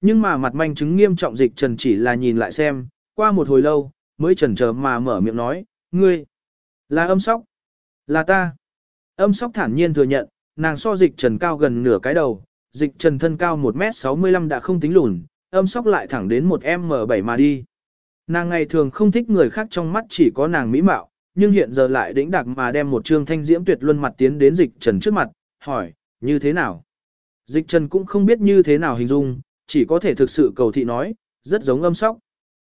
Nhưng mà mặt manh chứng nghiêm trọng dịch trần chỉ là nhìn lại xem, qua một hồi lâu, mới trần chờ mà mở miệng nói, ngươi, là âm sóc, là ta. Âm sóc thản nhiên thừa nhận, nàng so dịch trần cao gần nửa cái đầu, dịch trần thân cao 1m65 đã không tính lùn, âm sóc lại thẳng đến 1m7 mà đi. Nàng ngày thường không thích người khác trong mắt chỉ có nàng mỹ mạo, nhưng hiện giờ lại đĩnh đặc mà đem một trương thanh diễm tuyệt luân mặt tiến đến dịch trần trước mặt, hỏi, như thế nào? Dịch trần cũng không biết như thế nào hình dung, chỉ có thể thực sự cầu thị nói, rất giống âm sóc.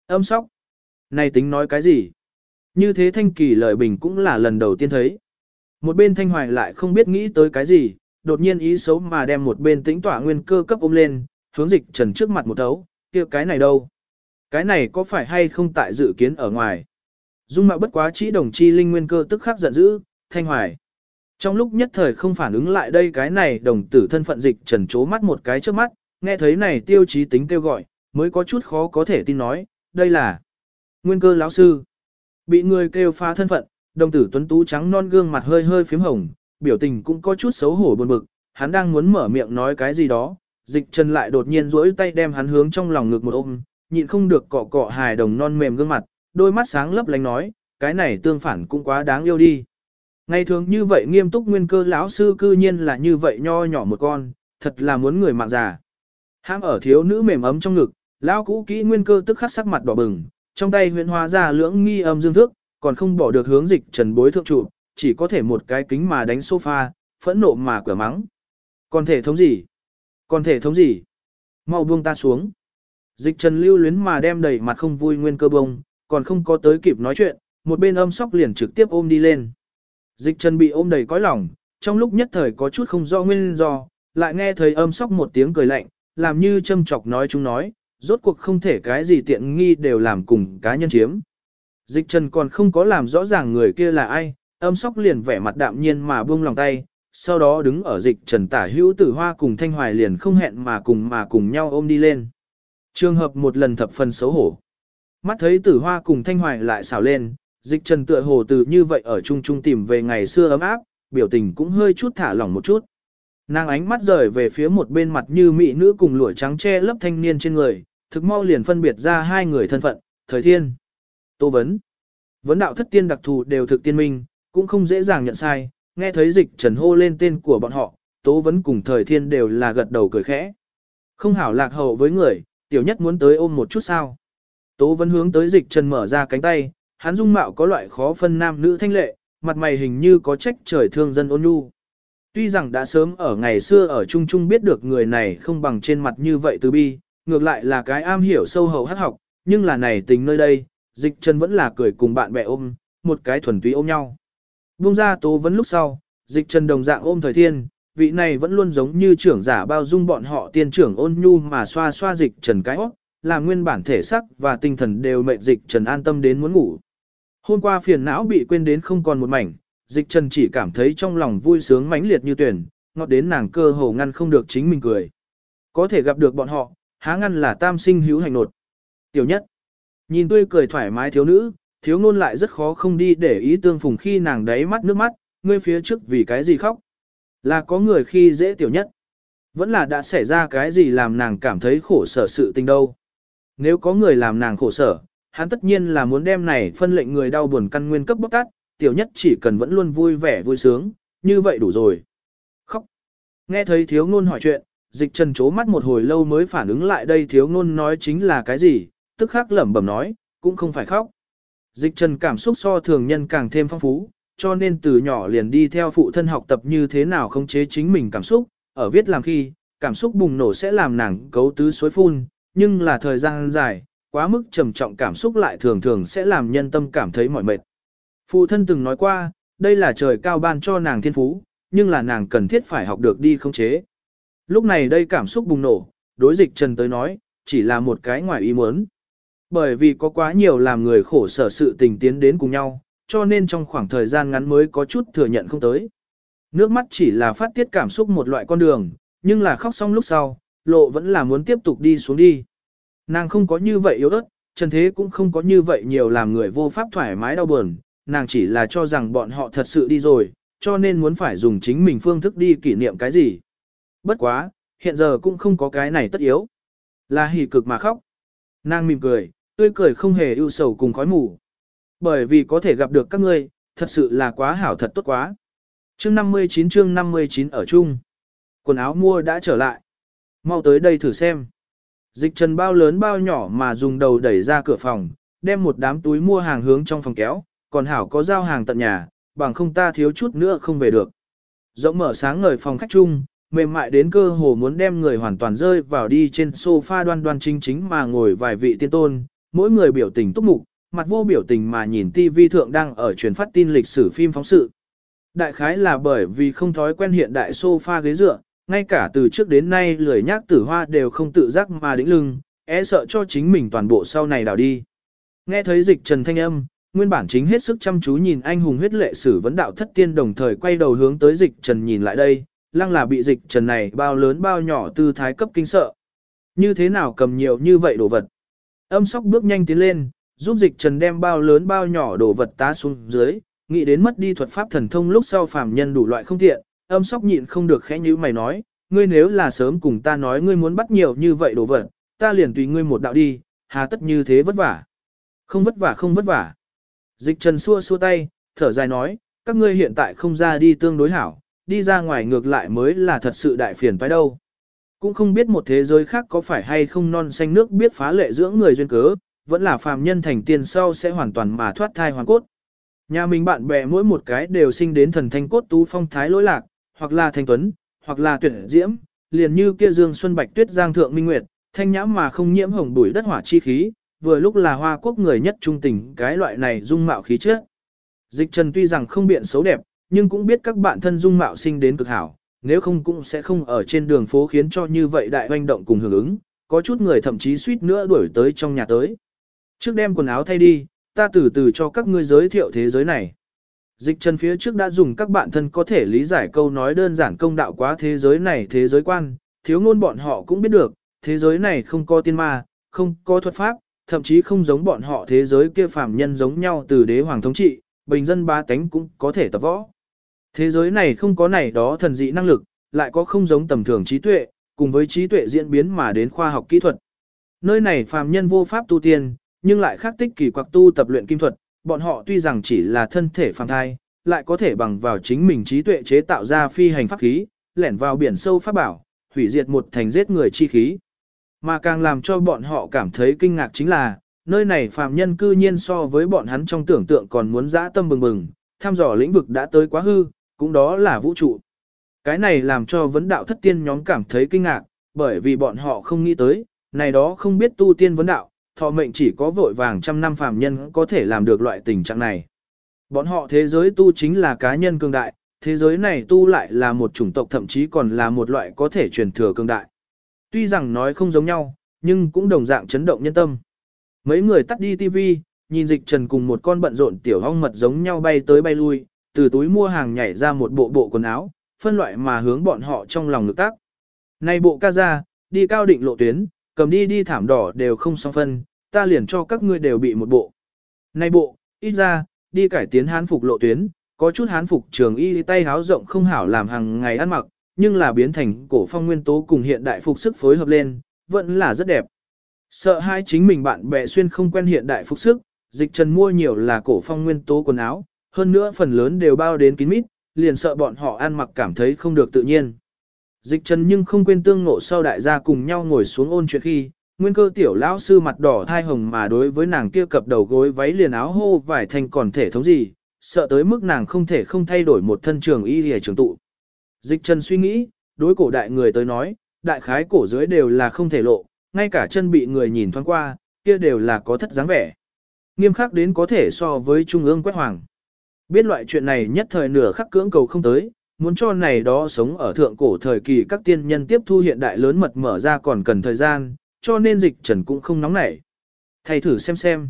Âm sóc? Này tính nói cái gì? Như thế thanh kỳ lời bình cũng là lần đầu tiên thấy. Một bên thanh hoài lại không biết nghĩ tới cái gì, đột nhiên ý xấu mà đem một bên tĩnh tỏa nguyên cơ cấp ôm lên, hướng dịch trần trước mặt một thấu, kia cái này đâu? Cái này có phải hay không tại dự kiến ở ngoài? Dung mạo bất quá chỉ đồng chi linh nguyên cơ tức khắc giận dữ, thanh hoài. Trong lúc nhất thời không phản ứng lại đây cái này đồng tử thân phận dịch trần chố mắt một cái trước mắt, nghe thấy này tiêu chí tính kêu gọi, mới có chút khó có thể tin nói, đây là nguyên cơ lão sư. Bị người kêu phá thân phận, đồng tử tuấn tú trắng non gương mặt hơi hơi phím hồng, biểu tình cũng có chút xấu hổ buồn bực, hắn đang muốn mở miệng nói cái gì đó, dịch trần lại đột nhiên duỗi tay đem hắn hướng trong lòng ngực một ôm, nhịn không được cọ cọ hài đồng non mềm gương mặt, đôi mắt sáng lấp lánh nói, cái này tương phản cũng quá đáng yêu đi. Ngày thường như vậy nghiêm túc nguyên cơ lão sư cư nhiên là như vậy nho nhỏ một con, thật là muốn người mạng già. Ham ở thiếu nữ mềm ấm trong ngực, lão cũ kỹ nguyên cơ tức khắc sắc mặt đỏ bừng, trong tay huyễn hóa ra lưỡng nghi âm dương thước, còn không bỏ được hướng dịch trần bối thượng trụ, chỉ có thể một cái kính mà đánh sofa, phẫn nộ mà cửa mắng. Còn thể thống gì? Còn thể thống gì? Mau buông ta xuống. Dịch trần lưu luyến mà đem đầy mặt không vui nguyên cơ bông, còn không có tới kịp nói chuyện, một bên âm sóc liền trực tiếp ôm đi lên. Dịch trần bị ôm đầy cõi lòng, trong lúc nhất thời có chút không rõ nguyên do, lại nghe thấy âm sóc một tiếng cười lạnh, làm như châm chọc nói chúng nói, rốt cuộc không thể cái gì tiện nghi đều làm cùng cá nhân chiếm. Dịch trần còn không có làm rõ ràng người kia là ai, âm sóc liền vẻ mặt đạm nhiên mà buông lòng tay, sau đó đứng ở dịch trần tả hữu tử hoa cùng thanh hoài liền không hẹn mà cùng mà cùng nhau ôm đi lên. Trường hợp một lần thập phần xấu hổ. Mắt thấy tử hoa cùng thanh hoài lại xào lên, dịch trần tựa hồ từ như vậy ở chung chung tìm về ngày xưa ấm áp, biểu tình cũng hơi chút thả lỏng một chút. Nàng ánh mắt rời về phía một bên mặt như mỹ nữ cùng lụa trắng che lấp thanh niên trên người, thực mau liền phân biệt ra hai người thân phận, thời thiên. Tô vấn. Vấn đạo thất tiên đặc thù đều thực tiên minh, cũng không dễ dàng nhận sai, nghe thấy dịch trần hô lên tên của bọn họ, tố vấn cùng thời thiên đều là gật đầu cười khẽ. Không hảo lạc hậu với người, tiểu nhất muốn tới ôm một chút sao. Tố vấn hướng tới dịch trần mở ra cánh tay, hắn dung mạo có loại khó phân nam nữ thanh lệ, mặt mày hình như có trách trời thương dân ôn nhu. Tuy rằng đã sớm ở ngày xưa ở Trung Trung biết được người này không bằng trên mặt như vậy từ bi, ngược lại là cái am hiểu sâu hậu hát học, nhưng là này tình nơi đây, dịch trần vẫn là cười cùng bạn bè ôm, một cái thuần túy ôm nhau. Buông ra tố vấn lúc sau, dịch trần đồng dạng ôm thời thiên, vị này vẫn luôn giống như trưởng giả bao dung bọn họ tiên trưởng ôn nhu mà xoa xoa dịch trần cái óc, là nguyên bản thể sắc và tinh thần đều mệnh dịch trần an tâm đến muốn ngủ. Hôm qua phiền não bị quên đến không còn một mảnh, dịch trần chỉ cảm thấy trong lòng vui sướng mãnh liệt như tuyển, ngọt đến nàng cơ hồ ngăn không được chính mình cười. Có thể gặp được bọn họ, há ngăn là tam sinh hữu hành nột. Tiểu nhất, nhìn tươi cười thoải mái thiếu nữ, thiếu ngôn lại rất khó không đi để ý tương phùng khi nàng đáy mắt nước mắt, ngươi phía trước vì cái gì khóc. Là có người khi dễ tiểu nhất. Vẫn là đã xảy ra cái gì làm nàng cảm thấy khổ sở sự tình đâu. Nếu có người làm nàng khổ sở, hắn tất nhiên là muốn đem này phân lệnh người đau buồn căn nguyên cấp bóc tát, tiểu nhất chỉ cần vẫn luôn vui vẻ vui sướng, như vậy đủ rồi. Khóc. Nghe thấy thiếu ngôn hỏi chuyện, dịch trần chố mắt một hồi lâu mới phản ứng lại đây thiếu ngôn nói chính là cái gì, tức khắc lẩm bẩm nói, cũng không phải khóc. Dịch trần cảm xúc so thường nhân càng thêm phong phú, cho nên từ nhỏ liền đi theo phụ thân học tập như thế nào khống chế chính mình cảm xúc, ở viết làm khi, cảm xúc bùng nổ sẽ làm nàng cấu tứ suối phun, nhưng là thời gian dài, quá mức trầm trọng cảm xúc lại thường thường sẽ làm nhân tâm cảm thấy mỏi mệt. Phụ thân từng nói qua, đây là trời cao ban cho nàng thiên phú, nhưng là nàng cần thiết phải học được đi khống chế. Lúc này đây cảm xúc bùng nổ, đối dịch trần tới nói, chỉ là một cái ngoài ý muốn. Bởi vì có quá nhiều làm người khổ sở sự tình tiến đến cùng nhau, cho nên trong khoảng thời gian ngắn mới có chút thừa nhận không tới. Nước mắt chỉ là phát tiết cảm xúc một loại con đường, nhưng là khóc xong lúc sau, lộ vẫn là muốn tiếp tục đi xuống đi. Nàng không có như vậy yếu ớt, trần thế cũng không có như vậy nhiều làm người vô pháp thoải mái đau buồn, nàng chỉ là cho rằng bọn họ thật sự đi rồi, cho nên muốn phải dùng chính mình phương thức đi kỷ niệm cái gì. Bất quá, hiện giờ cũng không có cái này tất yếu. Là hỉ cực mà khóc. Nàng mỉm cười, tươi cười không hề ưu sầu cùng khói mù. Bởi vì có thể gặp được các ngươi, thật sự là quá hảo thật tốt quá. Chương 59 chương 59 ở chung. Quần áo mua đã trở lại. Mau tới đây thử xem. Dịch trần bao lớn bao nhỏ mà dùng đầu đẩy ra cửa phòng, đem một đám túi mua hàng hướng trong phòng kéo, còn hảo có giao hàng tận nhà, bằng không ta thiếu chút nữa không về được. Rộng mở sáng ngời phòng khách chung, mềm mại đến cơ hồ muốn đem người hoàn toàn rơi vào đi trên sofa đoan đoan chính chính mà ngồi vài vị tiên tôn, mỗi người biểu tình túc mục, mặt vô biểu tình mà nhìn TV thượng đang ở truyền phát tin lịch sử phim phóng sự. Đại khái là bởi vì không thói quen hiện đại sofa ghế dựa, ngay cả từ trước đến nay lười nhác tử hoa đều không tự giác mà đĩnh lưng, e sợ cho chính mình toàn bộ sau này đảo đi. Nghe thấy dịch trần thanh âm, nguyên bản chính hết sức chăm chú nhìn anh hùng huyết lệ sử vấn đạo thất tiên đồng thời quay đầu hướng tới dịch trần nhìn lại đây, lăng là bị dịch trần này bao lớn bao nhỏ tư thái cấp kinh sợ. Như thế nào cầm nhiều như vậy đồ vật? Âm sóc bước nhanh tiến lên, giúp dịch trần đem bao lớn bao nhỏ đồ vật tá xuống dưới, nghĩ đến mất đi thuật pháp thần thông lúc sau phàm nhân đủ loại không tiện, âm sóc nhịn không được khẽ như mày nói, ngươi nếu là sớm cùng ta nói ngươi muốn bắt nhiều như vậy đồ vật, ta liền tùy ngươi một đạo đi, hà tất như thế vất vả. Không vất vả không vất vả. Dịch trần xua xua tay, thở dài nói, các ngươi hiện tại không ra đi tương đối hảo, đi ra ngoài ngược lại mới là thật sự đại phiền phải đâu. Cũng không biết một thế giới khác có phải hay không non xanh nước biết phá lệ dưỡng người duyên cớ, vẫn là phàm nhân thành tiên sau sẽ hoàn toàn mà thoát thai hoàn cốt. Nhà mình bạn bè mỗi một cái đều sinh đến thần thanh cốt tú phong thái lỗi lạc, hoặc là thanh tuấn, hoặc là tuyển diễm, liền như kia dương xuân bạch tuyết giang thượng minh nguyệt, thanh nhãm mà không nhiễm hồng bụi đất hỏa chi khí, vừa lúc là hoa quốc người nhất trung tình cái loại này dung mạo khí chất. Dịch trần tuy rằng không biện xấu đẹp, nhưng cũng biết các bạn thân dung mạo sinh đến cực hảo, nếu không cũng sẽ không ở trên đường phố khiến cho như vậy đại hoành động cùng hưởng ứng, có chút người thậm chí suýt nữa đuổi tới trong nhà tới. Trước đem quần áo thay đi, ta từ từ cho các ngươi giới thiệu thế giới này. Dịch trần phía trước đã dùng các bạn thân có thể lý giải câu nói đơn giản công đạo quá thế giới này thế giới quan, thiếu ngôn bọn họ cũng biết được, thế giới này không có tiên ma, không có thuật pháp, thậm chí không giống bọn họ thế giới kia phàm nhân giống nhau từ đế hoàng thống trị, bình dân ba tánh cũng có thể tập võ. Thế giới này không có này đó thần dị năng lực, lại có không giống tầm thường trí tuệ, cùng với trí tuệ diễn biến mà đến khoa học kỹ thuật. Nơi này phàm nhân vô pháp tu tiên, nhưng lại khác tích kỳ quặc tu tập luyện kim thuật, bọn họ tuy rằng chỉ là thân thể phàm thai, lại có thể bằng vào chính mình trí tuệ chế tạo ra phi hành pháp khí, lẻn vào biển sâu pháp bảo, hủy diệt một thành giết người chi khí. Mà càng làm cho bọn họ cảm thấy kinh ngạc chính là, nơi này phàm nhân cư nhiên so với bọn hắn trong tưởng tượng còn muốn dã tâm bừng bừng, tham dò lĩnh vực đã tới quá hư, cũng đó là vũ trụ. Cái này làm cho vấn đạo thất tiên nhóm cảm thấy kinh ngạc, bởi vì bọn họ không nghĩ tới, này đó không biết tu tiên vấn đạo, thọ mệnh chỉ có vội vàng trăm năm phàm nhân có thể làm được loại tình trạng này. Bọn họ thế giới tu chính là cá nhân cường đại, thế giới này tu lại là một chủng tộc thậm chí còn là một loại có thể truyền thừa cường đại. Tuy rằng nói không giống nhau, nhưng cũng đồng dạng chấn động nhân tâm. Mấy người tắt đi TV, nhìn dịch trần cùng một con bận rộn tiểu hong mật giống nhau bay tới bay lui, từ túi mua hàng nhảy ra một bộ bộ quần áo, phân loại mà hướng bọn họ trong lòng ngực tác. Này bộ ca ra, đi cao định lộ tuyến, cầm đi đi thảm đỏ đều không song phân, ta liền cho các ngươi đều bị một bộ. Này bộ, ít ra, đi cải tiến hán phục lộ tuyến, có chút hán phục trường y tay háo rộng không hảo làm hàng ngày ăn mặc, nhưng là biến thành cổ phong nguyên tố cùng hiện đại phục sức phối hợp lên, vẫn là rất đẹp. Sợ hai chính mình bạn bè xuyên không quen hiện đại phục sức, dịch trần mua nhiều là cổ phong nguyên tố quần áo, hơn nữa phần lớn đều bao đến kín mít, liền sợ bọn họ ăn mặc cảm thấy không được tự nhiên. Dịch trần nhưng không quên tương ngộ sau đại gia cùng nhau ngồi xuống ôn chuyện khi, nguyên cơ tiểu lão sư mặt đỏ thai hồng mà đối với nàng kia cập đầu gối váy liền áo hô vải thành còn thể thống gì, sợ tới mức nàng không thể không thay đổi một thân trường y hề trường tụ. Dịch trần suy nghĩ, đối cổ đại người tới nói, đại khái cổ dưới đều là không thể lộ, ngay cả chân bị người nhìn thoáng qua, kia đều là có thất dáng vẻ. Nghiêm khắc đến có thể so với trung ương quét hoàng. Biết loại chuyện này nhất thời nửa khắc cưỡng cầu không tới, muốn cho này đó sống ở thượng cổ thời kỳ các tiên nhân tiếp thu hiện đại lớn mật mở ra còn cần thời gian, cho nên dịch trần cũng không nóng nảy. Thầy thử xem xem.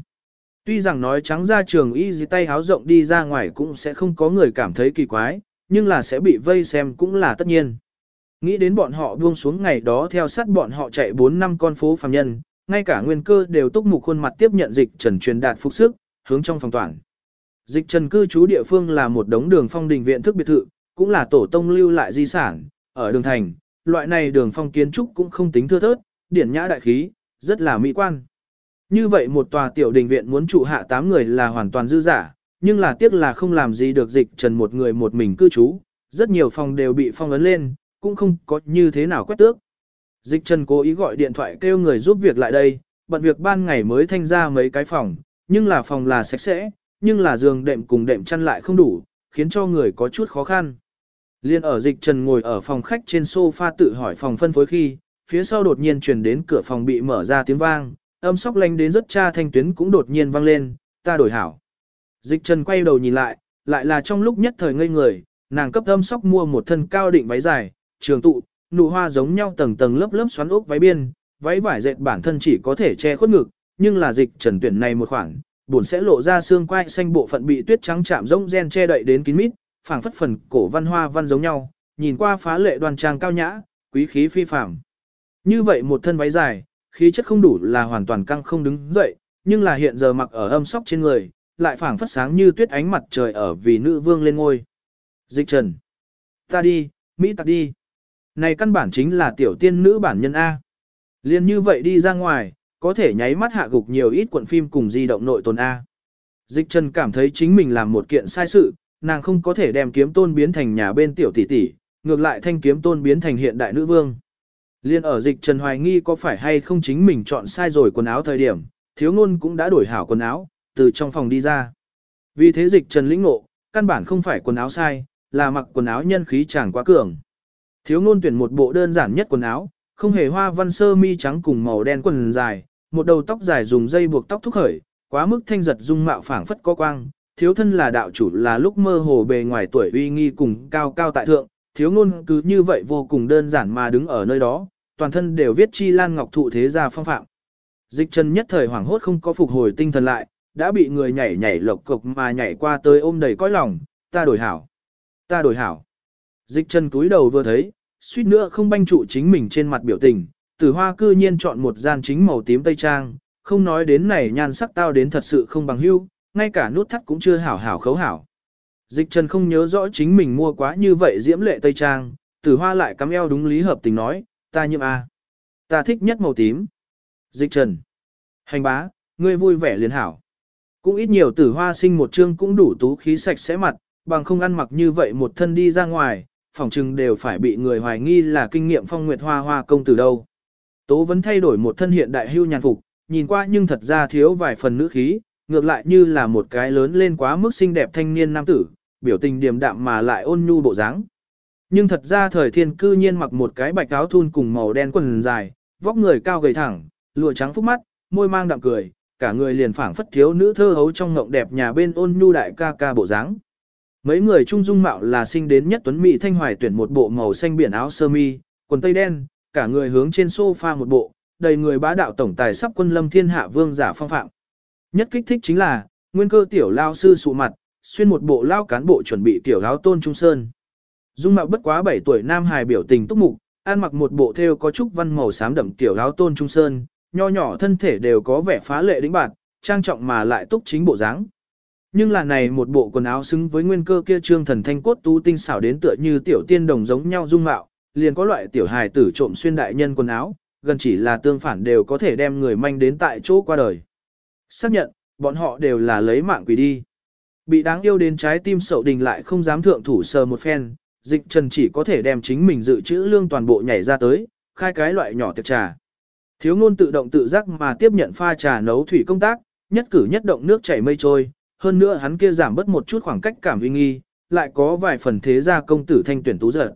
Tuy rằng nói trắng ra trường y dì tay háo rộng đi ra ngoài cũng sẽ không có người cảm thấy kỳ quái, nhưng là sẽ bị vây xem cũng là tất nhiên. Nghĩ đến bọn họ buông xuống ngày đó theo sát bọn họ chạy 4 năm con phố phàm nhân, ngay cả nguyên cơ đều túc mục khuôn mặt tiếp nhận dịch trần truyền đạt phục sức, hướng trong phòng toàn. Dịch trần cư trú địa phương là một đống đường phong đình viện thức biệt thự, cũng là tổ tông lưu lại di sản, ở đường thành, loại này đường phong kiến trúc cũng không tính thưa thớt, điển nhã đại khí, rất là mỹ quan. Như vậy một tòa tiểu đình viện muốn trụ hạ 8 người là hoàn toàn dư giả, nhưng là tiếc là không làm gì được dịch trần một người một mình cư trú, rất nhiều phòng đều bị phong ấn lên, cũng không có như thế nào quét tước. Dịch trần cố ý gọi điện thoại kêu người giúp việc lại đây, bận việc ban ngày mới thanh ra mấy cái phòng, nhưng là phòng là sạch sẽ, nhưng là giường đệm cùng đệm chăn lại không đủ, khiến cho người có chút khó khăn. Liên ở dịch trần ngồi ở phòng khách trên sofa tự hỏi phòng phân phối khi, phía sau đột nhiên truyền đến cửa phòng bị mở ra tiếng vang, âm sóc lanh đến rất cha thanh tuyến cũng đột nhiên vang lên, ta đổi hảo. Dịch trần quay đầu nhìn lại, lại là trong lúc nhất thời ngây người, nàng cấp âm sóc mua một thân cao định váy dài, trường tụ, nụ hoa giống nhau tầng tầng lớp lớp xoắn ốc váy biên, váy vải dệt bản thân chỉ có thể che khuất ngực, nhưng là dịch trần tuyển này một khoảng, buồn sẽ lộ ra xương quai xanh bộ phận bị tuyết trắng chạm rỗng gen che đậy đến kín mít, phảng phất phần cổ văn hoa văn giống nhau, nhìn qua phá lệ đoan trang cao nhã, quý khí phi phàm. Như vậy một thân váy dài, khí chất không đủ là hoàn toàn căng không đứng dậy, nhưng là hiện giờ mặc ở âm sóc trên người, lại phảng phất sáng như tuyết ánh mặt trời ở vì nữ vương lên ngôi. Dịch trần. Ta đi, Mỹ tặc đi. Này căn bản chính là tiểu tiên nữ bản nhân A. Liên như vậy đi ra ngoài, có thể nháy mắt hạ gục nhiều ít cuộn phim cùng di động nội tồn A. Dịch trần cảm thấy chính mình làm một kiện sai sự, nàng không có thể đem kiếm tôn biến thành nhà bên tiểu tỷ tỷ, ngược lại thanh kiếm tôn biến thành hiện đại nữ vương. Liên ở dịch trần hoài nghi có phải hay không chính mình chọn sai rồi quần áo thời điểm, thiếu ngôn cũng đã đổi hảo quần áo, từ trong phòng đi ra. Vì thế dịch trần lĩnh ngộ, căn bản không phải quần áo sai, là mặc quần áo nhân khí chẳng quá cường. Thiếu ngôn tuyển một bộ đơn giản nhất quần áo, không hề hoa văn sơ mi trắng cùng màu đen quần dài, một đầu tóc dài dùng dây buộc tóc thúc khởi, quá mức thanh giật dung mạo phảng phất có quang, thiếu thân là đạo chủ là lúc mơ hồ bề ngoài tuổi uy nghi cùng cao cao tại thượng, thiếu ngôn cứ như vậy vô cùng đơn giản mà đứng ở nơi đó, toàn thân đều viết chi lan ngọc thụ thế gia phong phạm. Dịch chân nhất thời hoảng hốt không có phục hồi tinh thần lại, đã bị người nhảy nhảy lộc cục mà nhảy qua tới ôm đầy cõi lòng, ta đổi hảo, ta đổi hảo. Dịch chân túi đầu vừa thấy, suýt nữa không banh trụ chính mình trên mặt biểu tình, tử hoa cư nhiên chọn một gian chính màu tím tây trang, không nói đến này nhan sắc tao đến thật sự không bằng hưu, ngay cả nút thắt cũng chưa hảo hảo khấu hảo. Dịch trần không nhớ rõ chính mình mua quá như vậy diễm lệ tây trang, tử hoa lại cắm eo đúng lý hợp tình nói, ta nhiễm A. Ta thích nhất màu tím. Dịch trần. Hành bá, ngươi vui vẻ liền hảo. Cũng ít nhiều tử hoa sinh một chương cũng đủ tú khí sạch sẽ mặt, bằng không ăn mặc như vậy một thân đi ra ngoài, phòng trừng đều phải bị người hoài nghi là kinh nghiệm phong nguyệt hoa hoa công tử đâu. Tố vẫn thay đổi một thân hiện đại hưu nhàn phục, nhìn qua nhưng thật ra thiếu vài phần nữ khí, ngược lại như là một cái lớn lên quá mức xinh đẹp thanh niên nam tử, biểu tình điềm đạm mà lại ôn nhu bộ dáng. Nhưng thật ra thời thiên cư nhiên mặc một cái bạch áo thun cùng màu đen quần dài, vóc người cao gầy thẳng, lụa trắng phúc mắt, môi mang đạm cười, cả người liền phảng phất thiếu nữ thơ hấu trong ngộng đẹp nhà bên ôn nhu đại ca ca bộ dáng. Mấy người trung dung mạo là sinh đến nhất tuấn mỹ thanh hoài tuyển một bộ màu xanh biển áo sơ mi, quần tây đen, cả người hướng trên sofa một bộ, đầy người bá đạo tổng tài sắp quân lâm thiên hạ vương giả phong phạm. Nhất kích thích chính là, nguyên cơ tiểu lao sư sụ mặt, xuyên một bộ lao cán bộ chuẩn bị tiểu áo tôn trung sơn. Dung mạo bất quá 7 tuổi nam hài biểu tình túc mục, ăn mặc một bộ thêu có trúc văn màu xám đậm tiểu áo tôn trung sơn, nho nhỏ thân thể đều có vẻ phá lệ đĩnh bạt, trang trọng mà lại túc chính bộ dáng. Nhưng là này một bộ quần áo xứng với nguyên cơ kia trương thần thanh cốt tú tinh xảo đến tựa như tiểu tiên đồng giống nhau dung mạo, liền có loại tiểu hài tử trộm xuyên đại nhân quần áo, gần chỉ là tương phản đều có thể đem người manh đến tại chỗ qua đời. Xác nhận, bọn họ đều là lấy mạng quỷ đi. Bị đáng yêu đến trái tim sậu đình lại không dám thượng thủ sờ một phen, dịch trần chỉ có thể đem chính mình dự trữ lương toàn bộ nhảy ra tới, khai cái loại nhỏ tiệc trà. Thiếu ngôn tự động tự giác mà tiếp nhận pha trà nấu thủy công tác, nhất cử nhất động nước chảy mây trôi, hơn nữa hắn kia giảm bớt một chút khoảng cách cảm uy nghi, lại có vài phần thế gia công tử thanh tuyển tú giật.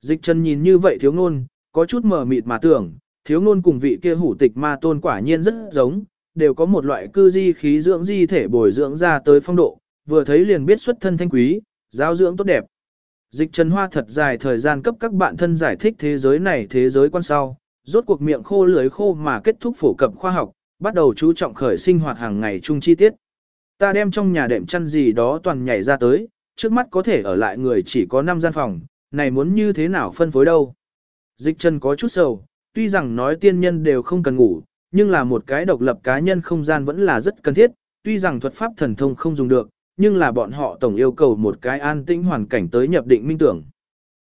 Dịch chân nhìn như vậy thiếu ngôn, có chút mờ mịt mà tưởng, thiếu ngôn cùng vị kia hủ tịch ma tôn quả nhiên rất giống, đều có một loại cư di khí dưỡng di thể bồi dưỡng ra tới phong độ, vừa thấy liền biết xuất thân thanh quý, giáo dưỡng tốt đẹp. Dịch Trần Hoa thật dài thời gian cấp các bạn thân giải thích thế giới này thế giới quan sau, rốt cuộc miệng khô lưới khô mà kết thúc phổ cập khoa học, bắt đầu chú trọng khởi sinh hoạt hàng ngày chung chi tiết. Ta đem trong nhà đệm chăn gì đó toàn nhảy ra tới, trước mắt có thể ở lại người chỉ có 5 gian phòng, này muốn như thế nào phân phối đâu. Dịch chân có chút sầu, tuy rằng nói tiên nhân đều không cần ngủ, nhưng là một cái độc lập cá nhân không gian vẫn là rất cần thiết, tuy rằng thuật pháp thần thông không dùng được, nhưng là bọn họ tổng yêu cầu một cái an tĩnh hoàn cảnh tới nhập định minh tưởng.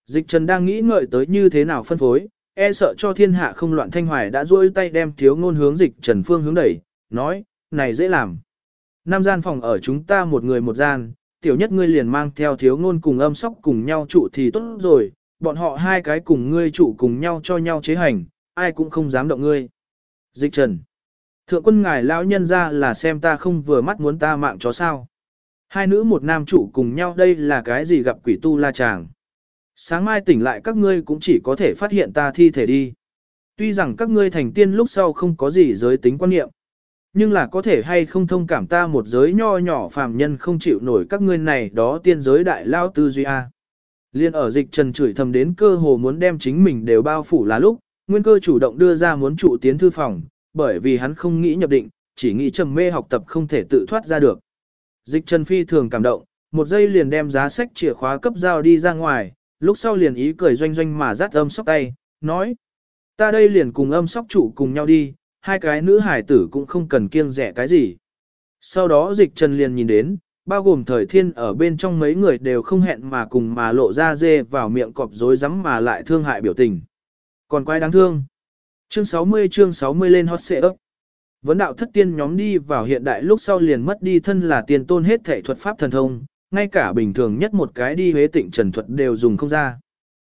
Dịch Trần đang nghĩ ngợi tới như thế nào phân phối, e sợ cho thiên hạ không loạn thanh hoài đã duỗi tay đem thiếu ngôn hướng dịch trần phương hướng đẩy, nói, này dễ làm. Năm gian phòng ở chúng ta một người một gian, tiểu nhất ngươi liền mang theo thiếu ngôn cùng âm sóc cùng nhau trụ thì tốt rồi, bọn họ hai cái cùng ngươi trụ cùng nhau cho nhau chế hành, ai cũng không dám động ngươi. Dịch trần. Thượng quân ngài lão nhân ra là xem ta không vừa mắt muốn ta mạng chó sao. Hai nữ một nam trụ cùng nhau đây là cái gì gặp quỷ tu la chàng. Sáng mai tỉnh lại các ngươi cũng chỉ có thể phát hiện ta thi thể đi. Tuy rằng các ngươi thành tiên lúc sau không có gì giới tính quan niệm. Nhưng là có thể hay không thông cảm ta một giới nho nhỏ phàm nhân không chịu nổi các ngươi này đó tiên giới đại lao tư duy a. Liên ở dịch trần chửi thầm đến cơ hồ muốn đem chính mình đều bao phủ là lúc, nguyên cơ chủ động đưa ra muốn trụ tiến thư phòng, bởi vì hắn không nghĩ nhập định, chỉ nghĩ trầm mê học tập không thể tự thoát ra được. Dịch trần phi thường cảm động, một giây liền đem giá sách chìa khóa cấp giao đi ra ngoài, lúc sau liền ý cười doanh doanh mà dắt âm sóc tay, nói. Ta đây liền cùng âm sóc chủ cùng nhau đi, hai cái nữ hải tử cũng không cần kiêng rẻ cái gì. Sau đó dịch trần liền nhìn đến, bao gồm thời thiên ở bên trong mấy người đều không hẹn mà cùng mà lộ ra dê vào miệng cọp rối rắm mà lại thương hại biểu tình. Còn quái đáng thương. Chương 60 chương 60 lên hot xệ ấp. Vấn đạo thất tiên nhóm đi vào hiện đại lúc sau liền mất đi thân là tiền tôn hết thể thuật pháp thần thông, ngay cả bình thường nhất một cái đi huế tịnh trần thuật đều dùng không ra.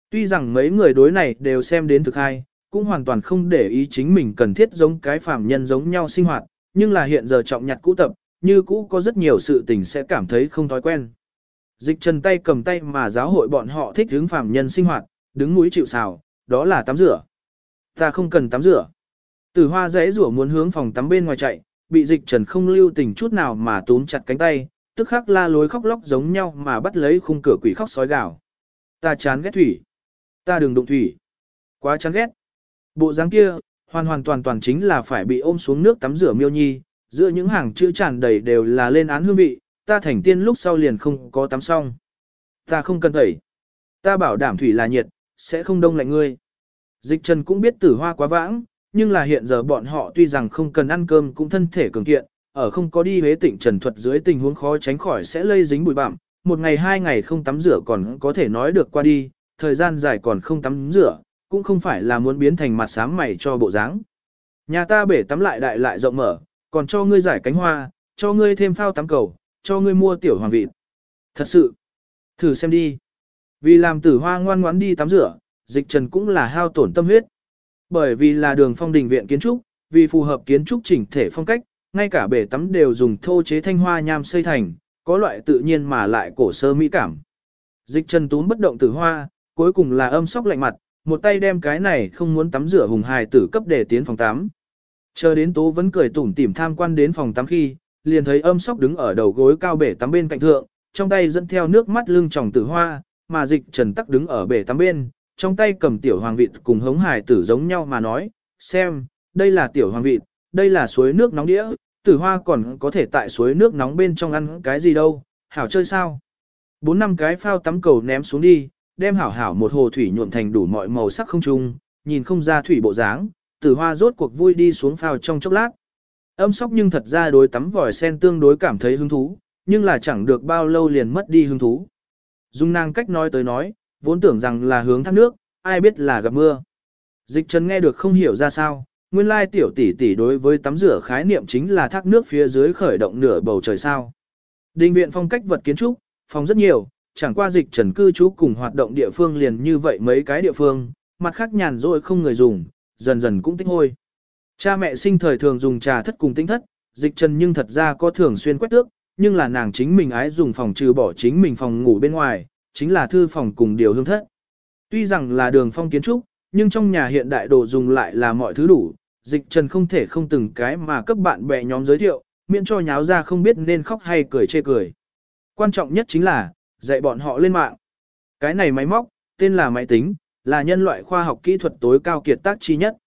Tuy rằng mấy người đối này đều xem đến thực hay, cũng hoàn toàn không để ý chính mình cần thiết giống cái phàm nhân giống nhau sinh hoạt, nhưng là hiện giờ trọng nhặt cũ tập, như cũ có rất nhiều sự tình sẽ cảm thấy không thói quen. Dịch trần tay cầm tay mà giáo hội bọn họ thích hướng phàm nhân sinh hoạt, đứng mũi chịu xào, đó là tắm rửa. Ta không cần tắm rửa. Tử hoa rẽ rủa muốn hướng phòng tắm bên ngoài chạy, bị dịch trần không lưu tình chút nào mà túm chặt cánh tay, tức khắc la lối khóc lóc giống nhau mà bắt lấy khung cửa quỷ khóc sói gào. Ta chán ghét thủy. Ta đừng đụng thủy. Quá chán ghét. Bộ dáng kia, hoàn hoàn toàn toàn chính là phải bị ôm xuống nước tắm rửa miêu nhi, giữa những hàng chữ tràn đầy đều là lên án hương vị, ta thành tiên lúc sau liền không có tắm xong. Ta không cần thẩy. Ta bảo đảm thủy là nhiệt, sẽ không đông lạnh ngươi. Dịch trần cũng biết tử hoa quá vãng, nhưng là hiện giờ bọn họ tuy rằng không cần ăn cơm cũng thân thể cường kiện, ở không có đi Huế tịnh trần thuật dưới tình huống khó tránh khỏi sẽ lây dính bụi bặm, một ngày hai ngày không tắm rửa còn có thể nói được qua đi, thời gian dài còn không tắm rửa, cũng không phải là muốn biến thành mặt sáng mày cho bộ dáng. Nhà ta bể tắm lại đại lại rộng mở, còn cho ngươi giải cánh hoa, cho ngươi thêm phao tắm cầu, cho ngươi mua tiểu hoàng vịt. Thật sự, thử xem đi. Vì làm tử hoa ngoan ngoãn đi tắm rửa, dịch trần cũng là hao tổn tâm huyết. Bởi vì là đường phong đình viện kiến trúc, vì phù hợp kiến trúc chỉnh thể phong cách, ngay cả bể tắm đều dùng thô chế thanh hoa nham xây thành, có loại tự nhiên mà lại cổ sơ mỹ cảm. Dịch trần Tún bất động tử hoa, cuối cùng là âm sóc lạnh mặt, một tay đem cái này không muốn tắm rửa hùng hài tử cấp để tiến phòng tắm. Chờ đến tố vẫn cười tủm tỉm tham quan đến phòng tắm khi, liền thấy âm sóc đứng ở đầu gối cao bể tắm bên cạnh thượng, trong tay dẫn theo nước mắt lưng tròng tử hoa, mà dịch trần tắc đứng ở bể tắm bên, trong tay cầm tiểu hoàng vịt cùng hống hài tử giống nhau mà nói, xem, đây là tiểu hoàng vịt, đây là suối nước nóng đĩa, tử hoa còn có thể tại suối nước nóng bên trong ăn cái gì đâu, hảo chơi sao. Bốn năm cái phao tắm cầu ném xuống đi, đem hảo hảo một hồ thủy nhuộm thành đủ mọi màu sắc không trung, nhìn không ra thủy bộ dáng, tử hoa rốt cuộc vui đi xuống phao trong chốc lát. Âm sóc nhưng thật ra đối tắm vòi sen tương đối cảm thấy hứng thú, nhưng là chẳng được bao lâu liền mất đi hứng thú. Dung nàng cách nói tới nói, vốn tưởng rằng là hướng thác nước, ai biết là gặp mưa. Dịch trần nghe được không hiểu ra sao, nguyên lai tiểu tỷ tỷ đối với tắm rửa khái niệm chính là thác nước phía dưới khởi động nửa bầu trời sao. Đình viện phong cách vật kiến trúc, phòng rất nhiều, chẳng qua dịch trần cư trú cùng hoạt động địa phương liền như vậy mấy cái địa phương, mặt khác nhàn rỗi không người dùng, dần dần cũng tích hôi. Cha mẹ sinh thời thường dùng trà thất cùng tinh thất, dịch trần nhưng thật ra có thường xuyên quét tước, nhưng là nàng chính mình ái dùng phòng trừ bỏ chính mình phòng ngủ bên ngoài, chính là thư phòng cùng điều hương thất. Tuy rằng là đường phong kiến trúc, nhưng trong nhà hiện đại đồ dùng lại là mọi thứ đủ, dịch trần không thể không từng cái mà cấp bạn bè nhóm giới thiệu, miễn cho nháo ra không biết nên khóc hay cười chê cười. Quan trọng nhất chính là, dạy bọn họ lên mạng. Cái này máy móc, tên là máy tính, là nhân loại khoa học kỹ thuật tối cao kiệt tác chi nhất.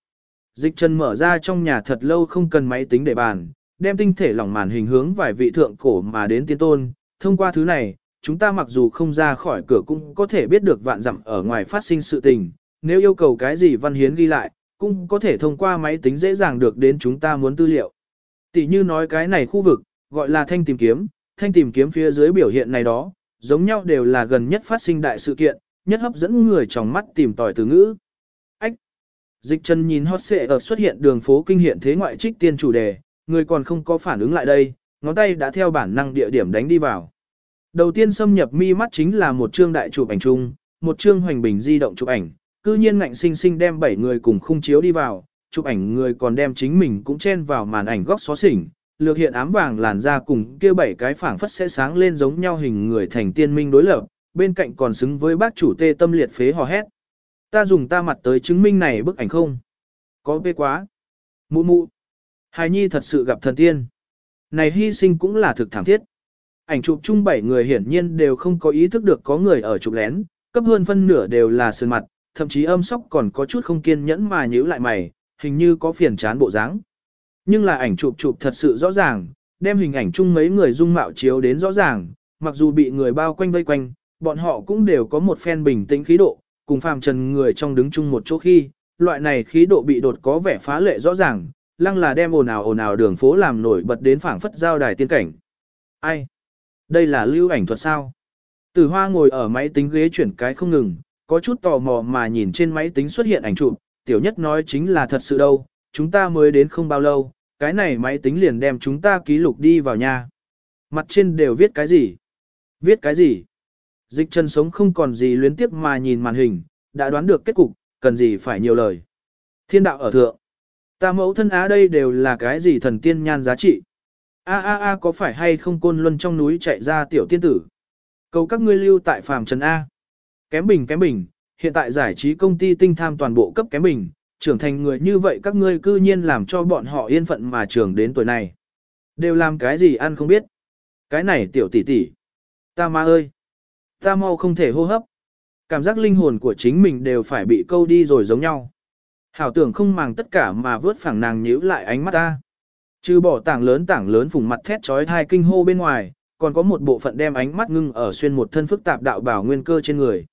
Dịch trần mở ra trong nhà thật lâu không cần máy tính để bàn, đem tinh thể lỏng màn hình hướng vài vị thượng cổ mà đến tiên tôn. Thông qua thứ này, chúng ta mặc dù không ra khỏi cửa cũng có thể biết được vạn dặm ở ngoài phát sinh sự tình. Nếu yêu cầu cái gì văn hiến ghi lại, cũng có thể thông qua máy tính dễ dàng được đến chúng ta muốn tư liệu. Tỷ như nói cái này khu vực, gọi là thanh tìm kiếm, thanh tìm kiếm phía dưới biểu hiện này đó, giống nhau đều là gần nhất phát sinh đại sự kiện, nhất hấp dẫn người trong mắt tìm tòi từ ngữ. Ách! Dịch chân nhìn hot xệ ở xuất hiện đường phố kinh hiện thế ngoại trích tiên chủ đề, người còn không có phản ứng lại đây, ngón tay đã theo bản năng địa điểm đánh đi vào. Đầu tiên xâm nhập mi mắt chính là một chương đại chụp ảnh chung, một chương hoành bình di động chụp ảnh, cư nhiên ngạnh sinh sinh đem bảy người cùng khung chiếu đi vào, chụp ảnh người còn đem chính mình cũng chen vào màn ảnh góc xó xỉnh, lược hiện ám vàng làn ra cùng kia bảy cái phảng phất sẽ sáng lên giống nhau hình người thành tiên minh đối lập, bên cạnh còn xứng với bác chủ tê tâm liệt phế hò hét. Ta dùng ta mặt tới chứng minh này bức ảnh không? Có bê quá. Mụ mụ. Hài nhi thật sự gặp thần tiên. Này hy sinh cũng là thực thảm thiết. Ảnh chụp chung bảy người hiển nhiên đều không có ý thức được có người ở chụp lén, cấp hơn phân nửa đều là sơn mặt, thậm chí âm sóc còn có chút không kiên nhẫn mà nhíu lại mày, hình như có phiền chán bộ dáng. Nhưng là ảnh chụp chụp thật sự rõ ràng, đem hình ảnh chung mấy người dung mạo chiếu đến rõ ràng, mặc dù bị người bao quanh vây quanh, bọn họ cũng đều có một phen bình tĩnh khí độ, cùng phàm trần người trong đứng chung một chỗ khi, loại này khí độ bị đột có vẻ phá lệ rõ ràng, lăng là đem ồn ào ồn ào đường phố làm nổi bật đến phảng phất giao đài tiên cảnh. Ai? Đây là lưu ảnh thuật sao? Tử hoa ngồi ở máy tính ghế chuyển cái không ngừng, có chút tò mò mà nhìn trên máy tính xuất hiện ảnh chụp, tiểu nhất nói chính là thật sự đâu, chúng ta mới đến không bao lâu, cái này máy tính liền đem chúng ta ký lục đi vào nhà. Mặt trên đều viết cái gì? Viết cái gì? Dịch chân sống không còn gì luyến tiếp mà nhìn màn hình, đã đoán được kết cục, cần gì phải nhiều lời. Thiên đạo ở thượng. Ta mẫu thân á đây đều là cái gì thần tiên nhan giá trị. A a a có phải hay không côn luân trong núi chạy ra tiểu tiên tử. Cầu các ngươi lưu tại phàm trần A. Kém bình kém bình, hiện tại giải trí công ty tinh tham toàn bộ cấp kém bình, trưởng thành người như vậy các ngươi cư nhiên làm cho bọn họ yên phận mà trưởng đến tuổi này. Đều làm cái gì ăn không biết. Cái này tiểu tỷ tỷ. Ta ma ơi. Ta mau không thể hô hấp. Cảm giác linh hồn của chính mình đều phải bị câu đi rồi giống nhau. Hảo tưởng không màng tất cả mà vớt phẳng nàng nhíu lại ánh mắt ta. Trừ bỏ tảng lớn tảng lớn phùng mặt thét trói thai kinh hô bên ngoài, còn có một bộ phận đem ánh mắt ngưng ở xuyên một thân phức tạp đạo bảo nguyên cơ trên người.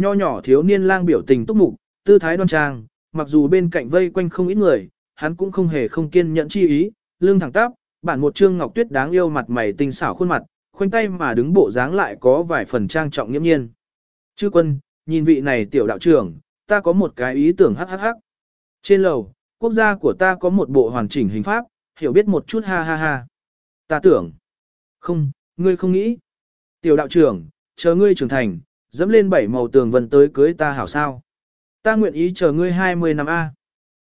Nho nhỏ thiếu niên lang biểu tình túc mục, tư thái đoan trang, mặc dù bên cạnh vây quanh không ít người, hắn cũng không hề không kiên nhẫn chi ý, lưng thẳng tắp, bản một trương ngọc tuyết đáng yêu mặt mày tinh xảo khuôn mặt, khoanh tay mà đứng bộ dáng lại có vài phần trang trọng nghiêm nhiên. Chư quân, nhìn vị này tiểu đạo trưởng, ta có một cái ý tưởng hắc hắc hắc. Trên lầu, quốc gia của ta có một bộ hoàn chỉnh hình pháp, hiểu biết một chút ha ha ha. Ta tưởng, không, ngươi không nghĩ. Tiểu đạo trưởng, chờ ngươi trưởng thành, dẫm lên bảy màu tường vân tới cưới ta hảo sao. Ta nguyện ý chờ ngươi 20 năm A.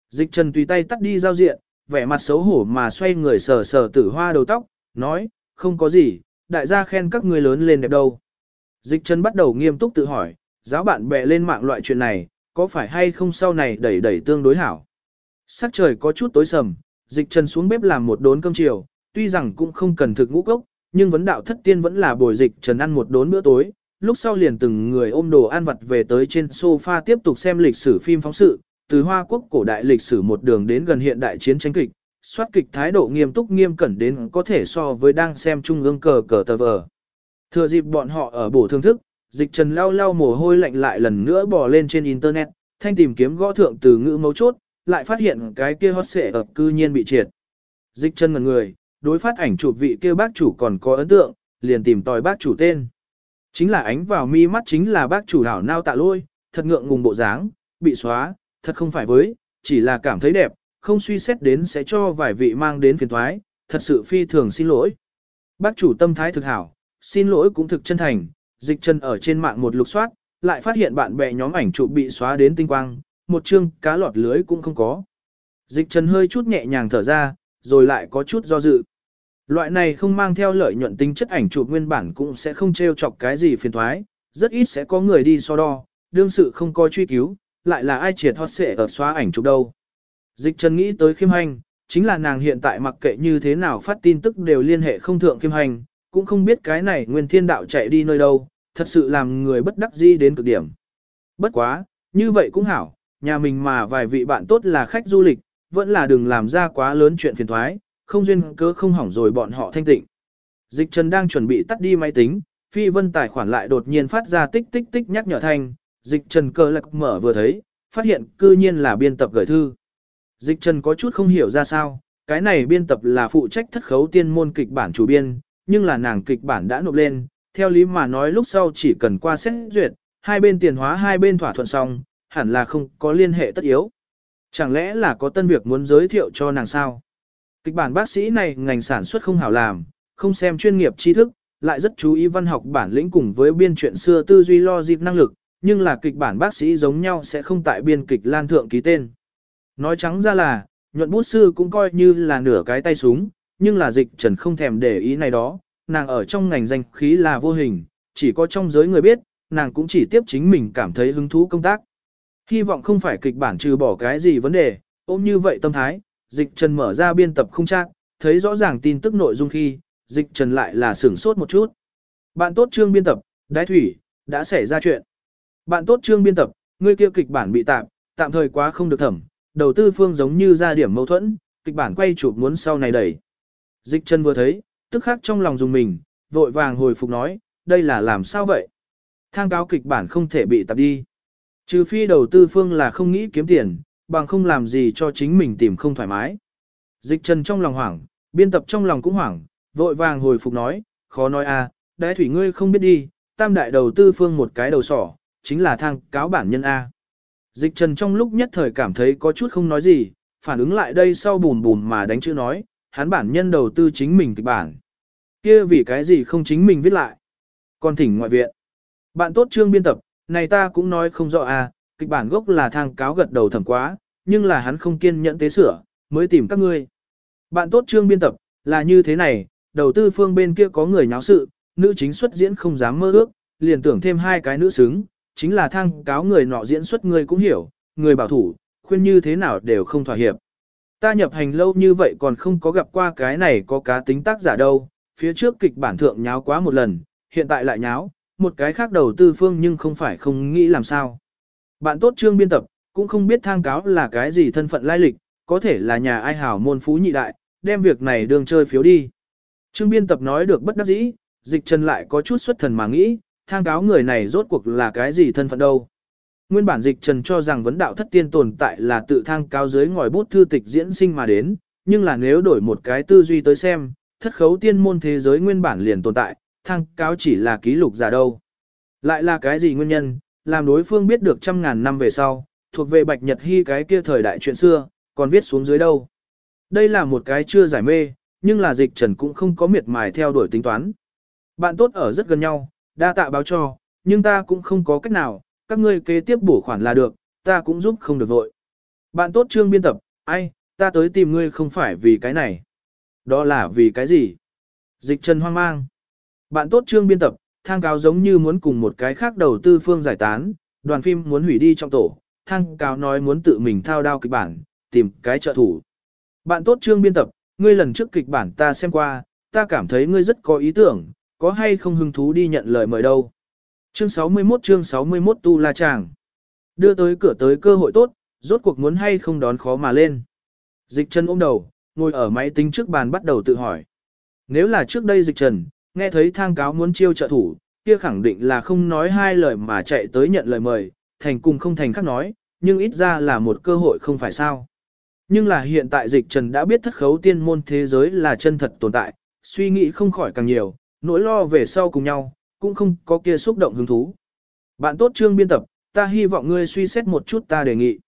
Dịch trần tùy tay tắt đi giao diện, vẻ mặt xấu hổ mà xoay người sờ sờ tử hoa đầu tóc, nói, không có gì, đại gia khen các ngươi lớn lên đẹp đâu. Dịch trần bắt đầu nghiêm túc tự hỏi, giáo bạn bè lên mạng loại chuyện này, có phải hay không sau này đẩy đẩy tương đối hảo. Sắc trời có chút tối sầm, dịch trần xuống bếp làm một đốn cơm chiều, tuy rằng cũng không cần thực ngũ cốc, nhưng vấn đạo thất tiên vẫn là bồi dịch trần ăn một đốn bữa tối, lúc sau liền từng người ôm đồ ăn vặt về tới trên sofa tiếp tục xem lịch sử phim phóng sự, từ Hoa Quốc cổ đại lịch sử một đường đến gần hiện đại chiến tranh kịch, soát kịch thái độ nghiêm túc nghiêm cẩn đến có thể so với đang xem trung ương cờ cờ tờ vờ. Thừa dịp bọn họ ở bổ thương thức, dịch trần lao lao mồ hôi lạnh lại lần nữa bò lên trên internet, thanh tìm kiếm gõ thượng từ ngữ mấu chốt, lại phát hiện cái kia hot xệ ập cư nhiên bị triệt. Dịch chân ngần người, đối phát ảnh chụp vị kia bác chủ còn có ấn tượng, liền tìm tòi bác chủ tên. Chính là ánh vào mi mắt chính là bác chủ hảo nao tạ lôi, thật ngượng ngùng bộ dáng, bị xóa, thật không phải với, chỉ là cảm thấy đẹp, không suy xét đến sẽ cho vài vị mang đến phiền thoái, thật sự phi thường xin lỗi. Bác chủ tâm thái thực hảo, xin lỗi cũng thực chân thành, dịch chân ở trên mạng một lục soát, lại phát hiện bạn bè nhóm ảnh chụp bị xóa đến tinh quang, một chương cá lọt lưới cũng không có. Dịch trần hơi chút nhẹ nhàng thở ra, rồi lại có chút do dự. Loại này không mang theo lợi nhuận tính chất ảnh chụp nguyên bản cũng sẽ không treo chọc cái gì phiền thoái, rất ít sẽ có người đi so đo, đương sự không có truy cứu, lại là ai triệt hot sẽ ở xóa ảnh chụp đâu. Dịch trần nghĩ tới khiêm hành, chính là nàng hiện tại mặc kệ như thế nào phát tin tức đều liên hệ không thượng khiêm hành, cũng không biết cái này nguyên thiên đạo chạy đi nơi đâu, thật sự làm người bất đắc dĩ đến cực điểm. Bất quá, như vậy cũng hảo, nhà mình mà vài vị bạn tốt là khách du lịch, vẫn là đừng làm ra quá lớn chuyện phiền thoái, không duyên cớ không hỏng rồi bọn họ thanh tịnh. Dịch Trần đang chuẩn bị tắt đi máy tính, phi vân tài khoản lại đột nhiên phát ra tích tích tích nhắc nhở thanh, dịch Trần cơ lạc mở vừa thấy, phát hiện cư nhiên là biên tập gửi thư. Dịch Trần có chút không hiểu ra sao, cái này biên tập là phụ trách thất khấu tiên môn kịch bản chủ biên, nhưng là nàng kịch bản đã nộp lên, theo lý mà nói lúc sau chỉ cần qua xét duyệt, hai bên tiền hóa hai bên thỏa thuận xong, hẳn là không có liên hệ tất yếu. Chẳng lẽ là có tân việc muốn giới thiệu cho nàng sao? Kịch bản bác sĩ này ngành sản xuất không hảo làm, không xem chuyên nghiệp tri thức, lại rất chú ý văn học bản lĩnh cùng với biên truyện xưa tư duy lo dịp năng lực, nhưng là kịch bản bác sĩ giống nhau sẽ không tại biên kịch lan thượng ký tên. Nói trắng ra là, nhuận bút sư cũng coi như là nửa cái tay súng, nhưng là dịch trần không thèm để ý này đó, nàng ở trong ngành danh khí là vô hình, chỉ có trong giới người biết, nàng cũng chỉ tiếp chính mình cảm thấy hứng thú công tác. Hy vọng không phải kịch bản trừ bỏ cái gì vấn đề, ôm như vậy tâm thái, dịch trần mở ra biên tập không chắc, thấy rõ ràng tin tức nội dung khi, dịch trần lại là sửng sốt một chút. Bạn tốt trương biên tập, đái thủy, đã xảy ra chuyện. Bạn tốt trương biên tập, người kia kịch bản bị tạm, tạm thời quá không được thẩm, đầu tư phương giống như ra điểm mâu thuẫn, kịch bản quay chụp muốn sau này đẩy. Dịch chân vừa thấy, tức khắc trong lòng dùng mình, vội vàng hồi phục nói, đây là làm sao vậy? Thang cáo kịch bản không thể bị tạp đi. Trừ phi đầu tư phương là không nghĩ kiếm tiền, bằng không làm gì cho chính mình tìm không thoải mái. Dịch trần trong lòng hoảng, biên tập trong lòng cũng hoảng, vội vàng hồi phục nói, khó nói a, à, đái thủy ngươi không biết đi, tam đại đầu tư phương một cái đầu sỏ, chính là thang cáo bản nhân A. Dịch trần trong lúc nhất thời cảm thấy có chút không nói gì, phản ứng lại đây sau bùn bùn mà đánh chữ nói, hắn bản nhân đầu tư chính mình kịch bản. kia vì cái gì không chính mình viết lại. Còn thỉnh ngoại viện. Bạn tốt trương biên tập, này ta cũng nói không rõ à, kịch bản gốc là thang cáo gật đầu thầm quá, nhưng là hắn không kiên nhẫn tế sửa, mới tìm các ngươi. Bạn tốt trương biên tập, là như thế này, đầu tư phương bên kia có người nháo sự, nữ chính xuất diễn không dám mơ ước, liền tưởng thêm hai cái nữ xứng, chính là thang cáo người nọ diễn xuất người cũng hiểu, người bảo thủ, khuyên như thế nào đều không thỏa hiệp. Ta nhập hành lâu như vậy còn không có gặp qua cái này có cá tính tác giả đâu, phía trước kịch bản thượng nháo quá một lần, hiện tại lại nháo, một cái khác đầu tư phương nhưng không phải không nghĩ làm sao. Bạn tốt trương biên tập, cũng không biết thang cáo là cái gì thân phận lai lịch, có thể là nhà ai hảo môn phú nhị đại, đem việc này đường chơi phiếu đi. Trương biên tập nói được bất đắc dĩ, dịch trần lại có chút xuất thần mà nghĩ, thang cáo người này rốt cuộc là cái gì thân phận đâu. Nguyên bản dịch trần cho rằng vấn đạo thất tiên tồn tại là tự thang cáo dưới ngòi bút thư tịch diễn sinh mà đến, nhưng là nếu đổi một cái tư duy tới xem, thất khấu tiên môn thế giới nguyên bản liền tồn tại, thang cáo chỉ là ký lục giả đâu. Lại là cái gì nguyên nhân, làm đối phương biết được trăm ngàn năm về sau, thuộc về Bạch Nhật Hy cái kia thời đại chuyện xưa, còn viết xuống dưới đâu. Đây là một cái chưa giải mê, nhưng là dịch trần cũng không có miệt mài theo đuổi tính toán. Bạn tốt ở rất gần nhau, đa tạ báo cho, nhưng ta cũng không có cách nào, các ngươi kế tiếp bổ khoản là được, ta cũng giúp không được vội. Bạn tốt trương biên tập, ai, ta tới tìm ngươi không phải vì cái này. Đó là vì cái gì? Dịch trần hoang mang. Bạn tốt trương biên tập, thang cáo giống như muốn cùng một cái khác đầu tư phương giải tán, đoàn phim muốn hủy đi trong tổ, thang cáo nói muốn tự mình thao đao kịch bản, tìm cái trợ thủ. Bạn tốt trương biên tập, ngươi lần trước kịch bản ta xem qua, ta cảm thấy ngươi rất có ý tưởng, có hay không hứng thú đi nhận lời mời đâu. Chương 61 chương 61 Tu La chàng. Đưa tới cửa tới cơ hội tốt, rốt cuộc muốn hay không đón khó mà lên. Dịch chân ôm đầu, ngồi ở máy tính trước bàn bắt đầu tự hỏi. Nếu là trước đây dịch trần, nghe thấy thang cáo muốn chiêu trợ thủ, kia khẳng định là không nói hai lời mà chạy tới nhận lời mời, thành cùng không thành khác nói, nhưng ít ra là một cơ hội không phải sao. Nhưng là hiện tại dịch trần đã biết thất khấu tiên môn thế giới là chân thật tồn tại, suy nghĩ không khỏi càng nhiều, nỗi lo về sau cùng nhau, cũng không có kia xúc động hứng thú. Bạn tốt trương biên tập, ta hy vọng ngươi suy xét một chút ta đề nghị.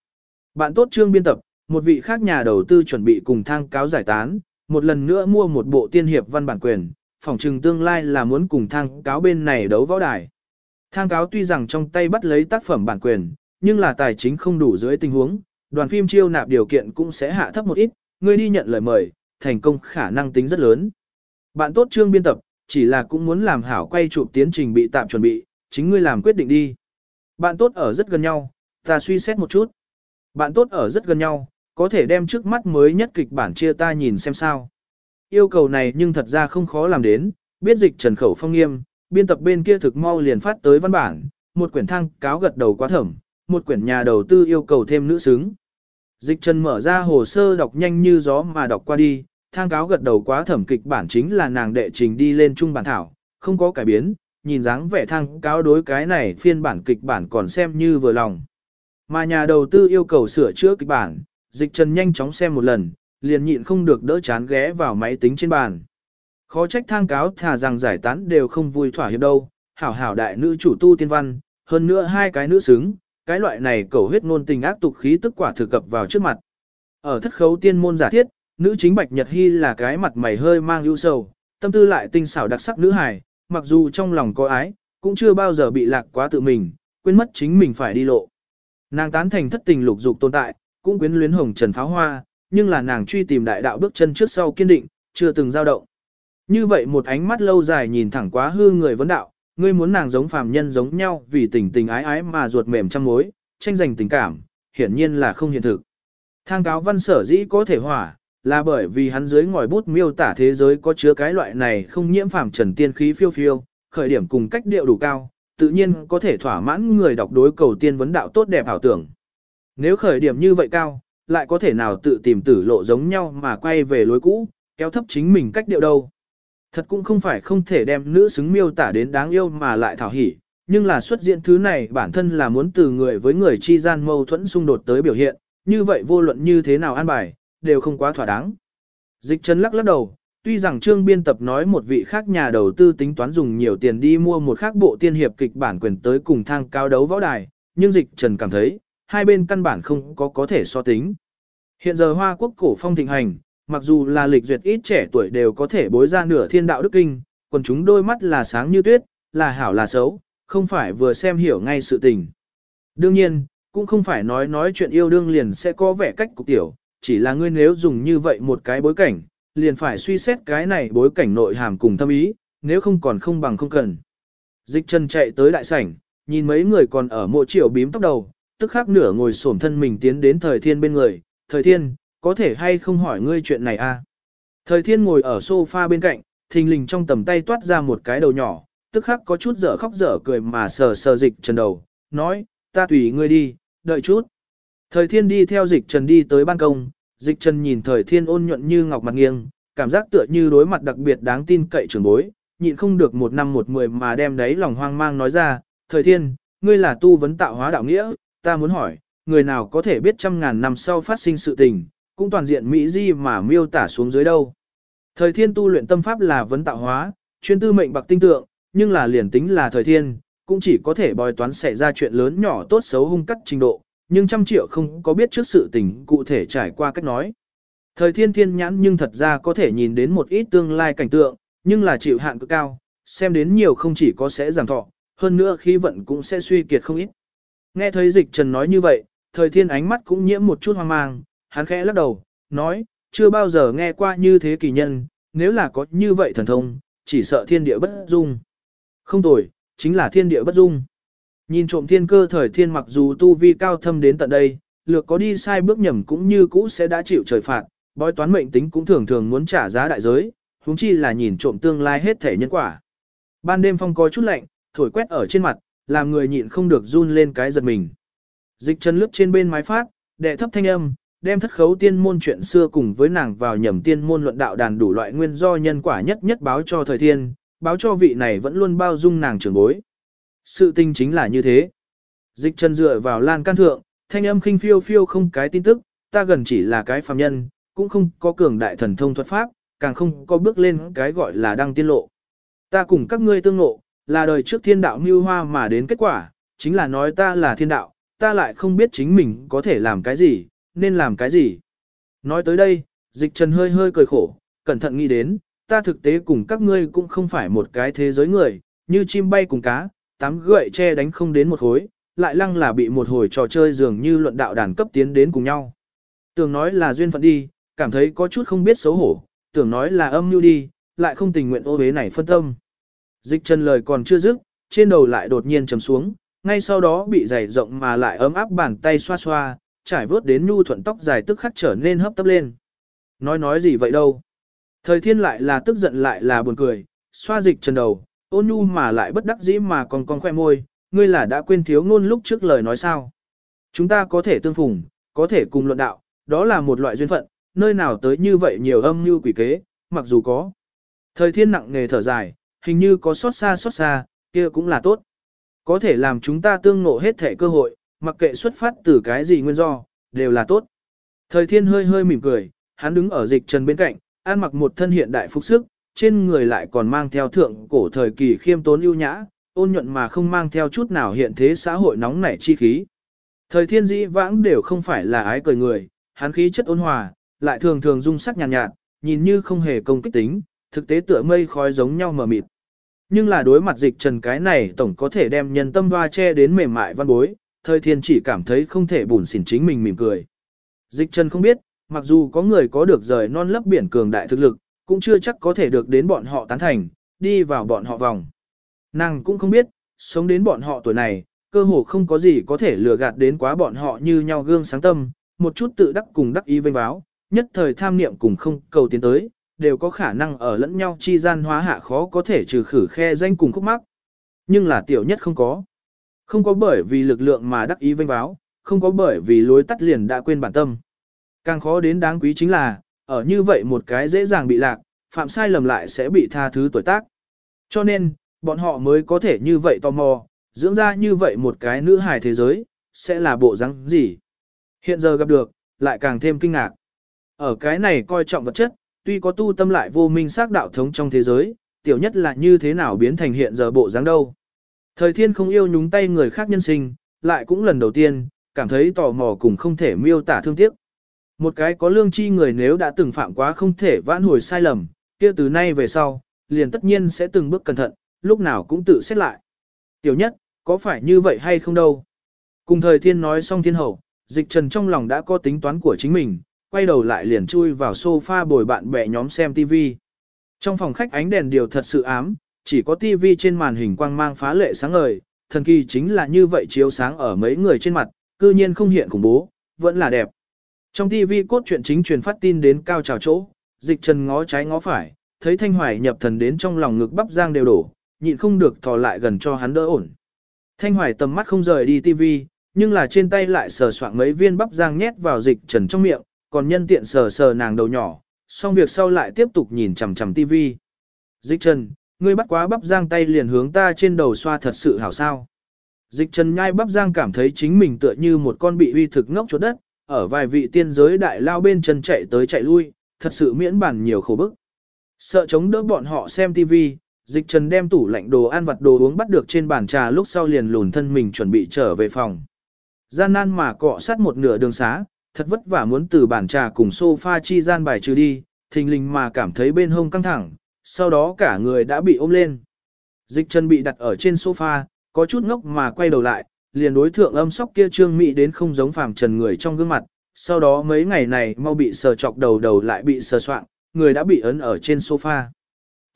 Bạn tốt trương biên tập, một vị khác nhà đầu tư chuẩn bị cùng thang cáo giải tán, một lần nữa mua một bộ tiên hiệp văn bản quyền, phòng trừng tương lai là muốn cùng thang cáo bên này đấu võ đài. Thang cáo tuy rằng trong tay bắt lấy tác phẩm bản quyền, nhưng là tài chính không đủ dưới tình huống, đoàn phim chiêu nạp điều kiện cũng sẽ hạ thấp một ít, ngươi đi nhận lời mời, thành công khả năng tính rất lớn. Bạn tốt trương biên tập, chỉ là cũng muốn làm hảo quay chụp tiến trình bị tạm chuẩn bị, chính ngươi làm quyết định đi. Bạn tốt ở rất gần nhau, ta suy xét một chút. Bạn tốt ở rất gần nhau, có thể đem trước mắt mới nhất kịch bản chia ta nhìn xem sao. Yêu cầu này nhưng thật ra không khó làm đến, biết dịch trần khẩu phong nghiêm, biên tập bên kia thực mau liền phát tới văn bản, một quyển thăng cáo gật đầu quá thẩm, một quyển nhà đầu tư yêu cầu thêm nữ xứng. Dịch trần mở ra hồ sơ đọc nhanh như gió mà đọc qua đi, thang cáo gật đầu quá thẩm kịch bản chính là nàng đệ trình đi lên trung bản thảo, không có cải biến, nhìn dáng vẻ thang cáo đối cái này phiên bản kịch bản còn xem như vừa lòng. Mà nhà đầu tư yêu cầu sửa chữa kịch bản, dịch trần nhanh chóng xem một lần, liền nhịn không được đỡ chán ghé vào máy tính trên bàn. Khó trách thang cáo thà rằng giải tán đều không vui thỏa hiệp đâu, hảo hảo đại nữ chủ tu tiên văn, hơn nữa hai cái nữ xứng, cái loại này cầu huyết ngôn tình ác tục khí tức quả thực cập vào trước mặt. Ở thất khấu tiên môn giả thiết, nữ chính Bạch Nhật Hy là cái mặt mày hơi mang ưu sầu, tâm tư lại tinh xảo đặc sắc nữ hài, mặc dù trong lòng có ái, cũng chưa bao giờ bị lạc quá tự mình, quên mất chính mình phải đi lộ. Nàng tán thành thất tình lục dục tồn tại, cũng quyến luyến hồng trần pháo hoa, nhưng là nàng truy tìm đại đạo bước chân trước sau kiên định, chưa từng dao động. Như vậy một ánh mắt lâu dài nhìn thẳng quá hư người vấn đạo, ngươi muốn nàng giống phàm nhân giống nhau vì tình tình ái ái mà ruột mềm trăm mối, tranh giành tình cảm, hiển nhiên là không hiện thực. Thang cáo văn sở dĩ có thể hỏa, là bởi vì hắn dưới ngòi bút miêu tả thế giới có chứa cái loại này không nhiễm phàm trần tiên khí phiêu phiêu, khởi điểm cùng cách điệu đủ cao, tự nhiên có thể thỏa mãn người đọc đối cầu tiên vấn đạo tốt đẹp ảo tưởng. Nếu khởi điểm như vậy cao, lại có thể nào tự tìm tử lộ giống nhau mà quay về lối cũ, kéo thấp chính mình cách điệu đâu. Thật cũng không phải không thể đem nữ xứng miêu tả đến đáng yêu mà lại thảo hỉ, nhưng là xuất diễn thứ này bản thân là muốn từ người với người chi gian mâu thuẫn xung đột tới biểu hiện, như vậy vô luận như thế nào an bài, đều không quá thỏa đáng. Dịch chân lắc lắc đầu, tuy rằng trương biên tập nói một vị khác nhà đầu tư tính toán dùng nhiều tiền đi mua một khác bộ tiên hiệp kịch bản quyền tới cùng thang cao đấu võ đài, nhưng dịch trần cảm thấy, hai bên căn bản không có có thể so tính. Hiện giờ Hoa Quốc cổ phong thịnh hành, mặc dù là lịch duyệt ít trẻ tuổi đều có thể bối ra nửa thiên đạo đức kinh, còn chúng đôi mắt là sáng như tuyết, là hảo là xấu, không phải vừa xem hiểu ngay sự tình. Đương nhiên, cũng không phải nói nói chuyện yêu đương liền sẽ có vẻ cách cục tiểu, chỉ là ngươi nếu dùng như vậy một cái bối cảnh, liền phải suy xét cái này bối cảnh nội hàm cùng thâm ý, nếu không còn không bằng không cần. Dịch chân chạy tới đại sảnh, nhìn mấy người còn ở mộ triều bím tóc đầu, tức khắc nửa ngồi xổm thân mình tiến đến thời thiên bên người, thời thiên, có thể hay không hỏi ngươi chuyện này a? À? Thời thiên ngồi ở sofa bên cạnh, thình lình trong tầm tay toát ra một cái đầu nhỏ, tức khắc có chút dở khóc dở cười mà sờ sờ dịch trần đầu, nói, ta tùy ngươi đi, đợi chút. Thời thiên đi theo dịch trần đi tới ban công, dịch trần nhìn thời thiên ôn nhuận như ngọc mặt nghiêng, cảm giác tựa như đối mặt đặc biệt đáng tin cậy trưởng bối, nhịn không được một năm một mười mà đem đấy lòng hoang mang nói ra, thời thiên, ngươi là tu vấn tạo hóa đạo nghĩa, ta muốn hỏi, người nào có thể biết trăm ngàn năm sau phát sinh sự tình, cũng toàn diện Mỹ di mà miêu tả xuống dưới đâu. Thời thiên tu luyện tâm pháp là vấn tạo hóa, chuyên tư mệnh bạc tinh tượng, nhưng là liền tính là thời thiên, cũng chỉ có thể bòi toán xảy ra chuyện lớn nhỏ tốt xấu hung cắt trình độ, nhưng trăm triệu không có biết trước sự tình cụ thể trải qua cách nói. Thời thiên thiên nhãn nhưng thật ra có thể nhìn đến một ít tương lai cảnh tượng, nhưng là chịu hạn cực cao, xem đến nhiều không chỉ có sẽ giảm thọ, hơn nữa khí vận cũng sẽ suy kiệt không ít. Nghe thấy dịch trần nói như vậy, thời thiên ánh mắt cũng nhiễm một chút hoang mang, hắn khẽ lắc đầu, nói, chưa bao giờ nghe qua như thế kỳ nhân, nếu là có như vậy thần thông, chỉ sợ thiên địa bất dung. Không tồi, chính là thiên địa bất dung. Nhìn trộm thiên cơ thời thiên mặc dù tu vi cao thâm đến tận đây, lược có đi sai bước nhầm cũng như cũ sẽ đã chịu trời phạt, bói toán mệnh tính cũng thường thường muốn trả giá đại giới, huống chi là nhìn trộm tương lai hết thể nhân quả. Ban đêm phong có chút lạnh, thổi quét ở trên mặt, làm người nhịn không được run lên cái giật mình. Dịch chân lướt trên bên mái phát, đệ thấp thanh âm, đem thất khấu tiên môn chuyện xưa cùng với nàng vào nhầm tiên môn luận đạo đàn đủ loại nguyên do nhân quả nhất nhất báo cho thời thiên, báo cho vị này vẫn luôn bao dung nàng trưởng bối. Sự tình chính là như thế. Dịch chân dựa vào lan can thượng, thanh âm khinh phiêu phiêu không cái tin tức, ta gần chỉ là cái phàm nhân, cũng không có cường đại thần thông thuật pháp, càng không có bước lên cái gọi là đăng tiên lộ. Ta cùng các ngươi tương ngộ, là đời trước thiên đạo mưu hoa mà đến kết quả, chính là nói ta là thiên đạo, ta lại không biết chính mình có thể làm cái gì, nên làm cái gì. Nói tới đây, dịch trần hơi hơi cười khổ, cẩn thận nghĩ đến, ta thực tế cùng các ngươi cũng không phải một cái thế giới người, như chim bay cùng cá, tám gậy che đánh không đến một hối, lại lăng là bị một hồi trò chơi dường như luận đạo đàn cấp tiến đến cùng nhau. Tưởng nói là duyên phận đi, cảm thấy có chút không biết xấu hổ, tưởng nói là âm mưu đi, lại không tình nguyện ô bế này phân tâm. Dịch trần lời còn chưa dứt, trên đầu lại đột nhiên trầm xuống, ngay sau đó bị dày rộng mà lại ấm áp bàn tay xoa xoa, trải vớt đến nhu thuận tóc dài tức khắc trở nên hấp tấp lên. Nói nói gì vậy đâu? Thời thiên lại là tức giận lại là buồn cười, xoa dịch trần đầu, ôn nhu mà lại bất đắc dĩ mà còn còn khoe môi, ngươi là đã quên thiếu ngôn lúc trước lời nói sao. Chúng ta có thể tương phùng, có thể cùng luận đạo, đó là một loại duyên phận, nơi nào tới như vậy nhiều âm mưu quỷ kế, mặc dù có. Thời thiên nặng nề thở dài, hình như có xót xa xót xa, kia cũng là tốt. Có thể làm chúng ta tương ngộ hết thể cơ hội, mặc kệ xuất phát từ cái gì nguyên do, đều là tốt. Thời thiên hơi hơi mỉm cười, hắn đứng ở dịch trần bên cạnh, ăn mặc một thân hiện đại phục sức, trên người lại còn mang theo thượng cổ thời kỳ khiêm tốn ưu nhã, ôn nhuận mà không mang theo chút nào hiện thế xã hội nóng nảy chi khí. Thời thiên dĩ vãng đều không phải là ái cười người, hắn khí chất ôn hòa, lại thường thường dung sắc nhàn nhạt, nhạt, nhìn như không hề công kích tính, thực tế tựa mây khói giống nhau mờ mịt. Nhưng là đối mặt dịch trần cái này tổng có thể đem nhân tâm hoa che đến mềm mại văn bối, thời thiên chỉ cảm thấy không thể bùn xỉn chính mình mỉm cười. Dịch trần không biết, mặc dù có người có được rời non lấp biển cường đại thực lực, cũng chưa chắc có thể được đến bọn họ tán thành, đi vào bọn họ vòng. Nàng cũng không biết, sống đến bọn họ tuổi này, cơ hồ không có gì có thể lừa gạt đến quá bọn họ như nhau gương sáng tâm, một chút tự đắc cùng đắc ý vênh báo, nhất thời tham niệm cùng không cầu tiến tới, đều có khả năng ở lẫn nhau chi gian hóa hạ khó có thể trừ khử khe danh cùng khúc mắc. Nhưng là tiểu nhất không có. Không có bởi vì lực lượng mà đắc ý vênh báo, không có bởi vì lối tắt liền đã quên bản tâm. Càng khó đến đáng quý chính là, ở như vậy một cái dễ dàng bị lạc, phạm sai lầm lại sẽ bị tha thứ tuổi tác. Cho nên, bọn họ mới có thể như vậy tò mò, dưỡng ra như vậy một cái nữ hài thế giới, sẽ là bộ rắn gì. Hiện giờ gặp được, lại càng thêm kinh ngạc. Ở cái này coi trọng vật chất, tuy có tu tâm lại vô minh xác đạo thống trong thế giới, tiểu nhất là như thế nào biến thành hiện giờ bộ dáng đâu. Thời thiên không yêu nhúng tay người khác nhân sinh, lại cũng lần đầu tiên, cảm thấy tò mò cùng không thể miêu tả thương tiếc. Một cái có lương chi người nếu đã từng phạm quá không thể vãn hồi sai lầm, kia từ nay về sau, liền tất nhiên sẽ từng bước cẩn thận, lúc nào cũng tự xét lại. Tiểu nhất, có phải như vậy hay không đâu? Cùng thời thiên nói xong thiên hậu, dịch trần trong lòng đã có tính toán của chính mình, quay đầu lại liền chui vào sofa bồi bạn bè nhóm xem TV. Trong phòng khách ánh đèn điều thật sự ám, chỉ có TV trên màn hình quang mang phá lệ sáng ngời, thần kỳ chính là như vậy chiếu sáng ở mấy người trên mặt, cư nhiên không hiện khủng bố, vẫn là đẹp. Trong TV cốt truyện chính truyền phát tin đến cao trào chỗ, dịch trần ngó trái ngó phải, thấy Thanh Hoài nhập thần đến trong lòng ngực bắp giang đều đổ, nhịn không được thò lại gần cho hắn đỡ ổn. Thanh Hoài tầm mắt không rời đi TV, nhưng là trên tay lại sờ soạn mấy viên bắp giang nhét vào dịch trần trong miệng, còn nhân tiện sờ sờ nàng đầu nhỏ, xong việc sau lại tiếp tục nhìn chằm chằm tivi. Dịch trần, ngươi bắt quá bắp giang tay liền hướng ta trên đầu xoa thật sự hảo sao. Dịch trần nhai bắp giang cảm thấy chính mình tựa như một con bị uy thực ngốc chốt đất, ở vài vị tiên giới đại lao bên chân chạy tới chạy lui, thật sự miễn bản nhiều khổ bức. Sợ chống đỡ bọn họ xem tivi, dịch trần đem tủ lạnh đồ ăn vặt đồ uống bắt được trên bàn trà lúc sau liền lùn thân mình chuẩn bị trở về phòng. Gian nan mà cọ sát một nửa đường xá, thật vất vả muốn từ bàn trà cùng sofa chi gian bài trừ đi, thình lình mà cảm thấy bên hông căng thẳng, sau đó cả người đã bị ôm lên. Dịch chân bị đặt ở trên sofa, có chút ngốc mà quay đầu lại, liền đối thượng âm sóc kia trương mị đến không giống phàm trần người trong gương mặt, sau đó mấy ngày này mau bị sờ chọc đầu đầu lại bị sờ soạn, người đã bị ấn ở trên sofa.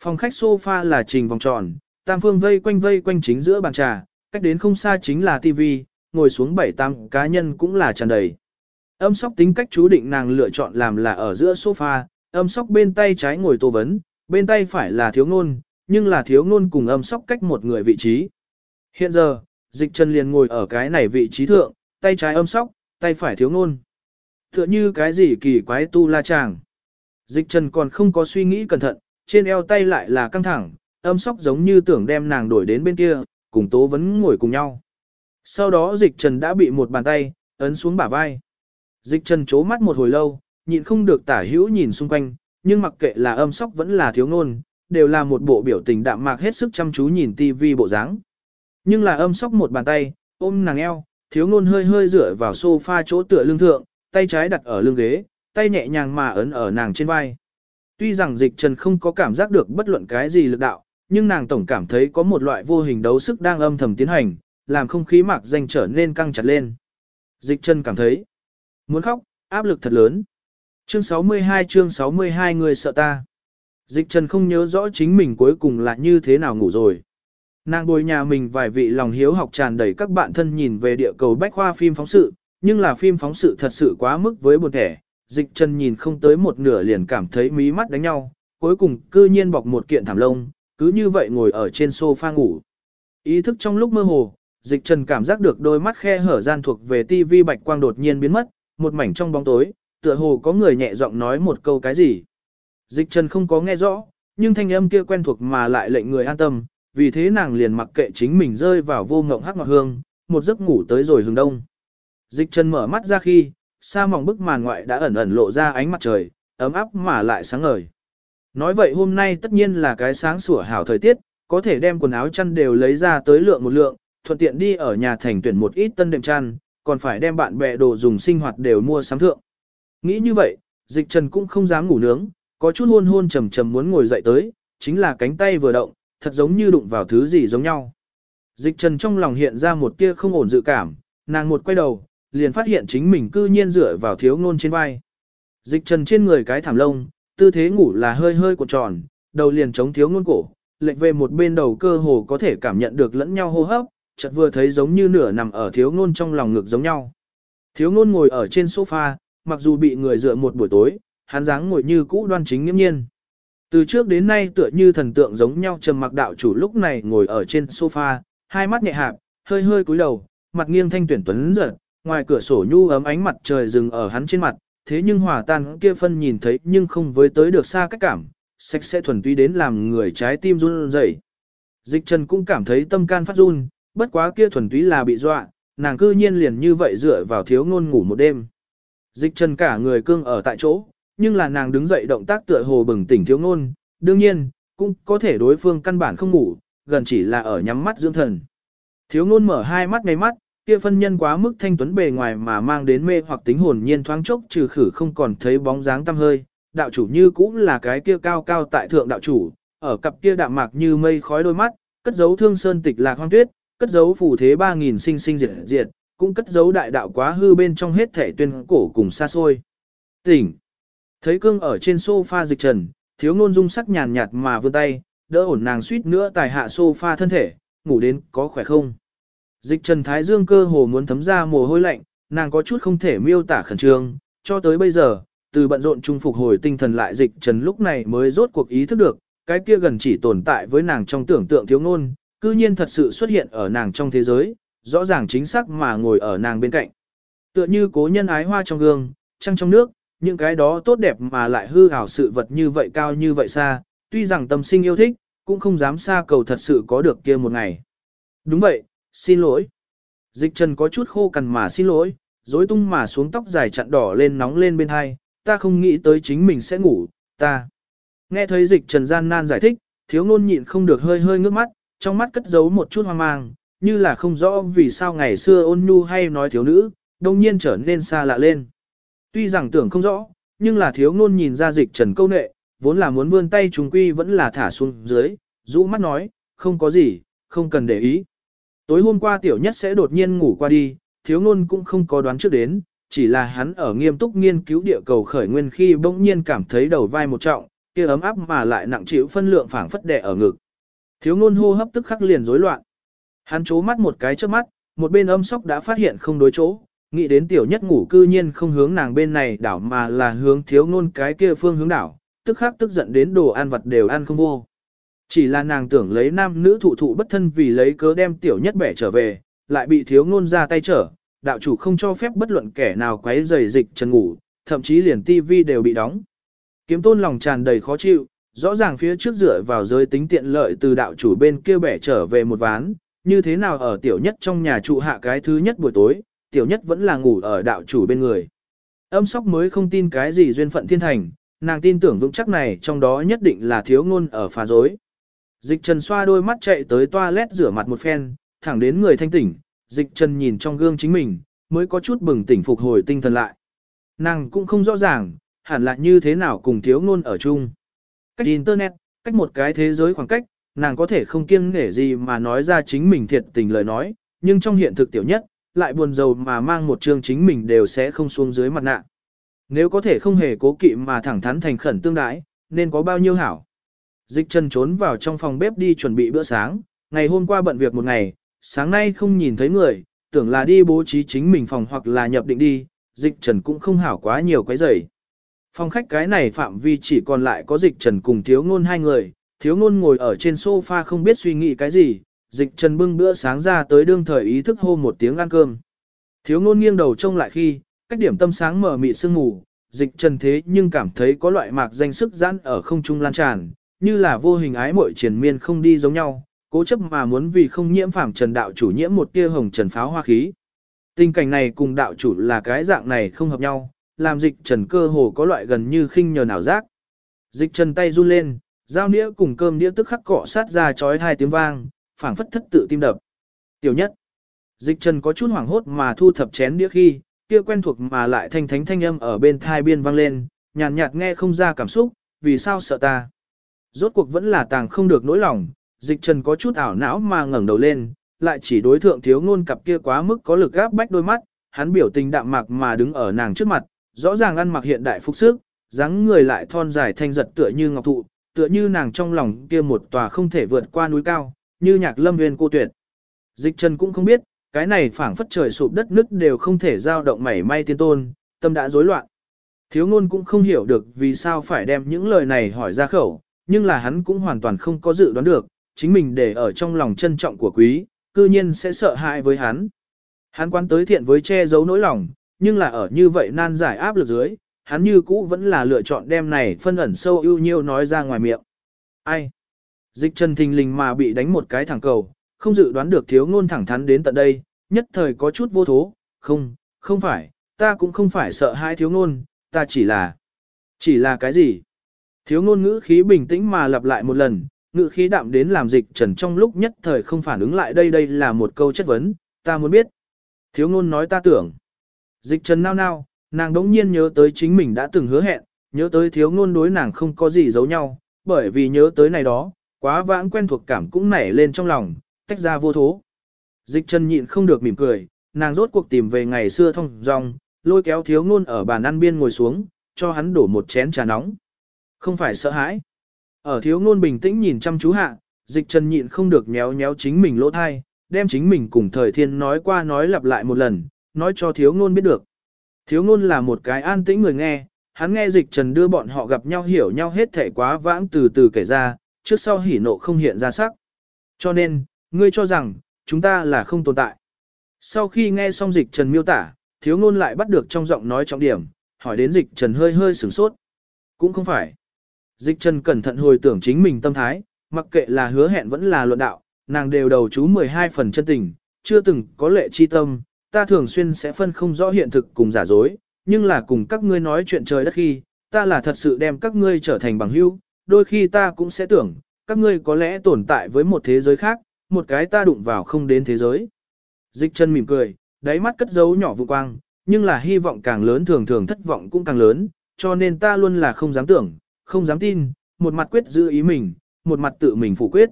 Phòng khách sofa là trình vòng tròn, tam phương vây quanh vây quanh chính giữa bàn trà, cách đến không xa chính là tivi, ngồi xuống bảy tam cá nhân cũng là tràn đầy. Âm sóc tính cách chú định nàng lựa chọn làm là ở giữa sofa, âm sóc bên tay trái ngồi tô vấn, bên tay phải là thiếu ngôn, nhưng là thiếu ngôn cùng âm sóc cách một người vị trí. Hiện giờ, dịch chân liền ngồi ở cái này vị trí thượng, tay trái âm sóc, tay phải thiếu ngôn. Tựa như cái gì kỳ quái tu la chàng. Dịch trần còn không có suy nghĩ cẩn thận, trên eo tay lại là căng thẳng, âm sóc giống như tưởng đem nàng đổi đến bên kia, cùng tố vấn ngồi cùng nhau. Sau đó dịch trần đã bị một bàn tay, ấn xuống bả vai. Dịch trần chố mắt một hồi lâu, nhịn không được tả hữu nhìn xung quanh, nhưng mặc kệ là âm sóc vẫn là thiếu ngôn, đều là một bộ biểu tình đạm mạc hết sức chăm chú nhìn tivi bộ dáng. Nhưng là âm sóc một bàn tay, ôm nàng eo, thiếu ngôn hơi hơi dựa vào sofa chỗ tựa lưng thượng, tay trái đặt ở lưng ghế, tay nhẹ nhàng mà ấn ở nàng trên vai. Tuy rằng dịch trần không có cảm giác được bất luận cái gì lực đạo, nhưng nàng tổng cảm thấy có một loại vô hình đấu sức đang âm thầm tiến hành, làm không khí mạc danh trở nên căng chặt lên. Dịch trần cảm thấy muốn khóc, áp lực thật lớn. Chương 62 chương 62 người sợ ta. Dịch trần không nhớ rõ chính mình cuối cùng là như thế nào ngủ rồi. Nàng bồi nhà mình vài vị lòng hiếu học tràn đầy các bạn thân nhìn về địa cầu bách khoa phim phóng sự, nhưng là phim phóng sự thật sự quá mức với buồn thẻ, dịch trần nhìn không tới một nửa liền cảm thấy mí mắt đánh nhau, cuối cùng cư nhiên bọc một kiện thảm lông, cứ như vậy ngồi ở trên sofa ngủ. Ý thức trong lúc mơ hồ, dịch trần cảm giác được đôi mắt khe hở gian thuộc về tivi bạch quang đột nhiên biến mất, một mảnh trong bóng tối, tựa hồ có người nhẹ giọng nói một câu cái gì. Dịch trần không có nghe rõ, nhưng thanh âm kia quen thuộc mà lại lệnh người an tâm, vì thế nàng liền mặc kệ chính mình rơi vào vô ngộng hắc ngọt hương, một giấc ngủ tới rồi hướng đông. Dịch trần mở mắt ra khi, xa mỏng bức màn ngoại đã ẩn ẩn lộ ra ánh mặt trời, ấm áp mà lại sáng ngời. Nói vậy hôm nay tất nhiên là cái sáng sủa hảo thời tiết, có thể đem quần áo chăn đều lấy ra tới lượng một lượng, thuận tiện đi ở nhà thành tuyển một ít tân đệm chăn, còn phải đem bạn bè đồ dùng sinh hoạt đều mua sắm thượng. Nghĩ như vậy, dịch trần cũng không dám ngủ nướng, có chút hôn hôn trầm trầm muốn ngồi dậy tới, chính là cánh tay vừa động, thật giống như đụng vào thứ gì giống nhau. Dịch trần trong lòng hiện ra một tia không ổn dự cảm, nàng một quay đầu, liền phát hiện chính mình cư nhiên dựa vào thiếu ngôn trên vai. Dịch trần trên người cái thảm lông, tư thế ngủ là hơi hơi cuộn tròn, đầu liền chống thiếu ngôn cổ, lệch về một bên đầu cơ hồ có thể cảm nhận được lẫn nhau hô hấp, chợt vừa thấy giống như nửa nằm ở thiếu ngôn trong lòng ngực giống nhau. Thiếu ngôn ngồi ở trên sofa, mặc dù bị người dựa một buổi tối, hắn dáng ngồi như cũ đoan chính nghiêm nhiên. Từ trước đến nay tựa như thần tượng giống nhau trầm mặc đạo chủ lúc này ngồi ở trên sofa, hai mắt nhẹ hạp, hơi hơi cúi đầu, mặt nghiêng thanh tuyển tuấn giật, ngoài cửa sổ nhu ấm ánh mặt trời dừng ở hắn trên mặt, thế nhưng hòa tan kia phân nhìn thấy nhưng không với tới được xa cách cảm, sạch sẽ thuần túy đến làm người trái tim run rẩy. Dịch Trần cũng cảm thấy tâm can phát run, bất quá kia thuần túy là bị dọa, nàng cư nhiên liền như vậy dựa vào thiếu ngôn ngủ một đêm. Dịch Trần cả người cương ở tại chỗ, nhưng là nàng đứng dậy động tác tựa hồ bừng tỉnh thiếu ngôn, đương nhiên, cũng có thể đối phương căn bản không ngủ, gần chỉ là ở nhắm mắt dưỡng thần. Thiếu ngôn mở hai mắt ngay mắt, kia phân nhân quá mức thanh tuấn bề ngoài mà mang đến mê hoặc tính hồn nhiên thoáng chốc trừ khử không còn thấy bóng dáng tăm hơi, đạo chủ như cũng là cái kia cao cao tại thượng đạo chủ, ở cặp kia đạm mạc như mây khói đôi mắt, cất giấu thương sơn tịch lạc hoang tuyết, cất giấu phù thế ba nghìn sinh sinh diệt diệt, cũng cất giấu đại đạo quá hư bên trong hết thể tuyên cổ cùng xa xôi. Tỉnh. Thấy cương ở trên sofa dịch trần, thiếu ngôn dung sắc nhàn nhạt mà vươn tay, đỡ ổn nàng suýt nữa tài hạ sofa thân thể, ngủ đến có khỏe không. Dịch trần thái dương cơ hồ muốn thấm ra mồ hôi lạnh, nàng có chút không thể miêu tả khẩn trương, cho tới bây giờ, từ bận rộn trung phục hồi tinh thần lại dịch trần lúc này mới rốt cuộc ý thức được, cái kia gần chỉ tồn tại với nàng trong tưởng tượng thiếu ngôn, cư nhiên thật sự xuất hiện ở nàng trong thế giới, rõ ràng chính xác mà ngồi ở nàng bên cạnh. Tựa như cố nhân ái hoa trong gương, trăng trong nước, những cái đó tốt đẹp mà lại hư ảo sự vật như vậy cao như vậy xa, tuy rằng tâm sinh yêu thích, cũng không dám xa cầu thật sự có được kia một ngày. Đúng vậy, xin lỗi. Dịch trần có chút khô cằn mà xin lỗi, dối tung mà xuống tóc dài chặn đỏ lên nóng lên bên hai, ta không nghĩ tới chính mình sẽ ngủ, ta. Nghe thấy dịch trần gian nan giải thích, thiếu ngôn nhịn không được hơi hơi ngước mắt, trong mắt cất giấu một chút hoang mang, như là không rõ vì sao ngày xưa ôn nhu hay nói thiếu nữ, đông nhiên trở nên xa lạ lên. Tuy rằng tưởng không rõ, nhưng là thiếu ngôn nhìn ra dịch trần câu nệ, vốn là muốn vươn tay trùng quy vẫn là thả xuống dưới, rũ mắt nói, không có gì, không cần để ý. Tối hôm qua tiểu nhất sẽ đột nhiên ngủ qua đi, thiếu ngôn cũng không có đoán trước đến, chỉ là hắn ở nghiêm túc nghiên cứu địa cầu khởi nguyên khi bỗng nhiên cảm thấy đầu vai một trọng, kia ấm áp mà lại nặng chịu phân lượng phảng phất đè ở ngực. Thiếu ngôn hô hấp tức khắc liền rối loạn. Hắn chố mắt một cái trước mắt, một bên âm sóc đã phát hiện không đối chỗ, nghĩ đến tiểu nhất ngủ cư nhiên không hướng nàng bên này đảo mà là hướng thiếu ngôn cái kia phương hướng đảo, tức khắc tức giận đến đồ ăn vật đều ăn không vô. Chỉ là nàng tưởng lấy nam nữ thụ thụ bất thân vì lấy cớ đem tiểu nhất bẻ trở về, lại bị thiếu ngôn ra tay trở, đạo chủ không cho phép bất luận kẻ nào quấy rầy dịch chân ngủ, thậm chí liền tivi đều bị đóng. Kiếm tôn lòng tràn đầy khó chịu, rõ ràng phía trước dựa vào giới tính tiện lợi từ đạo chủ bên kia bẻ trở về một ván, như thế nào ở tiểu nhất trong nhà trụ hạ cái thứ nhất buổi tối, tiểu nhất vẫn là ngủ ở đạo chủ bên người. Âm sóc mới không tin cái gì duyên phận thiên thành, nàng tin tưởng vững chắc này trong đó nhất định là thiếu ngôn ở phá dối. Dịch trần xoa đôi mắt chạy tới toilet rửa mặt một phen, thẳng đến người thanh tỉnh, dịch trần nhìn trong gương chính mình, mới có chút bừng tỉnh phục hồi tinh thần lại. Nàng cũng không rõ ràng, hẳn là như thế nào cùng thiếu ngôn ở chung. Cách internet, cách một cái thế giới khoảng cách, nàng có thể không kiêng nể gì mà nói ra chính mình thiệt tình lời nói, nhưng trong hiện thực tiểu nhất, lại buồn rầu mà mang một chương chính mình đều sẽ không xuống dưới mặt nạ. Nếu có thể không hề cố kỵ mà thẳng thắn thành khẩn tương đái, nên có bao nhiêu hảo. Dịch chân trốn vào trong phòng bếp đi chuẩn bị bữa sáng, ngày hôm qua bận việc một ngày, sáng nay không nhìn thấy người, tưởng là đi bố trí chính mình phòng hoặc là nhập định đi, dịch trần cũng không hảo quá nhiều quấy rầy. Phòng khách cái này phạm vi chỉ còn lại có dịch trần cùng thiếu ngôn hai người, thiếu ngôn ngồi ở trên sofa không biết suy nghĩ cái gì, dịch trần bưng bữa sáng ra tới đương thời ý thức hô một tiếng ăn cơm. Thiếu ngôn nghiêng đầu trông lại khi, cách điểm tâm sáng mở mịt sương mù, dịch trần thế nhưng cảm thấy có loại mạc danh sức giãn ở không trung lan tràn, như là vô hình ái mội triển miên không đi giống nhau, cố chấp mà muốn vì không nhiễm phạm trần đạo chủ nhiễm một tia hồng trần pháo hoa khí. Tình cảnh này cùng đạo chủ là cái dạng này không hợp nhau, làm dịch trần cơ hồ có loại gần như khinh nhờ nào giác. Dịch trần tay run lên, dao nĩa cùng cơm đĩa tức khắc cọ sát ra chói hai tiếng vang, phảng phất thất tự tim đập. Tiểu nhất. Dịch trần có chút hoảng hốt mà thu thập chén đĩa khi, kia quen thuộc mà lại thanh thánh thanh âm ở bên thai biên vang lên, nhàn nhạt, nhạt nghe không ra cảm xúc, vì sao sợ ta. Rốt cuộc vẫn là tàng không được nỗi lòng, dịch trần có chút ảo não mà ngẩng đầu lên, lại chỉ đối thượng thiếu ngôn cặp kia quá mức có lực gáp bách đôi mắt, hắn biểu tình đạm mạc mà đứng ở nàng trước mặt, rõ ràng ăn mặc hiện đại phục sức, dáng người lại thon dài thanh giật tựa như ngọc thụ, tựa như nàng trong lòng kia một tòa không thể vượt qua núi cao, như nhạc lâm nguyên cô tuyệt. Dịch Trần cũng không biết, cái này phảng phất trời sụp đất nứt đều không thể giao động mảy may tiên tôn, tâm đã rối loạn. Thiếu ngôn cũng không hiểu được vì sao phải đem những lời này hỏi ra khẩu, nhưng là hắn cũng hoàn toàn không có dự đoán được, chính mình để ở trong lòng trân trọng của quý, cư nhiên sẽ sợ hãi với hắn. Hắn quan tới thiện với che giấu nỗi lòng, nhưng là ở như vậy nan giải áp lực dưới, hắn như cũ vẫn là lựa chọn đem này phân ẩn sâu ưu nhiêu nói ra ngoài miệng. Ai? Dịch trần thình lình mà bị đánh một cái thẳng cầu, không dự đoán được thiếu ngôn thẳng thắn đến tận đây, nhất thời có chút vô thố, không, không phải, ta cũng không phải sợ hai thiếu ngôn, ta chỉ là, chỉ là cái gì? Thiếu ngôn ngữ khí bình tĩnh mà lặp lại một lần, ngữ khí đạm đến làm dịch trần trong lúc nhất thời không phản ứng lại đây đây là một câu chất vấn, ta muốn biết. Thiếu ngôn nói ta tưởng. Dịch trần nao nao, nàng đống nhiên nhớ tới chính mình đã từng hứa hẹn, nhớ tới thiếu ngôn đối nàng không có gì giấu nhau, bởi vì nhớ tới này đó, quá vãng quen thuộc cảm cũng nảy lên trong lòng, tách ra vô thố. Dịch trần nhịn không được mỉm cười, nàng rốt cuộc tìm về ngày xưa thông dong, lôi kéo thiếu ngôn ở bàn ăn biên ngồi xuống, cho hắn đổ một chén trà nóng. Không phải sợ hãi. Ở thiếu ngôn bình tĩnh nhìn chăm chú hạ, dịch trần nhịn không được nhéo nhéo chính mình lỗ thai, đem chính mình cùng thời thiên nói qua nói lặp lại một lần, nói cho thiếu ngôn biết được. Thiếu ngôn là một cái an tĩnh người nghe, hắn nghe dịch trần đưa bọn họ gặp nhau hiểu nhau hết thể quá vãng từ từ kể ra, trước sau hỉ nộ không hiện ra sắc. Cho nên, ngươi cho rằng, chúng ta là không tồn tại. Sau khi nghe xong dịch trần miêu tả, thiếu ngôn lại bắt được trong giọng nói trọng điểm, hỏi đến dịch trần hơi hơi sửng sốt. Cũng không phải. Dịch trần cẩn thận hồi tưởng chính mình tâm thái, mặc kệ là hứa hẹn vẫn là luận đạo, nàng đều đầu chú 12 phần chân tình, chưa từng có lệ chi tâm, ta thường xuyên sẽ phân không rõ hiện thực cùng giả dối, nhưng là cùng các ngươi nói chuyện trời đất khi, ta là thật sự đem các ngươi trở thành bằng hữu, đôi khi ta cũng sẽ tưởng, các ngươi có lẽ tồn tại với một thế giới khác, một cái ta đụng vào không đến thế giới. Dịch chân mỉm cười, đáy mắt cất dấu nhỏ vụ quang, nhưng là hy vọng càng lớn thường thường thất vọng cũng càng lớn, cho nên ta luôn là không dám tưởng, không dám tin, một mặt quyết giữ ý mình, một mặt tự mình phủ quyết.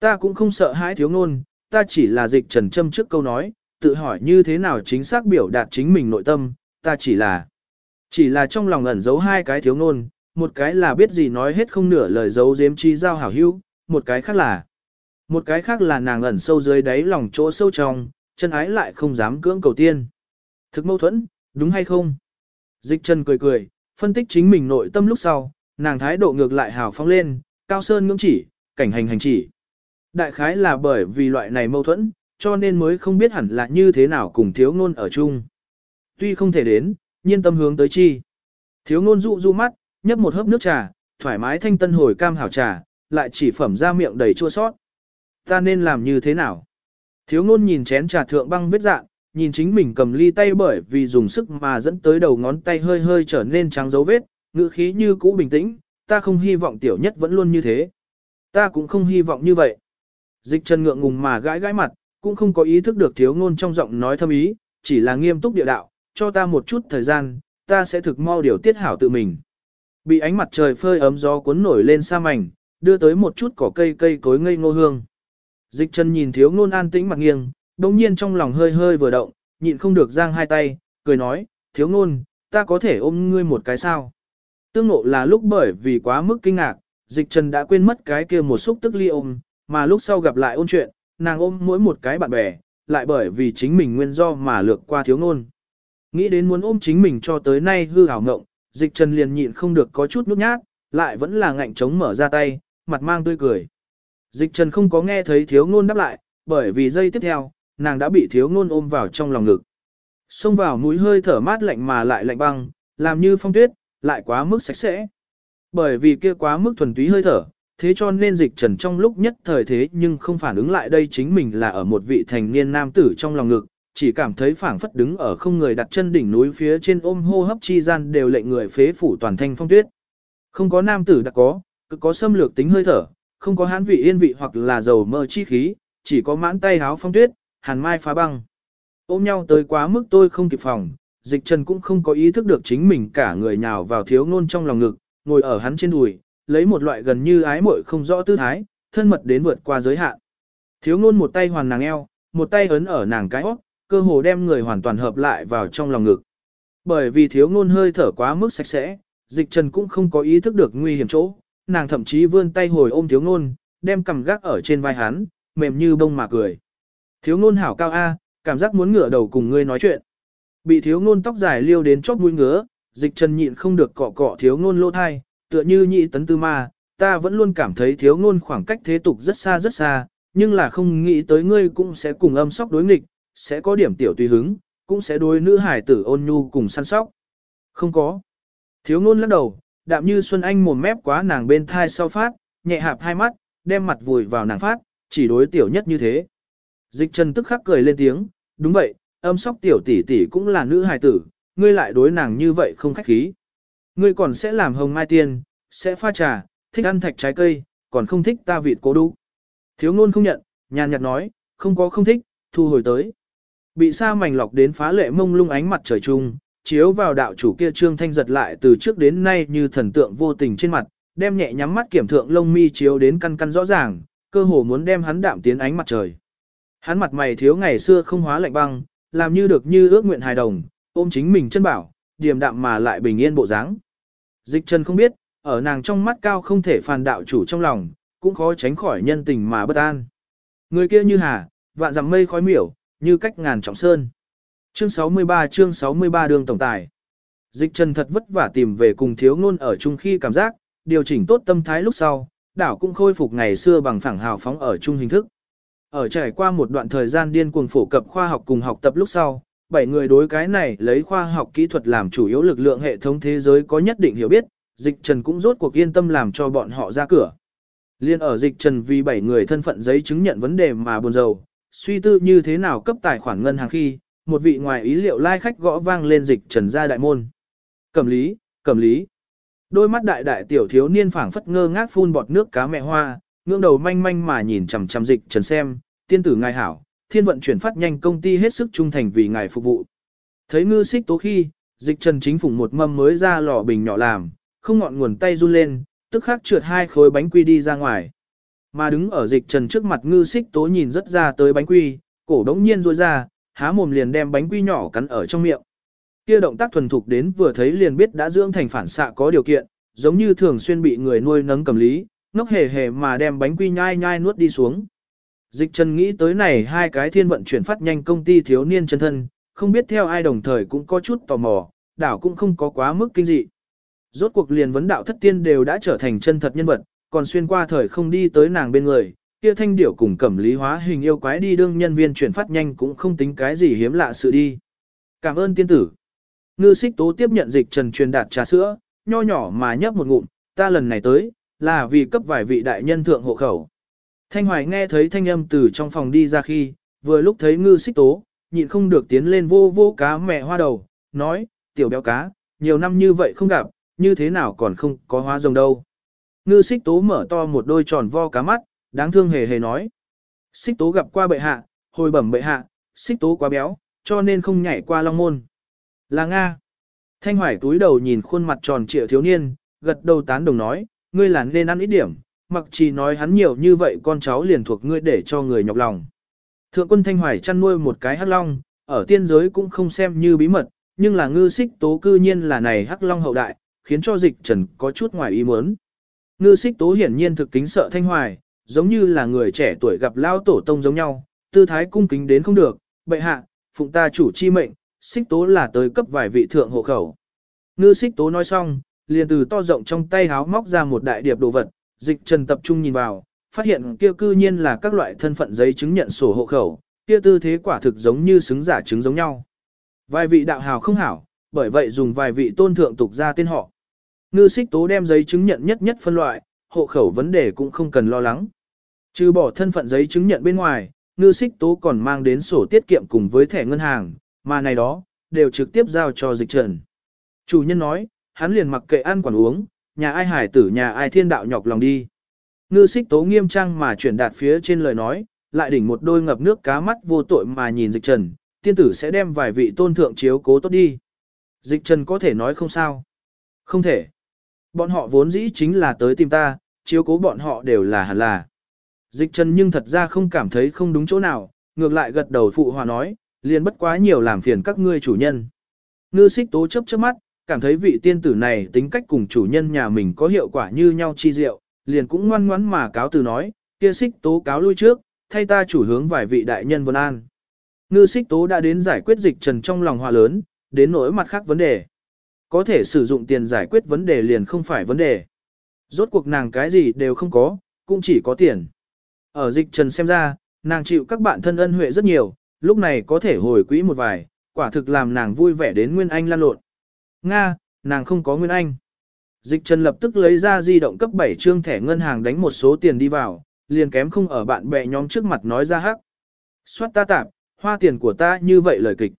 Ta cũng không sợ hãi thiếu ngôn, ta chỉ là dịch trần châm trước câu nói, tự hỏi như thế nào chính xác biểu đạt chính mình nội tâm, ta chỉ là, chỉ là trong lòng ẩn giấu hai cái thiếu ngôn, một cái là biết gì nói hết không nửa lời giấu giếm chi giao hảo hữu, một cái khác là, một cái khác là nàng ẩn sâu dưới đáy lòng chỗ sâu trong, chân ái lại không dám cưỡng cầu tiên. Thực mâu thuẫn, đúng hay không? Dịch chân cười cười, phân tích chính mình nội tâm lúc sau, nàng thái độ ngược lại hào phóng lên, cao sơn ngưỡng chỉ, cảnh hành hành chỉ. Đại khái là bởi vì loại này mâu thuẫn, cho nên mới không biết hẳn là như thế nào cùng thiếu ngôn ở chung. Tuy không thể đến, nhiên tâm hướng tới chi. Thiếu ngôn dụ du mắt, nhấp một hớp nước trà, thoải mái thanh tân hồi cam hảo trà, lại chỉ phẩm ra miệng đầy chua sót. Ta nên làm như thế nào? Thiếu ngôn nhìn chén trà thượng băng vết dạng, nhìn chính mình cầm ly tay bởi vì dùng sức mà dẫn tới đầu ngón tay hơi hơi trở nên trắng dấu vết, ngữ khí như cũ bình tĩnh, ta không hy vọng tiểu nhất vẫn luôn như thế. Ta cũng không hy vọng như vậy. Dịch chân ngượng ngùng mà gãi gãi mặt, cũng không có ý thức được thiếu ngôn trong giọng nói thâm ý, chỉ là nghiêm túc địa đạo, cho ta một chút thời gian, ta sẽ thực mau điều tiết hảo tự mình. Bị ánh mặt trời phơi ấm gió cuốn nổi lên sa mảnh, đưa tới một chút cỏ cây cây cối ngây ngô hương. Dịch chân nhìn thiếu ngôn an tĩnh mặt nghiêng, đồng nhiên trong lòng hơi hơi vừa động, nhịn không được giang hai tay, cười nói, thiếu ngôn, ta có thể ôm ngươi một cái sao. Tương ngộ là lúc bởi vì quá mức kinh ngạc, dịch trần đã quên mất cái kia một xúc tức ly ôm, mà lúc sau gặp lại ôn chuyện, nàng ôm mỗi một cái bạn bè, lại bởi vì chính mình nguyên do mà lược qua thiếu ngôn. Nghĩ đến muốn ôm chính mình cho tới nay hư hảo ngộng, dịch trần liền nhịn không được có chút nút nhát, lại vẫn là ngạnh chống mở ra tay, mặt mang tươi cười. Dịch trần không có nghe thấy thiếu ngôn đáp lại, bởi vì giây tiếp theo, nàng đã bị thiếu ngôn ôm vào trong lòng ngực. Xông vào mũi hơi thở mát lạnh mà lại lạnh băng, làm như phong tuyết, lại quá mức sạch sẽ. Bởi vì kia quá mức thuần túy hơi thở, thế cho nên dịch trần trong lúc nhất thời thế nhưng không phản ứng lại đây chính mình là ở một vị thành niên nam tử trong lòng ngực, chỉ cảm thấy phảng phất đứng ở không người đặt chân đỉnh núi phía trên ôm hô hấp chi gian đều lệnh người phế phủ toàn thanh phong tuyết. Không có nam tử đã có, cứ có xâm lược tính hơi thở, không có hán vị yên vị hoặc là dầu mơ chi khí, chỉ có mãn tay háo phong tuyết, hàn mai phá băng. Ôm nhau tới quá mức tôi không kịp phòng, dịch trần cũng không có ý thức được chính mình cả người nhào vào thiếu ngôn trong lòng ngực, ngồi ở hắn trên đùi, lấy một loại gần như ái muội không rõ tư thái, thân mật đến vượt qua giới hạn. Thiếu ngôn một tay hoàn nàng eo, một tay ấn ở nàng cái óc, cơ hồ đem người hoàn toàn hợp lại vào trong lòng ngực. Bởi vì thiếu ngôn hơi thở quá mức sạch sẽ, dịch trần cũng không có ý thức được nguy hiểm chỗ, nàng thậm chí vươn tay hồi ôm thiếu ngôn, đem cầm gác ở trên vai hắn, mềm như bông mà cười. Thiếu ngôn hảo cao A, cảm giác muốn ngửa đầu cùng ngươi nói chuyện. Bị thiếu ngôn tóc dài liêu đến chóp mũi ngứa, dịch trần nhịn không được cọ cọ thiếu ngôn lỗ thai, tựa như nhị tấn tư ma, ta vẫn luôn cảm thấy thiếu ngôn khoảng cách thế tục rất xa rất xa, nhưng là không nghĩ tới ngươi cũng sẽ cùng âm sóc đối nghịch, sẽ có điểm tiểu tùy hứng, cũng sẽ đối nữ hải tử ôn nhu cùng săn sóc. Không có. Thiếu ngôn lắc đầu, đạm như Xuân Anh mồm mép quá nàng bên thai sau phát, nhẹ hạp hai mắt, đem mặt vùi vào nàng phát, chỉ đối tiểu nhất như thế. Dịch trần tức khắc cười lên tiếng, đúng vậy, âm sóc tiểu tỷ tỷ cũng là nữ hài tử, ngươi lại đối nàng như vậy không khách khí. Ngươi còn sẽ làm hồng mai tiên, sẽ pha trà, thích ăn thạch trái cây, còn không thích ta vịt cố đu. Thiếu ngôn không nhận, nhàn nhạt nói, không có không thích, thu hồi tới. Bị sa mảnh lọc đến phá lệ mông lung ánh mặt trời trung, chiếu vào đạo chủ kia trương thanh giật lại từ trước đến nay như thần tượng vô tình trên mặt, đem nhẹ nhắm mắt kiểm thượng lông mi chiếu đến căn căn rõ ràng, cơ hồ muốn đem hắn đạm tiến ánh mặt trời. Hắn mặt mày thiếu ngày xưa không hóa lạnh băng, làm như được như ước nguyện hài đồng, ôm chính mình chân bảo, điềm đạm mà lại bình yên bộ dáng. Dịch Trần không biết, ở nàng trong mắt cao không thể phàn đạo chủ trong lòng, cũng khó tránh khỏi nhân tình mà bất an. Người kia như hà, vạn dặm mây khói miểu, như cách ngàn trọng sơn. Chương 63 chương 63 đường tổng tài. Dịch Trần thật vất vả tìm về cùng thiếu ngôn ở chung khi cảm giác, điều chỉnh tốt tâm thái lúc sau, đảo cũng khôi phục ngày xưa bằng phẳng hào phóng ở chung hình thức. Ở trải qua một đoạn thời gian điên cuồng phổ cập khoa học cùng học tập lúc sau, bảy người đối cái này lấy khoa học kỹ thuật làm chủ yếu lực lượng hệ thống thế giới có nhất định hiểu biết, dịch trần cũng rốt cuộc yên tâm làm cho bọn họ ra cửa. Liên ở dịch trần vì bảy người thân phận giấy chứng nhận vấn đề mà buồn rầu, suy tư như thế nào cấp tài khoản ngân hàng khi, một vị ngoài ý liệu lai khách gõ vang lên dịch trần ra đại môn. Cẩm lý, cẩm lý. Đôi mắt đại đại tiểu thiếu niên phảng phất ngơ ngác phun bọt nước cá mẹ hoa, ngưỡng đầu manh manh mà nhìn chằm chằm dịch trần xem, tiên tử ngài hảo, thiên vận chuyển phát nhanh công ty hết sức trung thành vì ngài phục vụ. Thấy ngư xích tố khi, dịch trần chính phủ một mâm mới ra lò bình nhỏ làm, không ngọn nguồn tay run lên, tức khắc trượt hai khối bánh quy đi ra ngoài. Mà đứng ở dịch trần trước mặt ngư xích tố nhìn rất ra tới bánh quy, cổ đống nhiên rôi ra, há mồm liền đem bánh quy nhỏ cắn ở trong miệng. Kia động tác thuần thục đến vừa thấy liền biết đã dưỡng thành phản xạ có điều kiện, giống như thường xuyên bị người nuôi nấng cầm lý, ngốc hề hề mà đem bánh quy nhai nhai nuốt đi xuống. Dịch Trần nghĩ tới này hai cái thiên vận chuyển phát nhanh công ty thiếu niên chân thân, không biết theo ai đồng thời cũng có chút tò mò, đảo cũng không có quá mức kinh dị. Rốt cuộc liền vấn đạo thất tiên đều đã trở thành chân thật nhân vật, còn xuyên qua thời không đi tới nàng bên người, kia thanh điểu cùng cẩm lý hóa hình yêu quái đi đương nhân viên chuyển phát nhanh cũng không tính cái gì hiếm lạ sự đi. Cảm ơn tiên tử. Ngư xích tố tiếp nhận dịch trần truyền đạt trà sữa, nho nhỏ mà nhấp một ngụm, ta lần này tới, là vì cấp vài vị đại nhân thượng hộ khẩu. Thanh Hoài nghe thấy thanh âm từ trong phòng đi ra khi, vừa lúc thấy ngư xích tố, nhịn không được tiến lên vô vô cá mẹ hoa đầu, nói, tiểu béo cá, nhiều năm như vậy không gặp, như thế nào còn không có hoa rồng đâu. Ngư xích tố mở to một đôi tròn vo cá mắt, đáng thương hề hề nói. Xích tố gặp qua bệ hạ, hồi bẩm bệ hạ, xích tố quá béo, cho nên không nhảy qua long môn. Là Nga. Thanh Hoài túi đầu nhìn khuôn mặt tròn trịa thiếu niên, gật đầu tán đồng nói, ngươi là nên ăn ít điểm, mặc chỉ nói hắn nhiều như vậy con cháu liền thuộc ngươi để cho người nhọc lòng. Thượng quân Thanh Hoài chăn nuôi một cái hắc long, ở tiên giới cũng không xem như bí mật, nhưng là ngư xích tố cư nhiên là này hắc long hậu đại, khiến cho dịch trần có chút ngoài ý muốn. Ngư xích tố hiển nhiên thực kính sợ Thanh Hoài, giống như là người trẻ tuổi gặp lao tổ tông giống nhau, tư thái cung kính đến không được, bệ hạ, phụng ta chủ chi mệnh, xích tố là tới cấp vài vị thượng hộ khẩu. Ngư xích tố nói xong, liền từ to rộng trong tay háo móc ra một đại điệp đồ vật, dịch trần tập trung nhìn vào, phát hiện kia cư nhiên là các loại thân phận giấy chứng nhận sổ hộ khẩu, kia tư thế quả thực giống như xứng giả chứng giống nhau. Vài vị đạo hào không hảo, bởi vậy dùng vài vị tôn thượng tục ra tên họ. Ngư xích tố đem giấy chứng nhận nhất nhất phân loại, hộ khẩu vấn đề cũng không cần lo lắng. Trừ bỏ thân phận giấy chứng nhận bên ngoài, ngư xích tố còn mang đến sổ tiết kiệm cùng với thẻ ngân hàng, mà này đó, đều trực tiếp giao cho dịch trần. Chủ nhân nói, hắn liền mặc kệ ăn quản uống, nhà ai hải tử nhà ai thiên đạo nhọc lòng đi. Ngư xích tố nghiêm trang mà chuyển đạt phía trên lời nói, lại đỉnh một đôi ngập nước cá mắt vô tội mà nhìn dịch trần, tiên tử sẽ đem vài vị tôn thượng chiếu cố tốt đi. Dịch trần có thể nói không sao. Không thể. Bọn họ vốn dĩ chính là tới tìm ta, chiếu cố bọn họ đều là hẳn là. Dịch trần nhưng thật ra không cảm thấy không đúng chỗ nào, ngược lại gật đầu phụ hòa nói, liền bất quá nhiều làm phiền các ngươi chủ nhân. Ngư xích tố chấp chớp mắt, cảm thấy vị tiên tử này tính cách cùng chủ nhân nhà mình có hiệu quả như nhau chi diệu, liền cũng ngoan ngoãn mà cáo từ nói, kia xích tố cáo lui trước, thay ta chủ hướng vài vị đại nhân vân an. Ngư xích tố đã đến giải quyết dịch trần trong lòng hòa lớn, đến nỗi mặt khác vấn đề. Có thể sử dụng tiền giải quyết vấn đề liền không phải vấn đề. Rốt cuộc nàng cái gì đều không có, cũng chỉ có tiền. Ở dịch trần xem ra, nàng chịu các bạn thân ân huệ rất nhiều, lúc này có thể hồi quỹ một vài, quả thực làm nàng vui vẻ đến Nguyên Anh lan lộn. Nga, nàng không có Nguyên Anh. Dịch Trần lập tức lấy ra di động cấp 7 trương thẻ ngân hàng đánh một số tiền đi vào, liền kém không ở bạn bè nhóm trước mặt nói ra hắc. Xoát ta tạp, hoa tiền của ta như vậy lời kịch.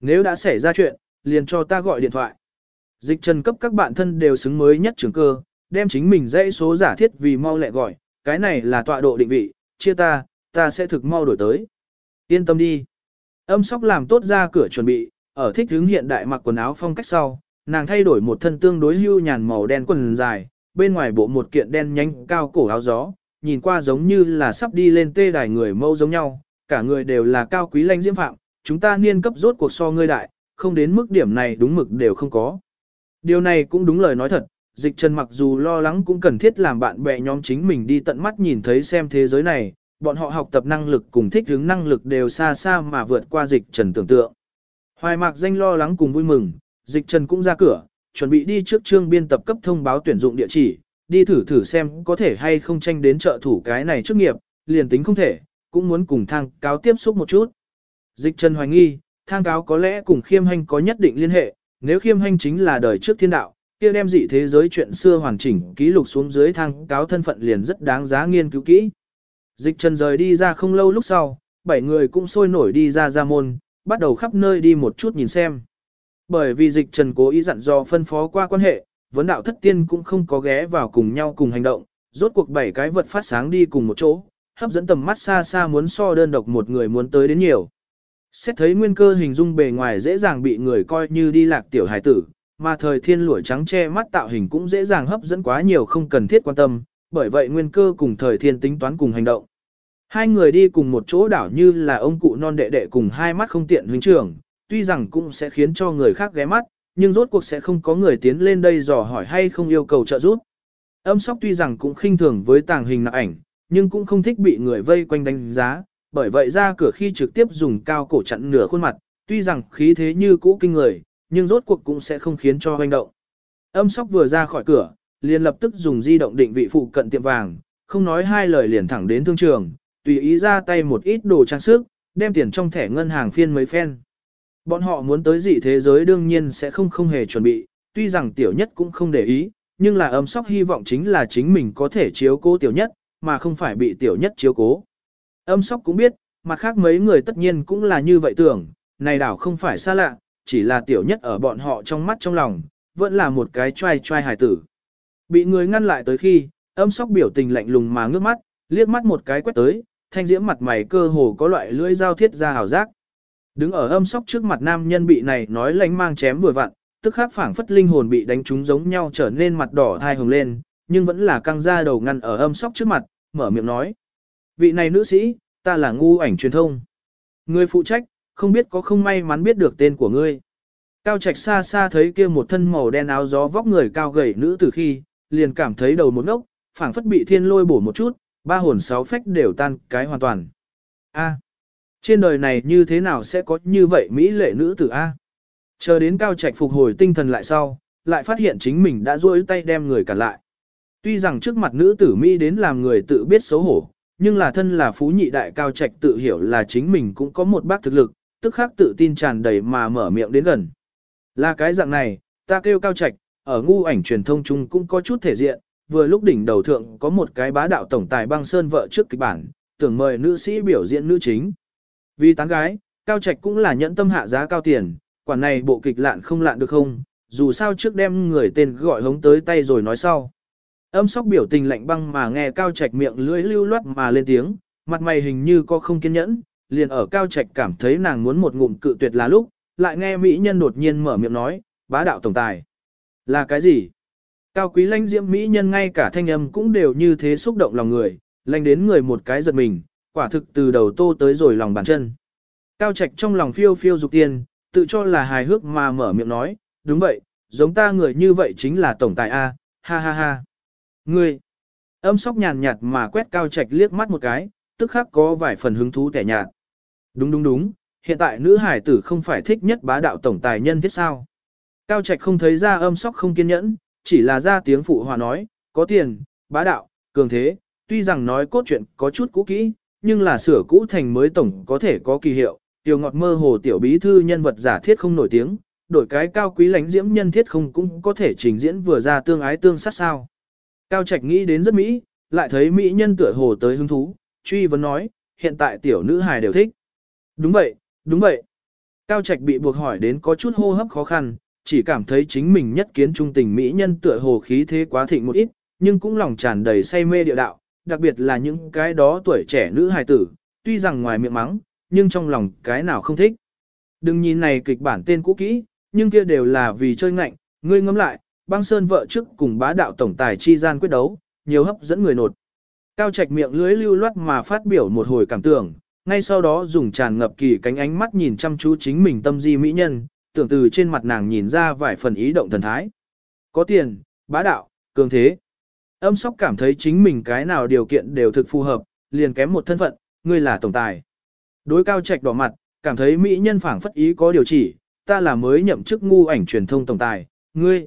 Nếu đã xảy ra chuyện, liền cho ta gọi điện thoại. Dịch Trần cấp các bạn thân đều xứng mới nhất trường cơ, đem chính mình dãy số giả thiết vì mau lẹ gọi, cái này là tọa độ định vị, chia ta, ta sẽ thực mau đổi tới. Yên tâm đi. Âm sóc làm tốt ra cửa chuẩn bị, ở thích hướng hiện đại mặc quần áo phong cách sau, nàng thay đổi một thân tương đối hưu nhàn màu đen quần dài, bên ngoài bộ một kiện đen nhánh cao cổ áo gió, nhìn qua giống như là sắp đi lên tê đài người mâu giống nhau, cả người đều là cao quý lanh diễm phạm, chúng ta niên cấp rốt cuộc so ngươi đại, không đến mức điểm này đúng mực đều không có. Điều này cũng đúng lời nói thật, dịch trần mặc dù lo lắng cũng cần thiết làm bạn bè nhóm chính mình đi tận mắt nhìn thấy xem thế giới này, bọn họ học tập năng lực cùng thích hướng năng lực đều xa xa mà vượt qua dịch trần tưởng tượng. Hoài mạc danh lo lắng cùng vui mừng, dịch trần cũng ra cửa, chuẩn bị đi trước trương biên tập cấp thông báo tuyển dụng địa chỉ, đi thử thử xem có thể hay không tranh đến trợ thủ cái này trước nghiệp, liền tính không thể, cũng muốn cùng thang cáo tiếp xúc một chút. Dịch trần hoài nghi, thang cáo có lẽ cùng khiêm hành có nhất định liên hệ, nếu khiêm hành chính là đời trước thiên đạo, kia đem dị thế giới chuyện xưa hoàn chỉnh ký lục xuống dưới thang cáo thân phận liền rất đáng giá nghiên cứu kỹ. Dịch trần rời đi ra không lâu lúc sau, bảy người cũng sôi nổi đi ra ra môn, bắt đầu khắp nơi đi một chút nhìn xem. Bởi vì dịch trần cố ý dặn dò phân phó qua quan hệ, vấn đạo thất tiên cũng không có ghé vào cùng nhau cùng hành động, rốt cuộc bảy cái vật phát sáng đi cùng một chỗ, hấp dẫn tầm mắt xa xa muốn so đơn độc một người muốn tới đến nhiều. Xét thấy nguyên cơ hình dung bề ngoài dễ dàng bị người coi như đi lạc tiểu hải tử, mà thời thiên lũi trắng che mắt tạo hình cũng dễ dàng hấp dẫn quá nhiều không cần thiết quan tâm, bởi vậy nguyên cơ cùng thời thiên tính toán cùng hành động. Hai người đi cùng một chỗ đảo như là ông cụ non đệ đệ cùng hai mắt không tiện huynh trưởng, tuy rằng cũng sẽ khiến cho người khác ghé mắt, nhưng rốt cuộc sẽ không có người tiến lên đây dò hỏi hay không yêu cầu trợ giúp. Âm sóc tuy rằng cũng khinh thường với tàng hình nặng ảnh, nhưng cũng không thích bị người vây quanh đánh giá, bởi vậy ra cửa khi trực tiếp dùng cao cổ chặn nửa khuôn mặt, tuy rằng khí thế như cũ kinh người, nhưng rốt cuộc cũng sẽ không khiến cho hoành động. Âm sóc vừa ra khỏi cửa, liền lập tức dùng di động định vị phụ cận tiệm vàng, không nói hai lời liền thẳng đến thương trường, tùy ý ra tay một ít đồ trang sức, đem tiền trong thẻ ngân hàng phiên mấy phen. Bọn họ muốn tới dị thế giới đương nhiên sẽ không không hề chuẩn bị, tuy rằng tiểu nhất cũng không để ý, nhưng là âm sóc hy vọng chính là chính mình có thể chiếu cố tiểu nhất, mà không phải bị tiểu nhất chiếu cố. Âm sóc cũng biết, mặt khác mấy người tất nhiên cũng là như vậy tưởng, này đảo không phải xa lạ, chỉ là tiểu nhất ở bọn họ trong mắt trong lòng, vẫn là một cái trai trai hài tử. Bị người ngăn lại tới khi, âm sóc biểu tình lạnh lùng mà ngước mắt, liếc mắt một cái quét tới, thanh diễm mặt mày cơ hồ có loại lưỡi dao thiết ra hào giác. Đứng ở âm sóc trước mặt nam nhân bị này nói lánh mang chém vừa vặn, tức khắc phảng phất linh hồn bị đánh trúng giống nhau trở nên mặt đỏ thai hồng lên, nhưng vẫn là căng ra đầu ngăn ở âm sóc trước mặt, mở miệng nói. Vị này nữ sĩ, ta là ngu ảnh truyền thông. Người phụ trách, không biết có không may mắn biết được tên của ngươi. Cao Trạch xa xa thấy kia một thân màu đen áo gió vóc người cao gầy nữ từ khi, liền cảm thấy đầu một ngốc, phảng phất bị thiên lôi bổ một chút, ba hồn sáu phách đều tan cái hoàn toàn. A. trên đời này như thế nào sẽ có như vậy mỹ lệ nữ tử A? Chờ đến Cao Trạch phục hồi tinh thần lại sau, lại phát hiện chính mình đã duỗi tay đem người cản lại. Tuy rằng trước mặt nữ tử Mỹ đến làm người tự biết xấu hổ, nhưng là thân là phú nhị đại Cao Trạch tự hiểu là chính mình cũng có một bác thực lực, tức khắc tự tin tràn đầy mà mở miệng đến gần. Là cái dạng này, ta kêu Cao Trạch, ở ngu ảnh truyền thông chung cũng có chút thể diện, vừa lúc đỉnh đầu thượng có một cái bá đạo tổng tài băng sơn vợ trước kịch bản, tưởng mời nữ sĩ biểu diễn nữ chính. Vì tán gái, Cao Trạch cũng là nhẫn tâm hạ giá cao tiền, quả này bộ kịch lạn không lạn được không, dù sao trước đem người tên gọi hống tới tay rồi nói sau. Âm sóc biểu tình lạnh băng mà nghe Cao Trạch miệng lưỡi lưu loát mà lên tiếng, mặt mày hình như có không kiên nhẫn, liền ở cao trạch cảm thấy nàng muốn một ngụm cự tuyệt là lúc, lại nghe mỹ nhân đột nhiên mở miệng nói, bá đạo tổng tài. Là cái gì? Cao quý lãnh diễm mỹ nhân ngay cả thanh âm cũng đều như thế xúc động lòng người, lãnh đến người một cái giật mình, quả thực từ đầu tô tới rồi lòng bàn chân. Cao trạch trong lòng phiêu phiêu dục tiền, tự cho là hài hước mà mở miệng nói, đúng vậy, giống ta người như vậy chính là tổng tài A, ha ha ha. Ngươi, âm sóc nhàn nhạt mà quét cao trạch liếc mắt một cái, tức khắc có vài phần hứng thú tẻ nhạt. Đúng đúng đúng, hiện tại nữ hải tử không phải thích nhất bá đạo tổng tài nhân thiết sao. Cao trạch không thấy ra âm sóc không kiên nhẫn, chỉ là ra tiếng phụ hòa nói, có tiền, bá đạo, cường thế, tuy rằng nói cốt truyện có chút cũ kỹ, nhưng là sửa cũ thành mới tổng có thể có kỳ hiệu, tiểu ngọt mơ hồ tiểu bí thư nhân vật giả thiết không nổi tiếng, đổi cái cao quý lãnh diễm nhân thiết không cũng có thể trình diễn vừa ra tương ái tương sát sao. Cao Trạch nghĩ đến rất mỹ, lại thấy mỹ nhân tựa hồ tới hứng thú, truy vấn nói, hiện tại tiểu nữ hài đều thích. Đúng vậy, đúng vậy. Cao Trạch bị buộc hỏi đến có chút hô hấp khó khăn, chỉ cảm thấy chính mình nhất kiến trung tình mỹ nhân tựa hồ khí thế quá thịnh một ít, nhưng cũng lòng tràn đầy say mê địa đạo, đặc biệt là những cái đó tuổi trẻ nữ hài tử, tuy rằng ngoài miệng mắng, nhưng trong lòng cái nào không thích. Đừng nhìn này kịch bản tên cũ kỹ, nhưng kia đều là vì chơi ngạnh, ngươi ngẫm lại, băng sơn vợ trước cùng bá đạo tổng tài chi gian quyết đấu, nhiều hấp dẫn người nột. Cao Trạch miệng lưới lưu loát mà phát biểu một hồi cảm tưởng, ngay sau đó dùng tràn ngập kỳ cánh ánh mắt nhìn chăm chú chính mình tâm di mỹ nhân, tưởng từ trên mặt nàng nhìn ra vài phần ý động thần thái. Có tiền, bá đạo, cường thế. Âm sóc cảm thấy chính mình cái nào điều kiện đều thực phù hợp, liền kém một thân phận, ngươi là tổng tài. Đối cao trạch đỏ mặt, cảm thấy mỹ nhân phảng phất ý có điều chỉ, ta là mới nhậm chức ngu ảnh truyền thông tổng tài, ngươi.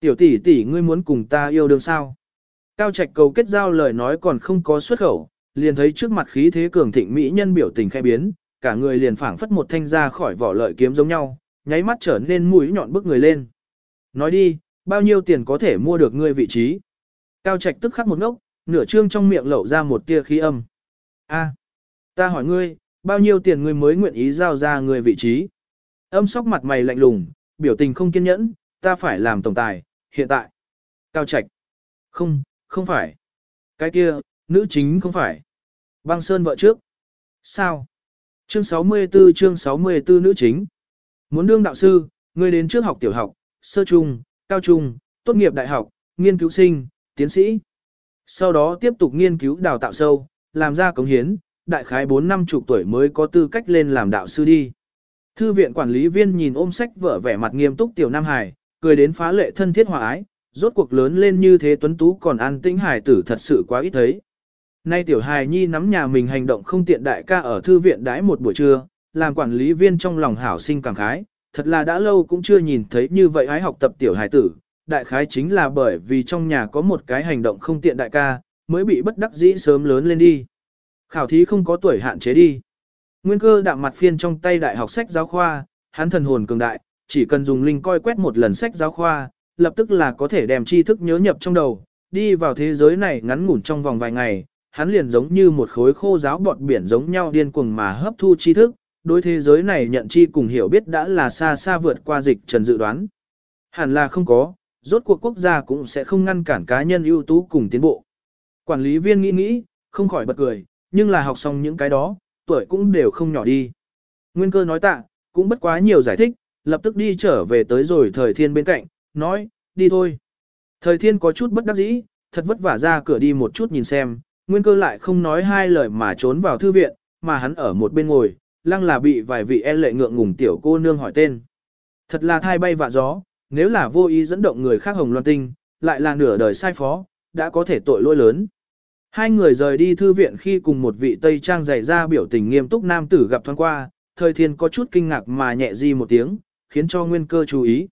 Tiểu tỷ tỷ ngươi muốn cùng ta yêu đương sao? Cao trạch cầu kết giao lời nói còn không có xuất khẩu, liền thấy trước mặt khí thế cường thịnh mỹ nhân biểu tình khai biến, cả người liền phảng phất một thanh ra khỏi vỏ lợi kiếm giống nhau, nháy mắt trở nên mũi nhọn bức người lên. Nói đi, bao nhiêu tiền có thể mua được ngươi vị trí? Cao Trạch tức khắc một ngốc, nửa trương trong miệng lẩu ra một tia khí âm. A, ta hỏi ngươi, bao nhiêu tiền ngươi mới nguyện ý giao ra ngươi vị trí? Âm sóc mặt mày lạnh lùng, biểu tình không kiên nhẫn, ta phải làm tổng tài, hiện tại. Cao Trạch. Không, không phải. Cái kia, nữ chính không phải. Băng Sơn vợ trước. Sao? Chương 64 chương 64 nữ chính. Muốn đương đạo sư, ngươi đến trước học tiểu học, sơ trung, cao trung, tốt nghiệp đại học, nghiên cứu sinh, tiến sĩ. Sau đó tiếp tục nghiên cứu đào tạo sâu, làm ra cống hiến, đại khái 4 năm chục tuổi mới có tư cách lên làm đạo sư đi. Thư viện quản lý viên nhìn ôm sách vở vẻ mặt nghiêm túc tiểu Nam Hải, cười đến phá lệ thân thiết hòa ái, rốt cuộc lớn lên như thế tuấn tú còn an tĩnh hải tử thật sự quá ít thấy. Nay tiểu hài nhi nắm nhà mình hành động không tiện đại ca ở thư viện đãi một buổi trưa, làm quản lý viên trong lòng hảo sinh cảm khái, thật là đã lâu cũng chưa nhìn thấy như vậy hái học tập tiểu hài tử, đại khái chính là bởi vì trong nhà có một cái hành động không tiện đại ca, mới bị bất đắc dĩ sớm lớn lên đi. Khảo thí không có tuổi hạn chế đi. Nguyên cơ đạm mặt phiên trong tay đại học sách giáo khoa, hắn thần hồn cường đại, chỉ cần dùng linh coi quét một lần sách giáo khoa, lập tức là có thể đem tri thức nhớ nhập trong đầu, đi vào thế giới này ngắn ngủn trong vòng vài ngày, hắn liền giống như một khối khô giáo bọt biển giống nhau điên cuồng mà hấp thu tri thức, đối thế giới này nhận chi cùng hiểu biết đã là xa xa vượt qua dịch trần dự đoán. Hẳn là không có, rốt cuộc quốc gia cũng sẽ không ngăn cản cá nhân ưu tú cùng tiến bộ. Quản lý viên nghĩ nghĩ, không khỏi bật cười, nhưng là học xong những cái đó, tuổi cũng đều không nhỏ đi. Nguyên cơ nói tạ, cũng bất quá nhiều giải thích, lập tức đi trở về tới rồi thời thiên bên cạnh, nói, đi thôi. Thời thiên có chút bất đắc dĩ, thật vất vả ra cửa đi một chút nhìn xem, nguyên cơ lại không nói hai lời mà trốn vào thư viện, mà hắn ở một bên ngồi, lăng là bị vài vị e lệ ngượng ngùng tiểu cô nương hỏi tên. Thật là thai bay vạ gió, nếu là vô ý dẫn động người khác hồng loan tinh, lại là nửa đời sai phó, đã có thể tội lỗi lớn. Hai người rời đi thư viện khi cùng một vị Tây Trang dày ra biểu tình nghiêm túc nam tử gặp thoáng qua, thời thiên có chút kinh ngạc mà nhẹ di một tiếng, khiến cho nguyên cơ chú ý.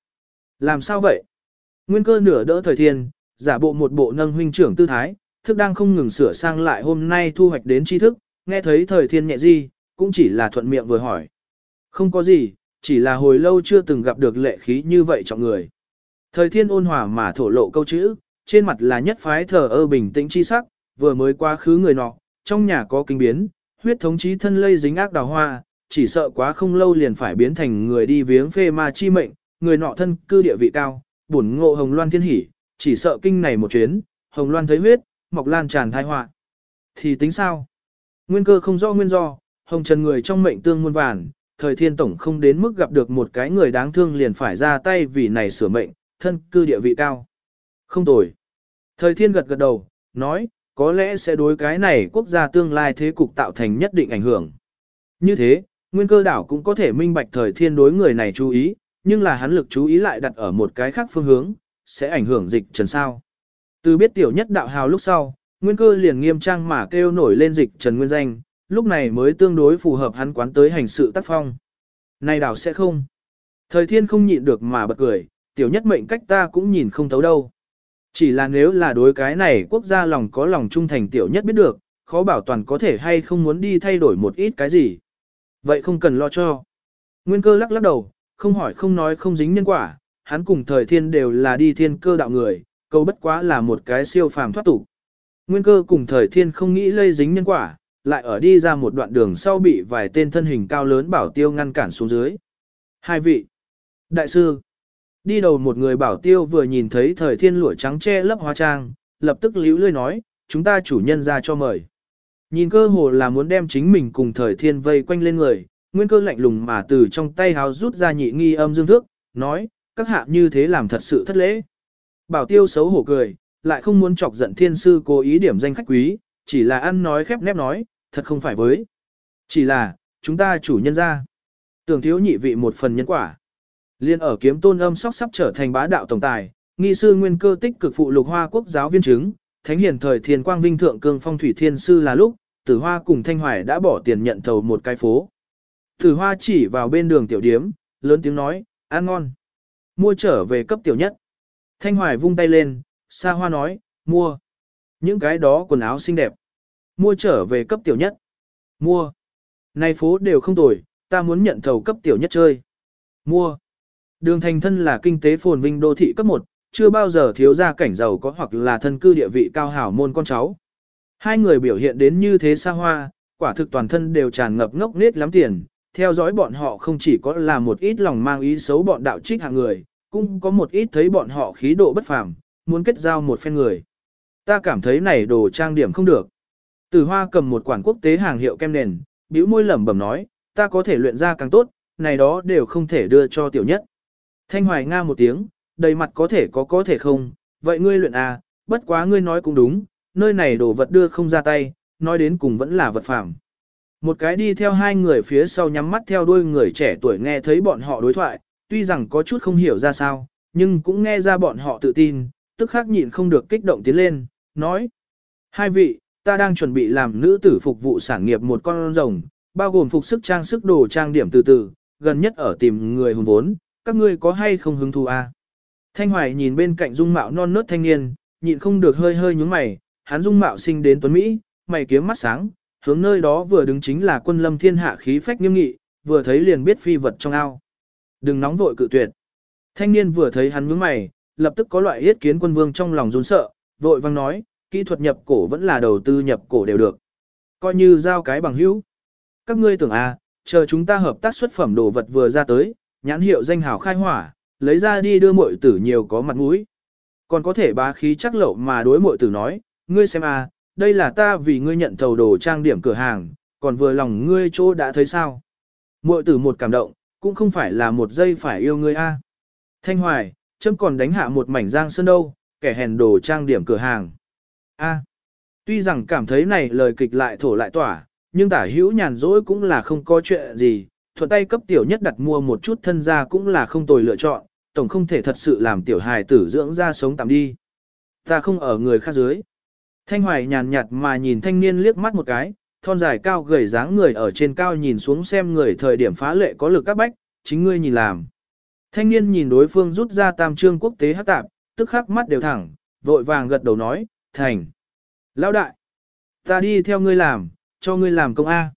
Làm sao vậy? Nguyên cơ nửa đỡ thời thiên, giả bộ một bộ nâng huynh trưởng tư thái, thức đang không ngừng sửa sang lại hôm nay thu hoạch đến tri thức, nghe thấy thời thiên nhẹ di, cũng chỉ là thuận miệng vừa hỏi. Không có gì, chỉ là hồi lâu chưa từng gặp được lệ khí như vậy trọng người. Thời thiên ôn hòa mà thổ lộ câu chữ, trên mặt là nhất phái thờ ơ bình tĩnh chi sắc, vừa mới qua khứ người nọ, trong nhà có kinh biến, huyết thống chí thân lây dính ác đào hoa, chỉ sợ quá không lâu liền phải biến thành người đi viếng phê ma chi mệnh, người nọ thân cư địa vị cao, bổn ngộ hồng loan thiên hỉ, chỉ sợ kinh này một chuyến, hồng loan thấy huyết, mọc lan tràn thai họa Thì tính sao? Nguyên cơ không do nguyên do, hồng trần người trong mệnh tương muôn vàn, thời thiên tổng không đến mức gặp được một cái người đáng thương liền phải ra tay vì này sửa mệnh, thân cư địa vị cao. Không tồi. Thời thiên gật gật đầu, nói, có lẽ sẽ đối cái này quốc gia tương lai thế cục tạo thành nhất định ảnh hưởng. Như thế, nguyên cơ đảo cũng có thể minh bạch thời thiên đối người này chú ý, nhưng là hắn lực chú ý lại đặt ở một cái khác phương hướng, sẽ ảnh hưởng dịch trần sao. Từ biết tiểu nhất đạo hào lúc sau, nguyên cơ liền nghiêm trang mà kêu nổi lên dịch trần nguyên danh, lúc này mới tương đối phù hợp hắn quán tới hành sự tác phong. Này đảo sẽ không. Thời thiên không nhịn được mà bật cười, tiểu nhất mệnh cách ta cũng nhìn không thấu đâu. Chỉ là nếu là đối cái này quốc gia lòng có lòng trung thành tiểu nhất biết được, khó bảo toàn có thể hay không muốn đi thay đổi một ít cái gì. Vậy không cần lo cho. Nguyên cơ lắc lắc đầu, không hỏi không nói không dính nhân quả, hắn cùng thời thiên đều là đi thiên cơ đạo người, câu bất quá là một cái siêu phàm thoát tục. Nguyên cơ cùng thời thiên không nghĩ lây dính nhân quả, lại ở đi ra một đoạn đường sau bị vài tên thân hình cao lớn bảo tiêu ngăn cản xuống dưới. Hai vị. Đại sư. Đi đầu một người bảo tiêu vừa nhìn thấy thời thiên lũa trắng che lấp hóa trang, lập tức líu lươi nói, chúng ta chủ nhân ra cho mời. Nhìn cơ hồ là muốn đem chính mình cùng thời thiên vây quanh lên người, nguyên cơ lạnh lùng mà từ trong tay háo rút ra nhị nghi âm dương thước, nói, các hạ như thế làm thật sự thất lễ. Bảo tiêu xấu hổ cười, lại không muốn chọc giận thiên sư cố ý điểm danh khách quý, chỉ là ăn nói khép nép nói, thật không phải với. Chỉ là, chúng ta chủ nhân ra. Tưởng thiếu nhị vị một phần nhân quả. Liên ở kiếm tôn âm sóc sắp trở thành bá đạo tổng tài, nghi sư nguyên cơ tích cực phụ lục hoa quốc giáo viên chứng, thánh hiền thời thiên quang vinh thượng cương phong thủy thiên sư là lúc, tử hoa cùng thanh hoài đã bỏ tiền nhận thầu một cái phố. Tử hoa chỉ vào bên đường tiểu điếm, lớn tiếng nói, ăn ngon. Mua trở về cấp tiểu nhất. Thanh hoài vung tay lên, xa hoa nói, mua. Những cái đó quần áo xinh đẹp. Mua trở về cấp tiểu nhất. Mua. Này phố đều không tồi, ta muốn nhận thầu cấp tiểu nhất chơi. Mua. Đường thành thân là kinh tế phồn vinh đô thị cấp 1, chưa bao giờ thiếu ra cảnh giàu có hoặc là thân cư địa vị cao hảo môn con cháu. Hai người biểu hiện đến như thế xa hoa, quả thực toàn thân đều tràn ngập ngốc nết lắm tiền, theo dõi bọn họ không chỉ có là một ít lòng mang ý xấu bọn đạo trích hạng người, cũng có một ít thấy bọn họ khí độ bất phàm, muốn kết giao một phen người. Ta cảm thấy này đồ trang điểm không được. Từ hoa cầm một quản quốc tế hàng hiệu kem nền, bĩu môi lẩm bẩm nói, ta có thể luyện ra càng tốt, này đó đều không thể đưa cho tiểu nhất. Thanh hoài nga một tiếng, đầy mặt có thể có có thể không, vậy ngươi luyện à, bất quá ngươi nói cũng đúng, nơi này đồ vật đưa không ra tay, nói đến cùng vẫn là vật phẩm. Một cái đi theo hai người phía sau nhắm mắt theo đuôi người trẻ tuổi nghe thấy bọn họ đối thoại, tuy rằng có chút không hiểu ra sao, nhưng cũng nghe ra bọn họ tự tin, tức khắc nhịn không được kích động tiến lên, nói. Hai vị, ta đang chuẩn bị làm nữ tử phục vụ sản nghiệp một con rồng, bao gồm phục sức trang sức đồ trang điểm từ từ, gần nhất ở tìm người hùng vốn, các ngươi có hay không hứng thú à? Thanh Hoài nhìn bên cạnh dung mạo non nớt thanh niên, nhịn không được hơi hơi nhúng mày, hắn dung mạo sinh đến tuấn Mỹ, mày kiếm mắt sáng, hướng nơi đó vừa đứng chính là quân lâm thiên hạ khí phách nghiêm nghị, vừa thấy liền biết phi vật trong ao. Đừng nóng vội cự tuyệt. Thanh niên vừa thấy hắn nhướng mày, lập tức có loại yết kiến quân vương trong lòng run sợ, vội vang nói, kỹ thuật nhập cổ vẫn là đầu tư nhập cổ đều được. Coi như giao cái bằng hữu. Các ngươi tưởng à, chờ chúng ta hợp tác xuất phẩm đồ vật vừa ra tới, nhãn hiệu danh hào khai hỏa, lấy ra đi đưa muội tử nhiều có mặt mũi. Còn có thể bá khí chắc lậu mà đối muội tử nói, ngươi xem à, đây là ta vì ngươi nhận thầu đồ trang điểm cửa hàng, còn vừa lòng ngươi chỗ đã thấy sao. Muội tử một cảm động, cũng không phải là một giây phải yêu ngươi a. Thanh Hoài, chấm còn đánh hạ một mảnh giang sơn đâu, kẻ hèn đồ trang điểm cửa hàng. A. Tuy rằng cảm thấy này lời kịch lại thổ lại tỏa, nhưng tả hữu nhàn rỗi cũng là không có chuyện gì, thuận tay cấp tiểu nhất đặt mua một chút thân gia cũng là không tồi lựa chọn, tổng không thể thật sự làm tiểu hài tử dưỡng ra sống tạm đi. Ta không ở người khác dưới. Thanh Hoài nhàn nhạt mà nhìn thanh niên liếc mắt một cái, thon dài cao gầy dáng người ở trên cao nhìn xuống xem người thời điểm phá lệ có lực các bách, chính ngươi nhìn làm. Thanh niên nhìn đối phương rút ra tam trương quốc tế hát tạp, tức khắc mắt đều thẳng, vội vàng gật đầu nói, thành. Lão đại, ta đi theo ngươi làm, cho ngươi làm công A.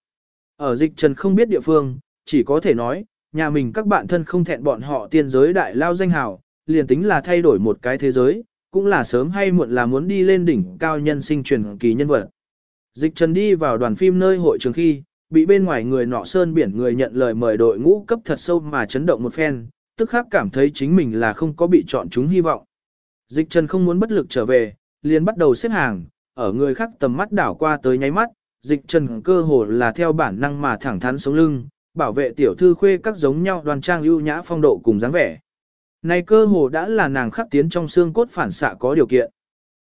Ở dịch trần không biết địa phương, chỉ có thể nói, nhà mình các bạn thân không thẹn bọn họ tiên giới đại lao danh hào, liền tính là thay đổi một cái thế giới, cũng là sớm hay muộn là muốn đi lên đỉnh cao nhân sinh truyền kỳ nhân vật. Dịch trần đi vào đoàn phim nơi hội trường khi, bị bên ngoài người nọ sơn biển người nhận lời mời đội ngũ cấp thật sâu mà chấn động một phen, tức khắc cảm thấy chính mình là không có bị chọn chúng hy vọng. Dịch trần không muốn bất lực trở về, liền bắt đầu xếp hàng, ở người khác tầm mắt đảo qua tới nháy mắt, dịch trần cơ hồ là theo bản năng mà thẳng thắn sống lưng, bảo vệ tiểu thư khuê các giống nhau đoàn trang ưu nhã phong độ cùng dáng vẻ. Này cơ hồ đã là nàng khắc tiến trong xương cốt phản xạ có điều kiện.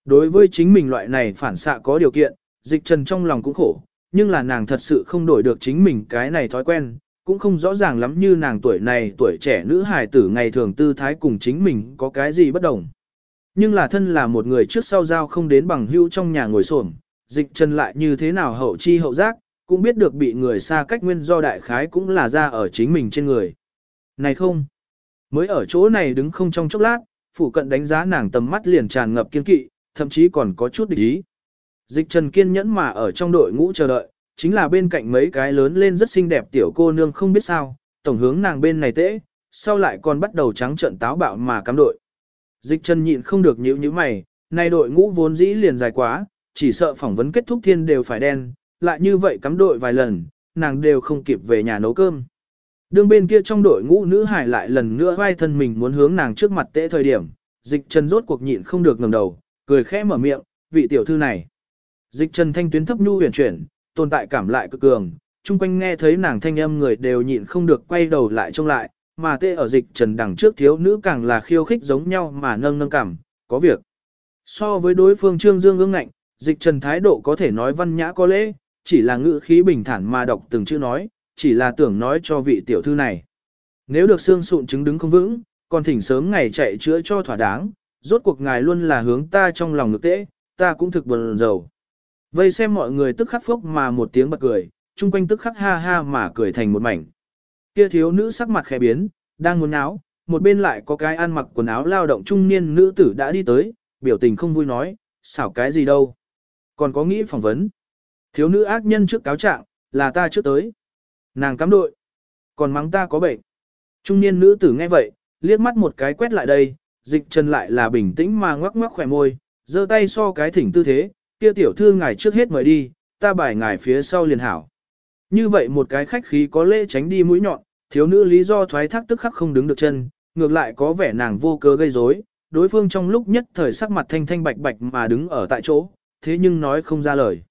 Đối với chính mình loại này phản xạ có điều kiện, dịch trần trong lòng cũng khổ, nhưng là nàng thật sự không đổi được chính mình cái này thói quen, cũng không rõ ràng lắm như nàng tuổi này tuổi trẻ nữ hài tử ngày thường tư thái cùng chính mình có cái gì bất đồng. Nhưng là thân là một người trước sau giao không đến bằng hữu trong nhà ngồi xổm, dịch trần lại như thế nào hậu chi hậu giác, cũng biết được bị người xa cách nguyên do đại khái cũng là ra ở chính mình trên người. Này không, mới ở chỗ này đứng không trong chốc lát, phủ cận đánh giá nàng tầm mắt liền tràn ngập kiên kỵ, thậm chí còn có chút địch ý. Dịch trần kiên nhẫn mà ở trong đội ngũ chờ đợi, chính là bên cạnh mấy cái lớn lên rất xinh đẹp tiểu cô nương không biết sao, tổng hướng nàng bên này tễ, sau lại còn bắt đầu trắng trận táo bạo mà cắm đội. Dịch trần nhịn không được nhíu như mày, nay đội ngũ vốn dĩ liền dài quá, chỉ sợ phỏng vấn kết thúc thiên đều phải đen, lại như vậy cắm đội vài lần, nàng đều không kịp về nhà nấu cơm. Đường bên kia trong đội ngũ nữ hải lại lần nữa vai thân mình muốn hướng nàng trước mặt tễ thời điểm, dịch trần rốt cuộc nhịn không được ngẩng đầu, cười khẽ mở miệng, vị tiểu thư này. Dịch trần thanh tuyến thấp nhu huyền chuyển, tồn tại cảm lại cực cường, chung quanh nghe thấy nàng thanh âm người đều nhịn không được quay đầu lại trông lại, mà tê ở dịch trần đằng trước thiếu nữ càng là khiêu khích giống nhau mà nâng nâng cảm, có việc. So với đối phương trương dương ương ngạnh, dịch trần thái độ có thể nói văn nhã có lễ, chỉ là ngữ khí bình thản mà đọc từng chữ nói, chỉ là tưởng nói cho vị tiểu thư này. Nếu được xương sụn chứng đứng không vững, còn thỉnh sớm ngày chạy chữa cho thỏa đáng, rốt cuộc ngài luôn là hướng ta trong lòng ngực tễ, ta cũng thực buồn rầu. Vây xem mọi người tức khắc phốc mà một tiếng bật cười, chung quanh tức khắc ha ha mà cười thành một mảnh. Kia thiếu nữ sắc mặt khẽ biến, đang muốn áo, một bên lại có cái ăn mặc quần áo lao động trung niên nữ tử đã đi tới, biểu tình không vui nói, xảo cái gì đâu. Còn có nghĩ phỏng vấn. Thiếu nữ ác nhân trước cáo trạng, là ta trước tới. Nàng cắm đội. Còn mắng ta có bệnh. Trung niên nữ tử nghe vậy, liếc mắt một cái quét lại đây, dịch trần lại là bình tĩnh mà ngoắc ngoắc khỏe môi, giơ tay so cái thỉnh tư thế, kia tiểu thư ngài trước hết mời đi, ta bài ngài phía sau liền hảo. Như vậy một cái khách khí có lễ tránh đi mũi nhọn, thiếu nữ lý do thoái thác tức khắc không đứng được chân, ngược lại có vẻ nàng vô cớ gây rối, đối phương trong lúc nhất thời sắc mặt thanh thanh bạch bạch mà đứng ở tại chỗ, thế nhưng nói không ra lời.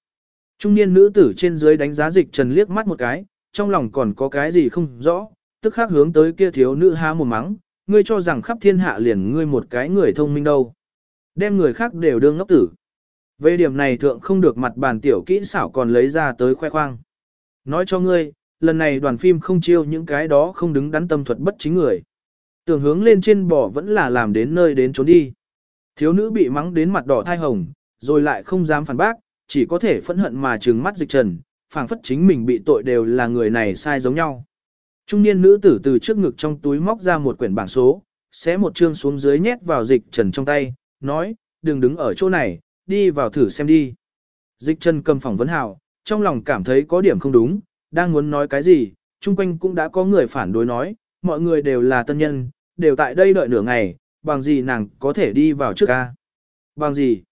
Trung niên nữ tử trên dưới đánh giá dịch trần liếc mắt một cái, trong lòng còn có cái gì không rõ, tức khắc hướng tới kia thiếu nữ há một mắng, ngươi cho rằng khắp thiên hạ liền ngươi một cái người thông minh đâu. Đem người khác đều đương ngốc tử. Về điểm này thượng không được mặt bàn tiểu kỹ xảo còn lấy ra tới khoe khoang. Nói cho ngươi, lần này đoàn phim không chiêu những cái đó không đứng đắn tâm thuật bất chính người. Tưởng hướng lên trên bò vẫn là làm đến nơi đến trốn đi. Thiếu nữ bị mắng đến mặt đỏ thai hồng, rồi lại không dám phản bác, chỉ có thể phẫn hận mà trừng mắt dịch trần, phảng phất chính mình bị tội đều là người này sai giống nhau. Trung niên nữ tử từ trước ngực trong túi móc ra một quyển bảng số, xé một chương xuống dưới nhét vào dịch trần trong tay, nói, đừng đứng ở chỗ này, đi vào thử xem đi. Dịch trần cầm phỏng vấn hào, trong lòng cảm thấy có điểm không đúng, đang muốn nói cái gì, chung quanh cũng đã có người phản đối nói, mọi người đều là tân nhân, đều tại đây đợi nửa ngày, bằng gì nàng có thể đi vào trước ca. Bằng gì?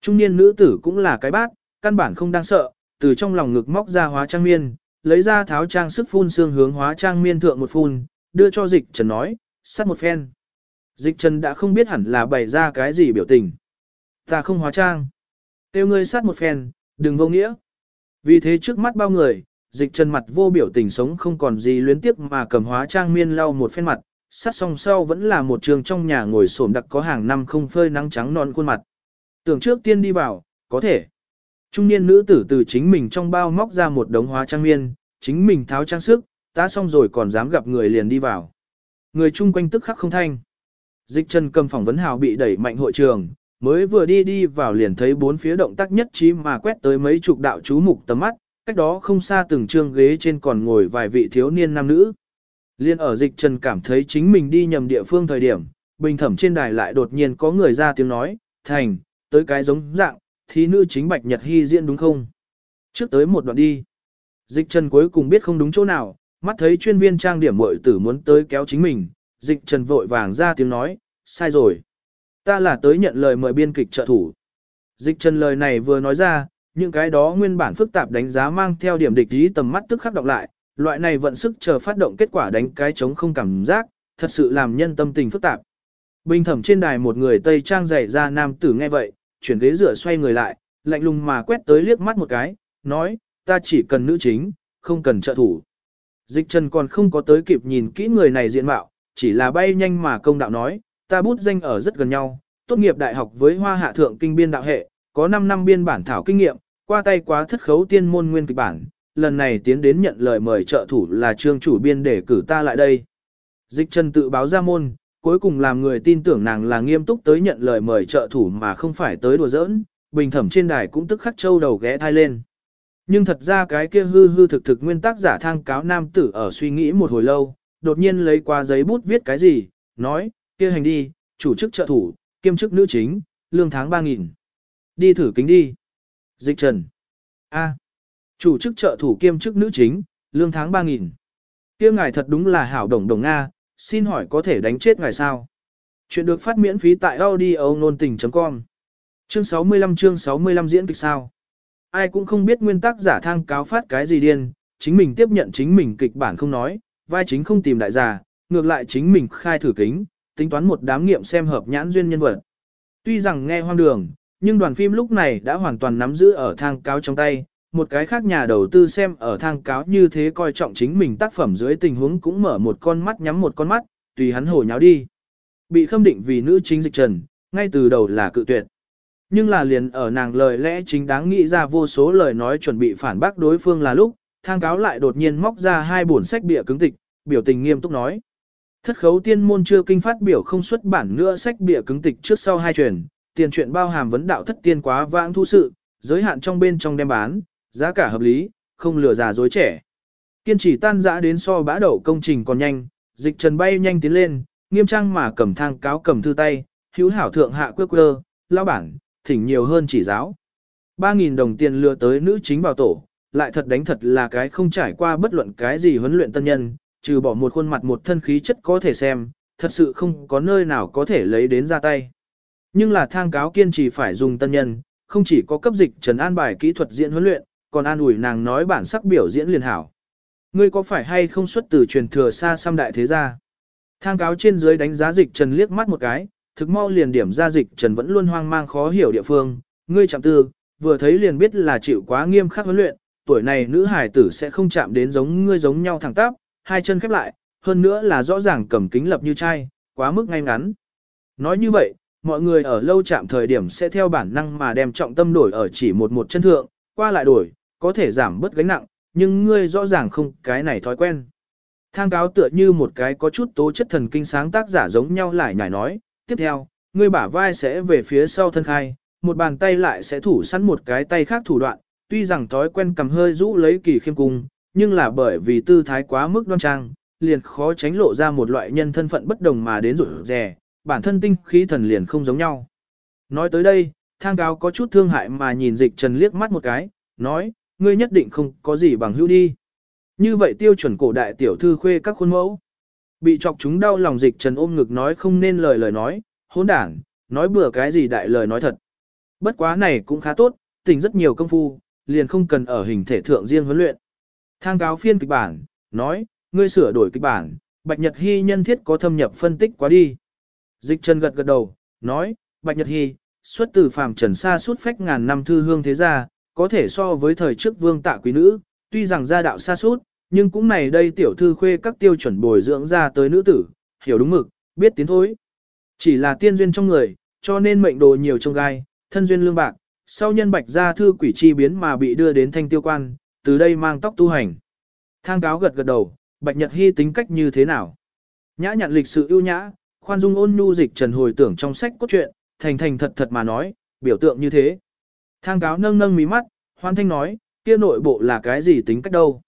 Trung niên nữ tử cũng là cái bát, căn bản không đang sợ, từ trong lòng ngực móc ra hóa trang miên, lấy ra tháo trang sức phun xương hướng hóa trang miên thượng một phun, đưa cho dịch trần nói, sắt một phen. Dịch trần đã không biết hẳn là bày ra cái gì biểu tình. Ta không hóa trang. Tiêu ngươi sát một phen, đừng vô nghĩa. Vì thế trước mắt bao người, dịch trần mặt vô biểu tình sống không còn gì luyến tiếp mà cầm hóa trang miên lau một phen mặt, sát song sau vẫn là một trường trong nhà ngồi xổm đặc có hàng năm không phơi nắng trắng non khuôn mặt. Tưởng trước tiên đi vào, có thể. Trung niên nữ tử từ chính mình trong bao móc ra một đống hóa trang miên, chính mình tháo trang sức, ta xong rồi còn dám gặp người liền đi vào. Người chung quanh tức khắc không thanh. Dịch trần cầm phỏng vấn hào bị đẩy mạnh hội trường, mới vừa đi đi vào liền thấy bốn phía động tác nhất trí mà quét tới mấy chục đạo chú mục tầm mắt, cách đó không xa từng trương ghế trên còn ngồi vài vị thiếu niên nam nữ. Liên ở dịch trần cảm thấy chính mình đi nhầm địa phương thời điểm, bình thẩm trên đài lại đột nhiên có người ra tiếng nói, thành, tới cái giống dạng, thì nữ chính Bạch Nhật Hy diễn đúng không? Trước tới một đoạn đi. Dịch trần cuối cùng biết không đúng chỗ nào, mắt thấy chuyên viên trang điểm mội tử muốn tới kéo chính mình, dịch trần vội vàng ra tiếng nói, sai rồi. Ta là tới nhận lời mời biên kịch trợ thủ. Dịch trần lời này vừa nói ra, những cái đó nguyên bản phức tạp đánh giá mang theo điểm địch ý tầm mắt tức khắc đọc lại, loại này vận sức chờ phát động kết quả đánh cái chống không cảm giác, thật sự làm nhân tâm tình phức tạp. Bình thẩm trên đài một người Tây Trang dày ra nam tử nghe vậy, chuyển ghế rửa xoay người lại, lạnh lùng mà quét tới liếc mắt một cái, nói, ta chỉ cần nữ chính, không cần trợ thủ. Dịch trần còn không có tới kịp nhìn kỹ người này diện mạo, chỉ là bay nhanh mà công đạo nói, ta bút danh ở rất gần nhau, tốt nghiệp đại học với hoa hạ thượng kinh biên đạo hệ, có 5 năm biên bản thảo kinh nghiệm, qua tay quá thất khấu tiên môn nguyên kịch bản, lần này tiến đến nhận lời mời trợ thủ là trương chủ biên để cử ta lại đây. Dịch trần tự báo ra môn, cuối cùng làm người tin tưởng nàng là nghiêm túc tới nhận lời mời trợ thủ mà không phải tới đùa giỡn, bình thẩm trên đài cũng tức khắc châu đầu ghé thai lên. Nhưng thật ra cái kia hư hư thực thực nguyên tác giả thang cáo nam tử ở suy nghĩ một hồi lâu, đột nhiên lấy qua giấy bút viết cái gì, nói, kia hành đi, chủ chức trợ thủ, kiêm chức nữ chính, lương tháng 3.000. Đi thử kính đi. Dịch trần. A. Chủ chức trợ thủ kiêm chức nữ chính, lương tháng 3.000. kia ngài thật đúng là hảo đồng đồng Nga, xin hỏi có thể đánh chết ngài sao? Chuyện được phát miễn phí tại audio nôn tình.com Chương 65 chương 65 diễn kịch sao? Ai cũng không biết nguyên tắc giả thang cáo phát cái gì điên, chính mình tiếp nhận chính mình kịch bản không nói, vai chính không tìm đại giả, ngược lại chính mình khai thử kính, tính toán một đám nghiệm xem hợp nhãn duyên nhân vật. Tuy rằng nghe hoang đường, nhưng đoàn phim lúc này đã hoàn toàn nắm giữ ở thang cáo trong tay, một cái khác nhà đầu tư xem ở thang cáo như thế coi trọng chính mình tác phẩm dưới tình huống cũng mở một con mắt nhắm một con mắt, tùy hắn hổ nháo đi. Bị khâm định vì nữ chính dịch trần, ngay từ đầu là cự tuyệt. Nhưng là liền ở nàng lời lẽ chính đáng nghĩ ra vô số lời nói chuẩn bị phản bác đối phương là lúc, thang cáo lại đột nhiên móc ra hai bổn sách bịa cứng tịch, biểu tình nghiêm túc nói. Thất khấu tiên môn chưa kinh phát biểu không xuất bản nữa sách bìa cứng tịch trước sau hai truyền, tiền truyện bao hàm vấn đạo thất tiên quá vãng thu sự, giới hạn trong bên trong đem bán, giá cả hợp lý, không lừa già dối trẻ. Kiên trì tan dã đến so bã đậu công trình còn nhanh, dịch trần bay nhanh tiến lên, nghiêm trang mà cầm thang cáo cầm thư tay, hữu hảo thượng hạ quyết quơ, lao bản, thỉnh nhiều hơn chỉ giáo. 3.000 đồng tiền lừa tới nữ chính vào tổ, lại thật đánh thật là cái không trải qua bất luận cái gì huấn luyện tân nhân, trừ bỏ một khuôn mặt một thân khí chất có thể xem, thật sự không có nơi nào có thể lấy đến ra tay. Nhưng là thang cáo kiên trì phải dùng tân nhân, không chỉ có cấp dịch trần an bài kỹ thuật diễn huấn luyện, còn an ủi nàng nói bản sắc biểu diễn liền hảo. Ngươi có phải hay không xuất từ truyền thừa xa xăm đại thế gia? Thang cáo trên dưới đánh giá dịch trần liếc mắt một cái, thực mau liền điểm ra dịch trần vẫn luôn hoang mang khó hiểu địa phương. Ngươi chạm tư, vừa thấy liền biết là chịu quá nghiêm khắc huấn luyện, tuổi này nữ hải tử sẽ không chạm đến giống ngươi giống nhau thẳng tắp, hai chân khép lại, hơn nữa là rõ ràng cầm kính lập như trai, quá mức ngay ngắn. Nói như vậy, mọi người ở lâu chạm thời điểm sẽ theo bản năng mà đem trọng tâm đổi ở chỉ một một chân thượng, qua lại đổi, có thể giảm bớt gánh nặng, nhưng ngươi rõ ràng không cái này thói quen. Thang cáo tựa như một cái có chút tố chất thần kinh sáng tác giả giống nhau lại nhảy nói, tiếp theo, ngươi bả vai sẽ về phía sau thân khai, một bàn tay lại sẽ thủ sẵn một cái tay khác thủ đoạn, tuy rằng thói quen cầm hơi rũ lấy kỳ khiêm cung, nhưng là bởi vì tư thái quá mức đoan trang, liền khó tránh lộ ra một loại nhân thân phận bất đồng mà đến rủi rè, bản thân tinh khí thần liền không giống nhau. Nói tới đây, thang cáo có chút thương hại mà nhìn dịch trần liếc mắt một cái, nói, ngươi nhất định không có gì bằng hữu đi. Như vậy tiêu chuẩn cổ đại tiểu thư khuê các khuôn mẫu. Bị chọc chúng đau lòng dịch trần ôm ngực nói không nên lời lời nói, hỗn đảng, nói bừa cái gì đại lời nói thật. Bất quá này cũng khá tốt, tỉnh rất nhiều công phu, liền không cần ở hình thể thượng riêng huấn luyện. Thang cáo phiên kịch bản, nói, ngươi sửa đổi kịch bản, Bạch Nhật Hy nhân thiết có thâm nhập phân tích quá đi. Dịch Trần gật gật đầu, nói, Bạch Nhật Hy, xuất từ phàm trần xa suốt phách ngàn năm thư hương thế gia, có thể so với thời trước vương tạ quý nữ, tuy rằng gia đạo xa suốt, nhưng cũng này đây tiểu thư khuê các tiêu chuẩn bồi dưỡng ra tới nữ tử, hiểu đúng mực, biết tiến thối. Chỉ là tiên duyên trong người, cho nên mệnh đồ nhiều trong gai, thân duyên lương bạc, sau nhân bạch gia thư quỷ chi biến mà bị đưa đến thanh tiêu quan, từ đây mang tóc tu hành. Thang cáo gật gật đầu, bạch nhật hy tính cách như thế nào? Nhã nhặn lịch sự ưu nhã, khoan dung ôn nhu dịch trần hồi tưởng trong sách cốt truyện, thành thành thật thật mà nói, biểu tượng như thế. Thang cáo nâng nâng mí mắt, hoan thanh nói, kia nội bộ là cái gì tính cách đâu?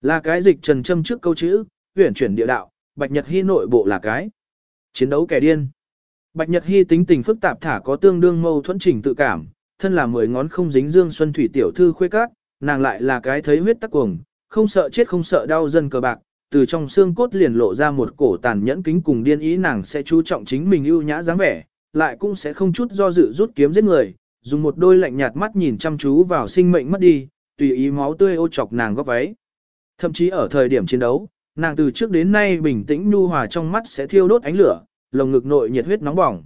Là cái dịch trần châm trước câu chữ, huyển chuyển địa đạo, Bạch Nhật Hy nội bộ là cái. Chiến đấu kẻ điên. Bạch Nhật Hy tính tình phức tạp thả có tương đương mâu thuẫn trình tự cảm, thân là mười ngón không dính dương xuân thủy tiểu thư khuê các, nàng lại là cái thấy huyết tắc cuồng, không sợ chết không sợ đau dân cờ bạc, từ trong xương cốt liền lộ ra một cổ tàn nhẫn kính cùng điên ý nàng sẽ chú trọng chính mình ưu nhã dáng vẻ, lại cũng sẽ không chút do dự rút kiếm giết người, dùng một đôi lạnh nhạt mắt nhìn chăm chú vào sinh mệnh mất đi, tùy ý máu tươi ô chọc nàng góp váy. Thậm chí ở thời điểm chiến đấu, nàng từ trước đến nay bình tĩnh nhu hòa trong mắt sẽ thiêu đốt ánh lửa, lồng ngực nội nhiệt huyết nóng bỏng.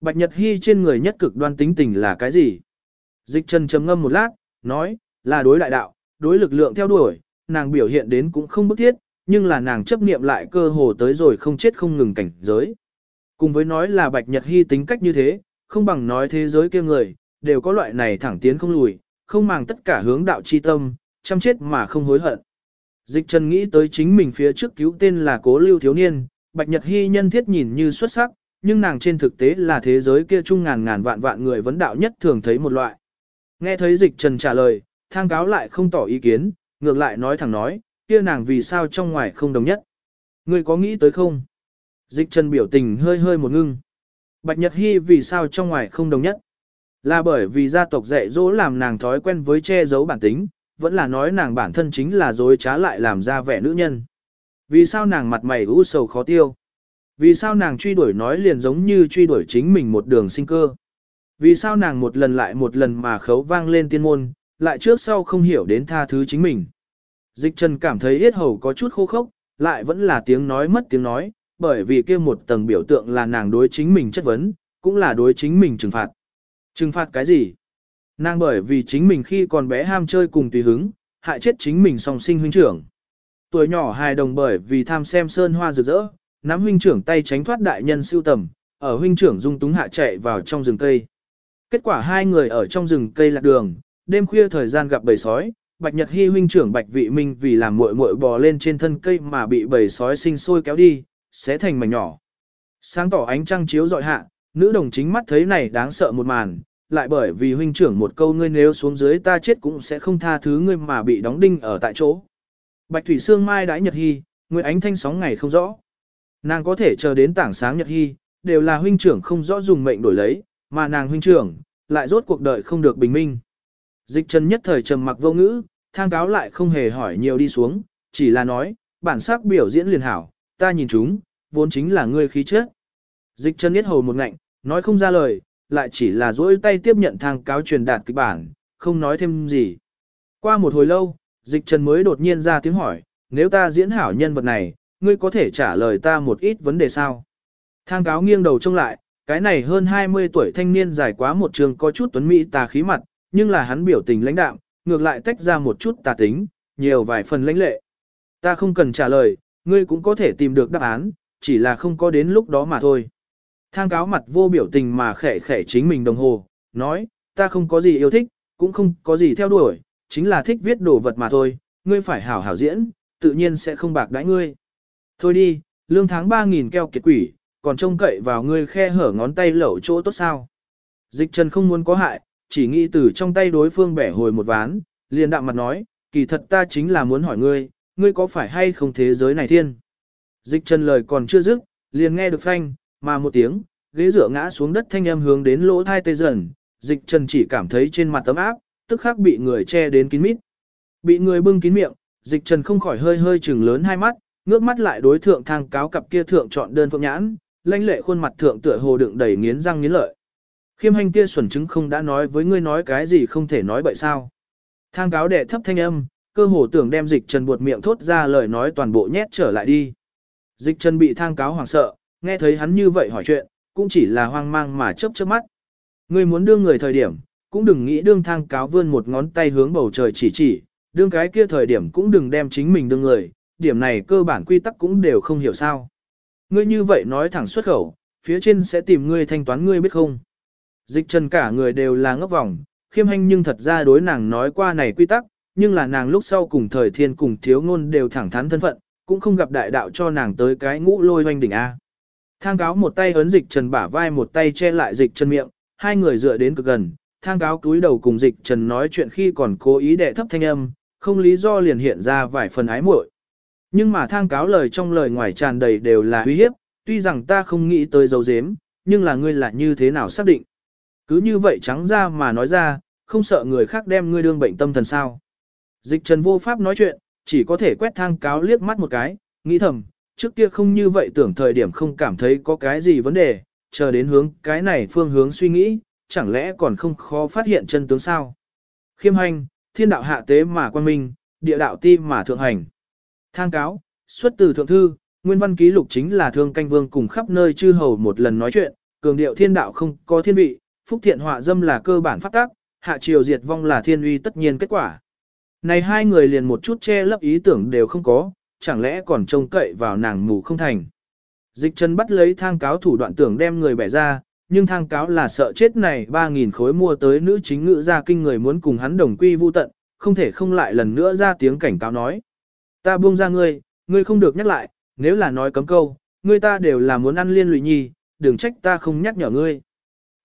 Bạch Nhật Hy trên người nhất cực đoan tính tình là cái gì? Dịch Trần trầm ngâm một lát, nói, là đối đại đạo, đối lực lượng theo đuổi, nàng biểu hiện đến cũng không bức thiết, nhưng là nàng chấp niệm lại cơ hồ tới rồi không chết không ngừng cảnh giới. Cùng với nói là Bạch Nhật Hy tính cách như thế, không bằng nói thế giới kia người, đều có loại này thẳng tiến không lùi, không màng tất cả hướng đạo chi tâm, chăm chết mà không hối hận. Dịch Trần nghĩ tới chính mình phía trước cứu tên là Cố Lưu Thiếu Niên, Bạch Nhật Hy nhân thiết nhìn như xuất sắc, nhưng nàng trên thực tế là thế giới kia chung ngàn ngàn vạn vạn người vấn đạo nhất thường thấy một loại. Nghe thấy Dịch Trần trả lời, thang cáo lại không tỏ ý kiến, ngược lại nói thẳng nói, kia nàng vì sao trong ngoài không đồng nhất. Ngươi có nghĩ tới không? Dịch Trần biểu tình hơi hơi một ngưng. Bạch Nhật Hy vì sao trong ngoài không đồng nhất? Là bởi vì gia tộc dạy dỗ làm nàng thói quen với che giấu bản tính, vẫn là nói nàng bản thân chính là dối trá lại làm ra vẻ nữ nhân. Vì sao nàng mặt mày u sầu khó tiêu? Vì sao nàng truy đuổi nói liền giống như truy đuổi chính mình một đường sinh cơ? Vì sao nàng một lần lại một lần mà khấu vang lên tiên môn, lại trước sau không hiểu đến tha thứ chính mình? Dịch trần cảm thấy yết hầu có chút khô khốc, lại vẫn là tiếng nói mất tiếng nói, bởi vì kia một tầng biểu tượng là nàng đối chính mình chất vấn, cũng là đối chính mình trừng phạt. Trừng phạt cái gì? Nàng bởi vì chính mình khi còn bé ham chơi cùng tùy hứng, hại chết chính mình song sinh huynh trưởng. Tuổi nhỏ hài đồng bởi vì tham xem sơn hoa rực rỡ, nắm huynh trưởng tay tránh thoát đại nhân siêu tầm, ở huynh trưởng dung túng hạ chạy vào trong rừng cây. Kết quả hai người ở trong rừng cây lạc đường, đêm khuya thời gian gặp bầy sói, Bạch Nhật Hy huynh trưởng Bạch Vị Minh vì làm muội muội bò lên trên thân cây mà bị bầy sói sinh sôi kéo đi, sẽ thành mảnh nhỏ. Sáng tỏ ánh trăng chiếu dọi hạ, nữ đồng chính mắt thấy này đáng sợ một màn, lại bởi vì huynh trưởng một câu ngươi nếu xuống dưới ta chết cũng sẽ không tha thứ ngươi mà bị đóng đinh ở tại chỗ. Bạch Thủy Sương Mai đãi Nhật Hy, Nguyệt Ánh Thanh sóng ngày không rõ. Nàng có thể chờ đến tảng sáng Nhật Hy, đều là huynh trưởng không rõ dùng mệnh đổi lấy, mà nàng huynh trưởng, lại rốt cuộc đời không được bình minh. Dịch trần nhất thời trầm mặc vô ngữ, thang cáo lại không hề hỏi nhiều đi xuống, chỉ là nói, bản sắc biểu diễn liền hảo, ta nhìn chúng, vốn chính là ngươi khí chất. Dịch Trần nhất hầu một ngạnh, nói không ra lời, lại chỉ là duỗi tay tiếp nhận thang cáo truyền đạt kịch bản, không nói thêm gì. Qua một hồi lâu, dịch trần mới đột nhiên ra tiếng hỏi, nếu ta diễn hảo nhân vật này, ngươi có thể trả lời ta một ít vấn đề sao? Thang cáo nghiêng đầu trông lại, cái này hơn 20 tuổi thanh niên dài quá một trường có chút tuấn mỹ tà khí mặt, nhưng là hắn biểu tình lãnh đạm, ngược lại tách ra một chút tà tính, nhiều vài phần lãnh lệ. Ta không cần trả lời, ngươi cũng có thể tìm được đáp án, chỉ là không có đến lúc đó mà thôi. Thang cáo mặt vô biểu tình mà khẽ khẽ chính mình đồng hồ, nói, ta không có gì yêu thích, cũng không có gì theo đuổi, chính là thích viết đồ vật mà thôi, ngươi phải hảo hảo diễn, tự nhiên sẽ không bạc đãi ngươi. Thôi đi, lương tháng 3.000 keo kiệt quỷ, còn trông cậy vào ngươi khe hở ngón tay lẩu chỗ tốt sao. Dịch trần không muốn có hại, chỉ nghĩ từ trong tay đối phương bẻ hồi một ván, liền đạm mặt nói, kỳ thật ta chính là muốn hỏi ngươi, ngươi có phải hay không thế giới này thiên? Dịch trần lời còn chưa dứt, liền nghe được phanh, mà một tiếng, ghế dựa ngã xuống đất thanh âm hướng đến lỗ thai tê dần, dịch trần chỉ cảm thấy trên mặt tấm áp, tức khắc bị người che đến kín mít. Bị người bưng kín miệng, dịch trần không khỏi hơi hơi chừng lớn hai mắt, ngước mắt lại đối thượng thang cáo cặp kia thượng chọn đơn phượng nhãn, lãnh lệ khuôn mặt thượng tựa hồ đựng đầy nghiến răng nghiến lợi. Khiêm hành kia xuẩn chứng không đã nói với ngươi nói cái gì không thể nói bậy sao. Thang cáo đệ thấp thanh âm, cơ hồ tưởng đem dịch trần buột miệng thốt ra lời nói toàn bộ nhét trở lại đi. Dịch trần bị thang cáo hoảng sợ, nghe thấy hắn như vậy hỏi chuyện, cũng chỉ là hoang mang mà chớp chớp mắt. Ngươi muốn đương người thời điểm, cũng đừng nghĩ đương thang cáo vươn một ngón tay hướng bầu trời chỉ chỉ, đương cái kia thời điểm cũng đừng đem chính mình đương người, điểm này cơ bản quy tắc cũng đều không hiểu sao. Ngươi như vậy nói thẳng xuất khẩu, phía trên sẽ tìm ngươi thanh toán ngươi biết không. Dịch trần cả người đều là ngốc vòng, khiêm hành nhưng thật ra đối nàng nói qua này quy tắc, nhưng là nàng lúc sau cùng thời thiên cùng thiếu ngôn đều thẳng thắn thân phận, cũng không gặp đại đạo cho nàng tới cái ngũ lôi hoanh đỉnh A. Thang cáo một tay ấn dịch trần bả vai một tay che lại dịch trần miệng, hai người dựa đến cực gần, thang cáo cúi đầu cùng dịch trần nói chuyện khi còn cố ý đệ thấp thanh âm, không lý do liền hiện ra vài phần ái muội. Nhưng mà thang cáo lời trong lời ngoài tràn đầy đều là uy hiếp, tuy rằng ta không nghĩ tới dấu dếm, nhưng là ngươi là như thế nào xác định. Cứ như vậy trắng ra mà nói ra, không sợ người khác đem ngươi đương bệnh tâm thần sao. Dịch trần vô pháp nói chuyện, chỉ có thể quét thang cáo liếc mắt một cái, nghĩ thầm, trước kia không như vậy tưởng thời điểm không cảm thấy có cái gì vấn đề, chờ đến hướng cái này phương hướng suy nghĩ, chẳng lẽ còn không khó phát hiện chân tướng sao. Khiêm hành, thiên đạo hạ tế mà quan minh, địa đạo ti mà thượng hành. Thang cáo, xuất từ thượng thư, nguyên văn ký lục chính là thương canh vương cùng khắp nơi chư hầu một lần nói chuyện, cường điệu thiên đạo không có thiên vị, phúc thiện họa dâm là cơ bản phát tác, hạ triều diệt vong là thiên uy tất nhiên kết quả. Này hai người liền một chút che lấp ý tưởng đều không có, chẳng lẽ còn trông cậy vào nàng mù không thành. Dịch chân bắt lấy thang cáo thủ đoạn tưởng đem người bẻ ra, nhưng thang cáo là sợ chết này 3.000 khối mua tới nữ chính ngữ ra kinh người muốn cùng hắn đồng quy vu tận, không thể không lại lần nữa ra tiếng cảnh cáo nói. Ta buông ra ngươi, ngươi không được nhắc lại, nếu là nói cấm câu, ngươi ta đều là muốn ăn liên lụy nhi, đừng trách ta không nhắc nhở ngươi.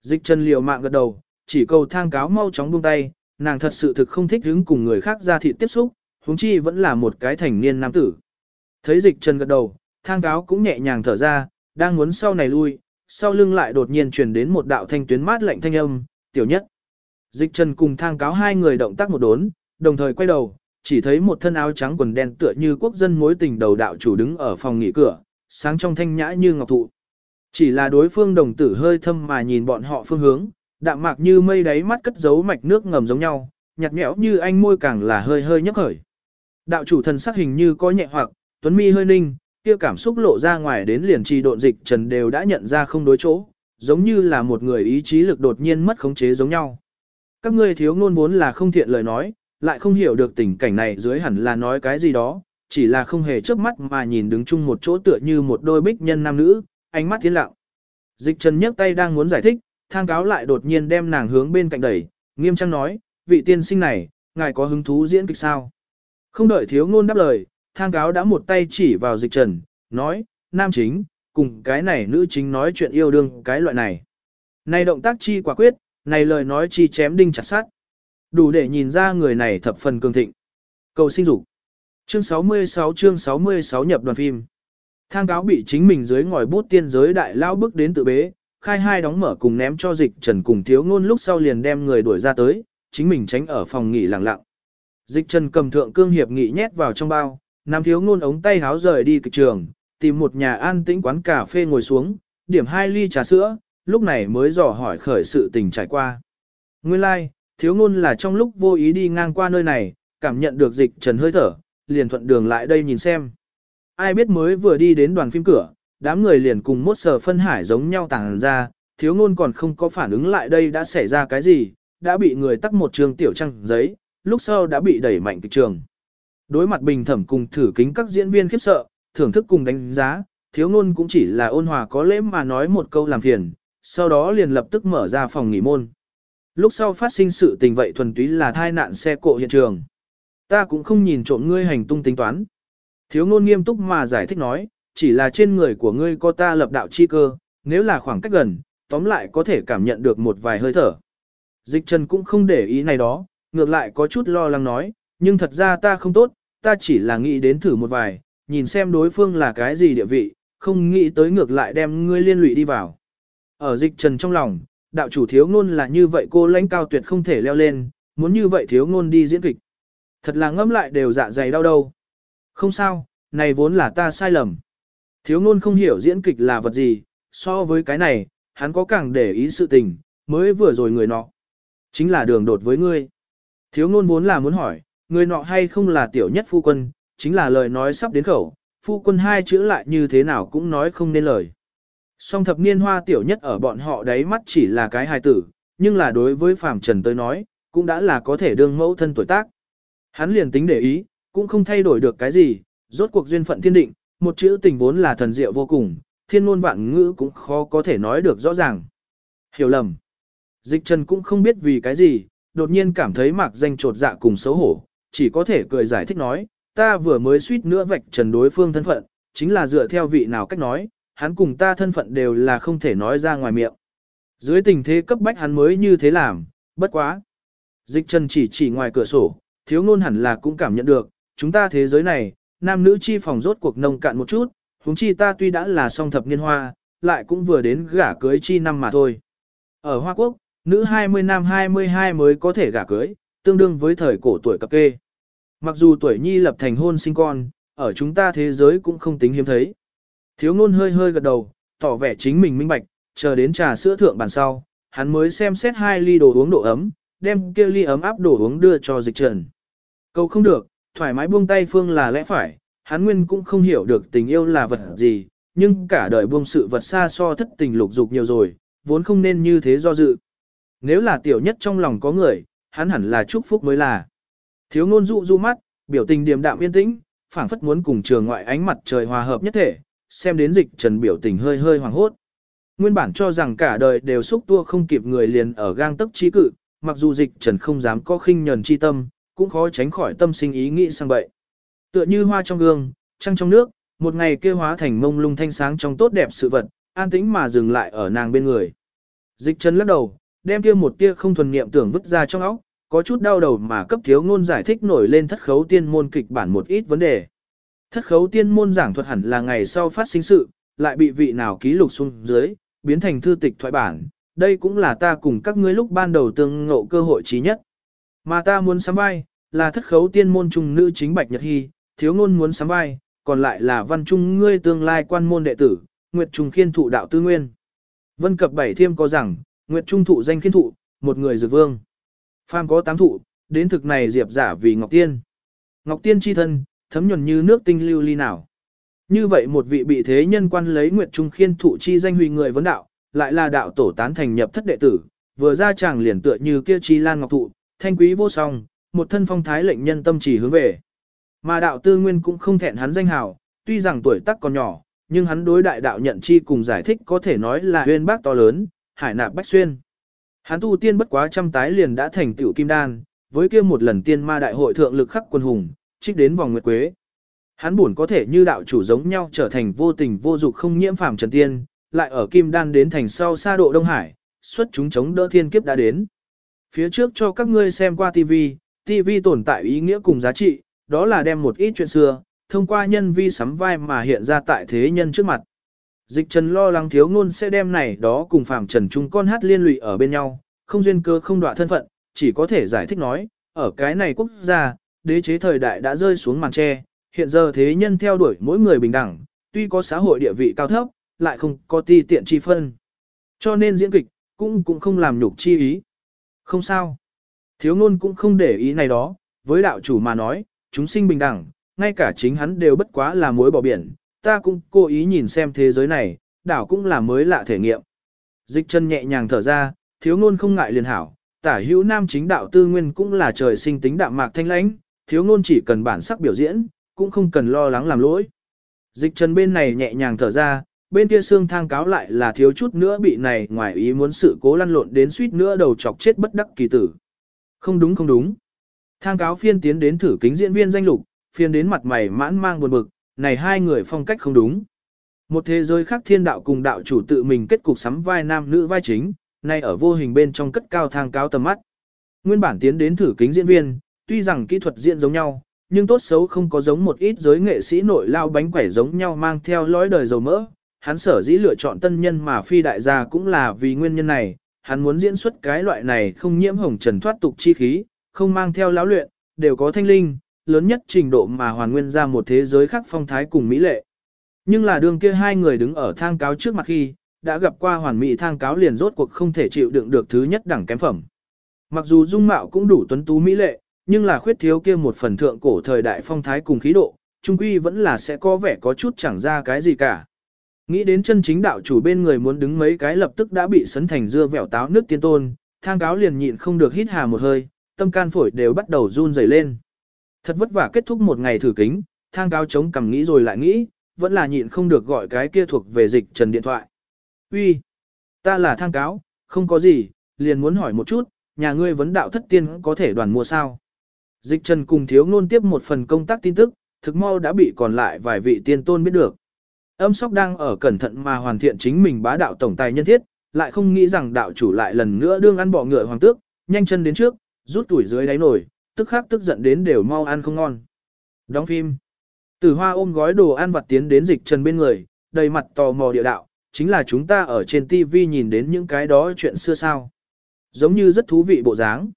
Dịch Trần liều mạng gật đầu, chỉ cầu thang cáo mau chóng buông tay, nàng thật sự thực không thích hứng cùng người khác ra thị tiếp xúc, huống chi vẫn là một cái thành niên nam tử. Thấy dịch trần gật đầu, thang cáo cũng nhẹ nhàng thở ra, đang muốn sau này lui, sau lưng lại đột nhiên truyền đến một đạo thanh tuyến mát lạnh thanh âm, tiểu nhất. Dịch trần cùng thang cáo hai người động tác một đốn, đồng thời quay đầu, chỉ thấy một thân áo trắng quần đen tựa như quốc dân mối tình đầu đạo chủ đứng ở phòng nghỉ cửa, sáng trong thanh nhã như ngọc thụ. Chỉ là đối phương đồng tử hơi thâm mà nhìn bọn họ phương hướng, đạm mạc như mây đáy mắt cất giấu mạch nước ngầm giống nhau, nhạt nhẽo như anh môi càng là hơi hơi nhấp khởi. Đạo chủ thần sắc hình như có nhẹ hoặc, tuấn mi hơi ninh, kia cảm xúc lộ ra ngoài đến liền trì độn dịch trần đều đã nhận ra không đối chỗ, giống như là một người ý chí lực đột nhiên mất khống chế giống nhau. Các ngươi thiếu ngôn vốn là không thiện lời nói, lại không hiểu được tình cảnh này dưới hẳn là nói cái gì đó, chỉ là không hề chớp mắt mà nhìn đứng chung một chỗ tựa như một đôi bích nhân nam nữ, ánh mắt thiên lặng. Dịch trần nhấc tay đang muốn giải thích, thang cáo lại đột nhiên đem nàng hướng bên cạnh đẩy, nghiêm trang nói, vị tiên sinh này, ngài có hứng thú diễn kịch sao? Không đợi thiếu ngôn đáp lời, thang cáo đã một tay chỉ vào dịch trần, nói, nam chính, cùng cái này nữ chính nói chuyện yêu đương cái loại này. Này động tác chi quả quyết, này lời nói chi chém đinh chặt sát. Đủ để nhìn ra người này thập phần cường thịnh. Cầu sinh dục. Chương 66 chương 66 nhập đoàn phim. Thang cáo bị chính mình dưới ngòi bút tiên giới đại lao bước đến tự bế, khai hai đóng mở cùng ném cho dịch trần cùng thiếu ngôn lúc sau liền đem người đuổi ra tới, chính mình tránh ở phòng nghỉ lặng lặng. Dịch trần cầm thượng cương hiệp nghị nhét vào trong bao, nam thiếu ngôn ống tay háo rời đi kịch trường, tìm một nhà an tĩnh quán cà phê ngồi xuống, điểm hai ly trà sữa, lúc này mới dò hỏi khởi sự tình trải qua. Nguyên lai, like, thiếu ngôn là trong lúc vô ý đi ngang qua nơi này, cảm nhận được dịch trần hơi thở, liền thuận đường lại đây nhìn xem. Ai biết mới vừa đi đến đoàn phim cửa, đám người liền cùng mốt sờ phân hải giống nhau tàng ra, thiếu ngôn còn không có phản ứng lại đây đã xảy ra cái gì, đã bị người tắt một trường tiểu trăng giấy, lúc sau đã bị đẩy mạnh kịch trường. Đối mặt bình thẩm cùng thử kính các diễn viên khiếp sợ, thưởng thức cùng đánh giá, thiếu ngôn cũng chỉ là ôn hòa có lễ mà nói một câu làm phiền, sau đó liền lập tức mở ra phòng nghỉ môn. Lúc sau phát sinh sự tình vậy thuần túy là thai nạn xe cộ hiện trường. Ta cũng không nhìn trộm ngươi hành tung tính toán. Thiếu ngôn nghiêm túc mà giải thích nói, chỉ là trên người của ngươi có ta lập đạo chi cơ, nếu là khoảng cách gần, tóm lại có thể cảm nhận được một vài hơi thở. Dịch trần cũng không để ý này đó, ngược lại có chút lo lắng nói, nhưng thật ra ta không tốt, ta chỉ là nghĩ đến thử một vài, nhìn xem đối phương là cái gì địa vị, không nghĩ tới ngược lại đem ngươi liên lụy đi vào. Ở dịch trần trong lòng, đạo chủ thiếu ngôn là như vậy cô lãnh cao tuyệt không thể leo lên, muốn như vậy thiếu ngôn đi diễn kịch. Thật là ngâm lại đều dạ dày đau đâu. Không sao, này vốn là ta sai lầm. Thiếu ngôn không hiểu diễn kịch là vật gì, so với cái này, hắn có càng để ý sự tình, mới vừa rồi người nọ. Chính là đường đột với ngươi. Thiếu ngôn vốn là muốn hỏi, người nọ hay không là tiểu nhất phu quân, chính là lời nói sắp đến khẩu, phu quân hai chữ lại như thế nào cũng nói không nên lời. Song thập niên hoa tiểu nhất ở bọn họ đáy mắt chỉ là cái hài tử, nhưng là đối với Phạm Trần tới nói, cũng đã là có thể đương mẫu thân tuổi tác. Hắn liền tính để ý, cũng không thay đổi được cái gì, rốt cuộc duyên phận thiên định, một chữ tình vốn là thần diệu vô cùng, thiên ngôn vạn ngữ cũng khó có thể nói được rõ ràng. Hiểu lầm. Dịch trần cũng không biết vì cái gì, đột nhiên cảm thấy mạc danh trột dạ cùng xấu hổ, chỉ có thể cười giải thích nói, ta vừa mới suýt nữa vạch trần đối phương thân phận, chính là dựa theo vị nào cách nói, hắn cùng ta thân phận đều là không thể nói ra ngoài miệng. Dưới tình thế cấp bách hắn mới như thế làm, bất quá. Dịch trần chỉ chỉ ngoài cửa sổ, thiếu ngôn hẳn là cũng cảm nhận được, chúng ta thế giới này, nam nữ chi phòng rốt cuộc nông cạn một chút, huống chi ta tuy đã là song thập niên hoa, lại cũng vừa đến gả cưới chi năm mà thôi. Ở Hoa Quốc, nữ 20 năm 22 mới có thể gả cưới, tương đương với thời cổ tuổi cập kê. Mặc dù tuổi nhi lập thành hôn sinh con, ở chúng ta thế giới cũng không tính hiếm thấy. Thiếu ngôn hơi hơi gật đầu, tỏ vẻ chính mình minh bạch, chờ đến trà sữa thượng bàn sau, hắn mới xem xét hai ly đồ uống độ ấm, đem kia ly ấm áp đồ uống đưa cho dịch trần. Câu không được, thoải mái buông tay phương là lẽ phải, hắn nguyên cũng không hiểu được tình yêu là vật gì, nhưng cả đời buông sự vật xa so thất tình lục dục nhiều rồi, vốn không nên như thế do dự. Nếu là tiểu nhất trong lòng có người, hắn hẳn là chúc phúc mới là. Thiếu ngôn dụ du mắt, biểu tình điềm đạm yên tĩnh, phảng phất muốn cùng trường ngoại ánh mặt trời hòa hợp nhất thể, xem đến dịch trần biểu tình hơi hơi hoàng hốt. Nguyên bản cho rằng cả đời đều xúc tua không kịp người liền ở gang tấc trí cự, mặc dù dịch trần không dám có khinh nhờn chi tâm, cũng khó tránh khỏi tâm sinh ý nghĩ sang bậy. Tựa như hoa trong gương, trăng trong nước, một ngày kêu hóa thành mông lung thanh sáng trong tốt đẹp sự vật, an tĩnh mà dừng lại ở nàng bên người. Dịch chân lắc đầu, đem kia một tia không thuần niệm tưởng vứt ra trong óc, có chút đau đầu mà cấp thiếu ngôn giải thích nổi lên thất khấu tiên môn kịch bản một ít vấn đề. Thất khấu tiên môn giảng thuật hẳn là ngày sau phát sinh sự, lại bị vị nào ký lục xuống dưới, biến thành thư tịch thoại bản. Đây cũng là ta cùng các ngươi lúc ban đầu tương ngộ cơ hội trí nhất. Mà ta muốn sắm vai, là thất khấu tiên môn trung nữ chính Bạch Nhật Hy, thiếu ngôn muốn sắm vai, còn lại là văn trung ngươi tương lai quan môn đệ tử, Nguyệt Trung khiên thụ đạo tư nguyên. Vân cập bảy thiêm có rằng, Nguyệt Trung thụ danh khiên thụ, một người dược vương. Phàm có tám thụ, đến thực này diệp giả vì Ngọc Tiên. Ngọc Tiên chi thân, thấm nhuần như nước tinh lưu ly nào. Như vậy một vị bị thế nhân quan lấy Nguyệt Trung khiên thụ chi danh huy người vấn đạo, lại là đạo tổ tán thành nhập thất đệ tử, vừa ra chàng liền tựa như kia chi lan ngọc thụ, thanh quý vô song, một thân phong thái lệnh nhân tâm chỉ hướng về. Mà đạo tư nguyên cũng không thẹn hắn danh hào, tuy rằng tuổi tác còn nhỏ, nhưng hắn đối đại đạo nhận chi cùng giải thích có thể nói là huyên bác to lớn, hải nạp bách xuyên. Hắn tu tiên bất quá trăm tái liền đã thành tiểu kim đan, với kia một lần tiên ma đại hội thượng lực khắc quân hùng, trích đến vòng nguyệt quế. Hắn buồn có thể như đạo chủ giống nhau trở thành vô tình vô dục không nhiễm phàm trần tiên, lại ở kim đan đến thành sau xa độ Đông Hải, xuất chúng chống đỡ thiên kiếp đã đến. Phía trước cho các ngươi xem qua TV, TV tồn tại ý nghĩa cùng giá trị, đó là đem một ít chuyện xưa, thông qua nhân vi sắm vai mà hiện ra tại thế nhân trước mặt. Dịch trần lo lắng thiếu ngôn sẽ đem này đó cùng phàm trần trung con hát liên lụy ở bên nhau, không duyên cơ không đọa thân phận, chỉ có thể giải thích nói, ở cái này quốc gia, đế chế thời đại đã rơi xuống màn tre, hiện giờ thế nhân theo đuổi mỗi người bình đẳng, tuy có xã hội địa vị cao thấp, lại không có ti tiện chi phân. Cho nên diễn kịch, cũng cũng không làm nhục chi ý. Không sao. Thiếu ngôn cũng không để ý này đó, với đạo chủ mà nói, chúng sinh bình đẳng, ngay cả chính hắn đều bất quá là mối bỏ biển, ta cũng cố ý nhìn xem thế giới này, đảo cũng là mới lạ thể nghiệm. Dịch chân nhẹ nhàng thở ra, thiếu ngôn không ngại liền hảo, tả hữu nam chính đạo tư nguyên cũng là trời sinh tính đạm mạc thanh lãnh, thiếu ngôn chỉ cần bản sắc biểu diễn, cũng không cần lo lắng làm lỗi. Dịch trần bên này nhẹ nhàng thở ra, bên kia xương thang cáo lại là thiếu chút nữa bị này ngoài ý muốn sự cố lăn lộn đến suýt nữa đầu chọc chết bất đắc kỳ tử. Không đúng không đúng. Thang cáo phiên tiến đến thử kính diễn viên danh lục, phiên đến mặt mày mãn mang buồn bực, này hai người phong cách không đúng. Một thế giới khác thiên đạo cùng đạo chủ tự mình kết cục sắm vai nam nữ vai chính, nay ở vô hình bên trong cất cao thang cáo tầm mắt. Nguyên bản tiến đến thử kính diễn viên, tuy rằng kỹ thuật diễn giống nhau, nhưng tốt xấu không có giống một ít giới nghệ sĩ nội lao bánh quẩy giống nhau mang theo lối đời dầu mỡ. Hắn sở dĩ lựa chọn tân nhân mà phi đại gia cũng là vì nguyên nhân này, hắn muốn diễn xuất cái loại này không nhiễm hồng trần thoát tục chi khí, không mang theo lão luyện, đều có thanh linh, lớn nhất trình độ mà hoàn nguyên ra một thế giới khác phong thái cùng mỹ lệ. Nhưng là đường kia hai người đứng ở thang cáo trước mặt khi, đã gặp qua hoàn mỹ thang cáo liền rốt cuộc không thể chịu đựng được thứ nhất đẳng kém phẩm. Mặc dù dung mạo cũng đủ tuấn tú mỹ lệ, nhưng là khuyết thiếu kia một phần thượng cổ thời đại phong thái cùng khí độ, trung quy vẫn là sẽ có vẻ có chút chẳng ra cái gì cả. Nghĩ đến chân chính đạo chủ bên người muốn đứng mấy cái lập tức đã bị sấn thành dưa vẻo táo nước tiên tôn, thang cáo liền nhịn không được hít hà một hơi, tâm can phổi đều bắt đầu run rẩy lên. Thật vất vả kết thúc một ngày thử kính, thang cáo chống cằm nghĩ rồi lại nghĩ, vẫn là nhịn không được gọi cái kia thuộc về dịch trần điện thoại. Uy, ta là thang cáo, không có gì, liền muốn hỏi một chút, nhà ngươi vấn đạo thất tiên có thể đoàn mua sao? Dịch trần cùng thiếu ngôn tiếp một phần công tác tin tức, thực mau đã bị còn lại vài vị tiên tôn biết được. Âm sóc đang ở cẩn thận mà hoàn thiện chính mình bá đạo tổng tài nhân thiết, lại không nghĩ rằng đạo chủ lại lần nữa đương ăn bỏ ngựa hoàng tước, nhanh chân đến trước, rút tuổi dưới đáy nổi, tức khắc tức giận đến đều mau ăn không ngon. Đóng phim. Tử hoa ôm gói đồ ăn vặt tiến đến dịch trần bên người, đầy mặt tò mò địa đạo, chính là chúng ta ở trên TV nhìn đến những cái đó chuyện xưa sao. Giống như rất thú vị bộ dáng.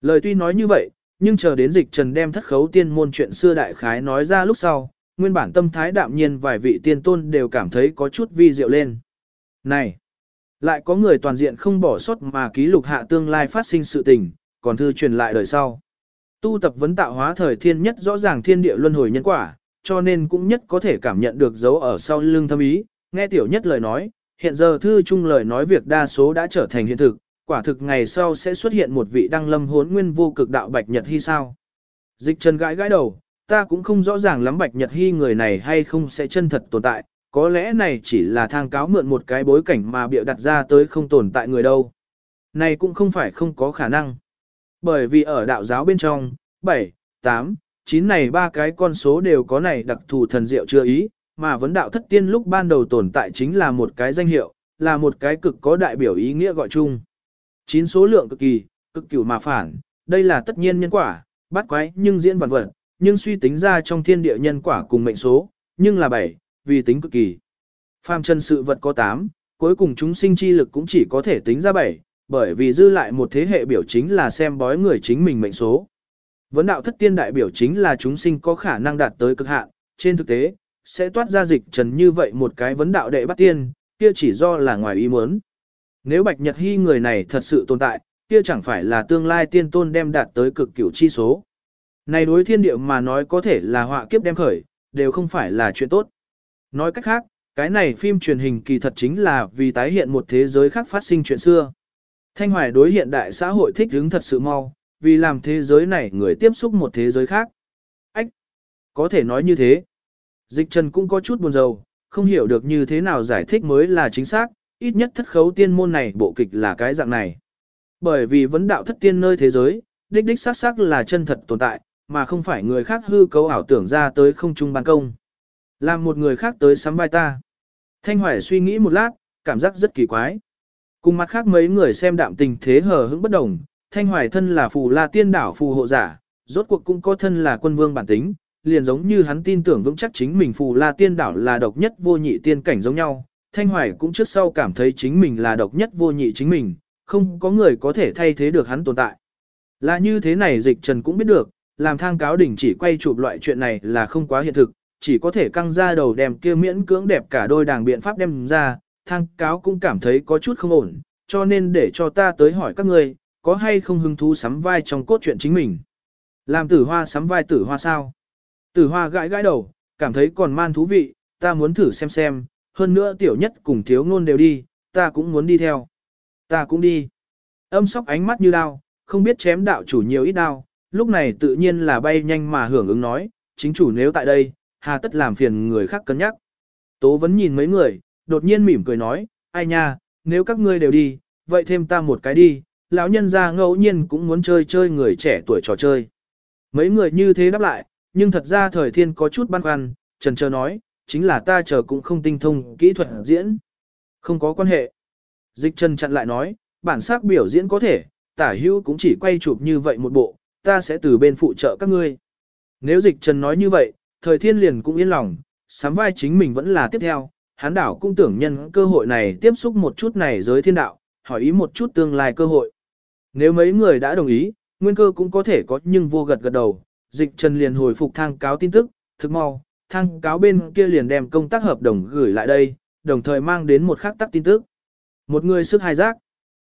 Lời tuy nói như vậy, nhưng chờ đến dịch trần đem thất khấu tiên môn chuyện xưa đại khái nói ra lúc sau, nguyên bản tâm thái đạm nhiên vài vị tiên tôn đều cảm thấy có chút vi diệu lên. Này! Lại có người toàn diện không bỏ sót mà ký lục hạ tương lai phát sinh sự tình, còn thư truyền lại đời sau. Tu tập vấn tạo hóa thời thiên nhất rõ ràng thiên địa luân hồi nhân quả, cho nên cũng nhất có thể cảm nhận được dấu ở sau lưng thâm ý, nghe tiểu nhất lời nói, hiện giờ thư chung lời nói việc đa số đã trở thành hiện thực, quả thực ngày sau sẽ xuất hiện một vị đăng lâm hốn nguyên vô cực đạo bạch nhật hy sao. Dịch trần gãi gãi đầu, ta cũng không rõ ràng lắm Bạch Nhật Hy người này hay không sẽ chân thật tồn tại, có lẽ này chỉ là thang cáo mượn một cái bối cảnh mà bịa đặt ra tới không tồn tại người đâu. Này cũng không phải không có khả năng. Bởi vì ở đạo giáo bên trong, 7, 8, 9 này ba cái con số đều có này đặc thù thần diệu chưa ý, mà vấn đạo thất tiên lúc ban đầu tồn tại chính là một cái danh hiệu, là một cái cực có đại biểu ý nghĩa gọi chung. 9 số lượng cực kỳ, cực cửu mà phản, đây là tất nhiên nhân quả, bắt quái nhưng diễn vạn vật, nhưng suy tính ra trong thiên địa nhân quả cùng mệnh số, nhưng là 7, vì tính cực kỳ. Phàm chân sự vật có 8, cuối cùng chúng sinh chi lực cũng chỉ có thể tính ra 7, bởi vì dư lại một thế hệ biểu chính là xem bói người chính mình mệnh số. Vấn đạo thất tiên đại biểu chính là chúng sinh có khả năng đạt tới cực hạn, trên thực tế, sẽ toát ra dịch trần như vậy một cái vấn đạo đệ bắt tiên, kia chỉ do là ngoài ý muốn. Nếu Bạch Nhật Hy người này thật sự tồn tại, kia chẳng phải là tương lai tiên tôn đem đạt tới cực cửu chi số. Này đối thiên địa mà nói có thể là họa kiếp đem khởi, đều không phải là chuyện tốt. Nói cách khác, cái này phim truyền hình kỳ thật chính là vì tái hiện một thế giới khác phát sinh chuyện xưa. Thanh Hoài đối hiện đại xã hội thích hứng thật sự mau, vì làm thế giới này người tiếp xúc một thế giới khác. Ách! Có thể nói như thế. Dịch trần cũng có chút buồn rầu, không hiểu được như thế nào giải thích mới là chính xác, ít nhất thất khấu tiên môn này bộ kịch là cái dạng này. Bởi vì vấn đạo thất tiên nơi thế giới, đích đích xác xác là chân thật tồn tại, mà không phải người khác hư cấu ảo tưởng ra tới không trung ban công. Làm một người khác tới sắm vai ta. Thanh Hoài suy nghĩ một lát, cảm giác rất kỳ quái. Cùng mặt khác mấy người xem đạm tình thế hờ hững bất đồng, Thanh Hoài thân là phù la tiên đảo phù hộ giả, rốt cuộc cũng có thân là quân vương bản tính, liền giống như hắn tin tưởng vững chắc chính mình phù la tiên đảo là độc nhất vô nhị tiên cảnh giống nhau. Thanh Hoài cũng trước sau cảm thấy chính mình là độc nhất vô nhị chính mình, không có người có thể thay thế được hắn tồn tại. Là như thế này dịch trần cũng biết được, làm thang cáo đỉnh chỉ quay chụp loại chuyện này là không quá hiện thực, chỉ có thể căng ra đầu đem kia miễn cưỡng đẹp cả đôi đảng biện pháp đem ra, thang cáo cũng cảm thấy có chút không ổn, cho nên để cho ta tới hỏi các ngươi, có hay không hứng thú sắm vai trong cốt truyện chính mình. Làm tử hoa sắm vai tử hoa sao? Tử hoa gãi gãi đầu, cảm thấy còn man thú vị, ta muốn thử xem xem, hơn nữa tiểu nhất cùng thiếu ngôn đều đi, ta cũng muốn đi theo. Ta cũng đi. Âm sóc ánh mắt như đao, không biết chém đạo chủ nhiều ít đao, lúc này tự nhiên là bay nhanh mà hưởng ứng nói, chính chủ nếu tại đây, hà tất làm phiền người khác cân nhắc. Tố vẫn nhìn mấy người, đột nhiên mỉm cười nói, ai nha, nếu các ngươi đều đi, vậy thêm ta một cái đi, lão nhân ra ngẫu nhiên cũng muốn chơi chơi người trẻ tuổi trò chơi. Mấy người như thế đáp lại, nhưng thật ra thời thiên có chút băn khoăn, trần chờ nói, chính là ta chờ cũng không tinh thông kỹ thuật diễn. Không có quan hệ. Dịch trần chặn lại nói, bản sắc biểu diễn có thể, tả hữu cũng chỉ quay chụp như vậy một bộ, ta sẽ từ bên phụ trợ các ngươi. Nếu dịch trần nói như vậy, thời thiên liền cũng yên lòng, sắm vai chính mình vẫn là tiếp theo, hán đảo cũng tưởng nhân cơ hội này tiếp xúc một chút này giới thiên đạo, hỏi ý một chút tương lai cơ hội. Nếu mấy người đã đồng ý, nguyên cơ cũng có thể có nhưng vô gật gật đầu, dịch trần liền hồi phục thang cáo tin tức, thực mau, thang cáo bên kia liền đem công tác hợp đồng gửi lại đây, đồng thời mang đến một khắc tắc tin tức. Một người sức hai giác.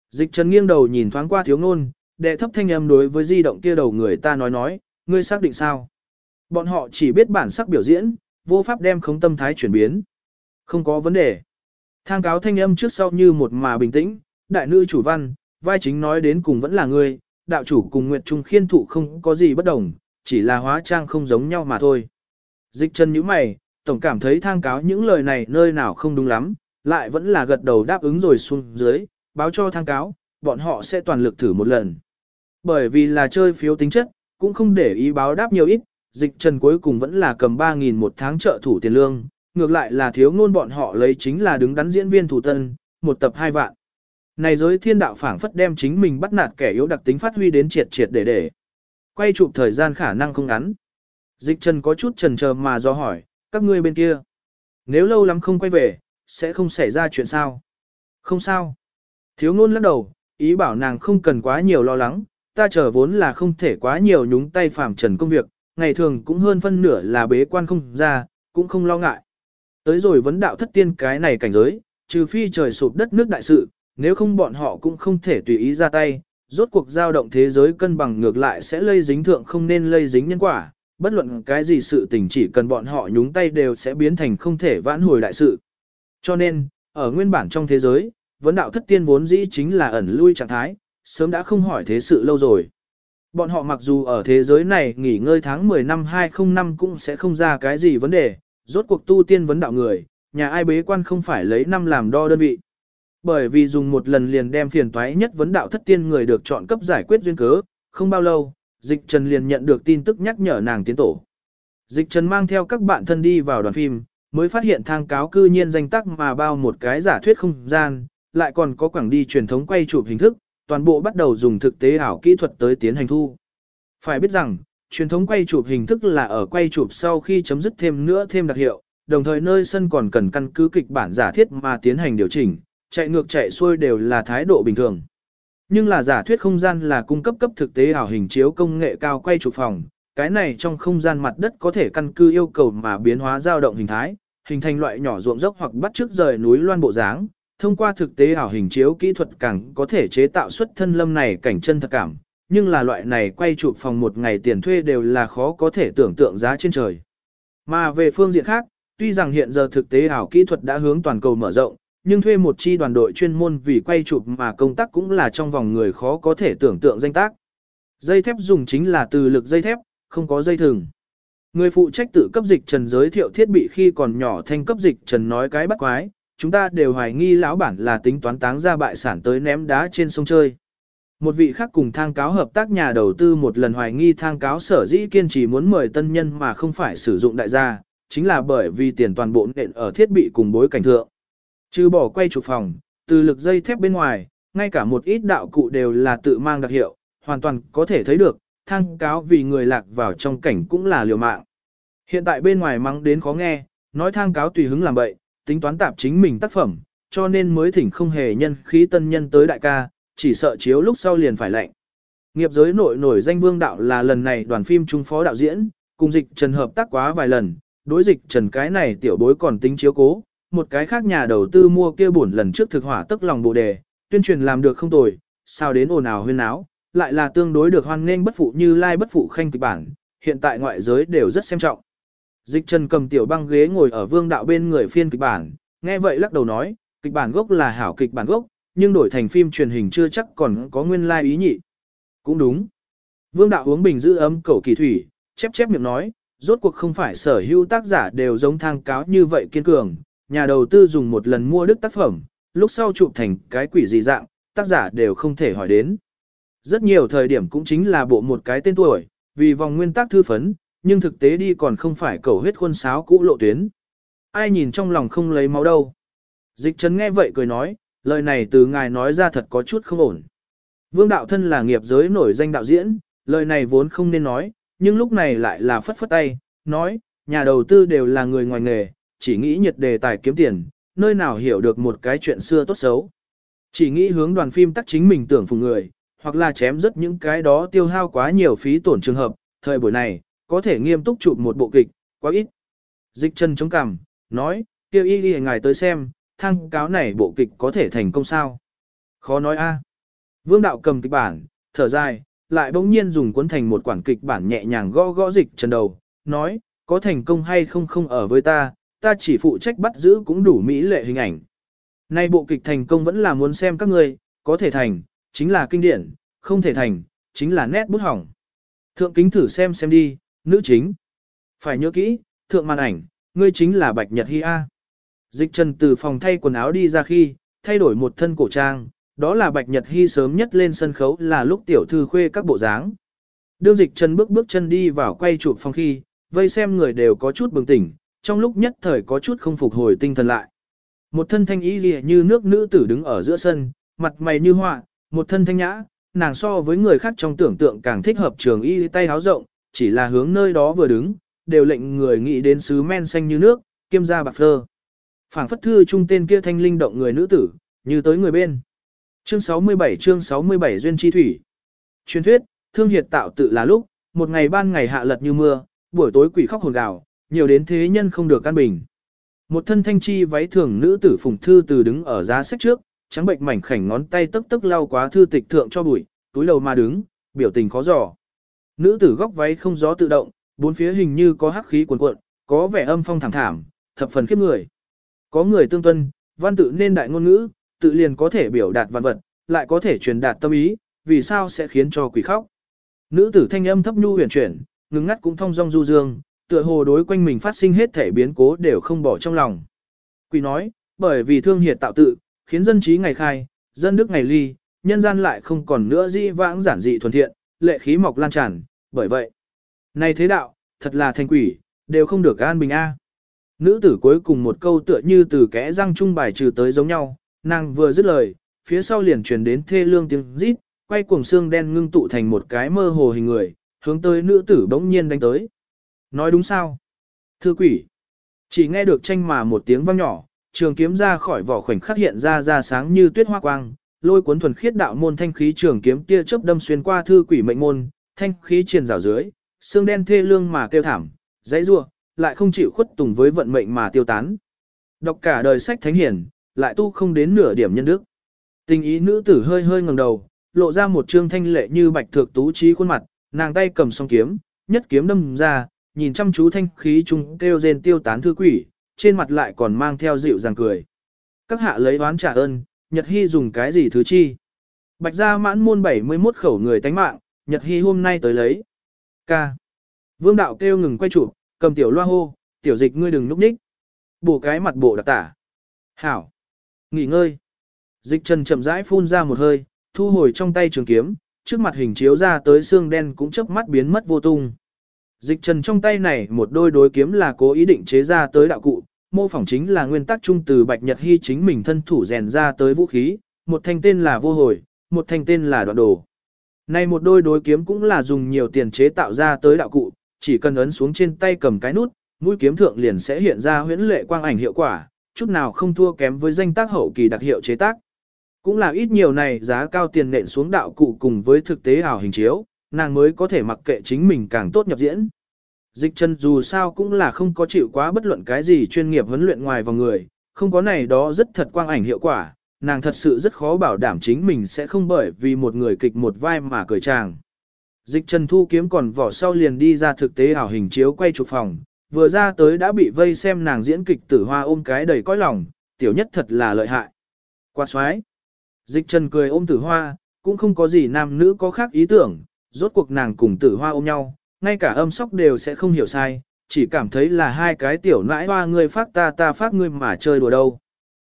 Dịch trần nghiêng đầu nhìn thoáng qua thiếu ngôn, đệ thấp thanh âm đối với di động kia đầu người ta nói nói, ngươi xác định sao? Bọn họ chỉ biết bản sắc biểu diễn, vô pháp đem không tâm thái chuyển biến. Không có vấn đề. Thang cáo thanh âm trước sau như một mà bình tĩnh, đại nữ chủ văn, vai chính nói đến cùng vẫn là ngươi, đạo chủ cùng Nguyệt Trung khiên thụ không có gì bất đồng, chỉ là hóa trang không giống nhau mà thôi. Dịch chân như mày, tổng cảm thấy thang cáo những lời này nơi nào không đúng lắm, lại vẫn là gật đầu đáp ứng rồi xuống dưới, báo cho thang cáo, bọn họ sẽ toàn lực thử một lần. Bởi vì là chơi phiếu tính chất, cũng không để ý báo đáp nhiều ít, dịch trần cuối cùng vẫn là cầm 3.000 một tháng trợ thủ tiền lương, ngược lại là thiếu ngôn bọn họ lấy chính là đứng đắn diễn viên thủ tân, một tập hai vạn. Này giới thiên đạo phảng phất đem chính mình bắt nạt kẻ yếu đặc tính phát huy đến triệt triệt để để. Quay chụp thời gian khả năng không ngắn. Dịch trần có chút trần chờ mà do hỏi, các ngươi bên kia. Nếu lâu lắm không quay về, sẽ không xảy ra chuyện sao? Không sao. Thiếu ngôn lắc đầu, ý bảo nàng không cần quá nhiều lo lắng, ta chờ vốn là không thể quá nhiều nhúng tay phàm trần công việc, ngày thường cũng hơn phân nửa là bế quan không ra, cũng không lo ngại. Tới rồi vấn đạo thất tiên cái này cảnh giới, trừ phi trời sụp đất nước đại sự, nếu không bọn họ cũng không thể tùy ý ra tay, rốt cuộc giao động thế giới cân bằng ngược lại sẽ lây dính thượng không nên lây dính nhân quả, bất luận cái gì sự tình chỉ cần bọn họ nhúng tay đều sẽ biến thành không thể vãn hồi đại sự. Cho nên, ở nguyên bản trong thế giới, vấn đạo thất tiên vốn dĩ chính là ẩn lui trạng thái, sớm đã không hỏi thế sự lâu rồi. Bọn họ mặc dù ở thế giới này nghỉ ngơi tháng 10 năm 2005 cũng sẽ không ra cái gì vấn đề, rốt cuộc tu tiên vấn đạo người, nhà ai bế quan không phải lấy năm làm đo đơn vị. Bởi vì dùng một lần liền đem phiền toái nhất vấn đạo thất tiên người được chọn cấp giải quyết duyên cớ, không bao lâu, Dịch Trần liền nhận được tin tức nhắc nhở nàng tiến tổ. Dịch Trần mang theo các bạn thân đi vào đoàn phim, mới phát hiện thang cáo cư nhiên danh tắc mà bao một cái giả thuyết không gian, lại còn có quảng đi truyền thống quay chụp hình thức, toàn bộ bắt đầu dùng thực tế ảo kỹ thuật tới tiến hành thu. Phải biết rằng, truyền thống quay chụp hình thức là ở quay chụp sau khi chấm dứt thêm nữa thêm đặc hiệu, đồng thời nơi sân còn cần căn cứ kịch bản giả thiết mà tiến hành điều chỉnh, chạy ngược chạy xuôi đều là thái độ bình thường. Nhưng là giả thuyết không gian là cung cấp cấp thực tế ảo hình chiếu công nghệ cao quay chụp phòng, cái này trong không gian mặt đất có thể căn cứ yêu cầu mà biến hóa dao động hình thái, hình thành loại nhỏ ruộng dốc hoặc bắt chước rời núi loan bộ dáng. Thông qua thực tế ảo hình chiếu kỹ thuật càng có thể chế tạo xuất thân lâm này cảnh chân thật cảm, nhưng là loại này quay chụp phòng một ngày tiền thuê đều là khó có thể tưởng tượng giá trên trời. Mà về phương diện khác, tuy rằng hiện giờ thực tế ảo kỹ thuật đã hướng toàn cầu mở rộng, nhưng thuê một chi đoàn đội chuyên môn vì quay chụp mà công tác cũng là trong vòng người khó có thể tưởng tượng danh tác. Dây thép dùng chính là từ lực dây thép, không có dây thừng. Người phụ trách tự cấp dịch trần giới thiệu thiết bị khi còn nhỏ thanh cấp dịch trần nói cái bắt quái, chúng ta đều hoài nghi lão bản là tính toán táng ra bại sản tới ném đá trên sông chơi. Một vị khác cùng thang cáo hợp tác nhà đầu tư một lần hoài nghi thang cáo sở dĩ kiên trì muốn mời tân nhân mà không phải sử dụng đại gia, chính là bởi vì tiền toàn bộ nện ở thiết bị cùng bối cảnh thượng. Trừ bỏ quay chụp phòng, từ lực dây thép bên ngoài, ngay cả một ít đạo cụ đều là tự mang đặc hiệu, hoàn toàn có thể thấy được, thang cáo vì người lạc vào trong cảnh cũng là liều mạng. Hiện tại bên ngoài mắng đến khó nghe, nói thang cáo tùy hứng làm bậy, tính toán tạp chính mình tác phẩm, cho nên mới thỉnh không hề nhân khí tân nhân tới đại ca, chỉ sợ chiếu lúc sau liền phải lệnh. Nghiệp giới nội nổi danh vương đạo là lần này đoàn phim trung phó đạo diễn, cùng dịch trần hợp tác quá vài lần, đối dịch trần cái này tiểu bối còn tính chiếu cố, một cái khác nhà đầu tư mua kia bổn lần trước thực hỏa tức lòng bồ đề, tuyên truyền làm được không tồi, sao đến ồn ào huyên áo, lại là tương đối được hoan nghênh bất phụ như lai bất phụ khanh kịch bản, hiện tại ngoại giới đều rất xem trọng. Dịch Trần cầm tiểu băng ghế ngồi ở vương đạo bên người phiên kịch bản, nghe vậy lắc đầu nói, kịch bản gốc là hảo kịch bản gốc, nhưng đổi thành phim truyền hình chưa chắc còn có nguyên lai ý nhị. Cũng đúng. Vương đạo uống bình giữ ấm cầu kỳ thủy, chép chép miệng nói, rốt cuộc không phải sở hữu tác giả đều giống thang cáo như vậy kiên cường, nhà đầu tư dùng một lần mua đức tác phẩm, lúc sau chụp thành cái quỷ gì dạng, tác giả đều không thể hỏi đến. Rất nhiều thời điểm cũng chính là bộ một cái tên tuổi, vì vòng nguyên tắc thư phấn, nhưng thực tế đi còn không phải cầu huyết khuôn sáo cũ lộ tuyến. Ai nhìn trong lòng không lấy máu đâu. Dịch trấn nghe vậy cười nói, lời này từ ngài nói ra thật có chút không ổn. Vương đạo thân là nghiệp giới nổi danh đạo diễn, lời này vốn không nên nói, nhưng lúc này lại là phất phất tay, nói, nhà đầu tư đều là người ngoài nghề, chỉ nghĩ nhiệt đề tài kiếm tiền, nơi nào hiểu được một cái chuyện xưa tốt xấu. Chỉ nghĩ hướng đoàn phim tắc chính mình tưởng phùng người, hoặc là chém rất những cái đó tiêu hao quá nhiều phí tổn trường hợp, thời buổi này, có thể nghiêm túc chụp một bộ kịch, quá ít. Dịch chân chống cằm, nói, kêu y Y ngài tới xem, thăng cáo này bộ kịch có thể thành công sao. Khó nói a. Vương đạo cầm kịch bản, thở dài, lại bỗng nhiên dùng cuốn thành một quản kịch bản nhẹ nhàng gõ gõ dịch chân đầu, nói, có thành công hay không không ở với ta, ta chỉ phụ trách bắt giữ cũng đủ mỹ lệ hình ảnh. Nay bộ kịch thành công vẫn là muốn xem các người, có thể thành, chính là kinh điển, không thể thành, chính là nét bút hỏng. Thượng kính thử xem xem đi, nữ chính. Phải nhớ kỹ, thượng màn ảnh, ngươi chính là Bạch Nhật Hi A. Dịch trần từ phòng thay quần áo đi ra khi, thay đổi một thân cổ trang, đó là Bạch Nhật Hi sớm nhất lên sân khấu là lúc tiểu thư khuê các bộ dáng. Đương dịch trần bước bước chân đi vào quay chụp phòng khi, vây xem người đều có chút bừng tỉnh, trong lúc nhất thời có chút không phục hồi tinh thần lại. Một thân thanh ý lìa như nước nữ tử đứng ở giữa sân, mặt mày như họa, một thân thanh nhã, nàng so với người khác trong tưởng tượng càng thích hợp trường y tay háo rộng, chỉ là hướng nơi đó vừa đứng, đều lệnh người nghĩ đến sứ men xanh như nước, kiêm gia bạc phơ. Phảng phất thư trung tên kia thanh linh động người nữ tử, như tới người bên. Chương 67 chương 67 Duyên Chi Thủy Truyền thuyết, thương hiệt tạo tự là lúc, một ngày ban ngày hạ lật như mưa, buổi tối quỷ khóc hồn gào, nhiều đến thế nhân không được căn bình. Một thân thanh chi váy thường nữ tử phùng thư từ đứng ở giá sách trước, trắng bệnh mảnh khảnh ngón tay tức tức lau quá thư tịch thượng cho bụi, túi lầu mà đứng, biểu tình khó dò. Nữ tử góc váy không gió tự động, bốn phía hình như có hắc khí cuồn cuộn, có vẻ âm phong thảm thảm, thập phần khiếp người. Có người tương tuân, văn tự nên đại ngôn ngữ, tự liền có thể biểu đạt văn vật, lại có thể truyền đạt tâm ý, vì sao sẽ khiến cho quỷ khóc. Nữ tử thanh âm thấp nhu huyền chuyển, ngừng ngắt cũng thông dong du dương, tựa hồ đối quanh mình phát sinh hết thể biến cố đều không bỏ trong lòng. Quỷ nói, bởi vì thương hiệt tạo tự, khiến dân trí ngày khai, dân đức ngày ly, nhân gian lại không còn nữa dĩ vãng giản dị thuần thiện, lệ khí mọc lan tràn, bởi vậy. Này thế đạo, thật là thành quỷ, đều không được an bình a. Nữ tử cuối cùng một câu tựa như từ kẽ răng trung bài trừ tới giống nhau, nàng vừa dứt lời, phía sau liền truyền đến thê lương tiếng rít, quay cuồng xương đen ngưng tụ thành một cái mơ hồ hình người, hướng tới nữ tử bỗng nhiên đánh tới. Nói đúng sao? Thưa quỷ. Chỉ nghe được tranh mà một tiếng vang nhỏ, trường kiếm ra khỏi vỏ khoảnh khắc hiện ra ra sáng như tuyết hoa quang, lôi cuốn thuần khiết đạo môn thanh khí trường kiếm tia chớp đâm xuyên qua thư quỷ mệnh môn, thanh khí truyền rào dưới, xương đen thê lương mà kêu thảm, dãy rua, lại không chịu khuất tùng với vận mệnh mà tiêu tán. Đọc cả đời sách thánh hiển, lại tu không đến nửa điểm nhân đức. Tình ý nữ tử hơi hơi ngẩng đầu, lộ ra một trương thanh lệ như bạch thược tú trí khuôn mặt, nàng tay cầm song kiếm, nhất kiếm đâm ra, nhìn chăm chú thanh khí trung kêu rên tiêu tán thư quỷ, trên mặt lại còn mang theo dịu dàng cười. Các hạ lấy oán trả ơn, Nhật Hy dùng cái gì thứ chi? Bạch gia mãn môn 71 khẩu người tánh mạng, Nhật Hy hôm nay tới lấy. Ca. Vương đạo kêu ngừng quay chụp, cầm tiểu loa hô, tiểu dịch ngươi đừng núp ních. Bổ cái mặt bộ đặc tả. Hảo. Nghỉ ngơi. Dịch trần chậm rãi phun ra một hơi, thu hồi trong tay trường kiếm, trước mặt hình chiếu ra tới xương đen cũng chớp mắt biến mất vô tung. Dịch trần trong tay này một đôi đối kiếm là cố ý định chế ra tới đạo cụ, mô phỏng chính là nguyên tắc chung từ Bạch Nhật Hy chính mình thân thủ rèn ra tới vũ khí, một thanh tên là vô hồi, một thanh tên là đoạn đồ. Này một đôi đối kiếm cũng là dùng nhiều tiền chế tạo ra tới đạo cụ, chỉ cần ấn xuống trên tay cầm cái nút, mũi kiếm thượng liền sẽ hiện ra huyễn lệ quang ảnh hiệu quả, chút nào không thua kém với danh tác hậu kỳ đặc hiệu chế tác. Cũng là ít nhiều này giá cao tiền nện xuống đạo cụ cùng với thực tế ảo hình chiếu, nàng mới có thể mặc kệ chính mình càng tốt nhập diễn. Dịch chân dù sao cũng là không có chịu quá bất luận cái gì chuyên nghiệp huấn luyện ngoài vòng người, không có này đó rất thật quang ảnh hiệu quả, nàng thật sự rất khó bảo đảm chính mình sẽ không bởi vì một người kịch một vai mà cười chàng. Dịch Trần Thu kiếm còn vỏ sau liền đi ra thực tế ảo hình chiếu quay chụp phòng, vừa ra tới đã bị vây xem nàng diễn kịch tử hoa ôm cái đầy cõi lòng, tiểu nhất thật là lợi hại. Qua xoái. Dịch Trần cười ôm tử hoa, cũng không có gì nam nữ có khác ý tưởng, rốt cuộc nàng cùng tử hoa ôm nhau, ngay cả âm sóc đều sẽ không hiểu sai, chỉ cảm thấy là hai cái tiểu nãi hoa ngươi phát ta ta phát ngươi mà chơi đùa đâu.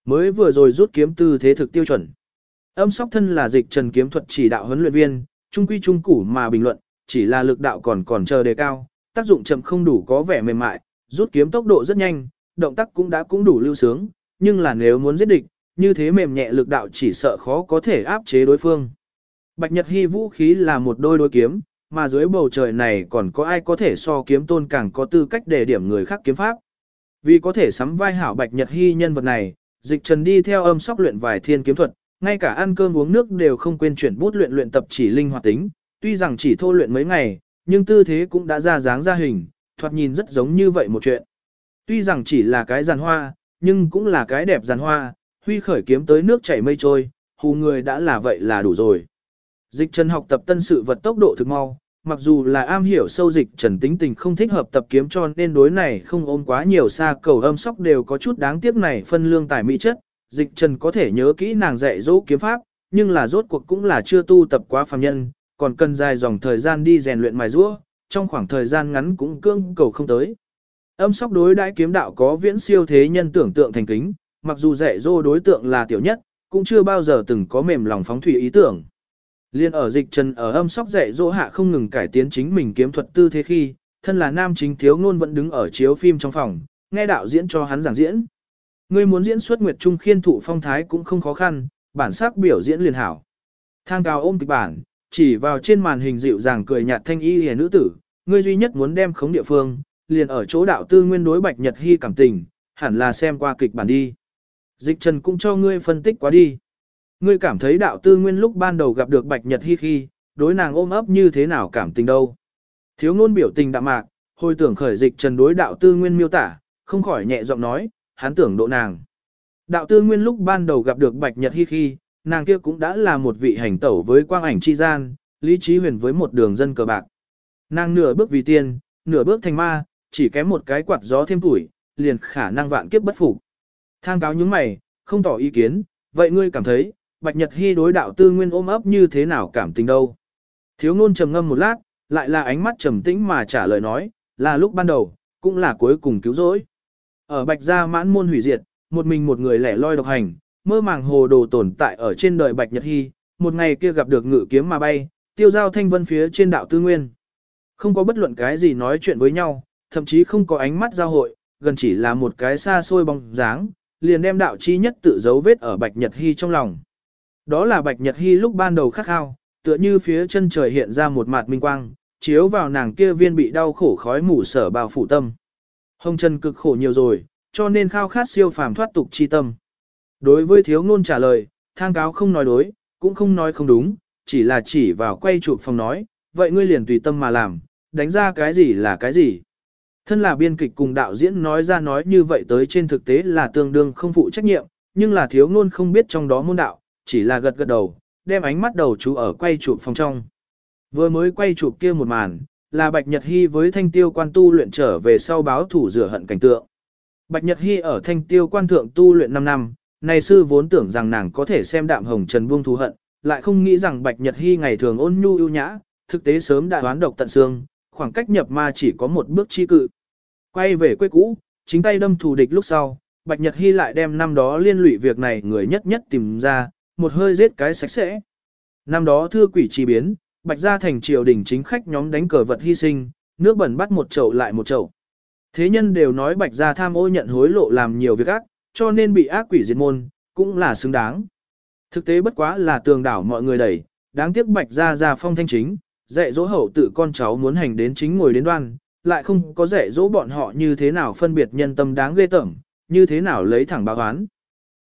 Mới vừa rồi rút kiếm tư thế thực tiêu chuẩn. Âm sóc thân là dịch trần kiếm thuật chỉ đạo huấn luyện viên, trung quy trung củ mà bình luận, chỉ là lực đạo còn còn chờ đề cao, tác dụng chậm không đủ có vẻ mềm mại, rút kiếm tốc độ rất nhanh, động tác cũng đã cũng đủ lưu sướng, nhưng là nếu muốn giết địch, như thế mềm nhẹ lực đạo chỉ sợ khó có thể áp chế đối phương. Bạch Nhật Hy vũ khí là một đôi đôi kiếm, mà dưới bầu trời này còn có ai có thể so kiếm tôn càng có tư cách để điểm người khác kiếm pháp. Vì có thể sắm vai hảo Bạch Nhật Hy nhân vật này, dịch trần đi theo âm sóc luyện vài thiên kiếm thuật, ngay cả ăn cơm uống nước đều không quên chuyển bút luyện luyện tập chỉ linh hoạt tính, tuy rằng chỉ thô luyện mấy ngày, nhưng tư thế cũng đã ra dáng ra hình, thoạt nhìn rất giống như vậy một chuyện. Tuy rằng chỉ là cái giàn hoa, nhưng cũng là cái đẹp giàn hoa, huy khởi kiếm tới nước chảy mây trôi, hù người đã là vậy là đủ rồi. Dịch trần học tập tân sự vật tốc độ thực mau, mặc dù là am hiểu sâu dịch trần tính tình không thích hợp tập kiếm cho nên đối này không ôm quá nhiều xa cầu âm sóc đều có chút đáng tiếc này phân lương tài mỹ chất, dịch trần có thể nhớ kỹ nàng dạy dỗ kiếm pháp, nhưng là rốt cuộc cũng là chưa tu tập quá phàm nhân, còn cần dài dòng thời gian đi rèn luyện mài rũa, trong khoảng thời gian ngắn cũng cương cầu không tới. Âm sóc đối đãi kiếm đạo có viễn siêu thế nhân tưởng tượng thành kính, mặc dù dạy dỗ đối tượng là tiểu nhất, cũng chưa bao giờ từng có mềm lòng phóng thủy ý tưởng. Liên ở dịch trần ở âm sóc dạy dỗ hạ không ngừng cải tiến chính mình kiếm thuật tư thế khi, thân là nam chính thiếu ngôn vẫn đứng ở chiếu phim trong phòng, nghe đạo diễn cho hắn giảng diễn. Ngươi muốn diễn xuất Nguyệt Trung khiên thụ phong thái cũng không khó khăn, bản sắc biểu diễn liền hảo. Thang cao ôm kịch bản, chỉ vào trên màn hình dịu dàng cười nhạt thanh y hề nữ tử, ngươi duy nhất muốn đem khống địa phương, liền ở chỗ đạo tư nguyên đối bạch nhật hy cảm tình, hẳn là xem qua kịch bản đi. Dịch trần cũng cho ngươi phân tích quá đi. Ngươi cảm thấy đạo tư nguyên lúc ban đầu gặp được bạch nhật Hi khi, đối nàng ôm ấp như thế nào cảm tình đâu. Thiếu ngôn biểu tình đạm mạc, hồi tưởng khởi dịch trần đối đạo tư nguyên miêu tả, không khỏi nhẹ giọng nói, hắn tưởng độ nàng. Đạo tư nguyên lúc ban đầu gặp được Bạch Nhật Hi khi, nàng kia cũng đã là một vị hành tẩu với quang ảnh chi gian, lý trí huyền với một đường dân cờ bạc. Nàng nửa bước vì tiên, nửa bước thành ma, chỉ kém một cái quạt gió thêm tuổi, liền khả năng vạn kiếp bất phục. Thang cáo những mày, không tỏ ý kiến, vậy ngươi cảm thấy, Bạch Nhật Hi đối đạo tư nguyên ôm ấp như thế nào cảm tình đâu? Thiếu ngôn trầm ngâm một lát, lại là ánh mắt trầm tĩnh mà trả lời nói, là lúc ban đầu, cũng là cuối cùng cứu rỗi. Ở Bạch Gia mãn môn hủy diệt, một mình một người lẻ loi độc hành, mơ màng hồ đồ tồn tại ở trên đời Bạch Nhật Hy, một ngày kia gặp được ngự kiếm mà bay, tiêu giao thanh vân phía trên đạo tư nguyên. Không có bất luận cái gì nói chuyện với nhau, thậm chí không có ánh mắt giao hội, gần chỉ là một cái xa xôi bóng dáng, liền đem đạo chi nhất tự dấu vết ở Bạch Nhật Hy trong lòng. Đó là Bạch Nhật Hy lúc ban đầu khắc khao, tựa như phía chân trời hiện ra một mạt minh quang, chiếu vào nàng kia viên bị đau khổ khói mù sở bao phủ tâm. Hồng Trần cực khổ nhiều rồi, cho nên khao khát siêu phàm thoát tục chi tâm. Đối với thiếu ngôn trả lời, thang cáo không nói đối, cũng không nói không đúng, chỉ là chỉ vào quay chụp phòng nói, vậy ngươi liền tùy tâm mà làm, đánh ra cái gì là cái gì. Thân là biên kịch cùng đạo diễn nói ra nói như vậy tới trên thực tế là tương đương không phụ trách nhiệm, nhưng là thiếu ngôn không biết trong đó môn đạo, chỉ là gật gật đầu, đem ánh mắt đầu chú ở quay chụp phòng trong. Vừa mới quay chụp kia một màn, là Bạch Nhật Hy với thanh tiêu quan tu luyện trở về sau báo thủ rửa hận cảnh tượng. Bạch Nhật Hy ở thanh tiêu quan thượng tu luyện 5 năm, này sư vốn tưởng rằng nàng có thể xem đạm hồng trần buông thù hận, lại không nghĩ rằng Bạch Nhật Hy ngày thường ôn nhu ưu nhã, thực tế sớm đã đoán độc tận xương, khoảng cách nhập ma chỉ có một bước chi cự. Quay về quê cũ, chính tay đâm thù địch lúc sau, Bạch Nhật Hy lại đem năm đó liên lụy việc này người nhất nhất tìm ra, một hơi giết cái sạch sẽ. Năm đó thưa quỷ chi biến, Bạch gia thành triều đình chính khách nhóm đánh cờ vật hy sinh, nước bẩn bắt một chậu lại một chậu. Thế nhân đều nói Bạch gia tham ô nhận hối lộ làm nhiều việc ác, cho nên bị ác quỷ diệt môn, cũng là xứng đáng. Thực tế bất quá là tường đảo mọi người đẩy, đáng tiếc Bạch gia gia phong thanh chính, dạy dỗ hậu tự con cháu muốn hành đến chính ngồi đến đoan, lại không có dạy dỗ bọn họ như thế nào phân biệt nhân tâm đáng ghê tởm, như thế nào lấy thẳng báo oán.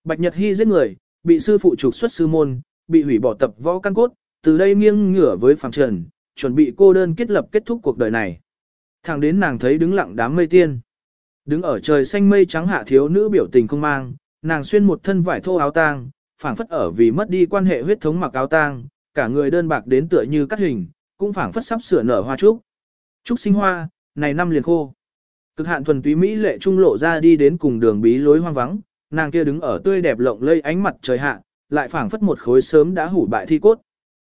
Bạch Nhật Hy giết người, bị sư phụ trục xuất sư môn, bị hủy bỏ tập võ căn cốt, từ đây nghiêng ngửa với phàm trần, chuẩn bị cô đơn kết lập kết thúc cuộc đời này. Thẳng đến nàng thấy đứng lặng đám mây tiên. Đứng ở trời xanh mây trắng hạ thiếu nữ biểu tình không mang, nàng xuyên một thân vải thô áo tang, phảng phất ở vì mất đi quan hệ huyết thống mặc áo tang, cả người đơn bạc đến tựa như cắt hình, cũng phảng phất sắp sửa nở hoa trúc. Trúc sinh hoa, này năm liền khô. Cực hạn thuần túy mỹ lệ trung lộ ra đi đến cùng đường bí lối hoang vắng, nàng kia đứng ở tươi đẹp lộng lây ánh mặt trời hạ, lại phảng phất một khối sớm đã hủ bại thi cốt.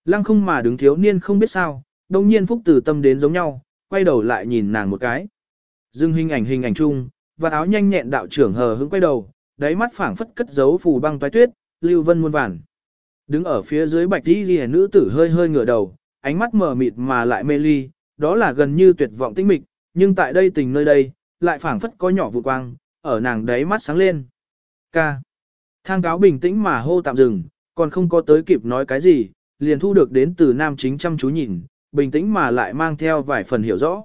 Lăng không mà đứng thiếu niên không biết sao, đồng nhiên phúc từ tâm đến giống nhau, quay đầu lại nhìn nàng một cái. Dừng hình ảnh hình ảnh chung, và áo nhanh nhẹn đạo trưởng hờ hững quay đầu, đáy mắt phảng phất cất giấu phù băng toái tuyết, lưu vân muôn vàn. Đứng ở phía dưới bạch đi ghi nữ tử hơi hơi ngửa đầu, ánh mắt mờ mịt mà lại mê ly, đó là gần như tuyệt vọng tinh mịch, nhưng tại đây tình nơi đây, lại phảng phất có nhỏ vụ quang, ở nàng đáy mắt sáng lên. Ca. Thang cáo bình tĩnh mà hô tạm dừng, còn không có tới kịp nói cái gì, liền thu được đến từ nam chính chăm chú nhìn, bình tĩnh mà lại mang theo vài phần hiểu rõ.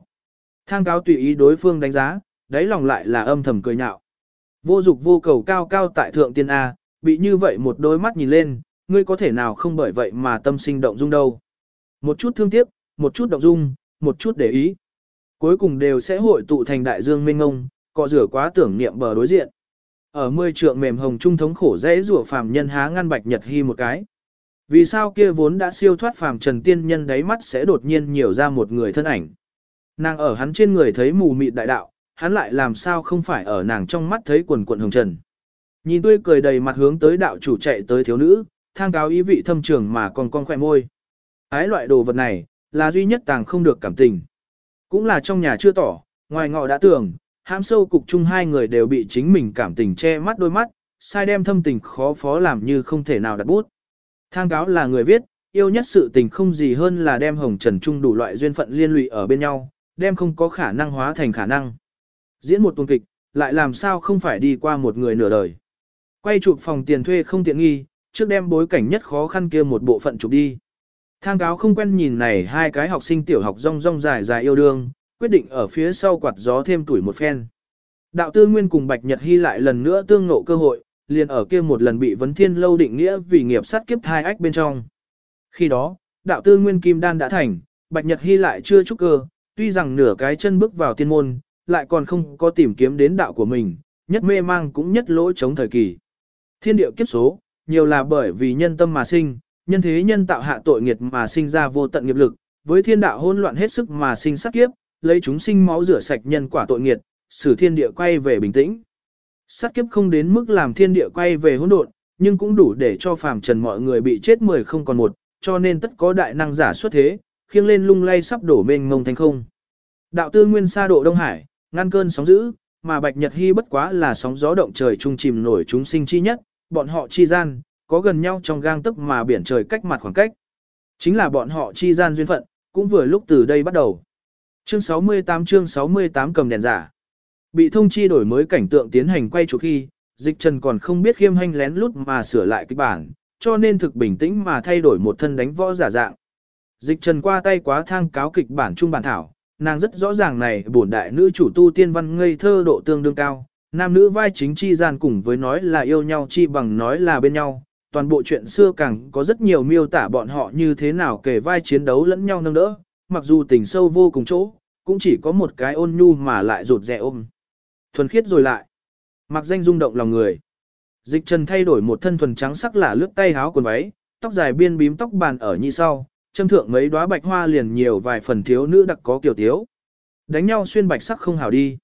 Thang cáo tùy ý đối phương đánh giá, đáy lòng lại là âm thầm cười nhạo. Vô dục vô cầu cao cao tại thượng tiên A, bị như vậy một đôi mắt nhìn lên, ngươi có thể nào không bởi vậy mà tâm sinh động dung đâu. Một chút thương tiếc, một chút động dung, một chút để ý. Cuối cùng đều sẽ hội tụ thành đại dương mênh ngông, cọ rửa quá tưởng niệm bờ đối diện. Ở mười trượng mềm hồng trung thống khổ dễ rủa phàm nhân há ngăn bạch nhật hy một cái. Vì sao kia vốn đã siêu thoát phàm trần tiên nhân đáy mắt sẽ đột nhiên nhiều ra một người thân ảnh. Nàng ở hắn trên người thấy mù mịt đại đạo, hắn lại làm sao không phải ở nàng trong mắt thấy quần quần hồng trần. Nhìn tươi cười đầy mặt hướng tới đạo chủ chạy tới thiếu nữ, thang cáo ý vị thâm trường mà còn con khỏe môi. Ái loại đồ vật này, là duy nhất tàng không được cảm tình. Cũng là trong nhà chưa tỏ, ngoài ngọ đã tưởng, hãm sâu cục chung hai người đều bị chính mình cảm tình che mắt đôi mắt, sai đem thâm tình khó phó làm như không thể nào đặt bút. Thang cáo là người viết, yêu nhất sự tình không gì hơn là đem hồng trần trung đủ loại duyên phận liên lụy ở bên nhau, đem không có khả năng hóa thành khả năng. Diễn một tuần kịch, lại làm sao không phải đi qua một người nửa đời. Quay chụp phòng tiền thuê không tiện nghi, trước đem bối cảnh nhất khó khăn kia một bộ phận chụp đi. Thang cáo không quen nhìn này hai cái học sinh tiểu học rong rong dài dài yêu đương, quyết định ở phía sau quạt gió thêm tuổi một phen. Đạo tư nguyên cùng Bạch Nhật Hy lại lần nữa tương ngộ cơ hội, liền ở kia một lần bị vấn thiên lâu định nghĩa vì nghiệp sát kiếp thai ách bên trong. Khi đó, đạo tư nguyên kim đan đã thành, Bạch Nhật Hy lại chưa trúc cơ, tuy rằng nửa cái chân bước vào tiên môn, lại còn không có tìm kiếm đến đạo của mình, nhất mê mang cũng nhất lỗi chống thời kỳ. Thiên điệu kiếp số, nhiều là bởi vì nhân tâm mà sinh, nhân thế nhân tạo hạ tội nghiệt mà sinh ra vô tận nghiệp lực, với thiên đạo hỗn loạn hết sức mà sinh sát kiếp, lấy chúng sinh máu rửa sạch nhân quả tội nghiệp, xử thiên địa quay về bình tĩnh. Sát kiếp không đến mức làm thiên địa quay về hỗn độn, nhưng cũng đủ để cho phàm trần mọi người bị chết mười không còn một, cho nên tất có đại năng giả xuất thế, khiêng lên lung lay sắp đổ mênh mông thành không. Đạo tư nguyên xa độ Đông Hải, ngăn cơn sóng dữ, mà Bạch Nhật Hy bất quá là sóng gió động trời trung chìm nổi chúng sinh chi nhất, bọn họ chi gian, có gần nhau trong gang tức mà biển trời cách mặt khoảng cách. Chính là bọn họ chi gian duyên phận, cũng vừa lúc từ đây bắt đầu. Chương 68 chương 68 cầm đèn giả. Bị thông chi đổi mới cảnh tượng tiến hành quay chụp khi, dịch trần còn không biết khiêm hành lén lút mà sửa lại kịch bản, cho nên thực bình tĩnh mà thay đổi một thân đánh võ giả dạng. Dịch trần qua tay quá thang cáo kịch bản trung bản thảo, nàng rất rõ ràng này bổn đại nữ chủ tu tiên văn ngây thơ độ tương đương cao, nam nữ vai chính chi gian cùng với nói là yêu nhau chi bằng nói là bên nhau, toàn bộ chuyện xưa càng có rất nhiều miêu tả bọn họ như thế nào kể vai chiến đấu lẫn nhau nâng đỡ, mặc dù tình sâu vô cùng chỗ, cũng chỉ có một cái ôn nhu mà lại rụt rè ôm. Thuần khiết rồi lại. Mặc danh rung động lòng người. Dịch trần thay đổi một thân thuần trắng sắc là lướt tay háo quần váy, tóc dài biên bím tóc bàn ở như sau, châm thượng mấy đóa bạch hoa liền nhiều vài phần thiếu nữ đặc có kiểu thiếu Đánh nhau xuyên bạch sắc không hảo đi.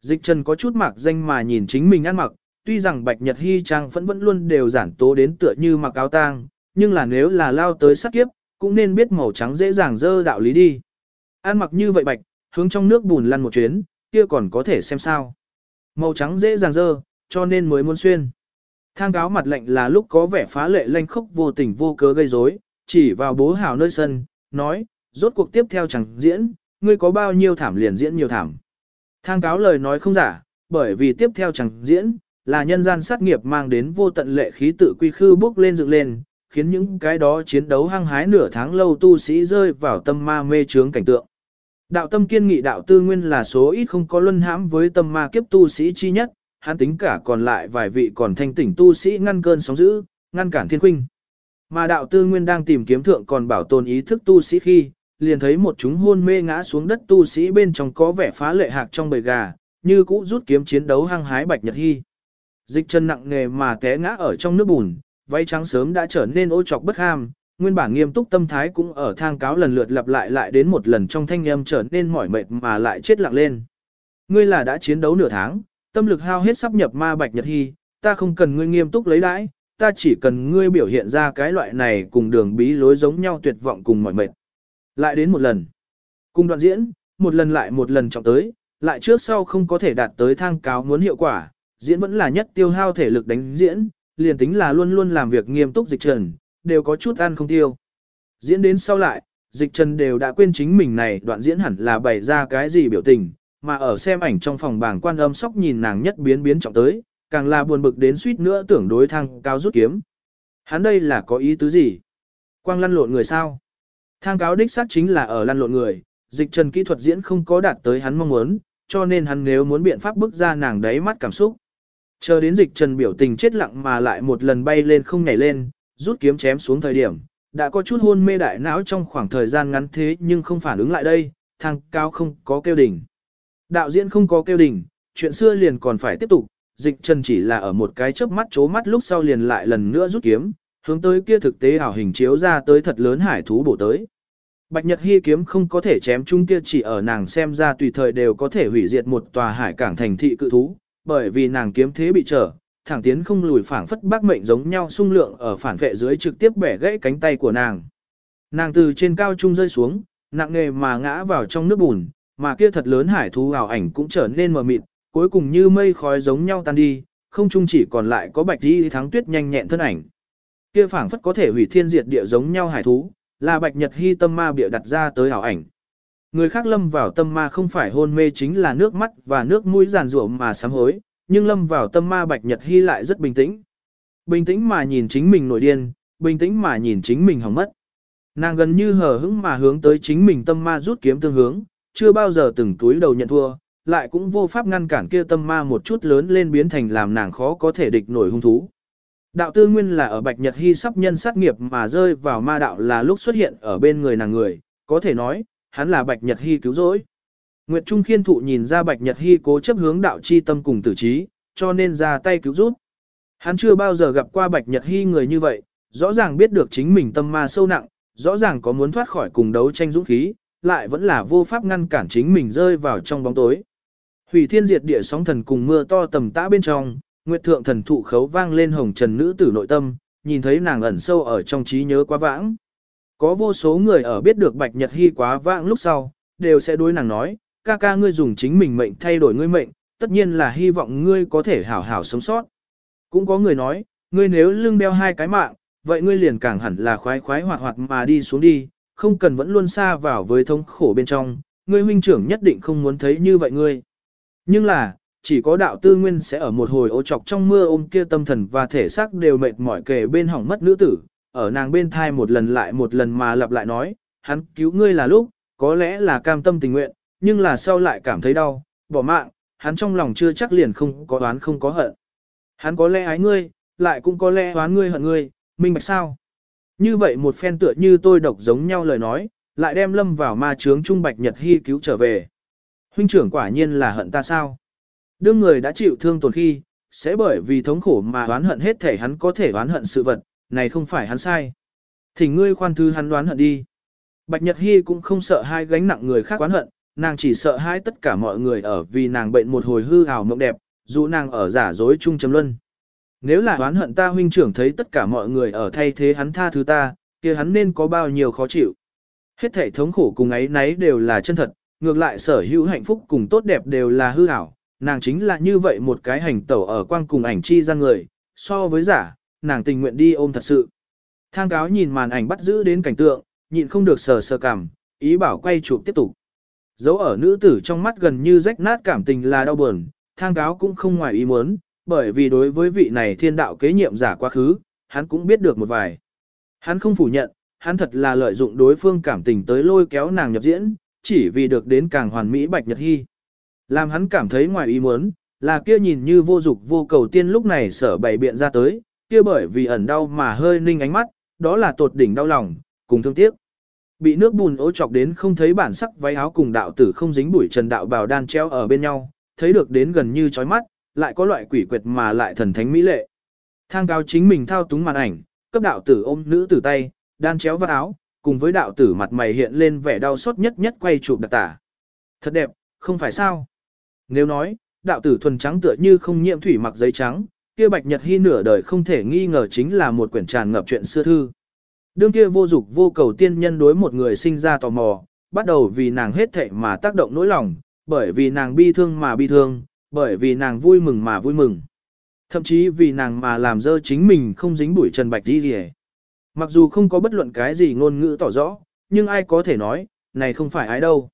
Dịch trần có chút mặc danh mà nhìn chính mình ăn mặc, tuy rằng bạch nhật hy trang vẫn vẫn luôn đều giản tố đến tựa như mặc áo tang, nhưng là nếu là lao tới sắc kiếp, cũng nên biết màu trắng dễ dàng dơ đạo lý đi. Ăn mặc như vậy bạch, hướng trong nước bùn lăn một chuyến, kia còn có thể xem sao. Màu trắng dễ dàng dơ, cho nên mới muốn xuyên. Thang cáo mặt lạnh là lúc có vẻ phá lệ lanh khốc vô tình vô cớ gây rối, chỉ vào bố hào nơi sân, nói, rốt cuộc tiếp theo chẳng diễn, ngươi có bao nhiêu thảm liền diễn nhiều thảm. Thang cáo lời nói không giả, bởi vì tiếp theo chẳng diễn, là nhân gian sát nghiệp mang đến vô tận lệ khí tự quy khư bước lên dựng lên, khiến những cái đó chiến đấu hăng hái nửa tháng lâu tu sĩ rơi vào tâm ma mê trướng cảnh tượng. Đạo tâm kiên nghị đạo tư nguyên là số ít không có luân hãm với tâm ma kiếp tu sĩ chi nhất, hắn tính cả còn lại vài vị còn thanh tỉnh tu sĩ ngăn cơn sóng dữ, ngăn cản thiên khuynh. Mà đạo tư nguyên đang tìm kiếm thượng còn bảo tồn ý thức tu sĩ khi, liền thấy một chúng hôn mê ngã xuống đất tu sĩ bên trong có vẻ phá lệ hạc trong bầy gà, như cũ rút kiếm chiến đấu hăng hái bạch nhật hy. Dịch chân nặng nghề mà té ngã ở trong nước bùn, váy trắng sớm đã trở nên ô trọc bất ham, nguyên bản nghiêm túc tâm thái cũng ở thang cáo lần lượt lặp lại lại đến một lần trong thanh âm trở nên mỏi mệt mà lại chết lặng lên. Ngươi là đã chiến đấu nửa tháng, tâm lực hao hết sắp nhập ma bạch nhật hy, ta không cần ngươi nghiêm túc lấy đãi, ta chỉ cần ngươi biểu hiện ra cái loại này cùng đường bí lối giống nhau tuyệt vọng cùng mỏi mệt. Lại đến một lần. Cùng đoạn diễn, một lần lại một lần trọng tới, lại trước sau không có thể đạt tới thang cáo muốn hiệu quả, diễn vẫn là nhất tiêu hao thể lực đánh diễn, liền tính là luôn luôn làm việc nghiêm túc dịch trần, đều có chút ăn không tiêu. Diễn đến sau lại, dịch trần đều đã quên chính mình này đoạn diễn hẳn là bày ra cái gì biểu tình, mà ở xem ảnh trong phòng bảng quan âm sóc nhìn nàng nhất biến biến trọng tới, càng là buồn bực đến suýt nữa tưởng đối thang cao rút kiếm. Hắn đây là có ý tứ gì? Quang lăn lộn người sao? Thang cáo đích xác chính là ở lăn lộn người, dịch trần kỹ thuật diễn không có đạt tới hắn mong muốn, cho nên hắn nếu muốn biện pháp bức ra nàng đáy mắt cảm xúc. Chờ đến dịch trần biểu tình chết lặng mà lại một lần bay lên không nhảy lên, rút kiếm chém xuống thời điểm, đã có chút hôn mê đại não trong khoảng thời gian ngắn thế nhưng không phản ứng lại đây, thang cao không có kêu đỉnh. Đạo diễn không có kêu đỉnh, chuyện xưa liền còn phải tiếp tục, dịch trần chỉ là ở một cái chớp mắt chố mắt lúc sau liền lại lần nữa rút kiếm, hướng tới kia thực tế ảo hình chiếu ra tới thật lớn hải thú bổ tới. Bạch Nhật Hy kiếm không có thể chém chung kia chỉ ở nàng xem ra tùy thời đều có thể hủy diệt một tòa hải cảng thành thị cự thú, bởi vì nàng kiếm thế bị trở, thẳng tiến không lùi phảng phất bác mệnh giống nhau sung lượng ở phản vệ dưới trực tiếp bẻ gãy cánh tay của nàng. Nàng từ trên cao trung rơi xuống, nặng nề mà ngã vào trong nước bùn, mà kia thật lớn hải thú ảo ảnh cũng trở nên mờ mịt, cuối cùng như mây khói giống nhau tan đi, không trung chỉ còn lại có bạch đi thắng tuyết nhanh nhẹn thân ảnh. Kia phảng phất có thể hủy thiên diệt địa giống nhau hải thú, là bạch nhật hy tâm ma bịa đặt ra tới ảo ảnh. Người khác lâm vào tâm ma không phải hôn mê chính là nước mắt và nước mũi giàn rủa mà sám hối, nhưng lâm vào tâm ma bạch nhật hy lại rất bình tĩnh. Bình tĩnh mà nhìn chính mình nổi điên, bình tĩnh mà nhìn chính mình hỏng mất. Nàng gần như hờ hững mà hướng tới chính mình tâm ma rút kiếm tương hướng, chưa bao giờ từng túi đầu nhận thua, lại cũng vô pháp ngăn cản kia tâm ma một chút lớn lên biến thành làm nàng khó có thể địch nổi hung thú. Đạo tư nguyên là ở Bạch Nhật Hy sắp nhân sát nghiệp mà rơi vào ma đạo là lúc xuất hiện ở bên người nàng người, có thể nói, hắn là Bạch Nhật Hy cứu rỗi. Nguyệt Trung Khiên Thụ nhìn ra Bạch Nhật Hy cố chấp hướng đạo chi tâm cùng tử trí, cho nên ra tay cứu giúp. Hắn chưa bao giờ gặp qua Bạch Nhật Hy người như vậy, rõ ràng biết được chính mình tâm ma sâu nặng, rõ ràng có muốn thoát khỏi cùng đấu tranh dũng khí, lại vẫn là vô pháp ngăn cản chính mình rơi vào trong bóng tối. Hủy thiên diệt địa sóng thần cùng mưa to tầm tã bên trong, Nguyệt thượng thần thụ khấu vang lên hồng trần nữ tử nội tâm, nhìn thấy nàng ẩn sâu ở trong trí nhớ quá vãng. Có vô số người ở biết được Bạch Nhật Hy quá vãng lúc sau, đều sẽ đối nàng nói, ca ca ngươi dùng chính mình mệnh thay đổi ngươi mệnh, tất nhiên là hy vọng ngươi có thể hảo hảo sống sót. Cũng có người nói, ngươi nếu lưng đeo hai cái mạng, vậy ngươi liền càng hẳn là khoái khoái hoạt hoạt mà đi xuống đi, không cần vẫn luôn xa vào với thống khổ bên trong, ngươi huynh trưởng nhất định không muốn thấy như vậy ngươi. Nhưng là, chỉ có đạo tư nguyên sẽ ở một hồi ô trọc trong mưa ôm kia tâm thần và thể xác đều mệt mỏi kề bên hỏng mất nữ tử, ở nàng bên thai một lần lại một lần mà lặp lại nói, hắn cứu ngươi là lúc, có lẽ là cam tâm tình nguyện, nhưng là sau lại cảm thấy đau, bỏ mạng, hắn trong lòng chưa chắc liền không có oán không có hận. Hắn có lẽ ái ngươi, lại cũng có lẽ oán ngươi hận ngươi, minh bạch sao? Như vậy một phen tựa như tôi độc giống nhau lời nói, lại đem lâm vào ma trướng trung bạch nhật hy cứu trở về. Huynh trưởng quả nhiên là hận ta sao? Đương người đã chịu thương tổn khi, sẽ bởi vì thống khổ mà oán hận hết thể hắn có thể oán hận sự vật, này không phải hắn sai. Thỉnh ngươi khoan thứ hắn đoán hận đi. Bạch Nhật Hy cũng không sợ hai gánh nặng người khác oán hận, nàng chỉ sợ hai tất cả mọi người ở vì nàng bệnh một hồi hư hào mộng đẹp, dù nàng ở giả dối chung chấm luân. Nếu là oán hận ta huynh trưởng thấy tất cả mọi người ở thay thế hắn tha thứ ta, kia hắn nên có bao nhiêu khó chịu. Hết thể thống khổ cùng ấy nấy đều là chân thật, ngược lại sở hữu hạnh phúc cùng tốt đẹp đều là hư ảo, nàng chính là như vậy một cái hành tẩu ở quang cùng ảnh chi ra người, so với giả, nàng tình nguyện đi ôm thật sự. Thang cáo nhìn màn ảnh bắt giữ đến cảnh tượng, nhịn không được sờ sờ cảm, ý bảo quay chụp tiếp tục. Dấu ở nữ tử trong mắt gần như rách nát cảm tình là đau buồn, thang cáo cũng không ngoài ý muốn, bởi vì đối với vị này thiên đạo kế nhiệm giả quá khứ, hắn cũng biết được một vài. Hắn không phủ nhận, hắn thật là lợi dụng đối phương cảm tình tới lôi kéo nàng nhập diễn, chỉ vì được đến càng hoàn mỹ bạch nhật hy. Làm hắn cảm thấy ngoài ý muốn, là kia nhìn như vô dục vô cầu tiên lúc này sở bày biện ra tới, kia bởi vì ẩn đau mà hơi ninh ánh mắt, đó là tột đỉnh đau lòng, cùng thương tiếc. Bị nước bùn ố chọc đến không thấy bản sắc váy áo cùng đạo tử không dính bụi trần đạo bào đan treo ở bên nhau, thấy được đến gần như chói mắt, lại có loại quỷ quyệt mà lại thần thánh mỹ lệ. Thang cao chính mình thao túng màn ảnh, cấp đạo tử ôm nữ tử tay, đan chéo vắt áo, cùng với đạo tử mặt mày hiện lên vẻ đau xót nhất nhất quay chụp đặc tả. Thật đẹp, không phải sao? Nếu nói, đạo tử thuần trắng tựa như không nhiễm thủy mặc giấy trắng, kia bạch nhật hy nửa đời không thể nghi ngờ chính là một quyển tràn ngập chuyện xưa thư. Đương kia vô dục vô cầu tiên nhân đối một người sinh ra tò mò, bắt đầu vì nàng hết thệ mà tác động nỗi lòng, bởi vì nàng bi thương mà bi thương, bởi vì nàng vui mừng mà vui mừng. Thậm chí vì nàng mà làm dơ chính mình không dính bụi trần bạch đi gì Mặc dù không có bất luận cái gì ngôn ngữ tỏ rõ, nhưng ai có thể nói, này không phải ai đâu.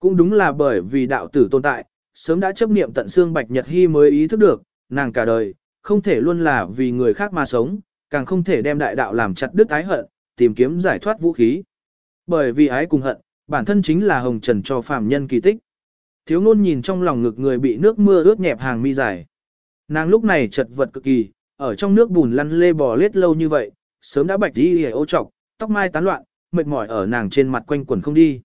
Cũng đúng là bởi vì đạo tử tồn tại, sớm đã chấp niệm tận xương bạch nhật hy mới ý thức được, nàng cả đời, không thể luôn là vì người khác mà sống, càng không thể đem đại đạo làm chặt đứt ái hận, tìm kiếm giải thoát vũ khí. Bởi vì ái cùng hận, bản thân chính là hồng trần cho phàm nhân kỳ tích. Thiếu ngôn nhìn trong lòng ngực người bị nước mưa ướt nhẹp hàng mi dài. Nàng lúc này chật vật cực kỳ, ở trong nước bùn lăn lê bò lết lâu như vậy, sớm đã bạch đi hề ô trọc, tóc mai tán loạn, mệt mỏi ở nàng trên mặt quanh quần không đi.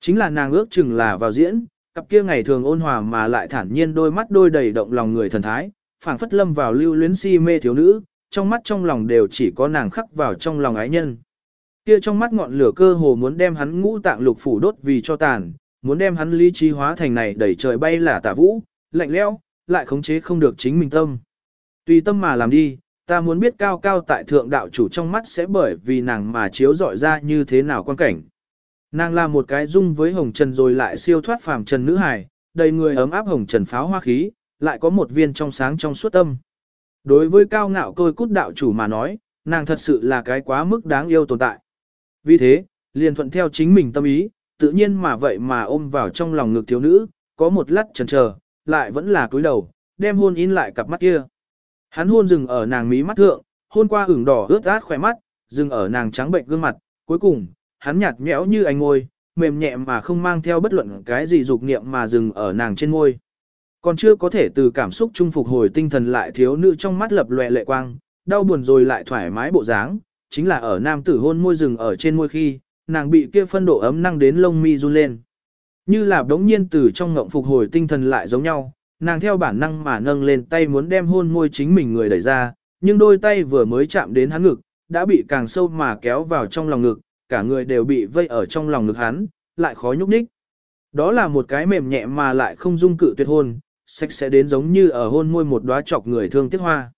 Chính là nàng ước chừng là vào diễn, cặp kia ngày thường ôn hòa mà lại thản nhiên đôi mắt đôi đầy động lòng người thần thái, phảng phất lâm vào lưu luyến si mê thiếu nữ, trong mắt trong lòng đều chỉ có nàng khắc vào trong lòng ái nhân. Kia trong mắt ngọn lửa cơ hồ muốn đem hắn ngũ tạng lục phủ đốt vì cho tàn, muốn đem hắn lý trí hóa thành này đẩy trời bay là tả vũ, lạnh lẽo, lại khống chế không được chính mình tâm. Tùy tâm mà làm đi, ta muốn biết cao cao tại thượng đạo chủ trong mắt sẽ bởi vì nàng mà chiếu dọi ra như thế nào quan cảnh. Nàng là một cái dung với hồng trần rồi lại siêu thoát phàm trần nữ hài, đầy người ấm áp hồng trần pháo hoa khí, lại có một viên trong sáng trong suốt tâm. Đối với cao ngạo tôi cút đạo chủ mà nói, nàng thật sự là cái quá mức đáng yêu tồn tại. Vì thế, liền thuận theo chính mình tâm ý, tự nhiên mà vậy mà ôm vào trong lòng ngực thiếu nữ, có một lát chần chờ, lại vẫn là cúi đầu, đem hôn in lại cặp mắt kia. Hắn hôn dừng ở nàng mí mắt thượng, hôn qua ửng đỏ ướt át khỏe mắt, dừng ở nàng trắng bệnh gương mặt, cuối cùng, hắn nhạt nhẽo như ánh ngôi, mềm nhẹ mà không mang theo bất luận cái gì dục niệm mà dừng ở nàng trên ngôi. Còn chưa có thể từ cảm xúc trung phục hồi tinh thần lại thiếu nữ trong mắt lập lòe lệ quang, đau buồn rồi lại thoải mái bộ dáng, chính là ở nam tử hôn môi rừng ở trên môi khi, nàng bị kia phân độ ấm năng đến lông mi run lên. Như là đống nhiên từ trong ngộng phục hồi tinh thần lại giống nhau, nàng theo bản năng mà nâng lên tay muốn đem hôn môi chính mình người đẩy ra, nhưng đôi tay vừa mới chạm đến hắn ngực, đã bị càng sâu mà kéo vào trong lòng ngực, cả người đều bị vây ở trong lòng ngực hắn, lại khó nhúc nhích. Đó là một cái mềm nhẹ mà lại không dung cự tuyệt hôn, sạch sẽ đến giống như ở hôn môi một đóa chọc người thương tiếc hoa.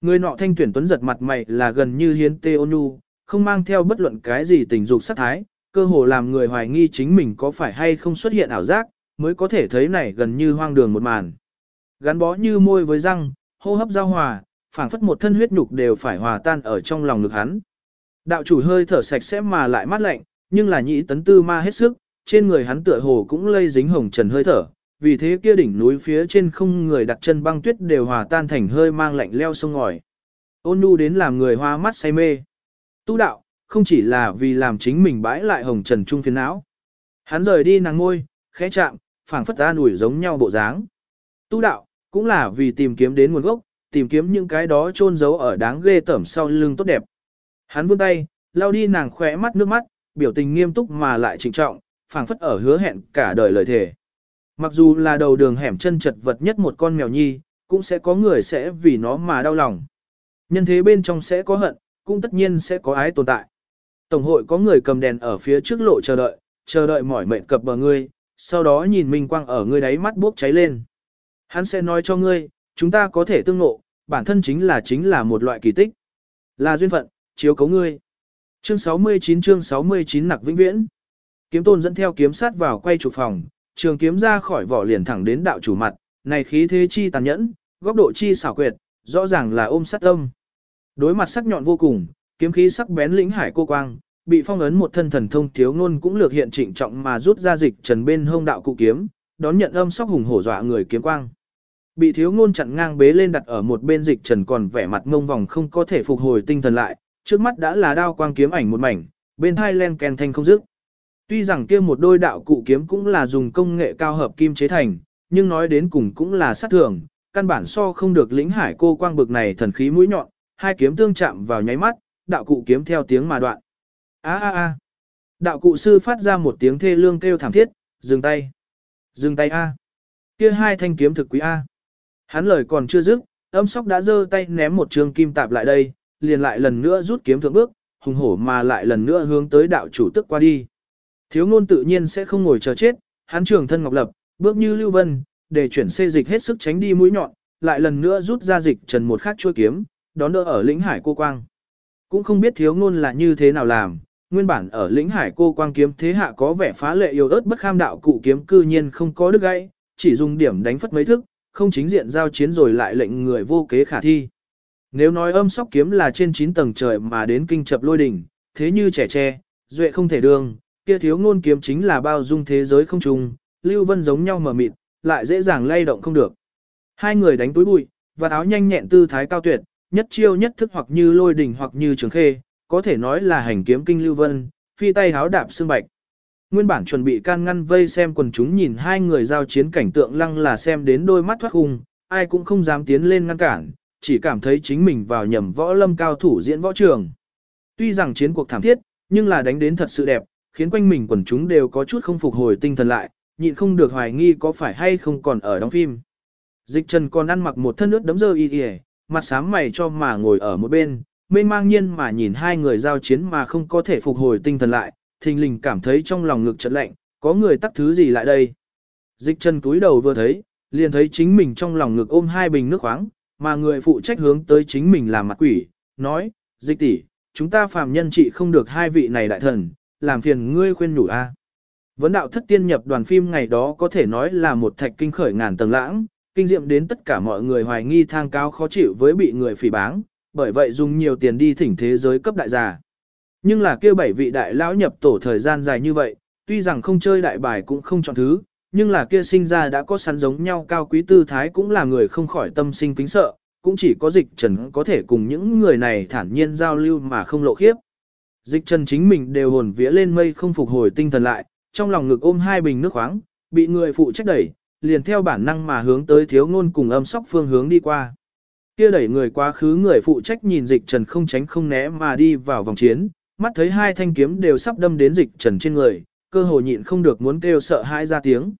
Người nọ thanh tuyển tuấn giật mặt mày là gần như hiến tê ôn nhu, không mang theo bất luận cái gì tình dục sát thái, cơ hồ làm người hoài nghi chính mình có phải hay không xuất hiện ảo giác, mới có thể thấy này gần như hoang đường một màn. Gắn bó như môi với răng, hô hấp giao hòa, phảng phất một thân huyết nhục đều phải hòa tan ở trong lòng ngực hắn. Đạo chủ hơi thở sạch sẽ mà lại mát lạnh, nhưng là nhị tấn tư ma hết sức, trên người hắn tựa hồ cũng lây dính hồng trần hơi thở, vì thế kia đỉnh núi phía trên không người đặt chân băng tuyết đều hòa tan thành hơi mang lạnh leo sông ngòi. Ôn nhu đến làm người hoa mắt say mê. Tu đạo, không chỉ là vì làm chính mình bãi lại hồng trần trung phiền não. Hắn rời đi nàng ngôi, khẽ chạm, phảng phất ra nủi giống nhau bộ dáng. Tu đạo, cũng là vì tìm kiếm đến nguồn gốc, tìm kiếm những cái đó chôn giấu ở đáng ghê tởm sau lưng tốt đẹp. Hắn vươn tay, lau đi nàng khỏe mắt nước mắt, biểu tình nghiêm túc mà lại trịnh trọng, phảng phất ở hứa hẹn cả đời lời thề. Mặc dù là đầu đường hẻm chân chật vật nhất một con mèo nhi, cũng sẽ có người sẽ vì nó mà đau lòng. Nhân thế bên trong sẽ có hận, cũng tất nhiên sẽ có ái tồn tại. Tổng hội có người cầm đèn ở phía trước lộ chờ đợi, chờ đợi mỏi mệt cập bờ ngươi, sau đó nhìn minh quang ở ngươi đáy mắt bốc cháy lên. Hắn sẽ nói cho ngươi, chúng ta có thể tương ngộ, bản thân chính là chính là một loại kỳ tích. Là duyên phận, chiếu cấu ngươi. Chương 69 chương 69 nặc vĩnh viễn. Kiếm tôn dẫn theo kiếm sát vào quay trụ phòng, trường kiếm ra khỏi vỏ liền thẳng đến đạo chủ mặt, này khí thế chi tàn nhẫn, góc độ chi xảo quyệt, rõ ràng là ôm sát tâm. Đối mặt sắc nhọn vô cùng, kiếm khí sắc bén lĩnh hải cô quang, bị phong ấn một thân thần thông thiếu ngôn cũng lược hiện trịnh trọng mà rút ra dịch trần bên hông đạo cụ kiếm, đón nhận âm sóc hùng hổ dọa người kiếm quang. Bị thiếu ngôn chặn ngang bế lên đặt ở một bên dịch trần còn vẻ mặt ngông vòng không có thể phục hồi tinh thần lại, trước mắt đã là đao quang kiếm ảnh một mảnh, bên hai len ken thanh không dứt. Tuy rằng kia một đôi đạo cụ kiếm cũng là dùng công nghệ cao hợp kim chế thành, nhưng nói đến cùng cũng là sát thường, căn bản so không được lĩnh hải cô quang bực này thần khí mũi nhọn, hai kiếm tương chạm vào nháy mắt, đạo cụ kiếm theo tiếng mà đoạn. A a a. Đạo cụ sư phát ra một tiếng thê lương kêu thảm thiết, dừng tay. Dừng tay a. Kia hai thanh kiếm thực quý a. Hắn lời còn chưa dứt, âm sóc đã giơ tay ném một trường kim tạp lại đây, liền lại lần nữa rút kiếm thượng bước, hùng hổ mà lại lần nữa hướng tới đạo chủ tức qua đi. Thiếu ngôn tự nhiên sẽ không ngồi chờ chết, hắn trường thân ngọc lập, bước như lưu vân, để chuyển xê dịch hết sức tránh đi mũi nhọn, lại lần nữa rút ra dịch trần một khắc chuôi kiếm, đón đỡ ở lĩnh hải cô quang. Cũng không biết thiếu ngôn là như thế nào làm, nguyên bản ở lĩnh hải cô quang kiếm thế hạ có vẻ phá lệ yêu ớt bất kham đạo cụ kiếm cư nhiên không có đứt gãy, chỉ dùng điểm đánh phất mấy thức, không chính diện giao chiến rồi lại lệnh người vô kế khả thi. Nếu nói âm sóc kiếm là trên 9 tầng trời mà đến kinh chập lôi đỉnh, thế như trẻ tre, duệ không thể đương, kia thiếu ngôn kiếm chính là bao dung thế giới không trùng, lưu vân giống nhau mở mịt, lại dễ dàng lay động không được. Hai người đánh túi bụi, và áo nhanh nhẹn tư thái cao tuyệt, nhất chiêu nhất thức hoặc như lôi đỉnh hoặc như trường khê, có thể nói là hành kiếm kinh lưu vân, phi tay háo đạp xương bạch. Nguyên bản chuẩn bị can ngăn vây xem quần chúng nhìn hai người giao chiến cảnh tượng lăng là xem đến đôi mắt thoát khung, ai cũng không dám tiến lên ngăn cản, chỉ cảm thấy chính mình vào nhầm võ lâm cao thủ diễn võ trường. Tuy rằng chiến cuộc thảm thiết, nhưng là đánh đến thật sự đẹp, khiến quanh mình quần chúng đều có chút không phục hồi tinh thần lại, nhịn không được hoài nghi có phải hay không còn ở đóng phim. Dịch trần còn ăn mặc một thân nước đấm dơ y y, mặt sám mày cho mà ngồi ở một bên, mênh mang nhiên mà nhìn hai người giao chiến mà không có thể phục hồi tinh thần lại, thình lình cảm thấy trong lòng ngực chợt lạnh, có người tắt thứ gì lại đây. Dịch trần túi đầu vừa thấy, liền thấy chính mình trong lòng ngực ôm hai bình nước khoáng, mà người phụ trách hướng tới chính mình làm mặt quỷ, nói, dịch tỷ, chúng ta phàm nhân trị không được hai vị này đại thần, làm phiền ngươi khuyên nhủ a. Vấn đạo thất tiên nhập đoàn phim ngày đó có thể nói là một thạch kinh khởi ngàn tầng lãng, kinh diệm đến tất cả mọi người hoài nghi thang cao khó chịu với bị người phỉ báng, bởi vậy dùng nhiều tiền đi thỉnh thế giới cấp đại giả. Nhưng là kêu bảy vị đại lão nhập tổ thời gian dài như vậy, tuy rằng không chơi đại bài cũng không chọn thứ, nhưng là kia sinh ra đã có sẵn giống nhau cao quý tư thái cũng là người không khỏi tâm sinh kính sợ, cũng chỉ có dịch trần có thể cùng những người này thản nhiên giao lưu mà không lộ khiếp. Dịch trần chính mình đều hồn vía lên mây không phục hồi tinh thần lại, trong lòng ngực ôm hai bình nước khoáng, bị người phụ trách đẩy, liền theo bản năng mà hướng tới thiếu ngôn cùng âm sóc phương hướng đi qua. Kia đẩy người quá khứ người phụ trách nhìn dịch trần không tránh không né mà đi vào vòng chiến, mắt thấy hai thanh kiếm đều sắp đâm đến dịch trần trên người, cơ hồ nhịn không được muốn kêu sợ hãi ra tiếng.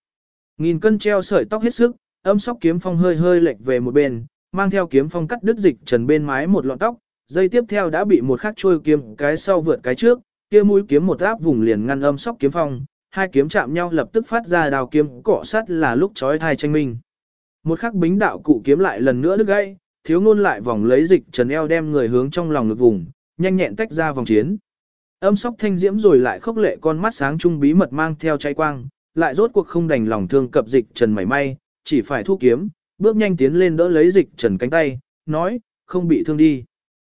Nghìn cân treo sợi tóc hết sức, âm sóc kiếm phong hơi hơi lệch về một bên, mang theo kiếm phong cắt đứt dịch trần bên mái một lọn tóc, dây tiếp theo đã bị một khắc trôi kiếm cái sau vượt cái trước, kia mũi kiếm một áp vùng liền ngăn âm sóc kiếm phong, hai kiếm chạm nhau lập tức phát ra đào kiếm cọ sắt là lúc chói thai tranh minh. Một khắc bính đạo cụ kiếm lại lần nữa đứt gãy, thiếu ngôn lại vòng lấy dịch trần eo đem người hướng trong lòng ngực vùng, nhanh nhẹn tách ra vòng chiến. Âm sóc thanh diễm rồi lại khốc lệ con mắt sáng trung bí mật mang theo cháy quang, lại rốt cuộc không đành lòng thương cập dịch trần mảy may, chỉ phải thu kiếm, bước nhanh tiến lên đỡ lấy dịch trần cánh tay, nói, không bị thương đi.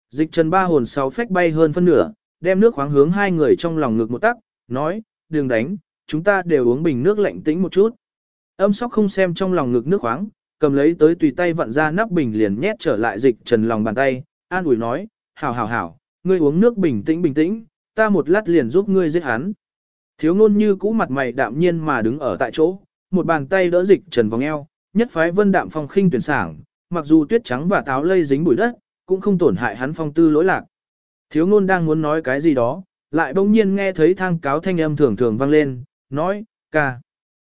Dịch trần ba hồn sáu phách bay hơn phân nửa, đem nước khoáng hướng hai người trong lòng ngực một tắc, nói, đừng đánh, chúng ta đều uống bình nước lạnh tĩnh một chút. Âm sóc không xem trong lòng ngực nước khoáng, cầm lấy tới tùy tay vặn ra nắp bình liền nhét trở lại dịch trần lòng bàn tay, an ủi nói, hảo hảo hảo, ngươi uống nước bình tĩnh bình tĩnh, ta một lát liền giúp ngươi giết hắn. Thiếu ngôn như cũ mặt mày đạm nhiên mà đứng ở tại chỗ, một bàn tay đỡ dịch trần vòng eo, nhất phái vân đạm phong khinh tuyển sảng, mặc dù tuyết trắng và táo lây dính bụi đất, cũng không tổn hại hắn phong tư lỗi lạc. Thiếu ngôn đang muốn nói cái gì đó, lại bỗng nhiên nghe thấy thang cáo thanh âm thường thường vang lên, nói, ca.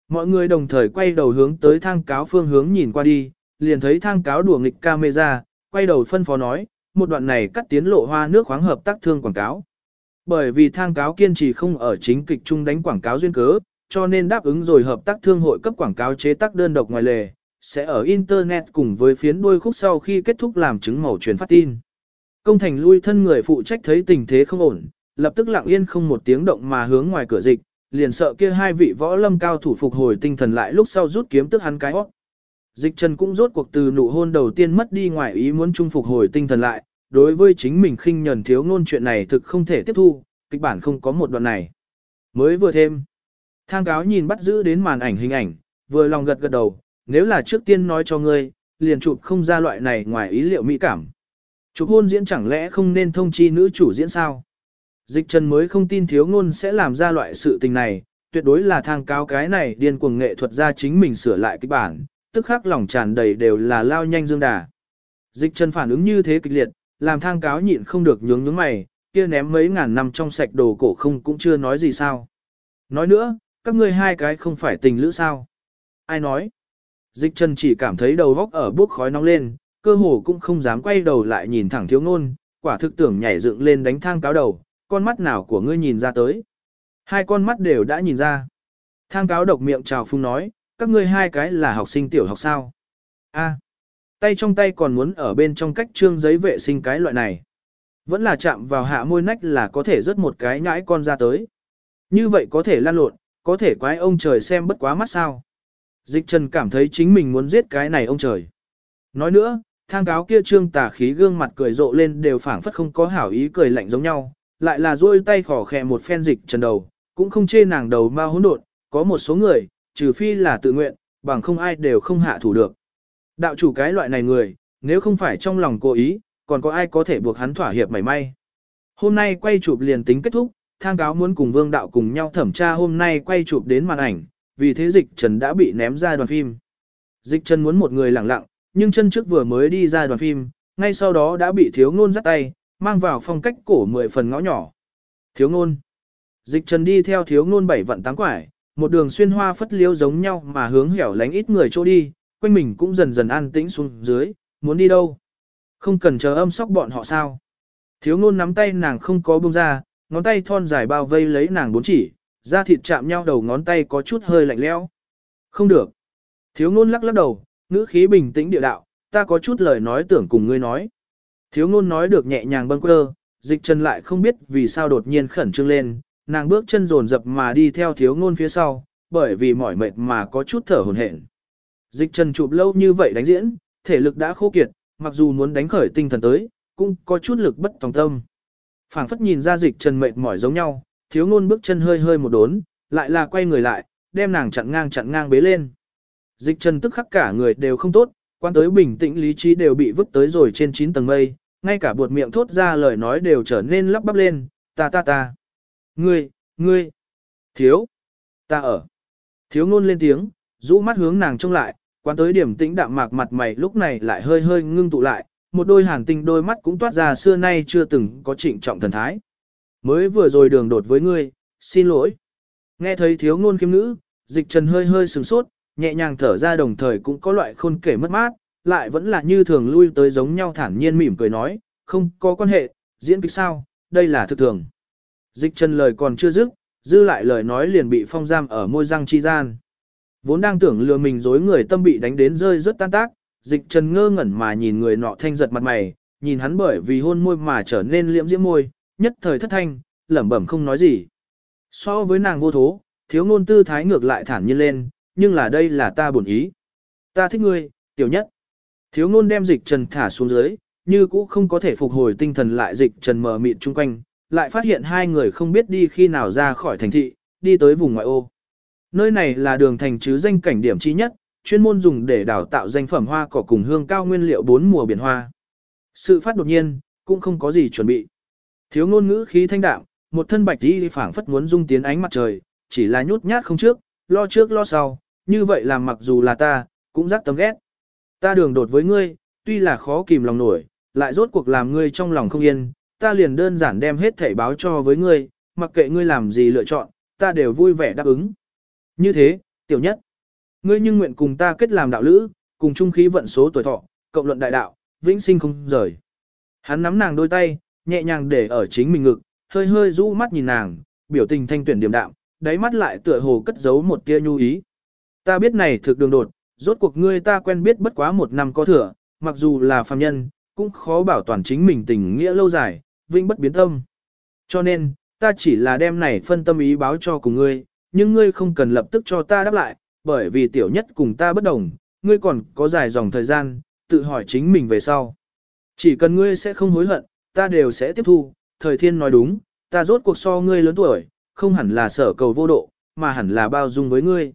Mọi người đồng thời quay đầu hướng tới thang cáo phương hướng nhìn qua đi, liền thấy thang cáo đùa nghịch camera, quay đầu phân phó nói, một đoạn này cắt tiến lộ hoa nước khoáng hợp tác thương quảng cáo. Bởi vì thang cáo kiên trì không ở chính kịch trung đánh quảng cáo duyên cớ, cho nên đáp ứng rồi hợp tác thương hội cấp quảng cáo chế tác đơn độc ngoài lề, sẽ ở Internet cùng với phiến đuôi khúc sau khi kết thúc làm chứng màu truyền phát tin. Công thành lui thân người phụ trách thấy tình thế không ổn, lập tức lặng yên không một tiếng động mà hướng ngoài cửa dịch, liền sợ kia hai vị võ lâm cao thủ phục hồi tinh thần lại lúc sau rút kiếm tức hắn cái hót. Dịch Trần cũng rốt cuộc từ nụ hôn đầu tiên mất đi ngoài ý muốn chung phục hồi tinh thần lại, đối với chính mình khinh nhẫn thiếu ngôn chuyện này thực không thể tiếp thu, kịch bản không có một đoạn này. Mới vừa thêm, thang cáo nhìn bắt giữ đến màn ảnh hình ảnh, vừa lòng gật gật đầu, nếu là trước tiên nói cho ngươi, liền chụp không ra loại này ngoài ý liệu mỹ cảm. Chụp hôn diễn chẳng lẽ không nên thông chi nữ chủ diễn sao? Dịch trần mới không tin thiếu ngôn sẽ làm ra loại sự tình này, tuyệt đối là thang cáo cái này điên cuồng nghệ thuật ra chính mình sửa lại cái bản, tức khắc lòng tràn đầy đều là lao nhanh dương đà. Dịch trần phản ứng như thế kịch liệt, làm thang cáo nhịn không được nhướng nhướng mày, kia ném mấy ngàn năm trong sạch đồ cổ không cũng chưa nói gì sao. Nói nữa, các ngươi hai cái không phải tình lữ sao. Ai nói? Dịch trần chỉ cảm thấy đầu góc ở bước khói nóng lên, cơ hồ cũng không dám quay đầu lại nhìn thẳng thiếu ngôn, quả thực tưởng nhảy dựng lên đánh thang cáo đầu, con mắt nào của ngươi nhìn ra tới. Hai con mắt đều đã nhìn ra. Thang cáo độc miệng chào phung nói, các ngươi hai cái là học sinh tiểu học sao. A, tay trong tay còn muốn ở bên trong cách trương giấy vệ sinh cái loại này. Vẫn là chạm vào hạ môi nách là có thể rớt một cái nhãi con ra tới. Như vậy có thể lan lộn, có thể quái ông trời xem bất quá mắt sao. Dịch trần cảm thấy chính mình muốn giết cái này ông trời. Nói nữa, thang cáo kia trương tà khí gương mặt cười rộ lên đều phảng phất không có hảo ý cười lạnh giống nhau, lại là duỗi tay khỏ khẽ một phen dịch trần đầu, cũng không chê nàng đầu ma hỗn độn, có một số người, trừ phi là tự nguyện, bằng không ai đều không hạ thủ được. Đạo chủ cái loại này người, nếu không phải trong lòng cố ý, còn có ai có thể buộc hắn thỏa hiệp mảy may. Hôm nay quay chụp liền tính kết thúc, thang cáo muốn cùng vương đạo cùng nhau thẩm tra hôm nay quay chụp đến màn ảnh, vì thế dịch trần đã bị ném ra đoàn phim. Dịch trần muốn một người lặng lặng, nhưng chân trước vừa mới đi ra đoàn phim, ngay sau đó đã bị thiếu ngôn dắt tay, mang vào phong cách cổ mười phần ngõ nhỏ. Thiếu ngôn. Dịch trần đi theo thiếu ngôn bảy vận tám quải, một đường xuyên hoa phất liêu giống nhau mà hướng hẻo lánh ít người chỗ đi, quanh mình cũng dần dần an tĩnh xuống dưới, muốn đi đâu. Không cần chờ âm sóc bọn họ sao. Thiếu ngôn nắm tay nàng không có buông ra, ngón tay thon dài bao vây lấy nàng bốn chỉ, da thịt chạm nhau đầu ngón tay có chút hơi lạnh lẽo. Không được. Thiếu ngôn lắc lắc đầu, ngữ khí bình tĩnh địa đạo, ta có chút lời nói tưởng cùng ngươi nói. Thiếu ngôn nói được nhẹ nhàng bâng quơ, dịch trần lại không biết vì sao đột nhiên khẩn trương lên, nàng bước chân rồn rập mà đi theo thiếu ngôn phía sau, bởi vì mỏi mệt mà có chút thở hồn hển. Dịch trần chụp lâu như vậy đánh diễn, thể lực đã khô kiệt, mặc dù muốn đánh khởi tinh thần tới, cũng có chút lực bất tòng tâm. phảng phất nhìn ra dịch trần mệt mỏi giống nhau, thiếu ngôn bước chân hơi hơi một đốn, lại là quay người lại, đem nàng chặn ngang chặn ngang bế lên. Dịch trần tức khắc cả người đều không tốt, quan tới bình tĩnh lý trí đều bị vứt tới rồi trên 9 tầng mây, ngay cả buột miệng thốt ra lời nói đều trở nên lắp bắp lên, ta ta ta. Ngươi, ngươi, thiếu, ta ở. Thiếu ngôn lên tiếng, rũ mắt hướng nàng trông lại, quan tới điểm tĩnh đạm mạc mặt mày lúc này lại hơi hơi ngưng tụ lại, một đôi hàn tinh đôi mắt cũng toát ra xưa nay chưa từng có trịnh trọng thần thái. Mới vừa rồi đường đột với ngươi, xin lỗi. Nghe thấy thiếu ngôn khiêm ngữ, dịch trần hơi hơi sừng sốt, nhẹ nhàng thở ra đồng thời cũng có loại khôn kể mất mát, lại vẫn là như thường lui tới giống nhau thản nhiên mỉm cười nói, không có quan hệ, diễn kịch sao, đây là thực thường. Dịch trần lời còn chưa dứt, dư lại lời nói liền bị phong giam ở môi răng chi gian. Vốn đang tưởng lừa mình dối người tâm bị đánh đến rơi rất tan tác, dịch trần ngơ ngẩn mà nhìn người nọ thanh giật mặt mày, nhìn hắn bởi vì hôn môi mà trở nên liễm diễm môi, nhất thời thất thanh, lẩm bẩm không nói gì. So với nàng vô thố, thiếu ngôn tư thái ngược lại thản nhiên lên, nhưng là đây là ta bổn ý. Ta thích ngươi, tiểu nhất. Thiếu ngôn đem dịch trần thả xuống dưới, như cũ không có thể phục hồi tinh thần lại dịch trần mờ mịt chung quanh, lại phát hiện hai người không biết đi khi nào ra khỏi thành thị, đi tới vùng ngoại ô. Nơi này là đường thành chứ danh cảnh điểm chi nhất, chuyên môn dùng để đào tạo danh phẩm hoa cỏ cùng hương cao nguyên liệu bốn mùa biển hoa. Sự phát đột nhiên, cũng không có gì chuẩn bị. Thiếu ngôn ngữ khí thanh đạm, một thân bạch đi phảng phất muốn dung tiến ánh mặt trời, chỉ là nhút nhát không trước, lo trước lo sau, như vậy làm mặc dù là ta, cũng rắc tấm ghét. Ta đường đột với ngươi, tuy là khó kìm lòng nổi, lại rốt cuộc làm ngươi trong lòng không yên, ta liền đơn giản đem hết thảy báo cho với ngươi, mặc kệ ngươi làm gì lựa chọn, ta đều vui vẻ đáp ứng. Như thế, tiểu nhất, ngươi nhưng nguyện cùng ta kết làm đạo lữ, cùng chung khí vận số tuổi thọ, cộng luận đại đạo, vĩnh sinh không rời. Hắn nắm nàng đôi tay, nhẹ nhàng để ở chính mình ngực, hơi hơi rũ mắt nhìn nàng, biểu tình thanh tuyển điềm đạm, đáy mắt lại tựa hồ cất giấu một tia nhu ý. Ta biết này thực đường đột, rốt cuộc ngươi ta quen biết bất quá một năm có thừa, mặc dù là phàm nhân, cũng khó bảo toàn chính mình tình nghĩa lâu dài, vinh bất biến tâm. Cho nên, ta chỉ là đem này phân tâm ý báo cho cùng ngươi, nhưng ngươi không cần lập tức cho ta đáp lại, bởi vì tiểu nhất cùng ta bất đồng, ngươi còn có dài dòng thời gian, tự hỏi chính mình về sau. Chỉ cần ngươi sẽ không hối hận, ta đều sẽ tiếp thu, thời thiên nói đúng, ta rốt cuộc so ngươi lớn tuổi, không hẳn là sở cầu vô độ, mà hẳn là bao dung với ngươi.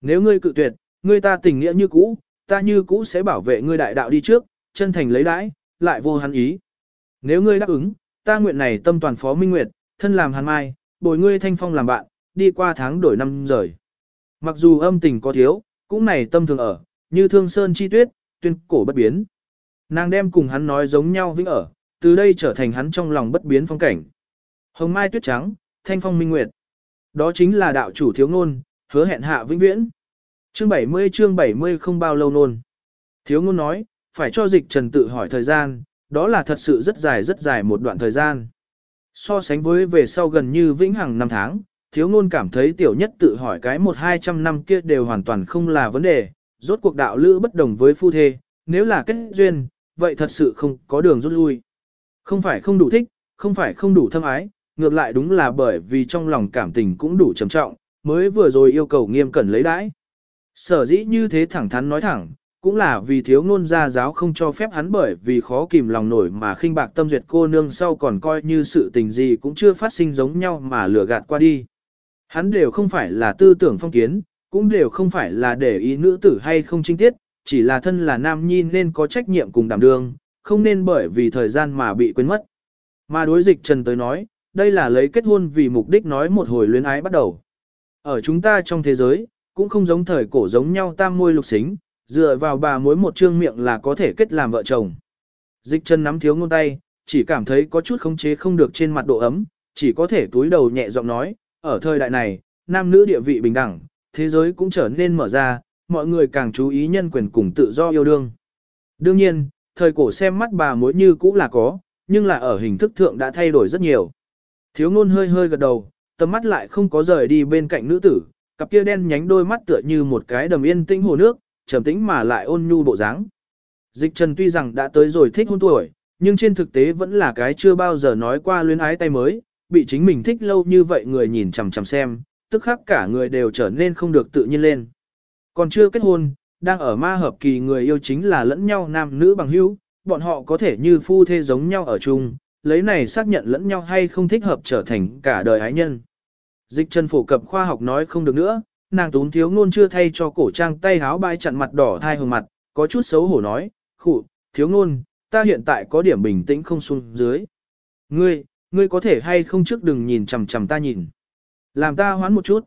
Nếu ngươi cự tuyệt, ngươi ta tình nghĩa như cũ, ta như cũ sẽ bảo vệ ngươi đại đạo đi trước, chân thành lấy đãi, lại vô hắn ý. Nếu ngươi đáp ứng, ta nguyện này tâm toàn phó minh nguyệt, thân làm hàn mai, bồi ngươi thanh phong làm bạn, đi qua tháng đổi năm rời. Mặc dù âm tình có thiếu, cũng này tâm thường ở, như thương sơn chi tuyết, tuyên cổ bất biến. Nàng đem cùng hắn nói giống nhau vĩnh ở, từ đây trở thành hắn trong lòng bất biến phong cảnh. Hồng mai tuyết trắng, thanh phong minh nguyệt. Đó chính là đạo chủ thiếu ngôn, hứa hẹn hạ vĩnh viễn. Chương 70 chương 70 không bao lâu nôn. Thiếu ngôn nói, phải cho dịch trần tự hỏi thời gian, đó là thật sự rất dài rất dài một đoạn thời gian. So sánh với về sau gần như vĩnh hằng năm tháng, thiếu ngôn cảm thấy tiểu nhất tự hỏi cái một hai trăm năm kia đều hoàn toàn không là vấn đề, rốt cuộc đạo lữ bất đồng với phu thê, nếu là kết duyên, vậy thật sự không có đường rút lui. Không phải không đủ thích, không phải không đủ thâm ái, ngược lại đúng là bởi vì trong lòng cảm tình cũng đủ trầm trọng, mới vừa rồi yêu cầu nghiêm cẩn lấy đãi. Sở dĩ như thế thẳng thắn nói thẳng, cũng là vì thiếu ngôn gia giáo không cho phép hắn bởi vì khó kìm lòng nổi mà khinh bạc tâm duyệt cô nương sau còn coi như sự tình gì cũng chưa phát sinh giống nhau mà lừa gạt qua đi. Hắn đều không phải là tư tưởng phong kiến, cũng đều không phải là để ý nữ tử hay không trinh tiết, chỉ là thân là nam nhi nên có trách nhiệm cùng đảm đương, không nên bởi vì thời gian mà bị quên mất. Mà đối dịch Trần tới nói, đây là lấy kết hôn vì mục đích nói một hồi luyến ái bắt đầu. Ở chúng ta trong thế giới, cũng không giống thời cổ giống nhau tam môi lục xính, dựa vào bà mối một trương miệng là có thể kết làm vợ chồng. Dịch chân nắm thiếu ngôn tay, chỉ cảm thấy có chút khống chế không được trên mặt độ ấm, chỉ có thể túi đầu nhẹ giọng nói, ở thời đại này, nam nữ địa vị bình đẳng, thế giới cũng trở nên mở ra, mọi người càng chú ý nhân quyền cùng tự do yêu đương. Đương nhiên, thời cổ xem mắt bà mối như cũ là có, nhưng là ở hình thức thượng đã thay đổi rất nhiều. Thiếu ngôn hơi hơi gật đầu, tầm mắt lại không có rời đi bên cạnh nữ tử, cặp kia đen nhánh đôi mắt tựa như một cái đầm yên tĩnh hồ nước, trầm tĩnh mà lại ôn nhu bộ dáng. Dịch Trần tuy rằng đã tới rồi thích hôn tuổi, nhưng trên thực tế vẫn là cái chưa bao giờ nói qua luyến ái tay mới, bị chính mình thích lâu như vậy người nhìn chằm chằm xem, tức khắc cả người đều trở nên không được tự nhiên lên. Còn chưa kết hôn, đang ở ma hợp kỳ người yêu chính là lẫn nhau nam nữ bằng hữu, bọn họ có thể như phu thê giống nhau ở chung, lấy này xác nhận lẫn nhau hay không thích hợp trở thành cả đời ái nhân. Dịch chân phổ cập khoa học nói không được nữa, nàng tún thiếu ngôn chưa thay cho cổ trang tay háo bai chặn mặt đỏ thai hồng mặt, có chút xấu hổ nói, khụ, thiếu ngôn, ta hiện tại có điểm bình tĩnh không xuống dưới. Ngươi, ngươi có thể hay không trước đừng nhìn chằm chằm ta nhìn. Làm ta hoán một chút.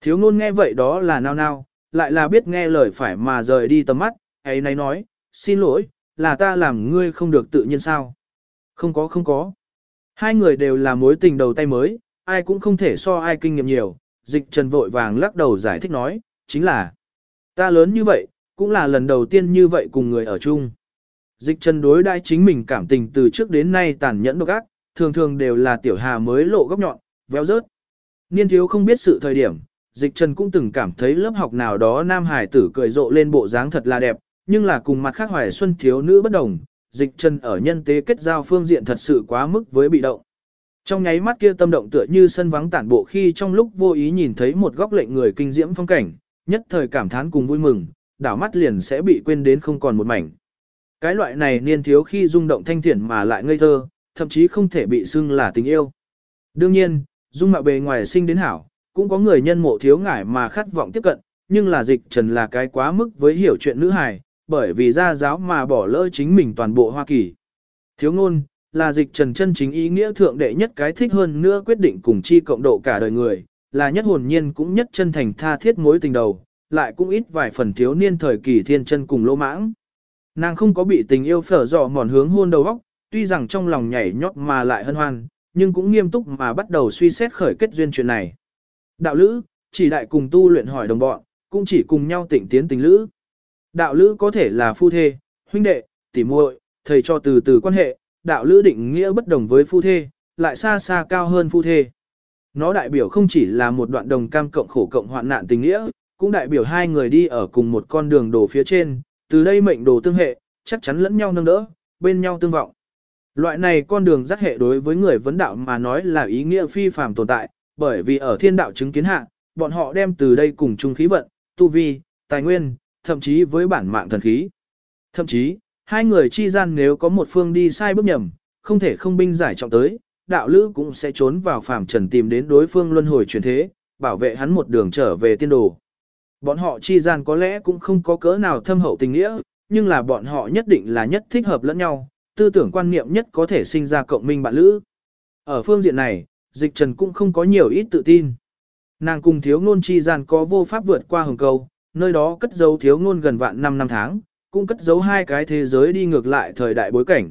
Thiếu ngôn nghe vậy đó là nao nao, lại là biết nghe lời phải mà rời đi tầm mắt, ấy nấy nói, xin lỗi, là ta làm ngươi không được tự nhiên sao. Không có không có. Hai người đều là mối tình đầu tay mới, ai cũng không thể so ai kinh nghiệm nhiều, dịch trần vội vàng lắc đầu giải thích nói, chính là ta lớn như vậy, cũng là lần đầu tiên như vậy cùng người ở chung. Dịch trần đối đãi chính mình cảm tình từ trước đến nay tàn nhẫn độc ác, thường thường đều là tiểu hà mới lộ góc nhọn, véo rớt. Niên thiếu không biết sự thời điểm, dịch trần cũng từng cảm thấy lớp học nào đó nam hải tử cười rộ lên bộ dáng thật là đẹp, nhưng là cùng mặt khác hoài xuân thiếu nữ bất đồng, dịch trần ở nhân tế kết giao phương diện thật sự quá mức với bị động. Trong nháy mắt kia tâm động tựa như sân vắng tản bộ khi trong lúc vô ý nhìn thấy một góc lệnh người kinh diễm phong cảnh, nhất thời cảm thán cùng vui mừng, đảo mắt liền sẽ bị quên đến không còn một mảnh. Cái loại này niên thiếu khi rung động thanh thiện mà lại ngây thơ, thậm chí không thể bị xưng là tình yêu. Đương nhiên, dung mạo bề ngoài sinh đến hảo, cũng có người nhân mộ thiếu ngải mà khát vọng tiếp cận, nhưng là dịch trần là cái quá mức với hiểu chuyện nữ hài, bởi vì ra giáo mà bỏ lỡ chính mình toàn bộ Hoa Kỳ. Thiếu ngôn, là dịch trần chân chính ý nghĩa thượng đệ nhất cái thích hơn nữa quyết định cùng chi cộng độ cả đời người, là nhất hồn nhiên cũng nhất chân thành tha thiết mối tình đầu, lại cũng ít vài phần thiếu niên thời kỳ thiên chân cùng lỗ mãng. Nàng không có bị tình yêu phở dò mòn hướng hôn đầu óc, tuy rằng trong lòng nhảy nhót mà lại hân hoan, nhưng cũng nghiêm túc mà bắt đầu suy xét khởi kết duyên chuyện này. Đạo lữ, chỉ đại cùng tu luyện hỏi đồng bọn, cũng chỉ cùng nhau tỉnh tiến tình lữ. Đạo lữ có thể là phu thê, huynh đệ, tỉ muội, thầy cho từ từ quan hệ, đạo lữ định nghĩa bất đồng với phu thê, lại xa xa cao hơn phu thê. Nó đại biểu không chỉ là một đoạn đồng cam cộng khổ cộng hoạn nạn tình nghĩa, cũng đại biểu hai người đi ở cùng một con đường đổ phía trên, từ đây mệnh đồ tương hệ, chắc chắn lẫn nhau nâng đỡ, bên nhau tương vọng. Loại này con đường dắt hệ đối với người vấn đạo mà nói là ý nghĩa phi phàm tồn tại, bởi vì ở thiên đạo chứng kiến hạ, bọn họ đem từ đây cùng chung khí vận, tu vi, tài nguyên, thậm chí với bản mạng thần khí. Thậm chí, hai người chi gian nếu có một phương đi sai bước nhầm, không thể không binh giải trọng tới, đạo lữ cũng sẽ trốn vào phàm trần tìm đến đối phương luân hồi chuyển thế, bảo vệ hắn một đường trở về tiên đồ. Bọn họ chi gian có lẽ cũng không có cỡ nào thâm hậu tình nghĩa, nhưng là bọn họ nhất định là nhất thích hợp lẫn nhau, tư tưởng quan niệm nhất có thể sinh ra cộng minh bạn lữ. Ở phương diện này, dịch trần cũng không có nhiều ít tự tin. Nàng cùng thiếu ngôn chi gian có vô pháp vượt qua hồng cầu, nơi đó cất giấu thiếu ngôn gần vạn năm năm tháng, cũng cất giấu hai cái thế giới đi ngược lại thời đại bối cảnh.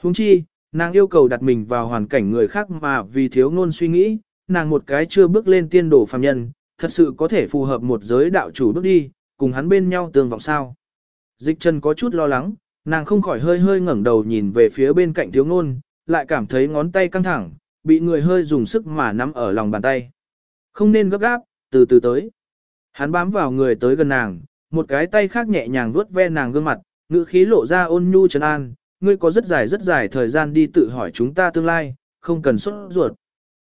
Huống chi, nàng yêu cầu đặt mình vào hoàn cảnh người khác mà vì thiếu ngôn suy nghĩ, nàng một cái chưa bước lên tiên đổ phàm nhân, thật sự có thể phù hợp một giới đạo chủ bước đi, cùng hắn bên nhau tương vọng sao. Dịch Trần có chút lo lắng, nàng không khỏi hơi hơi ngẩng đầu nhìn về phía bên cạnh thiếu ngôn, lại cảm thấy ngón tay căng thẳng, bị người hơi dùng sức mà nắm ở lòng bàn tay. Không nên gấp gáp, từ từ tới. Hắn bám vào người tới gần nàng, một cái tay khác nhẹ nhàng vuốt ve nàng gương mặt, ngữ khí lộ ra ôn nhu trấn an, ngươi có rất dài rất dài thời gian đi tự hỏi chúng ta tương lai, không cần sốt ruột.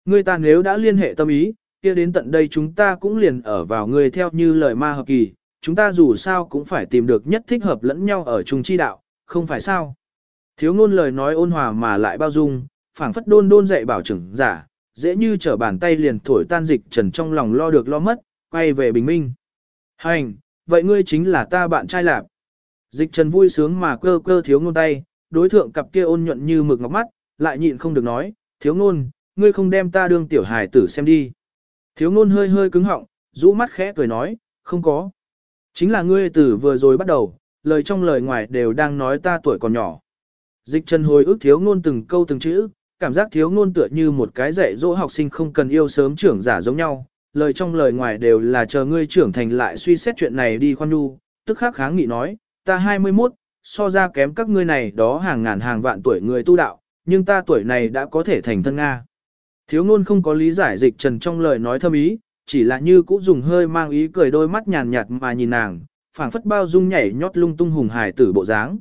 Ngươi ta nếu đã liên hệ tâm ý, kia đến tận đây chúng ta cũng liền ở vào ngươi theo như lời ma hợp kỳ, chúng ta dù sao cũng phải tìm được nhất thích hợp lẫn nhau ở chung chi đạo, không phải sao. Thiếu ngôn lời nói ôn hòa mà lại bao dung, phảng phất đôn đôn dạy bảo trưởng giả, dễ như trở bàn tay liền thổi tan dịch trần trong lòng lo được lo mất, quay về bình minh. Hành, vậy ngươi chính là ta bạn trai lạp. Dịch trần vui sướng mà cơ cơ thiếu ngôn tay, đối thượng cặp kia ôn nhuận như mực ngọc mắt, lại nhịn không được nói, thiếu ngôn, ngươi không đem ta đương tiểu hài tử xem đi. Thiếu ngôn hơi hơi cứng họng, rũ mắt khẽ cười nói, không có. Chính là ngươi từ vừa rồi bắt đầu, lời trong lời ngoài đều đang nói ta tuổi còn nhỏ. Dịch trần hồi ức thiếu ngôn từng câu từng chữ, cảm giác thiếu ngôn tựa như một cái dạy dỗ học sinh không cần yêu sớm trưởng giả giống nhau, lời trong lời ngoài đều là chờ ngươi trưởng thành lại suy xét chuyện này đi khoan nhu, tức khắc kháng nghị nói, ta 21, so ra kém các ngươi này đó hàng ngàn hàng vạn tuổi người tu đạo, nhưng ta tuổi này đã có thể thành thân Nga. Thiếu ngôn không có lý giải dịch trần trong lời nói thâm ý, chỉ là như cũ dùng hơi mang ý cười đôi mắt nhàn nhạt mà nhìn nàng, phảng phất bao dung nhảy nhót lung tung hùng hài tử bộ dáng.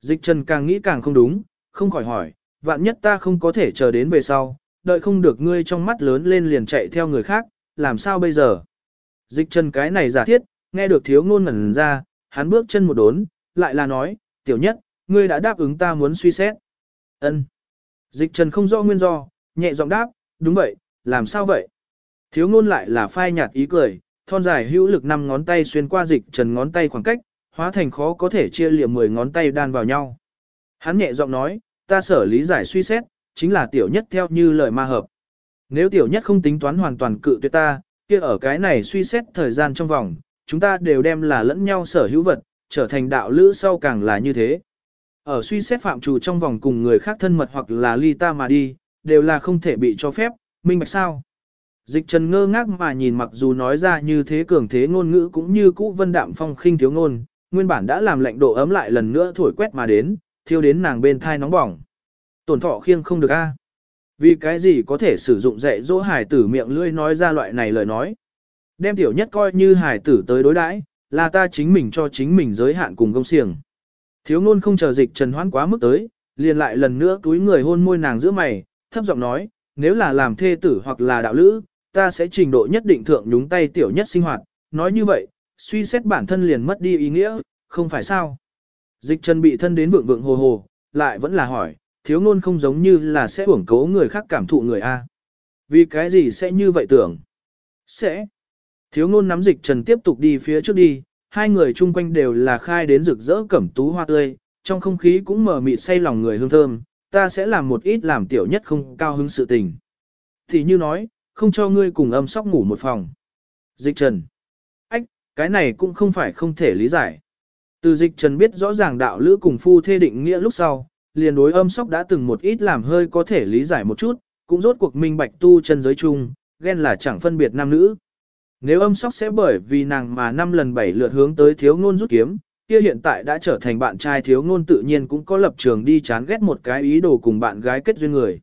Dịch trần càng nghĩ càng không đúng, không khỏi hỏi, vạn nhất ta không có thể chờ đến về sau, đợi không được ngươi trong mắt lớn lên liền chạy theo người khác, làm sao bây giờ? Dịch trần cái này giả thiết, nghe được thiếu ngôn ngẩn ra, hắn bước chân một đốn, lại là nói, tiểu nhất, ngươi đã đáp ứng ta muốn suy xét. ân Dịch trần không rõ nguyên do, nhẹ giọng đáp, đúng vậy, làm sao vậy? Thiếu ngôn lại là phai nhạt ý cười, thon dài hữu lực năm ngón tay xuyên qua dịch trần ngón tay khoảng cách, hóa thành khó có thể chia liệm 10 ngón tay đan vào nhau. Hắn nhẹ giọng nói, ta sở lý giải suy xét, chính là tiểu nhất theo như lời ma hợp. Nếu tiểu nhất không tính toán hoàn toàn cự tuyệt ta, kia ở cái này suy xét thời gian trong vòng, chúng ta đều đem là lẫn nhau sở hữu vật, trở thành đạo lữ sau càng là như thế. Ở suy xét phạm trù trong vòng cùng người khác thân mật hoặc là ly ta mà đi, đều là không thể bị cho phép, minh bạch sao. Dịch trần ngơ ngác mà nhìn mặc dù nói ra như thế cường thế ngôn ngữ cũng như cũ vân đạm phong khinh thiếu ngôn, nguyên bản đã làm lệnh độ ấm lại lần nữa thổi quét mà đến, thiêu đến nàng bên thai nóng bỏng. Tổn thọ khiêng không được a. Vì cái gì có thể sử dụng dạy dỗ hải tử miệng lưỡi nói ra loại này lời nói. Đem tiểu nhất coi như hải tử tới đối đãi, là ta chính mình cho chính mình giới hạn cùng công xiềng. Thiếu ngôn không chờ dịch trần hoãn quá mức tới, liền lại lần nữa túi người hôn môi nàng giữa mày, thấp giọng nói, nếu là làm thê tử hoặc là đạo lữ, ta sẽ trình độ nhất định thượng nhúng tay tiểu nhất sinh hoạt, nói như vậy, suy xét bản thân liền mất đi ý nghĩa, không phải sao. Dịch trần bị thân đến vượng vượng hồ hồ, lại vẫn là hỏi, thiếu ngôn không giống như là sẽ uổng cố người khác cảm thụ người A. Vì cái gì sẽ như vậy tưởng? Sẽ. Thiếu ngôn nắm dịch trần tiếp tục đi phía trước đi, hai người chung quanh đều là khai đến rực rỡ cẩm tú hoa tươi, trong không khí cũng mở mịt say lòng người hương thơm, ta sẽ làm một ít làm tiểu nhất không cao hứng sự tình. Thì như nói, không cho ngươi cùng âm sóc ngủ một phòng. Dịch trần. Ách, cái này cũng không phải không thể lý giải. Từ dịch trần biết rõ ràng đạo lữ cùng phu thê định nghĩa lúc sau, liền đối âm sóc đã từng một ít làm hơi có thể lý giải một chút, cũng rốt cuộc minh bạch tu chân giới chung, ghen là chẳng phân biệt nam nữ. Nếu âm sóc sẽ bởi vì nàng mà năm lần bảy lượt hướng tới thiếu ngôn rút kiếm, kia hiện tại đã trở thành bạn trai thiếu ngôn tự nhiên cũng có lập trường đi chán ghét một cái ý đồ cùng bạn gái kết duyên người.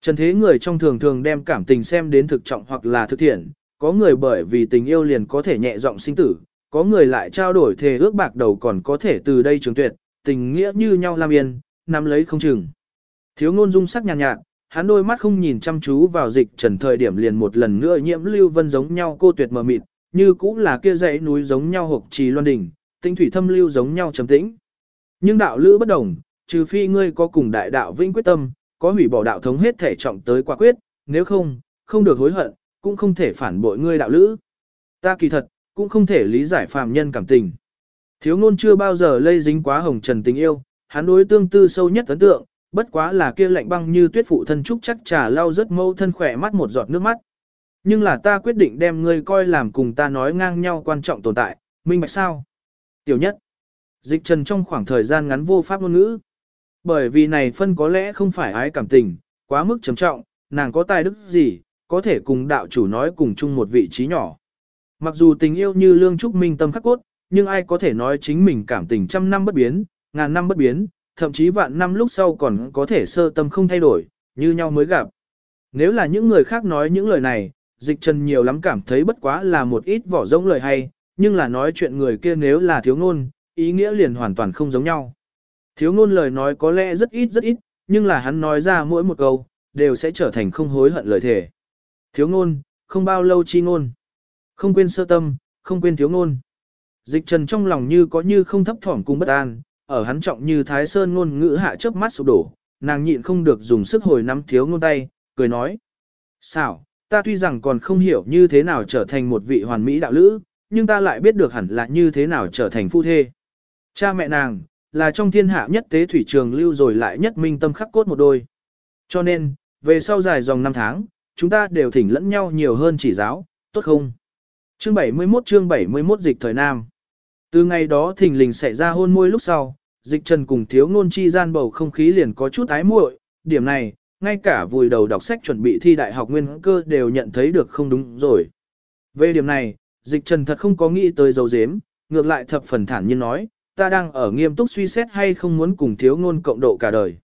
Trần thế người trong thường thường đem cảm tình xem đến thực trọng hoặc là thực thiện, có người bởi vì tình yêu liền có thể nhẹ giọng sinh tử, có người lại trao đổi thề ước bạc đầu còn có thể từ đây trường tuyệt, tình nghĩa như nhau làm yên, nắm lấy không chừng. Thiếu ngôn dung sắc nhàn nhạt, nhạt, hắn đôi mắt không nhìn chăm chú vào dịch trần thời điểm liền một lần nữa nhiễm lưu vân giống nhau cô tuyệt mờ mịt, như cũng là kia dãy núi giống nhau hộp trì loan đỉnh, tinh thủy thâm lưu giống nhau trầm tĩnh. Nhưng đạo lữ bất đồng, trừ phi ngươi có cùng đại đạo vĩnh quyết tâm, có hủy bỏ đạo thống hết thể trọng tới quả quyết, nếu không, không được hối hận, cũng không thể phản bội ngươi đạo lữ. Ta kỳ thật, cũng không thể lý giải phàm nhân cảm tình. Thiếu ngôn chưa bao giờ lây dính quá hồng trần tình yêu, hắn đối tương tư sâu nhất ấn tượng, bất quá là kia lạnh băng như tuyết phụ thân trúc chắc trà lau rất mâu thân khỏe mắt một giọt nước mắt. Nhưng là ta quyết định đem ngươi coi làm cùng ta nói ngang nhau quan trọng tồn tại, minh bạch sao? Tiểu nhất, dịch trần trong khoảng thời gian ngắn vô pháp ngôn ngữ. Bởi vì này phân có lẽ không phải ái cảm tình, quá mức trầm trọng, nàng có tài đức gì, có thể cùng đạo chủ nói cùng chung một vị trí nhỏ. Mặc dù tình yêu như lương trúc minh tâm khắc cốt, nhưng ai có thể nói chính mình cảm tình trăm năm bất biến, ngàn năm bất biến, thậm chí vạn năm lúc sau còn có thể sơ tâm không thay đổi, như nhau mới gặp. Nếu là những người khác nói những lời này, dịch trần nhiều lắm cảm thấy bất quá là một ít vỏ rỗng lời hay, nhưng là nói chuyện người kia nếu là thiếu ngôn, ý nghĩa liền hoàn toàn không giống nhau. Thiếu ngôn lời nói có lẽ rất ít rất ít, nhưng là hắn nói ra mỗi một câu, đều sẽ trở thành không hối hận lời thề. Thiếu ngôn, không bao lâu chi ngôn. Không quên sơ tâm, không quên thiếu ngôn. Dịch trần trong lòng như có như không thấp thỏm cùng bất an, ở hắn trọng như thái sơn ngôn ngữ hạ chớp mắt sụp đổ, nàng nhịn không được dùng sức hồi nắm thiếu ngôn tay, cười nói. Xảo, ta tuy rằng còn không hiểu như thế nào trở thành một vị hoàn mỹ đạo lữ, nhưng ta lại biết được hẳn là như thế nào trở thành phu thê. Cha mẹ nàng, là trong thiên hạ nhất tế thủy trường lưu rồi lại nhất minh tâm khắc cốt một đôi. Cho nên, về sau dài dòng năm tháng, chúng ta đều thỉnh lẫn nhau nhiều hơn chỉ giáo, tốt không? Chương 71 chương 71 dịch thời Nam Từ ngày đó thỉnh lình xảy ra hôn môi lúc sau, dịch trần cùng thiếu ngôn chi gian bầu không khí liền có chút ái muội điểm này, ngay cả vùi đầu đọc sách chuẩn bị thi đại học nguyên cơ đều nhận thấy được không đúng rồi. Về điểm này, dịch trần thật không có nghĩ tới dấu dếm, ngược lại thập phần thản nhiên nói, ta đang ở nghiêm túc suy xét hay không muốn cùng thiếu ngôn cộng độ cả đời.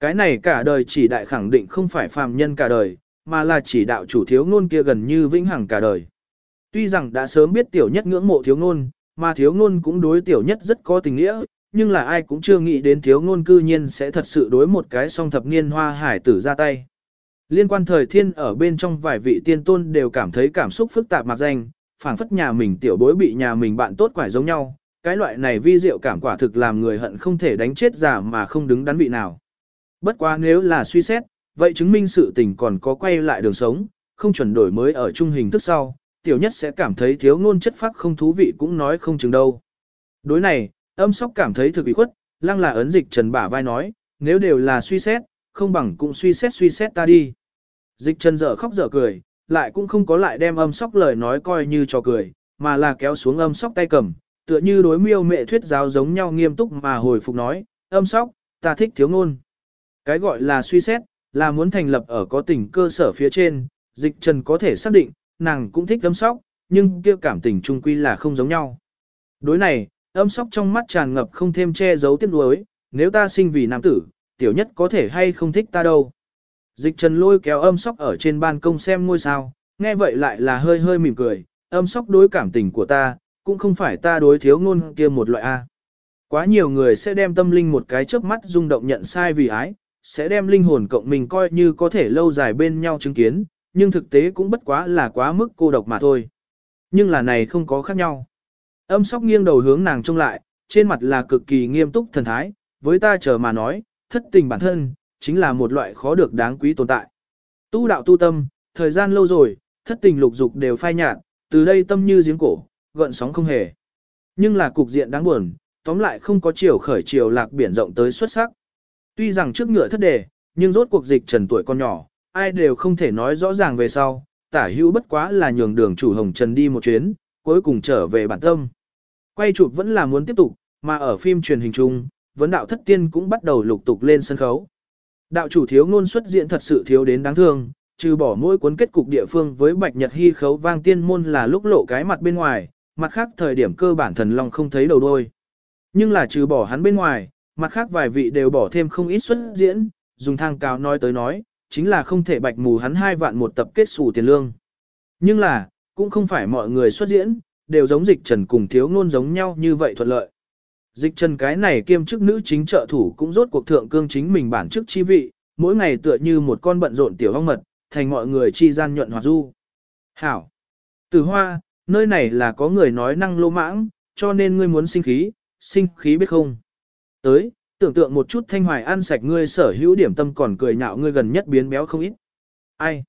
Cái này cả đời chỉ đại khẳng định không phải phàm nhân cả đời, mà là chỉ đạo chủ thiếu ngôn kia gần như vĩnh hằng cả đời. Tuy rằng đã sớm biết tiểu nhất ngưỡng mộ thiếu ngôn, mà thiếu ngôn cũng đối tiểu nhất rất có tình nghĩa, nhưng là ai cũng chưa nghĩ đến thiếu ngôn cư nhiên sẽ thật sự đối một cái song thập niên hoa hải tử ra tay. Liên quan thời thiên ở bên trong vài vị tiên tôn đều cảm thấy cảm xúc phức tạp mặc danh, phảng phất nhà mình tiểu bối bị nhà mình bạn tốt quải giống nhau, cái loại này vi diệu cảm quả thực làm người hận không thể đánh chết giả mà không đứng đắn vị nào. Bất quá nếu là suy xét, vậy chứng minh sự tình còn có quay lại đường sống, không chuẩn đổi mới ở trung hình thức sau, tiểu nhất sẽ cảm thấy thiếu ngôn chất phác không thú vị cũng nói không chừng đâu. Đối này, âm sóc cảm thấy thực bị khuất, lăng là ấn dịch trần bả vai nói, nếu đều là suy xét, không bằng cũng suy xét suy xét ta đi. Dịch trần dở khóc dở cười, lại cũng không có lại đem âm sóc lời nói coi như trò cười, mà là kéo xuống âm sóc tay cầm, tựa như đối miêu mẹ thuyết giáo giống nhau nghiêm túc mà hồi phục nói, âm sóc, ta thích thiếu ngôn. Cái gọi là suy xét, là muốn thành lập ở có tình cơ sở phía trên, dịch trần có thể xác định, nàng cũng thích âm sóc, nhưng kia cảm tình trung quy là không giống nhau. Đối này, âm sóc trong mắt tràn ngập không thêm che giấu tiếc nuối, nếu ta sinh vì nam tử, tiểu nhất có thể hay không thích ta đâu. Dịch trần lôi kéo âm sóc ở trên ban công xem ngôi sao, nghe vậy lại là hơi hơi mỉm cười, âm sóc đối cảm tình của ta, cũng không phải ta đối thiếu ngôn kia một loại A. Quá nhiều người sẽ đem tâm linh một cái chớp mắt rung động nhận sai vì ái, sẽ đem linh hồn cộng mình coi như có thể lâu dài bên nhau chứng kiến, nhưng thực tế cũng bất quá là quá mức cô độc mà thôi. Nhưng là này không có khác nhau. Âm sóc nghiêng đầu hướng nàng trông lại, trên mặt là cực kỳ nghiêm túc thần thái, với ta chờ mà nói, thất tình bản thân, chính là một loại khó được đáng quý tồn tại. Tu đạo tu tâm, thời gian lâu rồi, thất tình lục dục đều phai nhạt, từ đây tâm như giếng cổ, gợn sóng không hề. Nhưng là cục diện đáng buồn, tóm lại không có chiều khởi chiều lạc biển rộng tới xuất sắc. Tuy rằng trước ngựa thất đề, nhưng rốt cuộc dịch trần tuổi con nhỏ, ai đều không thể nói rõ ràng về sau, tả hữu bất quá là nhường đường chủ hồng trần đi một chuyến, cuối cùng trở về bản tâm. Quay chụp vẫn là muốn tiếp tục, mà ở phim truyền hình chung, vấn đạo thất tiên cũng bắt đầu lục tục lên sân khấu. Đạo chủ thiếu ngôn xuất diện thật sự thiếu đến đáng thương, trừ bỏ mỗi cuốn kết cục địa phương với Bạch Nhật Hy khấu vang tiên môn là lúc lộ cái mặt bên ngoài, mặt khác thời điểm cơ bản thần long không thấy đầu đôi. Nhưng là trừ bỏ hắn bên ngoài, mặt khác vài vị đều bỏ thêm không ít xuất diễn, dùng thang cao nói tới nói, chính là không thể bạch mù hắn hai vạn một tập kết xù tiền lương. Nhưng là, cũng không phải mọi người xuất diễn, đều giống dịch trần cùng thiếu ngôn giống nhau như vậy thuận lợi. Dịch trần cái này kiêm chức nữ chính trợ thủ cũng rốt cuộc thượng cương chính mình bản chức chi vị, mỗi ngày tựa như một con bận rộn tiểu hong mật, thành mọi người chi gian nhuận hòa du. Hảo! Từ hoa, nơi này là có người nói năng lô mãng, cho nên ngươi muốn sinh khí, sinh khí biết không? Tới, tưởng tượng một chút thanh hoài ăn sạch ngươi sở hữu điểm tâm còn cười nhạo ngươi gần nhất biến béo không ít. Ai?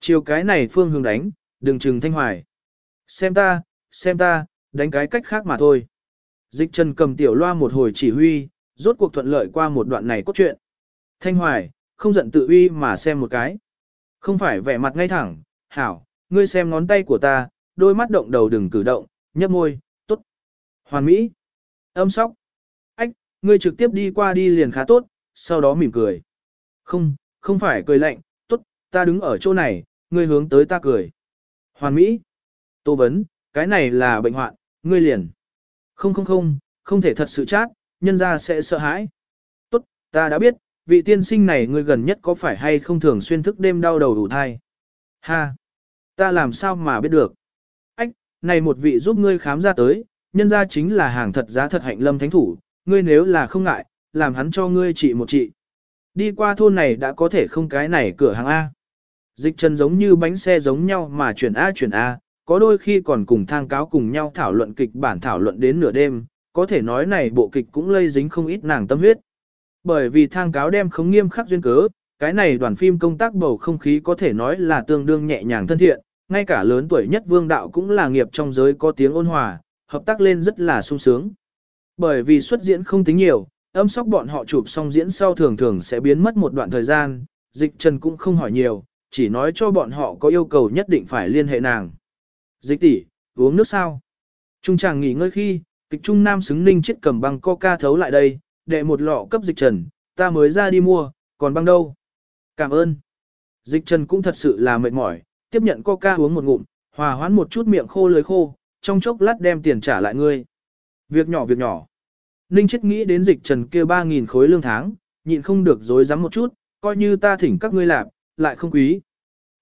Chiều cái này phương hướng đánh, đừng chừng thanh hoài. Xem ta, xem ta, đánh cái cách khác mà thôi. Dịch trần cầm tiểu loa một hồi chỉ huy, rốt cuộc thuận lợi qua một đoạn này cốt truyện. Thanh hoài, không giận tự uy mà xem một cái. Không phải vẻ mặt ngay thẳng, hảo, ngươi xem ngón tay của ta, đôi mắt động đầu đừng cử động, nhấp môi, tốt. Hoàn mỹ. Âm sóc. Ngươi trực tiếp đi qua đi liền khá tốt, sau đó mỉm cười. Không, không phải cười lạnh, tốt, ta đứng ở chỗ này, ngươi hướng tới ta cười. Hoàn mỹ. Tô vấn, cái này là bệnh hoạn, ngươi liền. Không không không, không thể thật sự chát, nhân ra sẽ sợ hãi. Tốt, ta đã biết, vị tiên sinh này ngươi gần nhất có phải hay không thường xuyên thức đêm đau đầu đủ thai. Ha, ta làm sao mà biết được. Ách, này một vị giúp ngươi khám ra tới, nhân ra chính là hàng thật giá thật hạnh lâm thánh thủ, ngươi nếu là không ngại, làm hắn cho ngươi trị một trị. Đi qua thôn này đã có thể không cái này cửa hàng A. Dịch chân giống như bánh xe giống nhau mà chuyển A chuyển A, có đôi khi còn cùng thang cáo cùng nhau thảo luận kịch bản thảo luận đến nửa đêm, có thể nói này bộ kịch cũng lây dính không ít nàng tâm huyết. Bởi vì thang cáo đem không nghiêm khắc duyên cớ, cái này đoàn phim công tác bầu không khí có thể nói là tương đương nhẹ nhàng thân thiện, ngay cả lớn tuổi nhất vương đạo cũng là nghiệp trong giới có tiếng ôn hòa, hợp tác lên rất là sung sướng. Bởi vì xuất diễn không tính nhiều, âm sóc bọn họ chụp xong diễn sau thường thường sẽ biến mất một đoạn thời gian, dịch trần cũng không hỏi nhiều, chỉ nói cho bọn họ có yêu cầu nhất định phải liên hệ nàng. Dịch tỷ, uống nước sao? Trung chàng nghỉ ngơi khi, kịch trung nam xứng ninh chết cầm băng coca thấu lại đây, đệ một lọ cấp dịch trần, ta mới ra đi mua, còn băng đâu? Cảm ơn. Dịch trần cũng thật sự là mệt mỏi, tiếp nhận coca uống một ngụm, hòa hoãn một chút miệng khô lưới khô, trong chốc lát đem tiền trả lại ngươi. Việc nhỏ việc nhỏ. Ninh chết nghĩ đến dịch trần kia 3.000 khối lương tháng, nhịn không được dối rắm một chút, coi như ta thỉnh các ngươi lạp, lại không quý.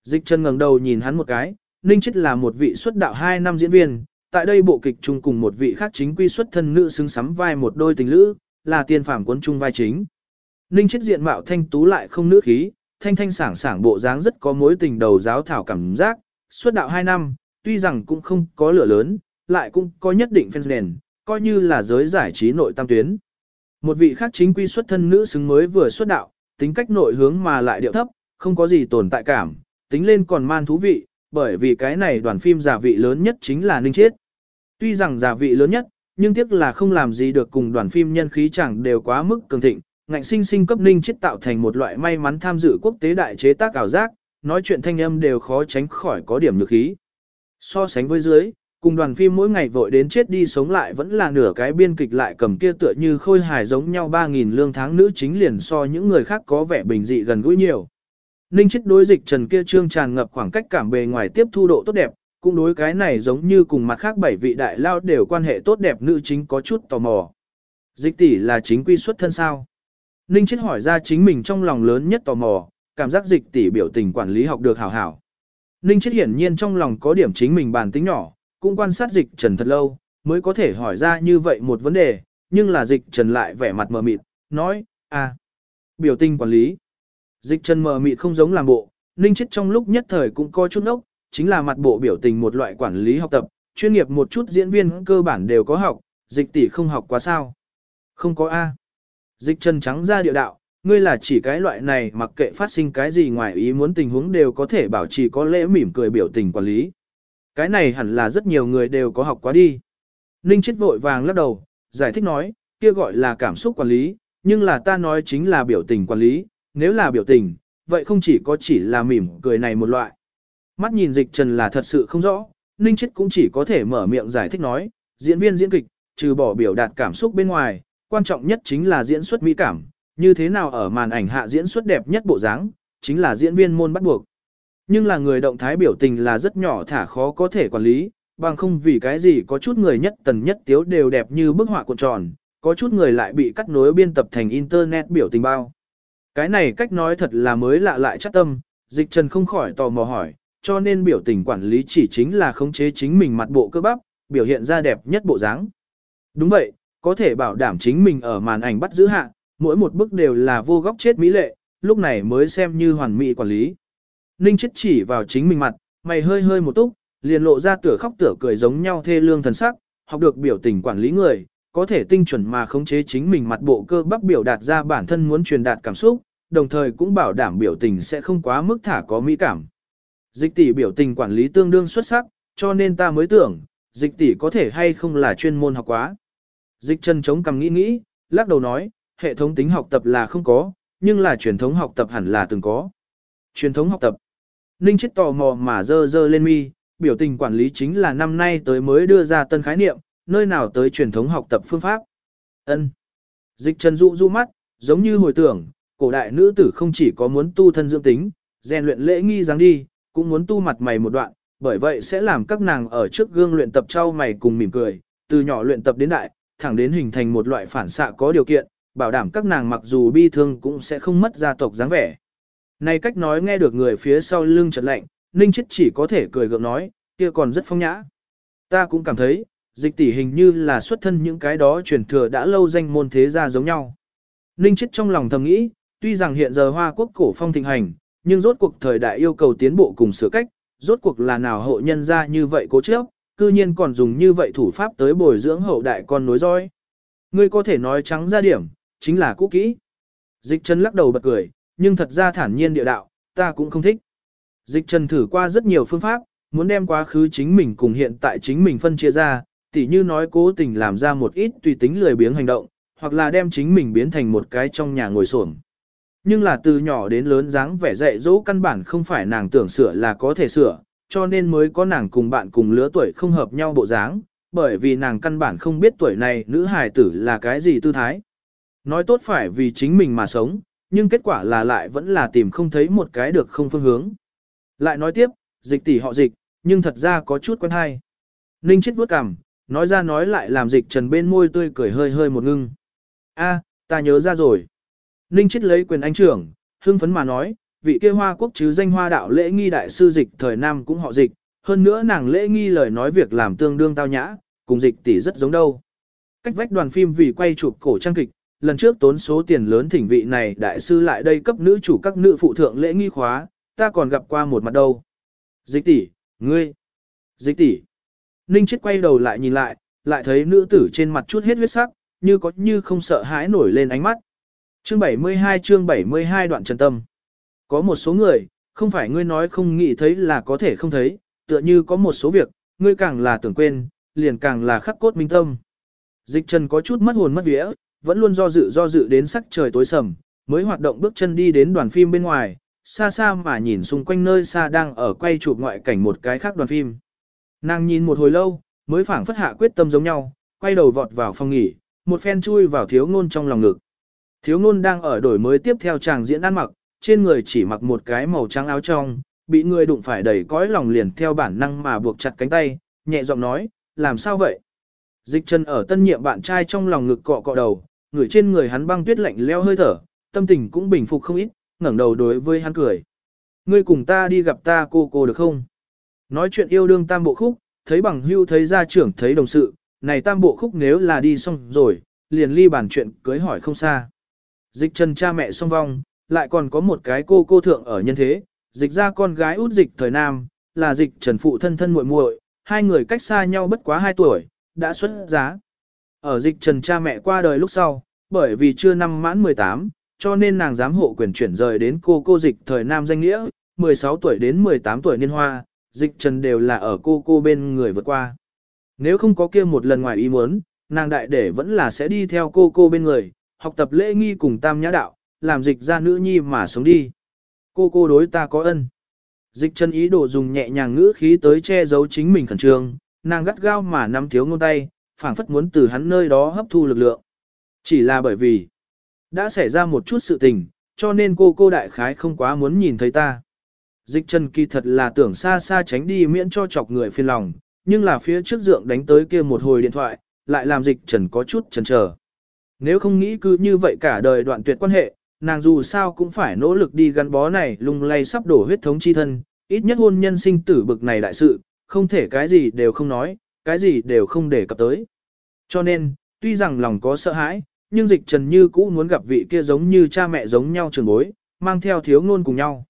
Dịch trần ngẩng đầu nhìn hắn một cái, Ninh chết là một vị xuất đạo 2 năm diễn viên, tại đây bộ kịch chung cùng một vị khác chính quy xuất thân nữ xứng sắm vai một đôi tình lữ, là tiên phàm cuốn chung vai chính. Ninh chết diện mạo thanh tú lại không nữ khí, thanh thanh sảng sảng bộ dáng rất có mối tình đầu giáo thảo cảm giác, xuất đạo 2 năm, tuy rằng cũng không có lửa lớn, lại cũng có nhất định fans nền, coi như là giới giải trí nội tam tuyến. Một vị khác chính quy xuất thân nữ xứng mới vừa xuất đạo, tính cách nội hướng mà lại điệu thấp, không có gì tồn tại cảm, tính lên còn man thú vị, bởi vì cái này đoàn phim giả vị lớn nhất chính là Ninh Chiết. Tuy rằng giả vị lớn nhất, nhưng tiếc là không làm gì được cùng đoàn phim nhân khí chẳng đều quá mức cường thịnh, ngạnh sinh sinh cấp Ninh Chiết tạo thành một loại may mắn tham dự quốc tế đại chế tác ảo giác, nói chuyện thanh âm đều khó tránh khỏi có điểm nhược khí. So sánh với dưới, cùng đoàn phim mỗi ngày vội đến chết đi sống lại vẫn là nửa cái biên kịch lại cầm kia tựa như khôi hài giống nhau 3.000 lương tháng nữ chính liền so những người khác có vẻ bình dị gần gũi nhiều. Ninh chết đối dịch trần kia trương tràn ngập khoảng cách cảm bề ngoài tiếp thu độ tốt đẹp, cũng đối cái này giống như cùng mặt khác bảy vị đại lao đều quan hệ tốt đẹp nữ chính có chút tò mò. Dịch tỷ là chính quy xuất thân sao? Ninh chết hỏi ra chính mình trong lòng lớn nhất tò mò, cảm giác dịch tỷ biểu tình quản lý học được hảo hảo. Ninh chết hiển nhiên trong lòng có điểm chính mình bản tính nhỏ, cũng quan sát dịch trần thật lâu, mới có thể hỏi ra như vậy một vấn đề, nhưng là dịch trần lại vẻ mặt mờ mịt, nói, à, biểu tình quản lý. Dịch trần mờ mịt không giống làm bộ, ninh chết trong lúc nhất thời cũng coi chút ốc, chính là mặt bộ biểu tình một loại quản lý học tập, chuyên nghiệp một chút diễn viên cơ bản đều có học, dịch tỷ không học quá sao. Không có A. Dịch trần trắng ra địa đạo, ngươi là chỉ cái loại này mặc kệ phát sinh cái gì ngoài ý muốn tình huống đều có thể bảo trì có lễ mỉm cười biểu tình quản lý. Cái này hẳn là rất nhiều người đều có học quá đi. Ninh chết vội vàng lắc đầu, giải thích nói, kia gọi là cảm xúc quản lý, nhưng là ta nói chính là biểu tình quản lý, nếu là biểu tình, vậy không chỉ có chỉ là mỉm cười này một loại. Mắt nhìn dịch trần là thật sự không rõ, Ninh chết cũng chỉ có thể mở miệng giải thích nói, diễn viên diễn kịch, trừ bỏ biểu đạt cảm xúc bên ngoài, quan trọng nhất chính là diễn xuất mỹ cảm, như thế nào ở màn ảnh hạ diễn xuất đẹp nhất bộ dáng, chính là diễn viên môn bắt buộc. Nhưng là người động thái biểu tình là rất nhỏ thả khó có thể quản lý, bằng không vì cái gì có chút người nhất tần nhất tiếu đều đẹp như bức họa cuộn tròn, có chút người lại bị cắt nối biên tập thành internet biểu tình bao. Cái này cách nói thật là mới lạ lại chắc tâm, dịch trần không khỏi tò mò hỏi, cho nên biểu tình quản lý chỉ chính là khống chế chính mình mặt bộ cơ bắp, biểu hiện ra đẹp nhất bộ dáng. Đúng vậy, có thể bảo đảm chính mình ở màn ảnh bắt giữ hạ, mỗi một bức đều là vô góc chết mỹ lệ, lúc này mới xem như hoàn mỹ quản lý. Ninh chết chỉ vào chính mình mặt, mày hơi hơi một túc, liền lộ ra tửa khóc tửa cười giống nhau thê lương thần sắc, học được biểu tình quản lý người, có thể tinh chuẩn mà khống chế chính mình mặt bộ cơ bắp biểu đạt ra bản thân muốn truyền đạt cảm xúc, đồng thời cũng bảo đảm biểu tình sẽ không quá mức thả có mỹ cảm. Dịch tỷ biểu tình quản lý tương đương xuất sắc, cho nên ta mới tưởng, dịch tỷ có thể hay không là chuyên môn học quá. Dịch chân chống cằm nghĩ nghĩ, lắc đầu nói, hệ thống tính học tập là không có, nhưng là truyền thống học tập hẳn là từng có. Truyền thống học tập. Ninh chết tò mò mà dơ dơ lên mi, biểu tình quản lý chính là năm nay tới mới đưa ra tân khái niệm, nơi nào tới truyền thống học tập phương pháp. ân Dịch trần dụ du mắt, giống như hồi tưởng, cổ đại nữ tử không chỉ có muốn tu thân dưỡng tính, rèn luyện lễ nghi dáng đi, cũng muốn tu mặt mày một đoạn, bởi vậy sẽ làm các nàng ở trước gương luyện tập trao mày cùng mỉm cười, từ nhỏ luyện tập đến đại, thẳng đến hình thành một loại phản xạ có điều kiện, bảo đảm các nàng mặc dù bi thương cũng sẽ không mất gia tộc dáng vẻ. Này cách nói nghe được người phía sau lưng chợt lạnh, Ninh Chết chỉ có thể cười gượng nói, kia còn rất phong nhã. Ta cũng cảm thấy, dịch tỷ hình như là xuất thân những cái đó truyền thừa đã lâu danh môn thế gia giống nhau. Ninh Chết trong lòng thầm nghĩ, tuy rằng hiện giờ Hoa Quốc cổ phong thịnh hành, nhưng rốt cuộc thời đại yêu cầu tiến bộ cùng sửa cách, rốt cuộc là nào hộ nhân ra như vậy cố chấp, cư nhiên còn dùng như vậy thủ pháp tới bồi dưỡng hậu đại con nối roi. Ngươi có thể nói trắng ra điểm, chính là cũ kỹ. Dịch chân lắc đầu bật cười, nhưng thật ra thản nhiên địa đạo, ta cũng không thích. Dịch Trần thử qua rất nhiều phương pháp, muốn đem quá khứ chính mình cùng hiện tại chính mình phân chia ra, tỉ như nói cố tình làm ra một ít tùy tính lười biếng hành động, hoặc là đem chính mình biến thành một cái trong nhà ngồi xổm. Nhưng là từ nhỏ đến lớn dáng vẻ dạy dỗ căn bản không phải nàng tưởng sửa là có thể sửa, cho nên mới có nàng cùng bạn cùng lứa tuổi không hợp nhau bộ dáng, bởi vì nàng căn bản không biết tuổi này nữ hài tử là cái gì tư thái. Nói tốt phải vì chính mình mà sống, nhưng kết quả là lại vẫn là tìm không thấy một cái được không phương hướng. Lại nói tiếp, dịch tỷ họ dịch, nhưng thật ra có chút quen hay. Ninh chết vuốt cằm, nói ra nói lại làm dịch trần bên môi tươi cười hơi hơi một ngưng. a ta nhớ ra rồi. Ninh chết lấy quyền anh trưởng, hưng phấn mà nói, vị kia hoa quốc chứ danh hoa đạo lễ nghi đại sư dịch thời Nam cũng họ dịch, hơn nữa nàng lễ nghi lời nói việc làm tương đương tao nhã, cùng dịch tỷ rất giống đâu. Cách vách đoàn phim vì quay chụp cổ trang kịch, lần trước tốn số tiền lớn thỉnh vị này đại sư lại đây cấp nữ chủ các nữ phụ thượng lễ nghi khóa, ta còn gặp qua một mặt đâu. Dịch tỷ, ngươi, dịch tỷ. Ninh chết quay đầu lại nhìn lại, lại thấy nữ tử trên mặt chút hết huyết sắc, như có như không sợ hãi nổi lên ánh mắt. Chương 72 chương 72 đoạn trần tâm. Có một số người, không phải ngươi nói không nghĩ thấy là có thể không thấy, tựa như có một số việc, ngươi càng là tưởng quên, liền càng là khắc cốt minh tâm. Dịch trần có chút mất hồn mất vía, vẫn luôn do dự do dự đến sắc trời tối sầm, mới hoạt động bước chân đi đến đoàn phim bên ngoài, xa xa mà nhìn xung quanh nơi xa đang ở quay chụp ngoại cảnh một cái khác đoàn phim. Nàng nhìn một hồi lâu, mới phảng phất hạ quyết tâm giống nhau, quay đầu vọt vào phòng nghỉ, một phen chui vào thiếu ngôn trong lòng ngực. Thiếu ngôn đang ở đổi mới tiếp theo chàng diễn ăn mặc, trên người chỉ mặc một cái màu trắng áo trong, bị người đụng phải đẩy cõi lòng liền theo bản năng mà buộc chặt cánh tay, nhẹ giọng nói, làm sao vậy? Dịch chân ở tân nhiệm bạn trai trong lòng ngực cọ cọ đầu, người trên người hắn băng tuyết lạnh leo hơi thở, tâm tình cũng bình phục không ít, ngẩng đầu đối với hắn cười. Ngươi cùng ta đi gặp ta cô cô được không? Nói chuyện yêu đương tam bộ khúc, thấy bằng hưu thấy gia trưởng thấy đồng sự, này tam bộ khúc nếu là đi xong rồi, liền ly bản chuyện cưới hỏi không xa. Dịch trần cha mẹ song vong, lại còn có một cái cô cô thượng ở nhân thế, dịch ra con gái út dịch thời nam, là dịch trần phụ thân thân muội muội, hai người cách xa nhau bất quá 2 tuổi, đã xuất giá. Ở dịch trần cha mẹ qua đời lúc sau, bởi vì chưa năm mãn 18, cho nên nàng giám hộ quyền chuyển rời đến cô cô dịch thời nam danh nghĩa, 16 tuổi đến 18 tuổi niên hoa, dịch trần đều là ở cô cô bên người vượt qua. Nếu không có kia một lần ngoài ý muốn, nàng đại để vẫn là sẽ đi theo cô cô bên người, học tập lễ nghi cùng tam nhã đạo, làm dịch ra nữ nhi mà sống đi. Cô cô đối ta có ân. Dịch chân ý đồ dùng nhẹ nhàng ngữ khí tới che giấu chính mình khẩn trương, nàng gắt gao mà nắm thiếu ngôn tay, phảng phất muốn từ hắn nơi đó hấp thu lực lượng. Chỉ là bởi vì đã xảy ra một chút sự tình, cho nên cô cô đại khái không quá muốn nhìn thấy ta. Dịch chân kỳ thật là tưởng xa xa tránh đi miễn cho chọc người phiền lòng, nhưng là phía trước dượng đánh tới kia một hồi điện thoại, lại làm dịch trần có chút chần chờ. Nếu không nghĩ cứ như vậy cả đời đoạn tuyệt quan hệ, nàng dù sao cũng phải nỗ lực đi gắn bó này lung lay sắp đổ huyết thống chi thân, ít nhất hôn nhân sinh tử bực này đại sự, không thể cái gì đều không nói, cái gì đều không để cập tới. Cho nên, tuy rằng lòng có sợ hãi, nhưng dịch trần như cũ muốn gặp vị kia giống như cha mẹ giống nhau trường bối, mang theo thiếu ngôn cùng nhau.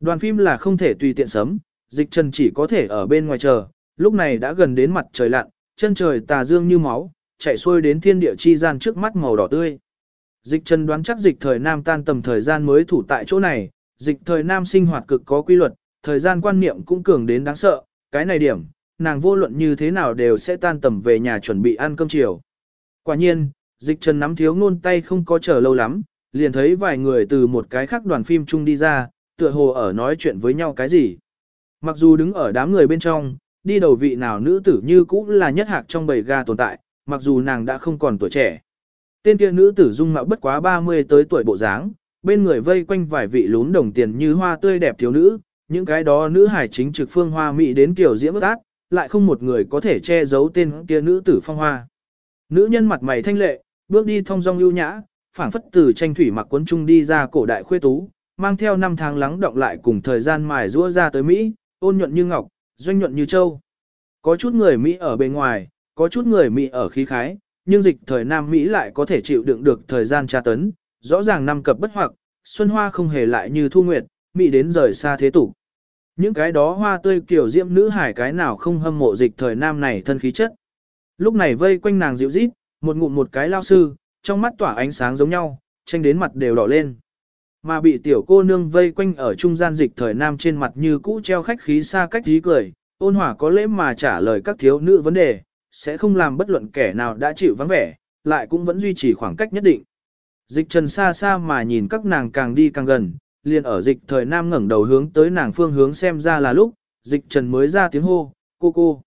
Đoàn phim là không thể tùy tiện sớm, dịch trần chỉ có thể ở bên ngoài chờ, lúc này đã gần đến mặt trời lặn, chân trời tà dương như máu, chạy xuôi đến thiên địa chi gian trước mắt màu đỏ tươi. Dịch trần đoán chắc dịch thời nam tan tầm thời gian mới thủ tại chỗ này, dịch thời nam sinh hoạt cực có quy luật, thời gian quan niệm cũng cường đến đáng sợ, cái này điểm, nàng vô luận như thế nào đều sẽ tan tầm về nhà chuẩn bị ăn cơm chiều. Quả nhiên, dịch trần nắm thiếu ngôn tay không có chờ lâu lắm, liền thấy vài người từ một cái khác đoàn phim chung đi ra, tựa hồ ở nói chuyện với nhau cái gì. Mặc dù đứng ở đám người bên trong, đi đầu vị nào nữ tử như cũ là nhất hạc trong bầy ga tồn tại, mặc dù nàng đã không còn tuổi trẻ. Tên kia nữ tử dung mạo bất quá 30 tới tuổi bộ dáng, bên người vây quanh vài vị lún đồng tiền như hoa tươi đẹp thiếu nữ, những cái đó nữ hải chính trực phương hoa mỹ đến kiểu diễm ước lại không một người có thể che giấu tên kia nữ tử phong hoa. Nữ nhân mặt mày thanh lệ, bước đi thong dong ưu nhã, phảng phất từ tranh thủy mặc cuốn trung đi ra cổ đại khuê tú, mang theo năm tháng lắng động lại cùng thời gian mài rũa ra tới Mỹ, ôn nhuận như ngọc, doanh nhuận như châu. Có chút người Mỹ ở bên ngoài, có chút người Mỹ ở khí khái, nhưng dịch thời Nam Mỹ lại có thể chịu đựng được thời gian tra tấn, rõ ràng năm cập bất hoặc, xuân hoa không hề lại như thu nguyệt, Mỹ đến rời xa thế tục. Những cái đó hoa tươi kiểu diễm nữ hải cái nào không hâm mộ dịch thời Nam này thân khí chất. Lúc này vây quanh nàng dịu rít, một ngụm một cái lao sư, trong mắt tỏa ánh sáng giống nhau, tranh đến mặt đều đỏ lên. Mà bị tiểu cô nương vây quanh ở trung gian dịch thời Nam trên mặt như cũ treo khách khí xa cách dí cười, ôn hòa có lễ mà trả lời các thiếu nữ vấn đề, sẽ không làm bất luận kẻ nào đã chịu vắng vẻ, lại cũng vẫn duy trì khoảng cách nhất định. Dịch trần xa xa mà nhìn các nàng càng đi càng gần, liền ở dịch thời nam ngẩng đầu hướng tới nàng phương hướng xem ra là lúc, dịch trần mới ra tiếng hô, cô cô.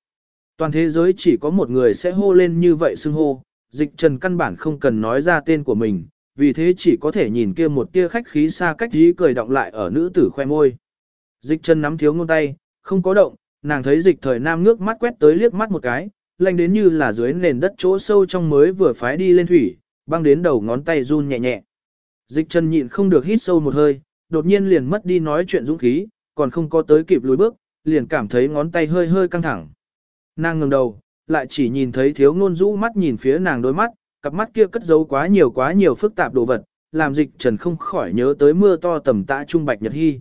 Toàn thế giới chỉ có một người sẽ hô lên như vậy xưng hô, dịch trần căn bản không cần nói ra tên của mình, vì thế chỉ có thể nhìn kia một tia khách khí xa cách dí cười động lại ở nữ tử khoe môi. Dịch trần nắm thiếu ngôn tay, không có động, nàng thấy dịch thời nam ngước mắt quét tới liếc mắt một cái, lạnh đến như là dưới nền đất chỗ sâu trong mới vừa phái đi lên thủy, băng đến đầu ngón tay run nhẹ nhẹ. Dịch trần nhịn không được hít sâu một hơi, đột nhiên liền mất đi nói chuyện dũng khí, còn không có tới kịp lùi bước, liền cảm thấy ngón tay hơi hơi căng thẳng. Nàng ngừng đầu, lại chỉ nhìn thấy thiếu ngôn rũ mắt nhìn phía nàng đôi mắt, cặp mắt kia cất giấu quá nhiều quá nhiều phức tạp đồ vật, làm dịch trần không khỏi nhớ tới mưa to tầm tã trung bạch nhật hy.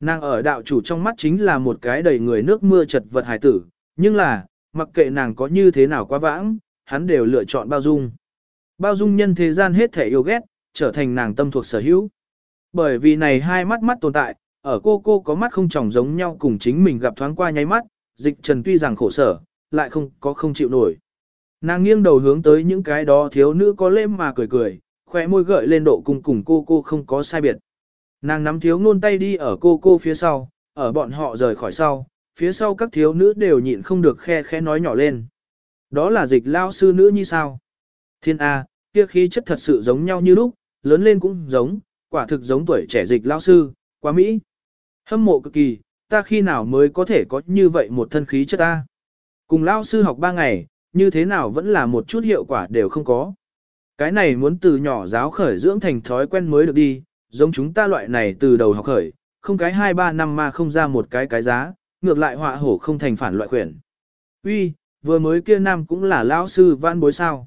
Nàng ở đạo chủ trong mắt chính là một cái đầy người nước mưa chật vật hải tử, nhưng là, mặc kệ nàng có như thế nào quá vãng, hắn đều lựa chọn bao dung. Bao dung nhân thế gian hết thể yêu ghét, trở thành nàng tâm thuộc sở hữu. Bởi vì này hai mắt mắt tồn tại, ở cô cô có mắt không tròng giống nhau cùng chính mình gặp thoáng qua nháy mắt, dịch trần tuy rằng khổ sở, lại không có không chịu nổi. Nàng nghiêng đầu hướng tới những cái đó thiếu nữ có lêm mà cười cười, khỏe môi gợi lên độ cùng cùng cô cô không có sai biệt. Nàng nắm thiếu ngôn tay đi ở cô cô phía sau, ở bọn họ rời khỏi sau, phía sau các thiếu nữ đều nhịn không được khe khẽ nói nhỏ lên. Đó là dịch lao sư nữ như sao? Thiên A, kia khí chất thật sự giống nhau như lúc, lớn lên cũng giống, quả thực giống tuổi trẻ dịch lao sư, quá Mỹ. Hâm mộ cực kỳ, ta khi nào mới có thể có như vậy một thân khí chất ta? Cùng lao sư học ba ngày, như thế nào vẫn là một chút hiệu quả đều không có. Cái này muốn từ nhỏ giáo khởi dưỡng thành thói quen mới được đi, giống chúng ta loại này từ đầu học khởi, không cái 2-3 năm mà không ra một cái cái giá, ngược lại họa hổ không thành phản loại quyển. Uy, vừa mới kia nam cũng là lão sư văn bối sao.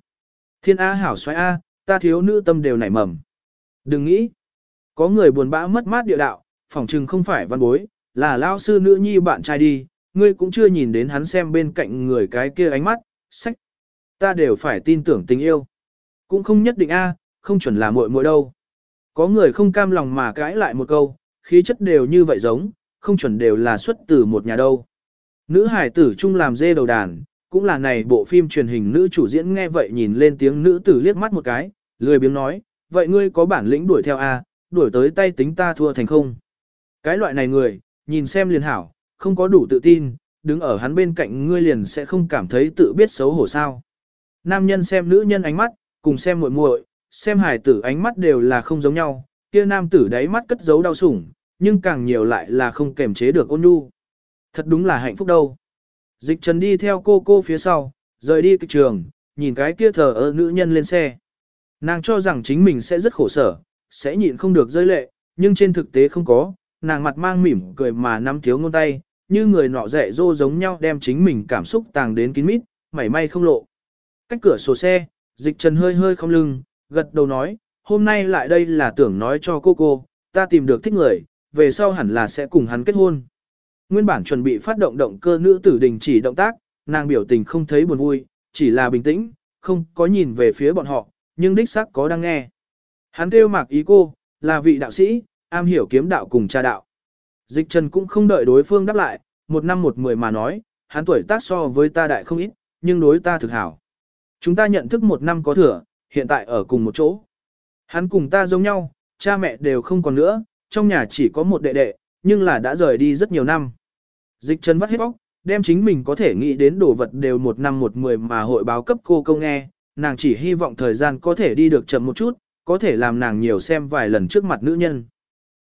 Thiên A hảo xoay A, ta thiếu nữ tâm đều nảy mầm. Đừng nghĩ. Có người buồn bã mất mát địa đạo, phỏng chừng không phải văn bối, là lao sư nữ nhi bạn trai đi, ngươi cũng chưa nhìn đến hắn xem bên cạnh người cái kia ánh mắt, sách. Ta đều phải tin tưởng tình yêu. Cũng không nhất định A, không chuẩn là muội muội đâu. Có người không cam lòng mà cãi lại một câu, khí chất đều như vậy giống, không chuẩn đều là xuất từ một nhà đâu. Nữ hải tử chung làm dê đầu đàn, cũng là này bộ phim truyền hình nữ chủ diễn nghe vậy nhìn lên tiếng nữ tử liếc mắt một cái, lười biếng nói, vậy ngươi có bản lĩnh đuổi theo A, đuổi tới tay tính ta thua thành không. Cái loại này người, nhìn xem liền hảo, không có đủ tự tin, đứng ở hắn bên cạnh ngươi liền sẽ không cảm thấy tự biết xấu hổ sao. Nam nhân xem nữ nhân ánh mắt, cùng xem muội muội, xem hài tử ánh mắt đều là không giống nhau, kia nam tử đáy mắt cất giấu đau sủng, nhưng càng nhiều lại là không kềm chế được ôn nhu. Thật đúng là hạnh phúc đâu. Dịch trần đi theo cô cô phía sau, rời đi kịch trường, nhìn cái kia thờ ơ nữ nhân lên xe. Nàng cho rằng chính mình sẽ rất khổ sở, sẽ nhịn không được rơi lệ, nhưng trên thực tế không có, nàng mặt mang mỉm cười mà nắm thiếu ngôn tay, như người nọ dạy dô giống nhau đem chính mình cảm xúc tàng đến kín mít, mảy may không lộ. Cách cửa sổ xe, dịch trần hơi hơi không lưng, gật đầu nói, hôm nay lại đây là tưởng nói cho cô cô, ta tìm được thích người, về sau hẳn là sẽ cùng hắn kết hôn. Nguyên bản chuẩn bị phát động động cơ nữ tử đình chỉ động tác, nàng biểu tình không thấy buồn vui, chỉ là bình tĩnh, không có nhìn về phía bọn họ, nhưng đích xác có đang nghe. Hắn kêu mạc ý cô, là vị đạo sĩ, am hiểu kiếm đạo cùng cha đạo. Dịch trần cũng không đợi đối phương đáp lại, một năm một mười mà nói, hắn tuổi tác so với ta đại không ít, nhưng đối ta thực hảo. Chúng ta nhận thức một năm có thừa, hiện tại ở cùng một chỗ. Hắn cùng ta giống nhau, cha mẹ đều không còn nữa, trong nhà chỉ có một đệ đệ, nhưng là đã rời đi rất nhiều năm. Dịch trần vắt hết bóc, đem chính mình có thể nghĩ đến đồ vật đều một năm một mười mà hội báo cấp cô câu nghe, nàng chỉ hy vọng thời gian có thể đi được chậm một chút, có thể làm nàng nhiều xem vài lần trước mặt nữ nhân.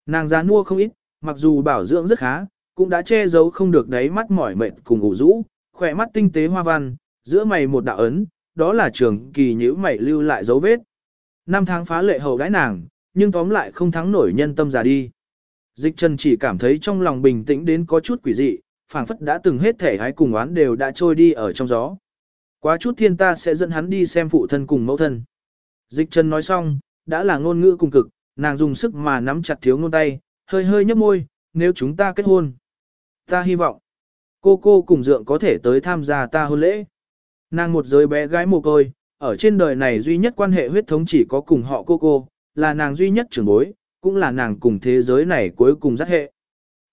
Nàng giá mua không ít, mặc dù bảo dưỡng rất khá, cũng đã che giấu không được đáy mắt mỏi mệt cùng ngủ rũ, khỏe mắt tinh tế hoa văn, giữa mày một đạo ấn, đó là trường kỳ nhữ mày lưu lại dấu vết. Năm tháng phá lệ hầu đãi nàng, nhưng tóm lại không thắng nổi nhân tâm già đi. Dịch trần chỉ cảm thấy trong lòng bình tĩnh đến có chút quỷ dị, phảng phất đã từng hết thể hái cùng oán đều đã trôi đi ở trong gió. Quá chút thiên ta sẽ dẫn hắn đi xem phụ thân cùng mẫu thân. Dịch trần nói xong, đã là ngôn ngữ cùng cực, nàng dùng sức mà nắm chặt thiếu ngôn tay, hơi hơi nhấp môi, nếu chúng ta kết hôn. Ta hy vọng, cô cô cùng dượng có thể tới tham gia ta hôn lễ. Nàng một giới bé gái mồ côi, ở trên đời này duy nhất quan hệ huyết thống chỉ có cùng họ cô cô, là nàng duy nhất trưởng bối, cũng là nàng cùng thế giới này cuối cùng dắt hệ.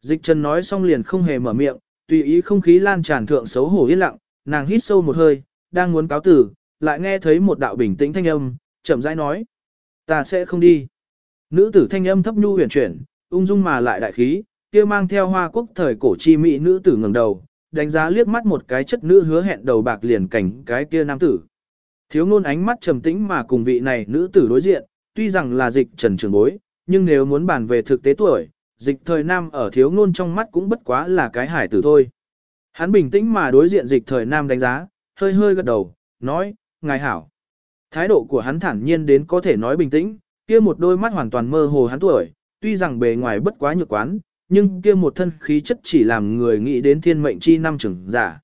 Dịch Trần nói xong liền không hề mở miệng, tùy ý không khí lan tràn thượng xấu hổ yên lặng, nàng hít sâu một hơi, đang muốn cáo tử, lại nghe thấy một đạo bình tĩnh thanh âm, chậm rãi nói: "Ta sẽ không đi." Nữ tử thanh âm thấp nhu huyền chuyển, ung dung mà lại đại khí, kia mang theo hoa quốc thời cổ chi mỹ nữ tử ngẩng đầu, đánh giá liếc mắt một cái chất nữ hứa hẹn đầu bạc liền cảnh cái kia nam tử. Thiếu ngôn ánh mắt trầm tĩnh mà cùng vị này nữ tử đối diện, tuy rằng là dịch trần trường bối, nhưng nếu muốn bàn về thực tế tuổi, dịch thời nam ở thiếu ngôn trong mắt cũng bất quá là cái hải tử thôi. Hắn bình tĩnh mà đối diện dịch thời nam đánh giá, hơi hơi gật đầu, nói, ngài hảo. Thái độ của hắn thản nhiên đến có thể nói bình tĩnh, kia một đôi mắt hoàn toàn mơ hồ hắn tuổi, tuy rằng bề ngoài bất quá nhược quán, nhưng kia một thân khí chất chỉ làm người nghĩ đến thiên mệnh chi năm trưởng giả.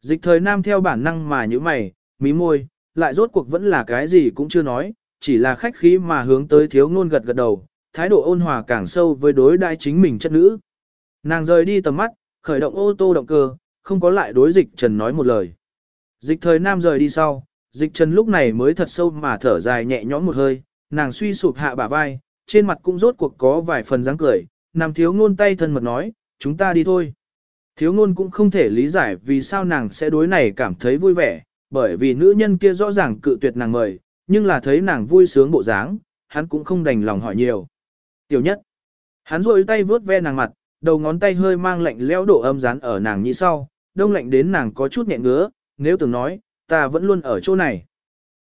Dịch thời nam theo bản năng mà như mày, mí môi, lại rốt cuộc vẫn là cái gì cũng chưa nói, chỉ là khách khí mà hướng tới thiếu ngôn gật gật đầu, thái độ ôn hòa càng sâu với đối đại chính mình chất nữ. Nàng rời đi tầm mắt, khởi động ô tô động cơ, không có lại đối dịch trần nói một lời. Dịch thời nam rời đi sau, dịch trần lúc này mới thật sâu mà thở dài nhẹ nhõm một hơi, nàng suy sụp hạ bả vai, trên mặt cũng rốt cuộc có vài phần dáng cười, nằm thiếu ngôn tay thân mật nói, chúng ta đi thôi. Thiếu ngôn cũng không thể lý giải vì sao nàng sẽ đối này cảm thấy vui vẻ, bởi vì nữ nhân kia rõ ràng cự tuyệt nàng mời, nhưng là thấy nàng vui sướng bộ dáng, hắn cũng không đành lòng hỏi nhiều. Tiểu nhất, hắn rôi tay vướt ve nàng mặt, đầu ngón tay hơi mang lạnh lẽo độ âm dán ở nàng như sau, đông lạnh đến nàng có chút nhẹ ngứa, nếu từng nói, ta vẫn luôn ở chỗ này.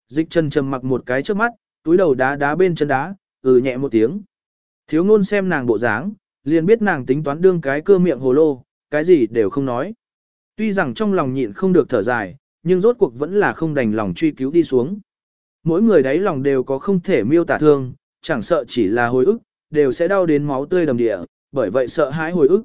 Dịch Trần trầm mặc một cái trước mắt, túi đầu đá đá bên chân đá, ừ nhẹ một tiếng. Thiếu ngôn xem nàng bộ dáng, liền biết nàng tính toán đương cái cơ miệng hồ lô, cái gì đều không nói. Tuy rằng trong lòng nhịn không được thở dài, nhưng rốt cuộc vẫn là không đành lòng truy cứu đi xuống. Mỗi người đấy lòng đều có không thể miêu tả thương, chẳng sợ chỉ là hồi ức, đều sẽ đau đến máu tươi đầm địa, bởi vậy sợ hãi hồi ức.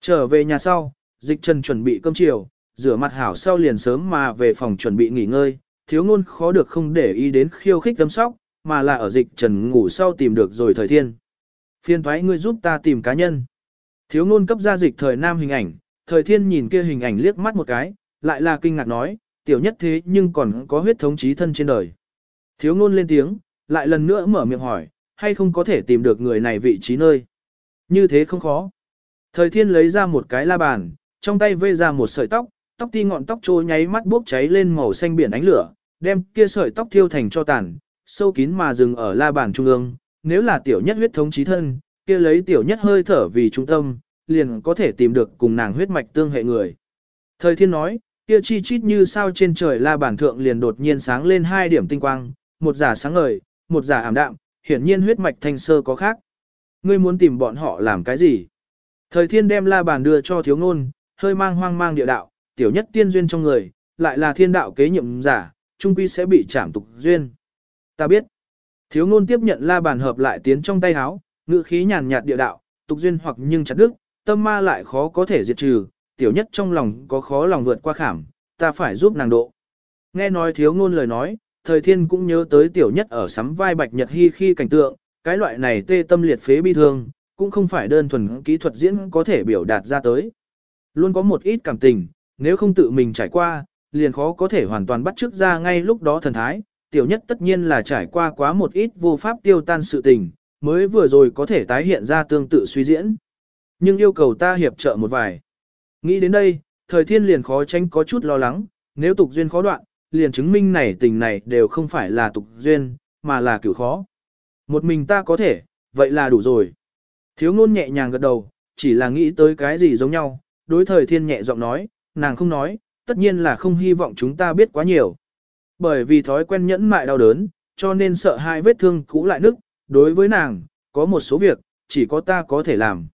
Trở về nhà sau, dịch trần chuẩn bị cơm chiều, rửa mặt hảo sau liền sớm mà về phòng chuẩn bị nghỉ ngơi, thiếu ngôn khó được không để ý đến khiêu khích tâm sóc, mà là ở dịch trần ngủ sau tìm được rồi thời thiên. Phiên thoái ngươi giúp ta tìm cá nhân. Thiếu ngôn cấp ra dịch thời nam hình ảnh, thời thiên nhìn kia hình ảnh liếc mắt một cái, lại là kinh ngạc nói, tiểu nhất thế nhưng còn có huyết thống chí thân trên đời. Thiếu ngôn lên tiếng, lại lần nữa mở miệng hỏi, hay không có thể tìm được người này vị trí nơi. Như thế không khó. Thời thiên lấy ra một cái la bàn, trong tay vê ra một sợi tóc, tóc ti ngọn tóc trôi nháy mắt bốc cháy lên màu xanh biển ánh lửa, đem kia sợi tóc thiêu thành cho tàn, sâu kín mà dừng ở la bàn trung ương. Nếu là tiểu nhất huyết thống chí thân, kia lấy tiểu nhất hơi thở vì trung tâm, liền có thể tìm được cùng nàng huyết mạch tương hệ người. Thời thiên nói, kia chi chít như sao trên trời la bàn thượng liền đột nhiên sáng lên hai điểm tinh quang, một giả sáng ngời, một giả ảm đạm, hiển nhiên huyết mạch thanh sơ có khác. Ngươi muốn tìm bọn họ làm cái gì? Thời thiên đem la bàn đưa cho thiếu ngôn, hơi mang hoang mang địa đạo, tiểu nhất tiên duyên trong người, lại là thiên đạo kế nhiệm giả, trung quy sẽ bị trảm tục duyên. Ta biết. Thiếu ngôn tiếp nhận la bàn hợp lại tiến trong tay háo, ngữ khí nhàn nhạt địa đạo, tục duyên hoặc nhưng chặt đức, tâm ma lại khó có thể diệt trừ, tiểu nhất trong lòng có khó lòng vượt qua khảm, ta phải giúp nàng độ. Nghe nói thiếu ngôn lời nói, thời thiên cũng nhớ tới tiểu nhất ở sắm vai bạch nhật hy khi cảnh tượng, cái loại này tê tâm liệt phế bi thương, cũng không phải đơn thuần kỹ thuật diễn có thể biểu đạt ra tới. Luôn có một ít cảm tình, nếu không tự mình trải qua, liền khó có thể hoàn toàn bắt chước ra ngay lúc đó thần thái, tiểu nhất tất nhiên là trải qua quá một ít vô pháp tiêu tan sự tình, mới vừa rồi có thể tái hiện ra tương tự suy diễn. Nhưng yêu cầu ta hiệp trợ một vài. Nghĩ đến đây, thời thiên liền khó tránh có chút lo lắng, nếu tục duyên khó đoạn, liền chứng minh này tình này đều không phải là tục duyên, mà là kiểu khó. Một mình ta có thể, vậy là đủ rồi. Thiếu ngôn nhẹ nhàng gật đầu, chỉ là nghĩ tới cái gì giống nhau, đối thời thiên nhẹ giọng nói, nàng không nói, tất nhiên là không hy vọng chúng ta biết quá nhiều. Bởi vì thói quen nhẫn mại đau đớn, cho nên sợ hai vết thương cũ lại nức, đối với nàng, có một số việc, chỉ có ta có thể làm.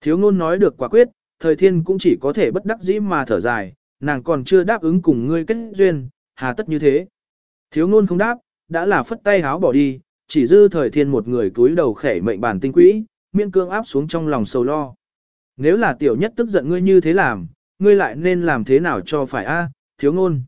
Thiếu ngôn nói được quả quyết, thời thiên cũng chỉ có thể bất đắc dĩ mà thở dài, nàng còn chưa đáp ứng cùng ngươi kết duyên, hà tất như thế. Thiếu ngôn không đáp, đã là phất tay háo bỏ đi, chỉ dư thời thiên một người túi đầu khẻ mệnh bản tinh quỹ, miễn cương áp xuống trong lòng sầu lo. Nếu là tiểu nhất tức giận ngươi như thế làm, ngươi lại nên làm thế nào cho phải a thiếu ngôn.